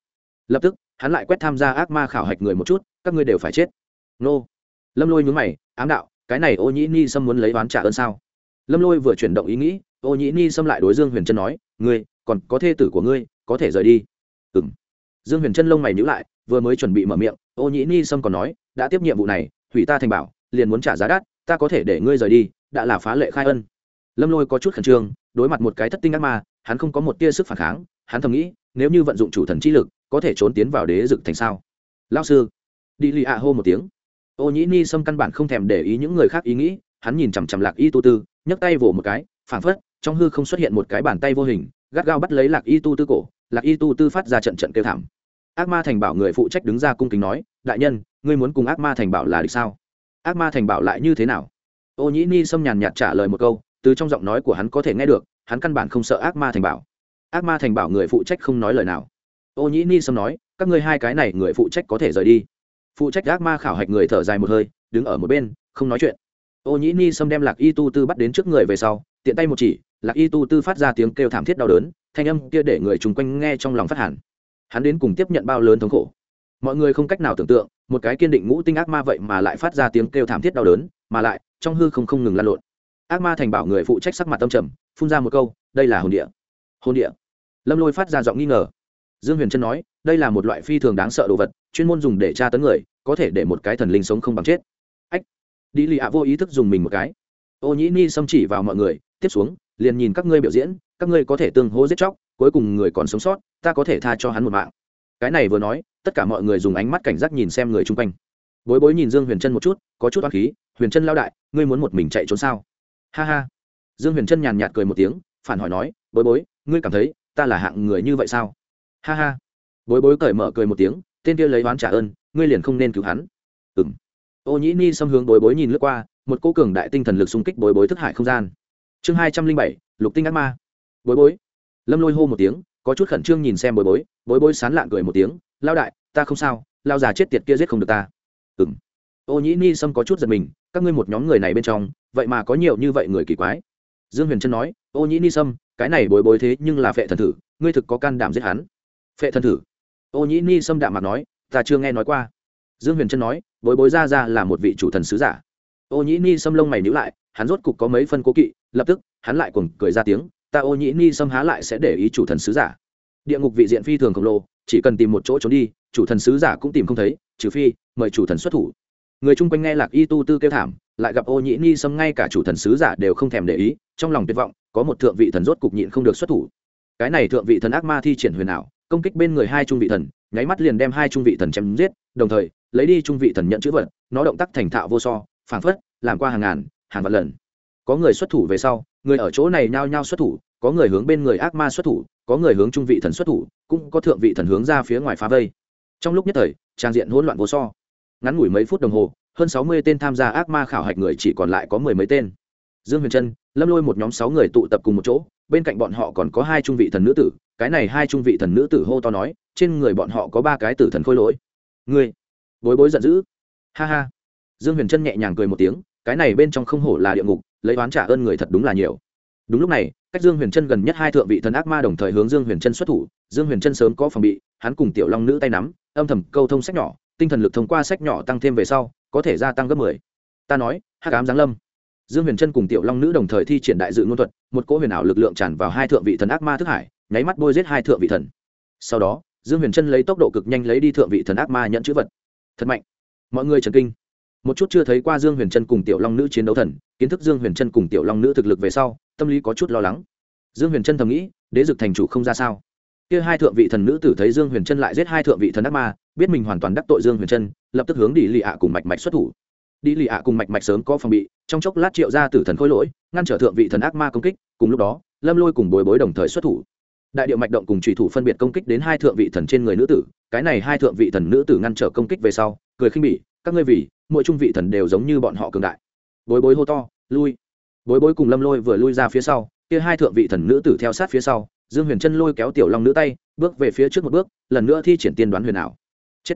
Speaker 1: Lập tức, hắn lại quét tham gia ác ma khảo hạch người một chút, các ngươi đều phải chết. Nô. Lâm lôi nhúng mày, ám đạo, cái này ô nhĩ ni sâm muốn lấy oán trả ơn sao? Lâm lôi vừa chuyển động ý nghĩ, ô nhĩ ni xâm lại đối dương huyền trân nói, ngươi, còn có thê tử của ngươi, có thể rời đi. Ừ dương huyền trân lông mày nhữ lại, vừa mới chuẩn bị mở miệng, ô nhĩ ni sâm còn nói, đã tiếp nhiệm vụ này hủy ta thành bảo, liền muốn trả giá đắt, ta có thể để ngươi rời đi, đã là phá lệ khai ân. Lâm lôi có chút khẩn trương, đối mặt một cái thất tinh ác ma, hắn không có một tia sức phản kháng, hắn thầm nghĩ, nếu như vận dụng chủ thần trí lực, có thể trốn tiến vào đế dực thành sao? Lao sư, đi lì ạ hô một tiếng. Ô nhĩ ni xâm căn bản không thèm để ý những người khác ý nghĩ, hắn nhìn chằm chằm lạc y tu tư, nhấc tay vỗ một cái, phảng phất, trong hư không xuất hiện một cái bàn tay vô hình, gắt gao bắt lấy lạc y tu tư cổ, lạc y tu tư phát ra trận trận kêu thảm. Ác ma thành bảo người phụ trách đứng ra cung kính nói, đại nhân ngươi muốn cùng ác ma thành bảo là địch sao? Ác ma thành bảo lại như thế nào? Ô nhĩ ni sâm nhàn nhạt trả lời một câu, từ trong giọng nói của hắn có thể nghe được, hắn căn bản không sợ ác ma thành bảo. Ác ma thành bảo người phụ trách không nói lời nào. Ô nhĩ ni sâm nói, các ngươi hai cái này người phụ trách có thể rời đi. Phụ trách ác ma khảo hạch người thở dài một hơi, đứng ở một bên, không nói chuyện. Ô nhĩ ni sâm đem lạc y tu tư bắt đến trước người về sau, tiện tay một chỉ, lạc y tu tư phát ra tiếng kêu thảm thiết đau đớn, thanh âm kia để người chung quanh nghe trong lòng phát hẳn. Hắn đến cùng tiếp nhận bao lớn thống khổ. Mọi người không cách nào tưởng tượng một cái kiên định ngũ tinh ác ma vậy mà lại phát ra tiếng kêu thảm thiết đau đớn, mà lại, trong hư không không ngừng lan lộn. Ác ma thành bảo người phụ trách sắc mặt tâm trầm, phun ra một câu, đây là hồn địa. Hồn địa? Lâm lôi phát ra giọng nghi ngờ. Dương huyền trân nói, đây là một loại phi thường đáng sợ đồ vật, chuyên môn dùng để tra tấn người, có thể để một cái thần linh sống không bằng chết. Ách. Đi lì ạ vô ý thức dùng mình một cái. Ô nhĩ ni xâm chỉ vào mọi người, tiếp xuống, liền nhìn các ngươi biểu diễn, các ngươi có thể tương hô giết chóc, cuối cùng người còn sống sót, ta có thể tha cho hắn một mạng cái này vừa nói, tất cả mọi người dùng ánh mắt cảnh giác nhìn xem người chung quanh. Bối bối nhìn dương huyền trân một chút, có chút oan khí, huyền trân lao đại, ngươi muốn một mình chạy trốn sao? Ha ha. Dương huyền trân nhàn nhạt cười một tiếng, phản hỏi nói, bối bối, ngươi cảm thấy ta là hạng người như vậy sao? Ha ha. Bối bối cởi mở cười một tiếng, tên kia lấy oán trả ơn, ngươi liền không nên cứu hắn. Ừng ô nhĩ ni xâm hướng bối bối nhìn lướt qua, một cô cường đại tinh thần lực xung kích bối bối thức hải không gian. Chương hai trăm linh bảy, lục tinh ác ma. Bối bối. Lâm lôi hô một tiếng có chút khẩn trương nhìn xem bối bối bối bối sán lạng cười một tiếng lao đại, ta không sao lao già chết tiệt kia giết không được ta. Ừng ô nhĩ ni sâm có chút giật mình, các ngươi một nhóm người này bên trong, vậy mà có nhiều như vậy người kỳ quái. Dương huyền trân nói, ô nhĩ ni sâm, cái này bối bối thế nhưng là phệ thần thử, ngươi thực có can đảm giết hắn. Phệ thần thử? Ô nhĩ ni sâm đạm mặt nói, ta chưa nghe nói qua. Dương huyền trân nói, bối bối ra ra là một vị chủ thần sứ giả. Ô nhĩ ni sâm lông mày nhữ lại, hắn rốt cục có mấy phân cố kỵ, lập tức, hắn lại cùng cười ra tiếng ta ô nhĩ ni xâm há lại sẽ để ý chủ thần sứ giả. Địa ngục vị diện phi thường khổng lồ, chỉ cần tìm một chỗ trốn đi, chủ thần sứ giả cũng tìm không thấy, trừ phi mời chủ thần xuất thủ. Người chung quanh nghe lạc y tu tư kêu thảm, lại gặp ô nhĩ ni xâm ngay cả chủ thần sứ giả đều không thèm để ý, trong lòng tuyệt vọng, có một thượng vị thần rốt cục nhịn không được xuất thủ. Cái này thượng vị thần ác ma thi triển huyền ảo, công kích bên người hai trung vị thần, nháy mắt liền đem hai trung vị thần chém giết, đồng thời, lấy đi trung vị thần nhận chữ vật, nó động tác thành thạo vô so, phảng phất, làm qua hàng ngàn, hàng vạn lần. Có người xuất thủ về sau người ở chỗ này nhao nhao xuất thủ, có người hướng bên người ác ma xuất thủ, có người hướng trung vị thần xuất thủ, cũng có thượng vị thần hướng ra phía ngoài phá vây. Trong lúc nhất thời, trang diện hỗn loạn vô so. Ngắn ngủi mấy phút đồng hồ, hơn sáu mươi tên tham gia ác ma khảo hạch người chỉ còn lại có mười mấy tên. Dương huyền trân, lâm lôi một nhóm sáu người tụ tập cùng một chỗ, bên cạnh bọn họ còn có hai trung vị thần nữ tử, cái này hai trung vị thần nữ tử hô to nói, trên người bọn họ có ba cái tử thần khôi lỗi. Ngươi, bối bối giận dữ. Ha ha. Dương huyền trân nhẹ nhàng cười một tiếng, cái này bên trong không hổ là địa ngục lấy oán trả ơn người thật đúng là nhiều. Đúng lúc này, cách dương huyền trân gần nhất hai thượng vị thần ác ma đồng thời hướng dương huyền trân xuất thủ. Dương huyền trân sớm có phòng bị, hắn cùng tiểu long nữ tay nắm, âm thầm câu thông sách nhỏ, tinh thần lực thông qua sách nhỏ tăng thêm về sau, có thể gia tăng gấp mười. Ta nói, hắc ám giáng lâm. Dương huyền trân cùng tiểu long nữ đồng thời thi triển đại dự ngôn thuật, một cỗ huyền ảo lực lượng tràn vào hai thượng vị thần ác ma thức hải, nháy mắt bôi giết hai thượng vị thần. Sau đó, dương huyền trân lấy tốc độ cực nhanh lấy đi thượng vị thần ác ma nhận chữ vật. Thật mạnh. Mọi người trần kinh một chút chưa thấy qua dương huyền trân cùng tiểu long nữ chiến đấu thần, kiến thức dương huyền trân cùng tiểu long nữ thực lực về sau, tâm lý có chút lo lắng. Dương huyền trân thầm nghĩ, đế dực thành chủ không ra sao? Kia hai thượng vị thần nữ tử thấy dương huyền trân lại giết hai thượng vị thần ác ma, biết mình hoàn toàn đắc tội dương huyền trân, lập tức hướng đi lì ạ cùng mạch mạch xuất thủ. Đi lì ạ cùng mạch mạch sớm có phòng bị, trong chốc lát triệu ra tử thần khôi lỗi, ngăn trở thượng vị thần ác ma công kích, cùng lúc đó, lâm lôi cùng bồi bối đồng thời xuất thủ. Đại điệu mạch động cùng trùy thủ phân biệt công kích đến hai thượng vị thần trên người nữ tử, cái này hai thượng vị thần nữ tử ngăn trở công kích về sau, cười khinh bỉ, các ngươi vì mỗi trung vị thần đều giống như bọn họ cường đại. Bối bối hô to, lui. Bối bối cùng lâm lôi vừa lui ra phía sau, kia hai thượng vị thần nữ tử theo sát phía sau, dương huyền chân lôi kéo tiểu long nữ tay, bước về phía trước một bước, lần nữa thi triển tiên đoán huyền ảo. Chết.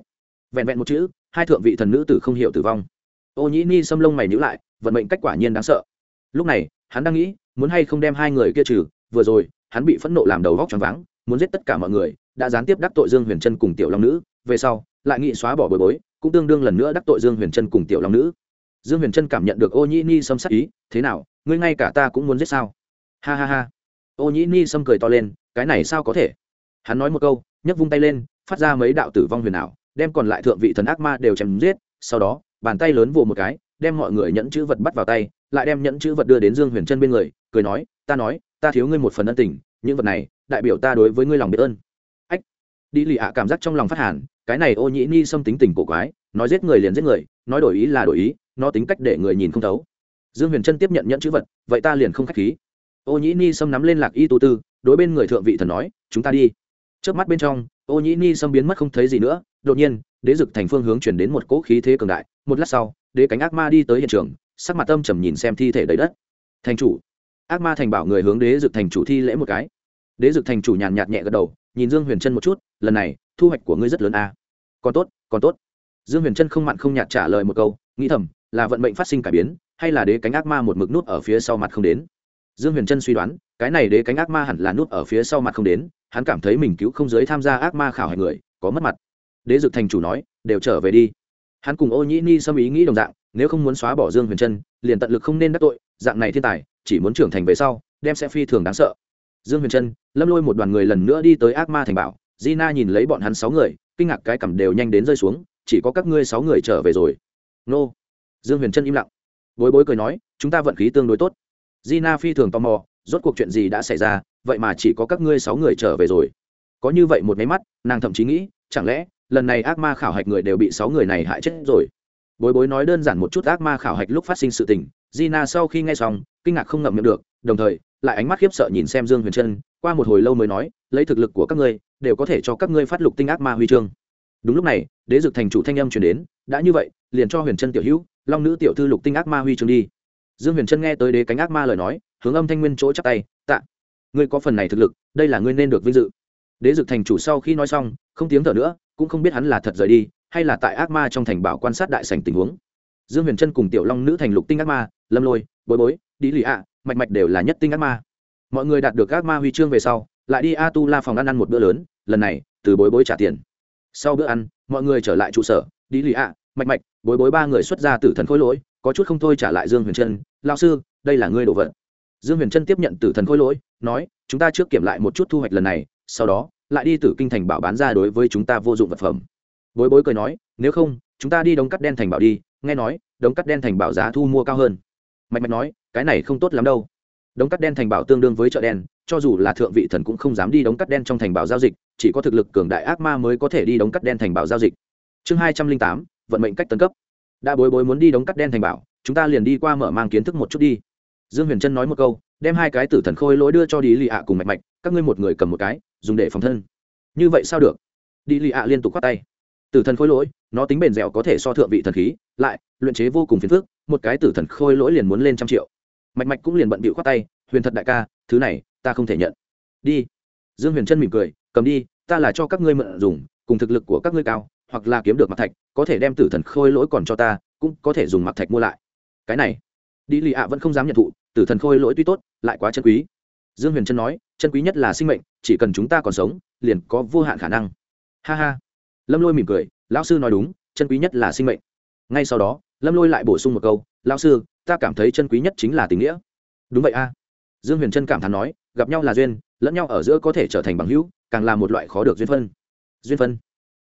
Speaker 1: Vẹn vẹn một chữ, hai thượng vị thần nữ tử không hiểu tử vong. Ô nhĩ ni xâm lông mày nhữ lại, vận mệnh cách quả nhiên đáng sợ. Lúc này, hắn đang nghĩ, muốn hay không đem hai người kia trừ, vừa rồi, hắn bị phẫn nộ làm đầu vóc choáng váng, muốn giết tất cả mọi người, đã gián tiếp đắc tội dương huyền chân cùng tiểu long nữ, về sau, lại nghị xóa bỏ bồi bối cũng tương đương lần nữa đắc tội dương huyền trân cùng tiểu long nữ. Dương huyền trân cảm nhận được ô nhĩ ni xâm sắc ý, thế nào, ngươi ngay cả ta cũng muốn giết sao? Ha ha ha. Ô nhĩ ni xâm cười to lên, cái này sao có thể? Hắn nói một câu, nhấc vung tay lên, phát ra mấy đạo tử vong huyền ảo, đem còn lại thượng vị thần ác ma đều chém giết, sau đó, bàn tay lớn vồ một cái, đem mọi người nhẫn chữ vật bắt vào tay, lại đem nhẫn chữ vật đưa đến dương huyền trân bên người, cười nói, ta nói, ta thiếu ngươi một phần ân tình, những vật này, đại biểu ta đối với ngươi lòng biết ơn. Ách! Đi lì ạ cảm giác trong lòng phát hàn cái này ô nhĩ ni xâm tính tình cổ quái, nói giết người liền giết người, nói đổi ý là đổi ý, nó tính cách để người nhìn không thấu. Dương huyền trân tiếp nhận nhẫn chữ vật, vậy ta liền không k h á c h khí. Ô nhĩ ni xâm nắm lên lạc y tu tư, đối bên người thượng vị thần nói, chúng ta đi. Trước mắt bên trong, ô nhĩ ni xâm biến mất không thấy gì nữa, đột nhiên, đế dực thành phương hướng chuyển đến một cỗ khí thế cường đại, một lát sau, đế cánh ác ma đi tới hiện trường, sắc mặt tâm trầm nhìn xem thi thể đầy đất. Thành chủ. Ác ma thành bảo người hướng đế dực thành chủ thi lễ một cái. Đế dực thành chủ nhàn nhạt nhẹ gật đầu nhìn dương huyền trân một chút, lần này, thu hoạch của ngươi rất lớn a. À. còn tốt còn tốt. Dương huyền trân không mặn không nhạt trả lời một câu, nghĩ thầm, là vận mệnh phát sinh cải biến, hay là đế cánh ác ma một mực nút ở phía sau mặt không đến? Dương huyền trân suy đoán, cái này đế cánh ác ma hẳn là nút ở phía sau mặt không đến, hắn cảm thấy mình cứu không giới tham gia ác ma khảo hạch người, có mất mặt. Đế dực thành chủ nói, đều trở về đi. Hắn cùng ô nhĩ ni xâm ý nghĩ đồng dạng, nếu không muốn xóa bỏ dương huyền trân, liền tận lực không nên đắc tội, dạng này thiên tài, chỉ muốn trưởng thành về sau, đem sẽ phi thường đáng sợ dương huyền trân lâm lôi một đoàn người lần nữa đi tới ác ma thành bảo. Di na nhìn lấy bọn hắn sáu người kinh ngạc cái cằm đều nhanh đến rơi xuống chỉ có các ngươi sáu người trở về rồi. Nô. Dương huyền trân im lặng. Bối bối cười nói chúng ta vận khí tương đối tốt. Di na phi thường tò mò rốt cuộc chuyện gì đã xảy ra vậy mà chỉ có các ngươi sáu người trở về rồi. Có như vậy một máy mắt nàng thậm chí nghĩ chẳng lẽ lần này ác ma khảo hạch người đều bị sáu người này hại chết rồi. Bối bối nói đơn giản một chút ác ma khảo hạch lúc phát sinh sự tình Gina sau khi nghe xong, kinh ngạc không ngậm miệng được, đồng thời, lại ánh mắt khiếp sợ nhìn xem Dương Huyền Trân, qua một hồi lâu mới nói, lấy thực lực của các ngươi, đều có thể cho các ngươi phát lục tinh ác ma huy chương. Đúng lúc này, Đế Dực thành chủ thanh âm truyền đến, đã như vậy, liền cho Huyền Trân tiểu hữu, Long nữ tiểu thư lục tinh ác ma huy chương đi. Dương Huyền Trân nghe tới đế cánh ác ma lời nói, hướng âm thanh nguyên chỗ chắp tay, tạ. Ngươi có phần này thực lực, đây là ngươi nên được vinh dự. Đế Dực thành chủ sau khi nói xong, không tiếng thở nữa, cũng không biết hắn là thật rời đi, hay là tại ác ma trong thành bảo quan sát đại sảnh tình huống dương huyền trân cùng tiểu long nữ thành lục tinh ác ma lâm lôi bối bối đi lì ạ mạch mạch đều là nhất tinh ác ma. Mọi người đạt được ác ma huy chương về sau, lại đi a tu la phòng ăn ăn một bữa lớn, lần này, từ bối bối trả tiền. Sau bữa ăn, mọi người trở lại trụ sở, đi lì ạ, mạch mạch, bối bối ba người xuất ra tử thần khối lỗi, có chút không thôi trả lại dương huyền trân lao sư, đây là ngươi đồ vật. Dương huyền trân tiếp nhận tử thần khối lỗi, nói, chúng ta trước kiểm lại một chút thu hoạch lần này, sau đó, lại đi tử kinh thành bảo bán ra đối với chúng ta vô dụng vật phẩm. Bối bối cười nói, nếu không, chúng ta đi đóng cắt đen thành bảo đi. Nghe nói, đống cắt đen thành bảo giá thu mua cao hơn. Mạch mạch nói cái này không tốt lắm đâu. Đống cắt đen thành bảo tương đương với chợ đen, cho dù là thượng vị thần cũng không dám đi đống cắt đen trong thành bảo giao dịch, chỉ có thực lực cường đại ác ma mới có thể đi đống cắt đen thành bảo giao dịch. Chương hai trăm linh tám, vận mệnh cách tấn cấp. Đã bối bối muốn đi đống cắt đen thành bảo, chúng ta liền đi qua mở mang kiến thức một chút đi. Dương huyền trân nói một câu, đem hai cái tử thần khôi lỗi đưa cho đi lì ạ cùng mạch mạch, các ngươi một người cầm một cái, dùng để phòng thân. Như vậy sao được? Đi lì ạ liên tục khoát tay. Tử thần khôi lỗi, nó tính bền dẻo có thể so thượng vị thần khí, lại luyện chế vô cùng phiền phức, một cái tử thần khôi lỗi liền muốn lên trăm triệu mạch mạch cũng liền bận bịu khoát tay, huyền thật đại ca, thứ này ta không thể nhận. Đi. Dương huyền trân mỉm cười, cầm đi, ta là cho các ngươi mượn dùng, cùng thực lực của các ngươi cao, hoặc là kiếm được mặt thạch, có thể đem tử thần khôi lỗi còn cho ta, cũng có thể dùng mặt thạch mua lại. Cái này? Đi lì ạ vẫn không dám nhận thụ, tử thần khôi lỗi tuy tốt, lại quá chân quý. Dương huyền trân nói, chân quý nhất là sinh mệnh, chỉ cần chúng ta còn sống, liền có vô hạn khả năng. Ha ha. Lâm lôi mỉm cười, lão sư nói đúng, chân quý nhất là sinh mệnh. Ngay sau đó, lâm lôi lại bổ sung một câu, lão sư ta cảm thấy chân quý nhất chính là tình nghĩa. Đúng vậy a. Dương huyền trân cảm thán nói, gặp nhau là duyên, lẫn nhau ở giữa có thể trở thành bằng hữu, càng là một loại khó được duyên phân. Duyên phân.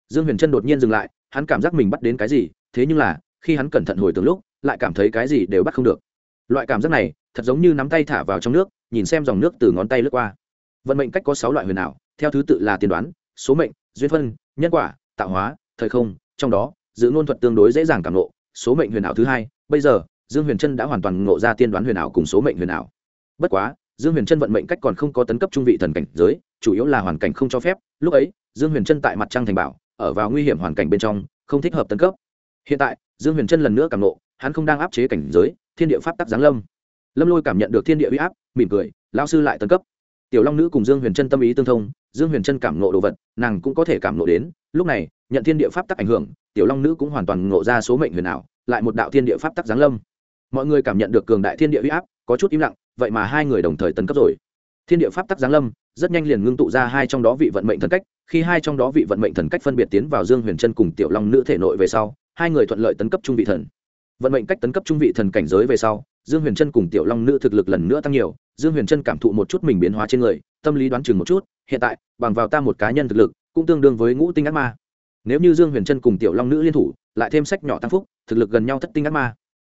Speaker 1: Dương huyền trân đột nhiên dừng lại, hắn cảm giác mình bắt đến cái gì, thế nhưng là, khi hắn cẩn thận hồi tưởng lúc, lại cảm thấy cái gì đều bắt không được. Loại cảm giác này, thật giống như nắm tay thả vào trong nước, nhìn xem dòng nước từ ngón tay lướt qua. Vận mệnh cách có sáu loại huyền ảo, theo thứ tự là tiên đoán, số mệnh, duyên phân, nhân quả, tạo hóa, thời không, trong đó giữ ngôn thuật tương đối dễ dàng cảm lộ, số mệnh huyền ảo thứ hai, bây giờ dương huyền trân đã hoàn toàn ngộ ra tiên đoán huyền ảo cùng số mệnh huyền ảo. Bất quá, dương huyền trân vận mệnh cách còn không có tấn cấp trung vị thần cảnh giới, chủ yếu là hoàn cảnh không cho phép. Lúc ấy, dương huyền trân tại mặt trăng thành bảo, ở vào nguy hiểm hoàn cảnh bên trong, không thích hợp tấn cấp. Hiện tại, dương huyền trân lần nữa cảm nộ hắn không đang áp chế cảnh giới, thiên địa pháp tắc giáng lâm. Lâm lôi cảm nhận được thiên địa uy áp, mỉm cười lao sư lại tấn cấp. Tiểu long nữ cùng dương huyền trân tâm ý tương thông, dương huyền trân cảm nộ đồ vật, nàng cũng có thể cảm nộ đến. Lúc này, nhận thiên địa pháp tắc ảnh hưởng, tiểu long nữ cũng hoàn toàn ngộ ra số mệnh huyền ảo, lại một đạo thiên địa pháp tắc giáng lâm mọi người cảm nhận được cường đại thiên địa huy áp, có chút im lặng, vậy mà hai người đồng thời tấn cấp rồi. Thiên địa pháp tắc giáng lâm, rất nhanh liền ngưng tụ ra hai trong đó vị vận mệnh thần cách, khi hai trong đó vị vận mệnh thần cách phân biệt tiến vào dương huyền trân cùng tiểu long nữ thể nội về sau, hai người thuận lợi tấn cấp trung vị thần. Vận mệnh cách tấn cấp trung vị thần cảnh giới về sau, dương huyền trân cùng tiểu long nữ thực lực lần nữa tăng nhiều, dương huyền trân cảm thụ một chút mình biến hóa trên người, tâm lý đoán chừng một chút, hiện tại, bằng vào ta một cá nhân thực lực, cũng tương đương với ngũ tinh ác ma. Nếu như dương huyền trân cùng tiểu long nữ liên thủ, lại thêm sách nhỏ tăng phúc, thực lực gần nhau thất tinh ác ma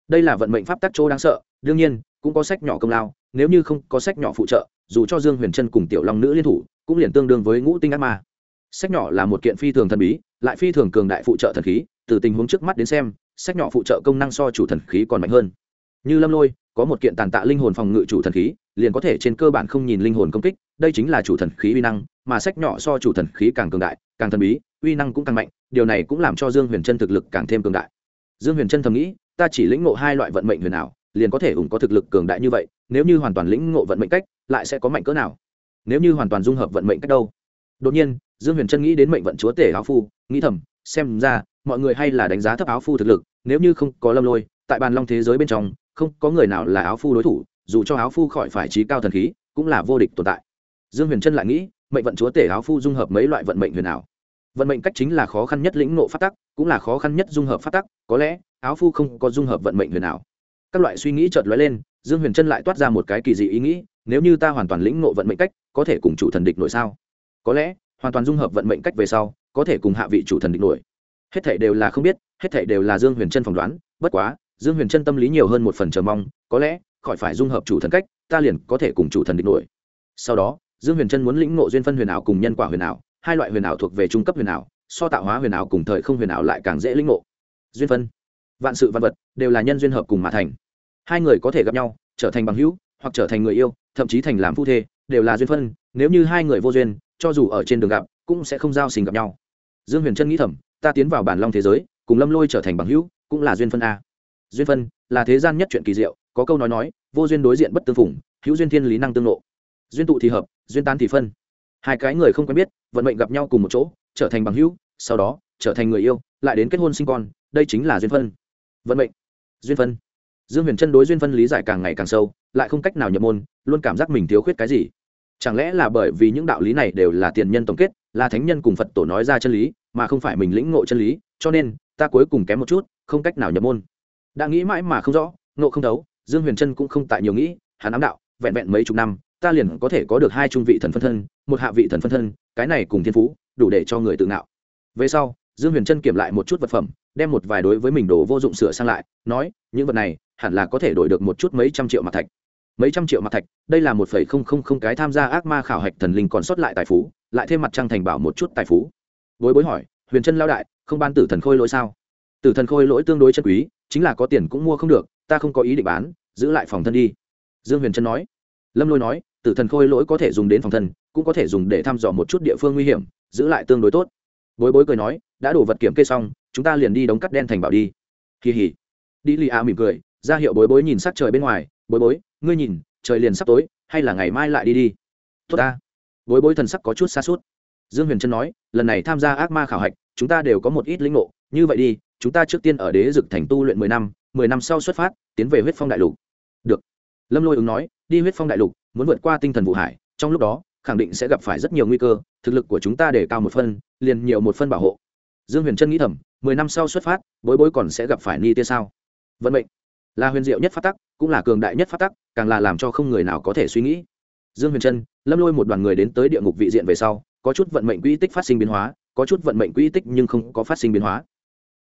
Speaker 1: đây là vận mệnh pháp tắc chỗ đáng sợ, đương nhiên, cũng có sách nhỏ công lao, nếu như không có sách nhỏ phụ trợ, dù cho dương huyền trân cùng tiểu long nữ liên thủ, cũng liền tương đương với ngũ tinh ác ma. Sách nhỏ là một kiện phi thường thần bí, lại phi thường cường đại phụ trợ thần khí, từ tình huống trước mắt đến xem, sách nhỏ phụ trợ công năng so chủ thần khí còn mạnh hơn. Như lâm lôi, có một kiện tàn tạ linh hồn phòng ngự chủ thần khí, liền có thể trên cơ bản không nhìn linh hồn công kích, đây chính là chủ thần khí uy năng, mà sách nhỏ so chủ thần khí càng cường đại, càng thần bí, uy năng cũng càng mạnh, điều này cũng làm cho dương huyền trân thực lực càng thêm cường đại. Dương huyền trân thầm nghĩ ta chỉ lĩnh ngộ hai loại vận mệnh huyền ảo, liền có thể ủng có thực lực cường đại như vậy, nếu như hoàn toàn lĩnh ngộ vận mệnh cách, lại sẽ có mạnh cỡ nào? Nếu như hoàn toàn dung hợp vận mệnh cách đâu? Đột nhiên, dương huyền trân nghĩ đến mệnh vận chúa tể áo phu, nghĩ thầm, xem ra, mọi người hay là đánh giá thấp áo phu thực lực, nếu như không có lâm lôi, tại bàn long thế giới bên trong, không có người nào là áo phu đối thủ, dù cho áo phu khỏi phải trí cao thần khí, cũng là vô địch tồn tại. Dương huyền trân lại nghĩ, mệnh vận chúa tể áo phu dung hợp mấy loại vận mệnh huyền ảo? Vận mệnh cách chính là khó khăn nhất lĩnh nộ phát tắc, cũng là khó khăn nhất dung hợp phát tắc có lẽ áo phu không có dung hợp vận mệnh huyền ảo. Các loại suy nghĩ chợt lóe lên, dương huyền chân lại toát ra một cái kỳ dị ý nghĩ, nếu như ta hoàn toàn lĩnh ngộ vận mệnh cách, có thể cùng chủ thần địch nội sao? Có lẽ, hoàn toàn dung hợp vận mệnh cách về sau, có thể cùng hạ vị chủ thần địch nổi. Hết thể đều là không biết, hết thể đều là dương huyền chân phỏng đoán, bất quá, dương huyền chân tâm lý nhiều hơn một phần chờ mong, có lẽ, khỏi phải dung hợp chủ thần cách, ta liền có thể cùng chủ thần địch nổi. Sau đó, dương huyền chân muốn lĩnh ngộ duyên phân huyền ảo cùng nhân quả huyền ảo, hai loại huyền ảo thuộc về trung cấp huyền ảo, so tạo hóa huyền ảo cùng thời không huyền ảo lại càng dễ lĩnh ngộ duyên phân. Vạn sự vạn vật đều là nhân duyên hợp cùng mà thành. Hai người có thể gặp nhau, trở thành bằng hữu, hoặc trở thành người yêu, thậm chí thành làm phu thê, đều là duyên phân. Nếu như hai người vô duyên, cho dù ở trên đường gặp, cũng sẽ không giao sinh gặp nhau. Dương huyền trân nghĩ thầm, ta tiến vào bản long thế giới, cùng lâm lôi trở thành bằng hữu, cũng là duyên phân a. Duyên phân là thế gian nhất chuyện kỳ diệu, có câu nói nói, vô duyên đối diện bất tương phủng hữu duyên thiên lý năng tương lộ. Duyên tụ thì hợp, duyên tán thì phân. Hai cái người không quen biết, vận mệnh gặp nhau cùng một chỗ, trở thành bằng hữu, sau đó trở thành người yêu, lại đến kết hôn sinh con, đây chính là duyên phân. Vận mệnh, duyên phân. Dương huyền Chân đối duyên phân lý giải càng ngày càng sâu, lại không cách nào nhập môn, luôn cảm giác mình thiếu khuyết cái gì. Chẳng lẽ là bởi vì những đạo lý này đều là tiền nhân tổng kết, là thánh nhân cùng phật tổ nói ra chân lý, mà không phải mình lĩnh ngộ chân lý, cho nên, ta cuối cùng kém một chút, không cách nào nhập môn. Đã nghĩ mãi mà không rõ, ngộ không đấu, dương huyền trân cũng không tại nhiều nghĩ, hắn ám đạo, vẹn vẹn mấy chục năm, ta liền có thể có được hai trung vị thần phân thân, một hạ vị thần phân thân, cái này cùng thiên phú, đủ để cho người tự ngạo. Về sau dương huyền trân kiểm lại một chút vật phẩm, đem một vài đối với mình đồ vô dụng sửa sang lại, nói, những vật này hẳn là có thể đổi được một chút mấy trăm triệu mặt thạch. Mấy trăm triệu mặt thạch? Đây là một phẩy không không không cái tham gia ác ma khảo hạch thần linh còn sót lại tài phú, lại thêm mặt trăng thành bảo một chút tài phú. Bối bối hỏi, huyền trân lao đại, không ban tử thần khôi lỗi sao? Tử thần khôi lỗi tương đối chân quý, chính là có tiền cũng mua không được, ta không có ý định bán, giữ lại phòng thân đi. Dương huyền trân nói. Lâm lôi nói, tử thần khôi lỗi có thể dùng đến phòng thân, cũng có thể dùng để thăm dò một chút địa phương nguy hiểm, giữ lại tương đối tốt. Bối bối cười nói đã đổ vật kiểm kê xong, chúng ta liền đi đóng cắt đen thành bảo đi. Kỳ hỉ. Đi lì a mỉm cười, ra hiệu bối bối nhìn sát trời bên ngoài, bối bối, ngươi nhìn, trời liền sắp tối, hay là ngày mai lại đi đi? Tốt ta. Bối bối thần sắc có chút xa suốt dương huyền trân nói, lần này tham gia ác ma khảo hạch, chúng ta đều có một ít lĩnh ngộ. Như vậy đi, chúng ta trước tiên ở đế dực thành tu luyện mười năm mười năm sau xuất phát, tiến về huyết phong đại lục. Được. Lâm lôi ứng nói, đi huyết phong đại lục, muốn vượt qua tinh thần vụ hải, trong lúc đó, khẳng định sẽ gặp phải rất nhiều nguy cơ, thực lực của chúng ta để cao một phân, liền nhiều một phân bảo hộ dương huyền trân nghĩ thầm, mười năm sau xuất phát, bối bối còn sẽ gặp phải ni tia sao? Vận mệnh là huyền diệu nhất phát tắc, cũng là cường đại nhất phát tắc, càng là làm cho không người nào có thể suy nghĩ. Dương huyền trân lâm lôi một đoàn người đến tới địa ngục vị diện về sau, có chút vận mệnh quỹ tích phát sinh biến hóa, có chút vận mệnh quỹ tích nhưng không có phát sinh biến hóa.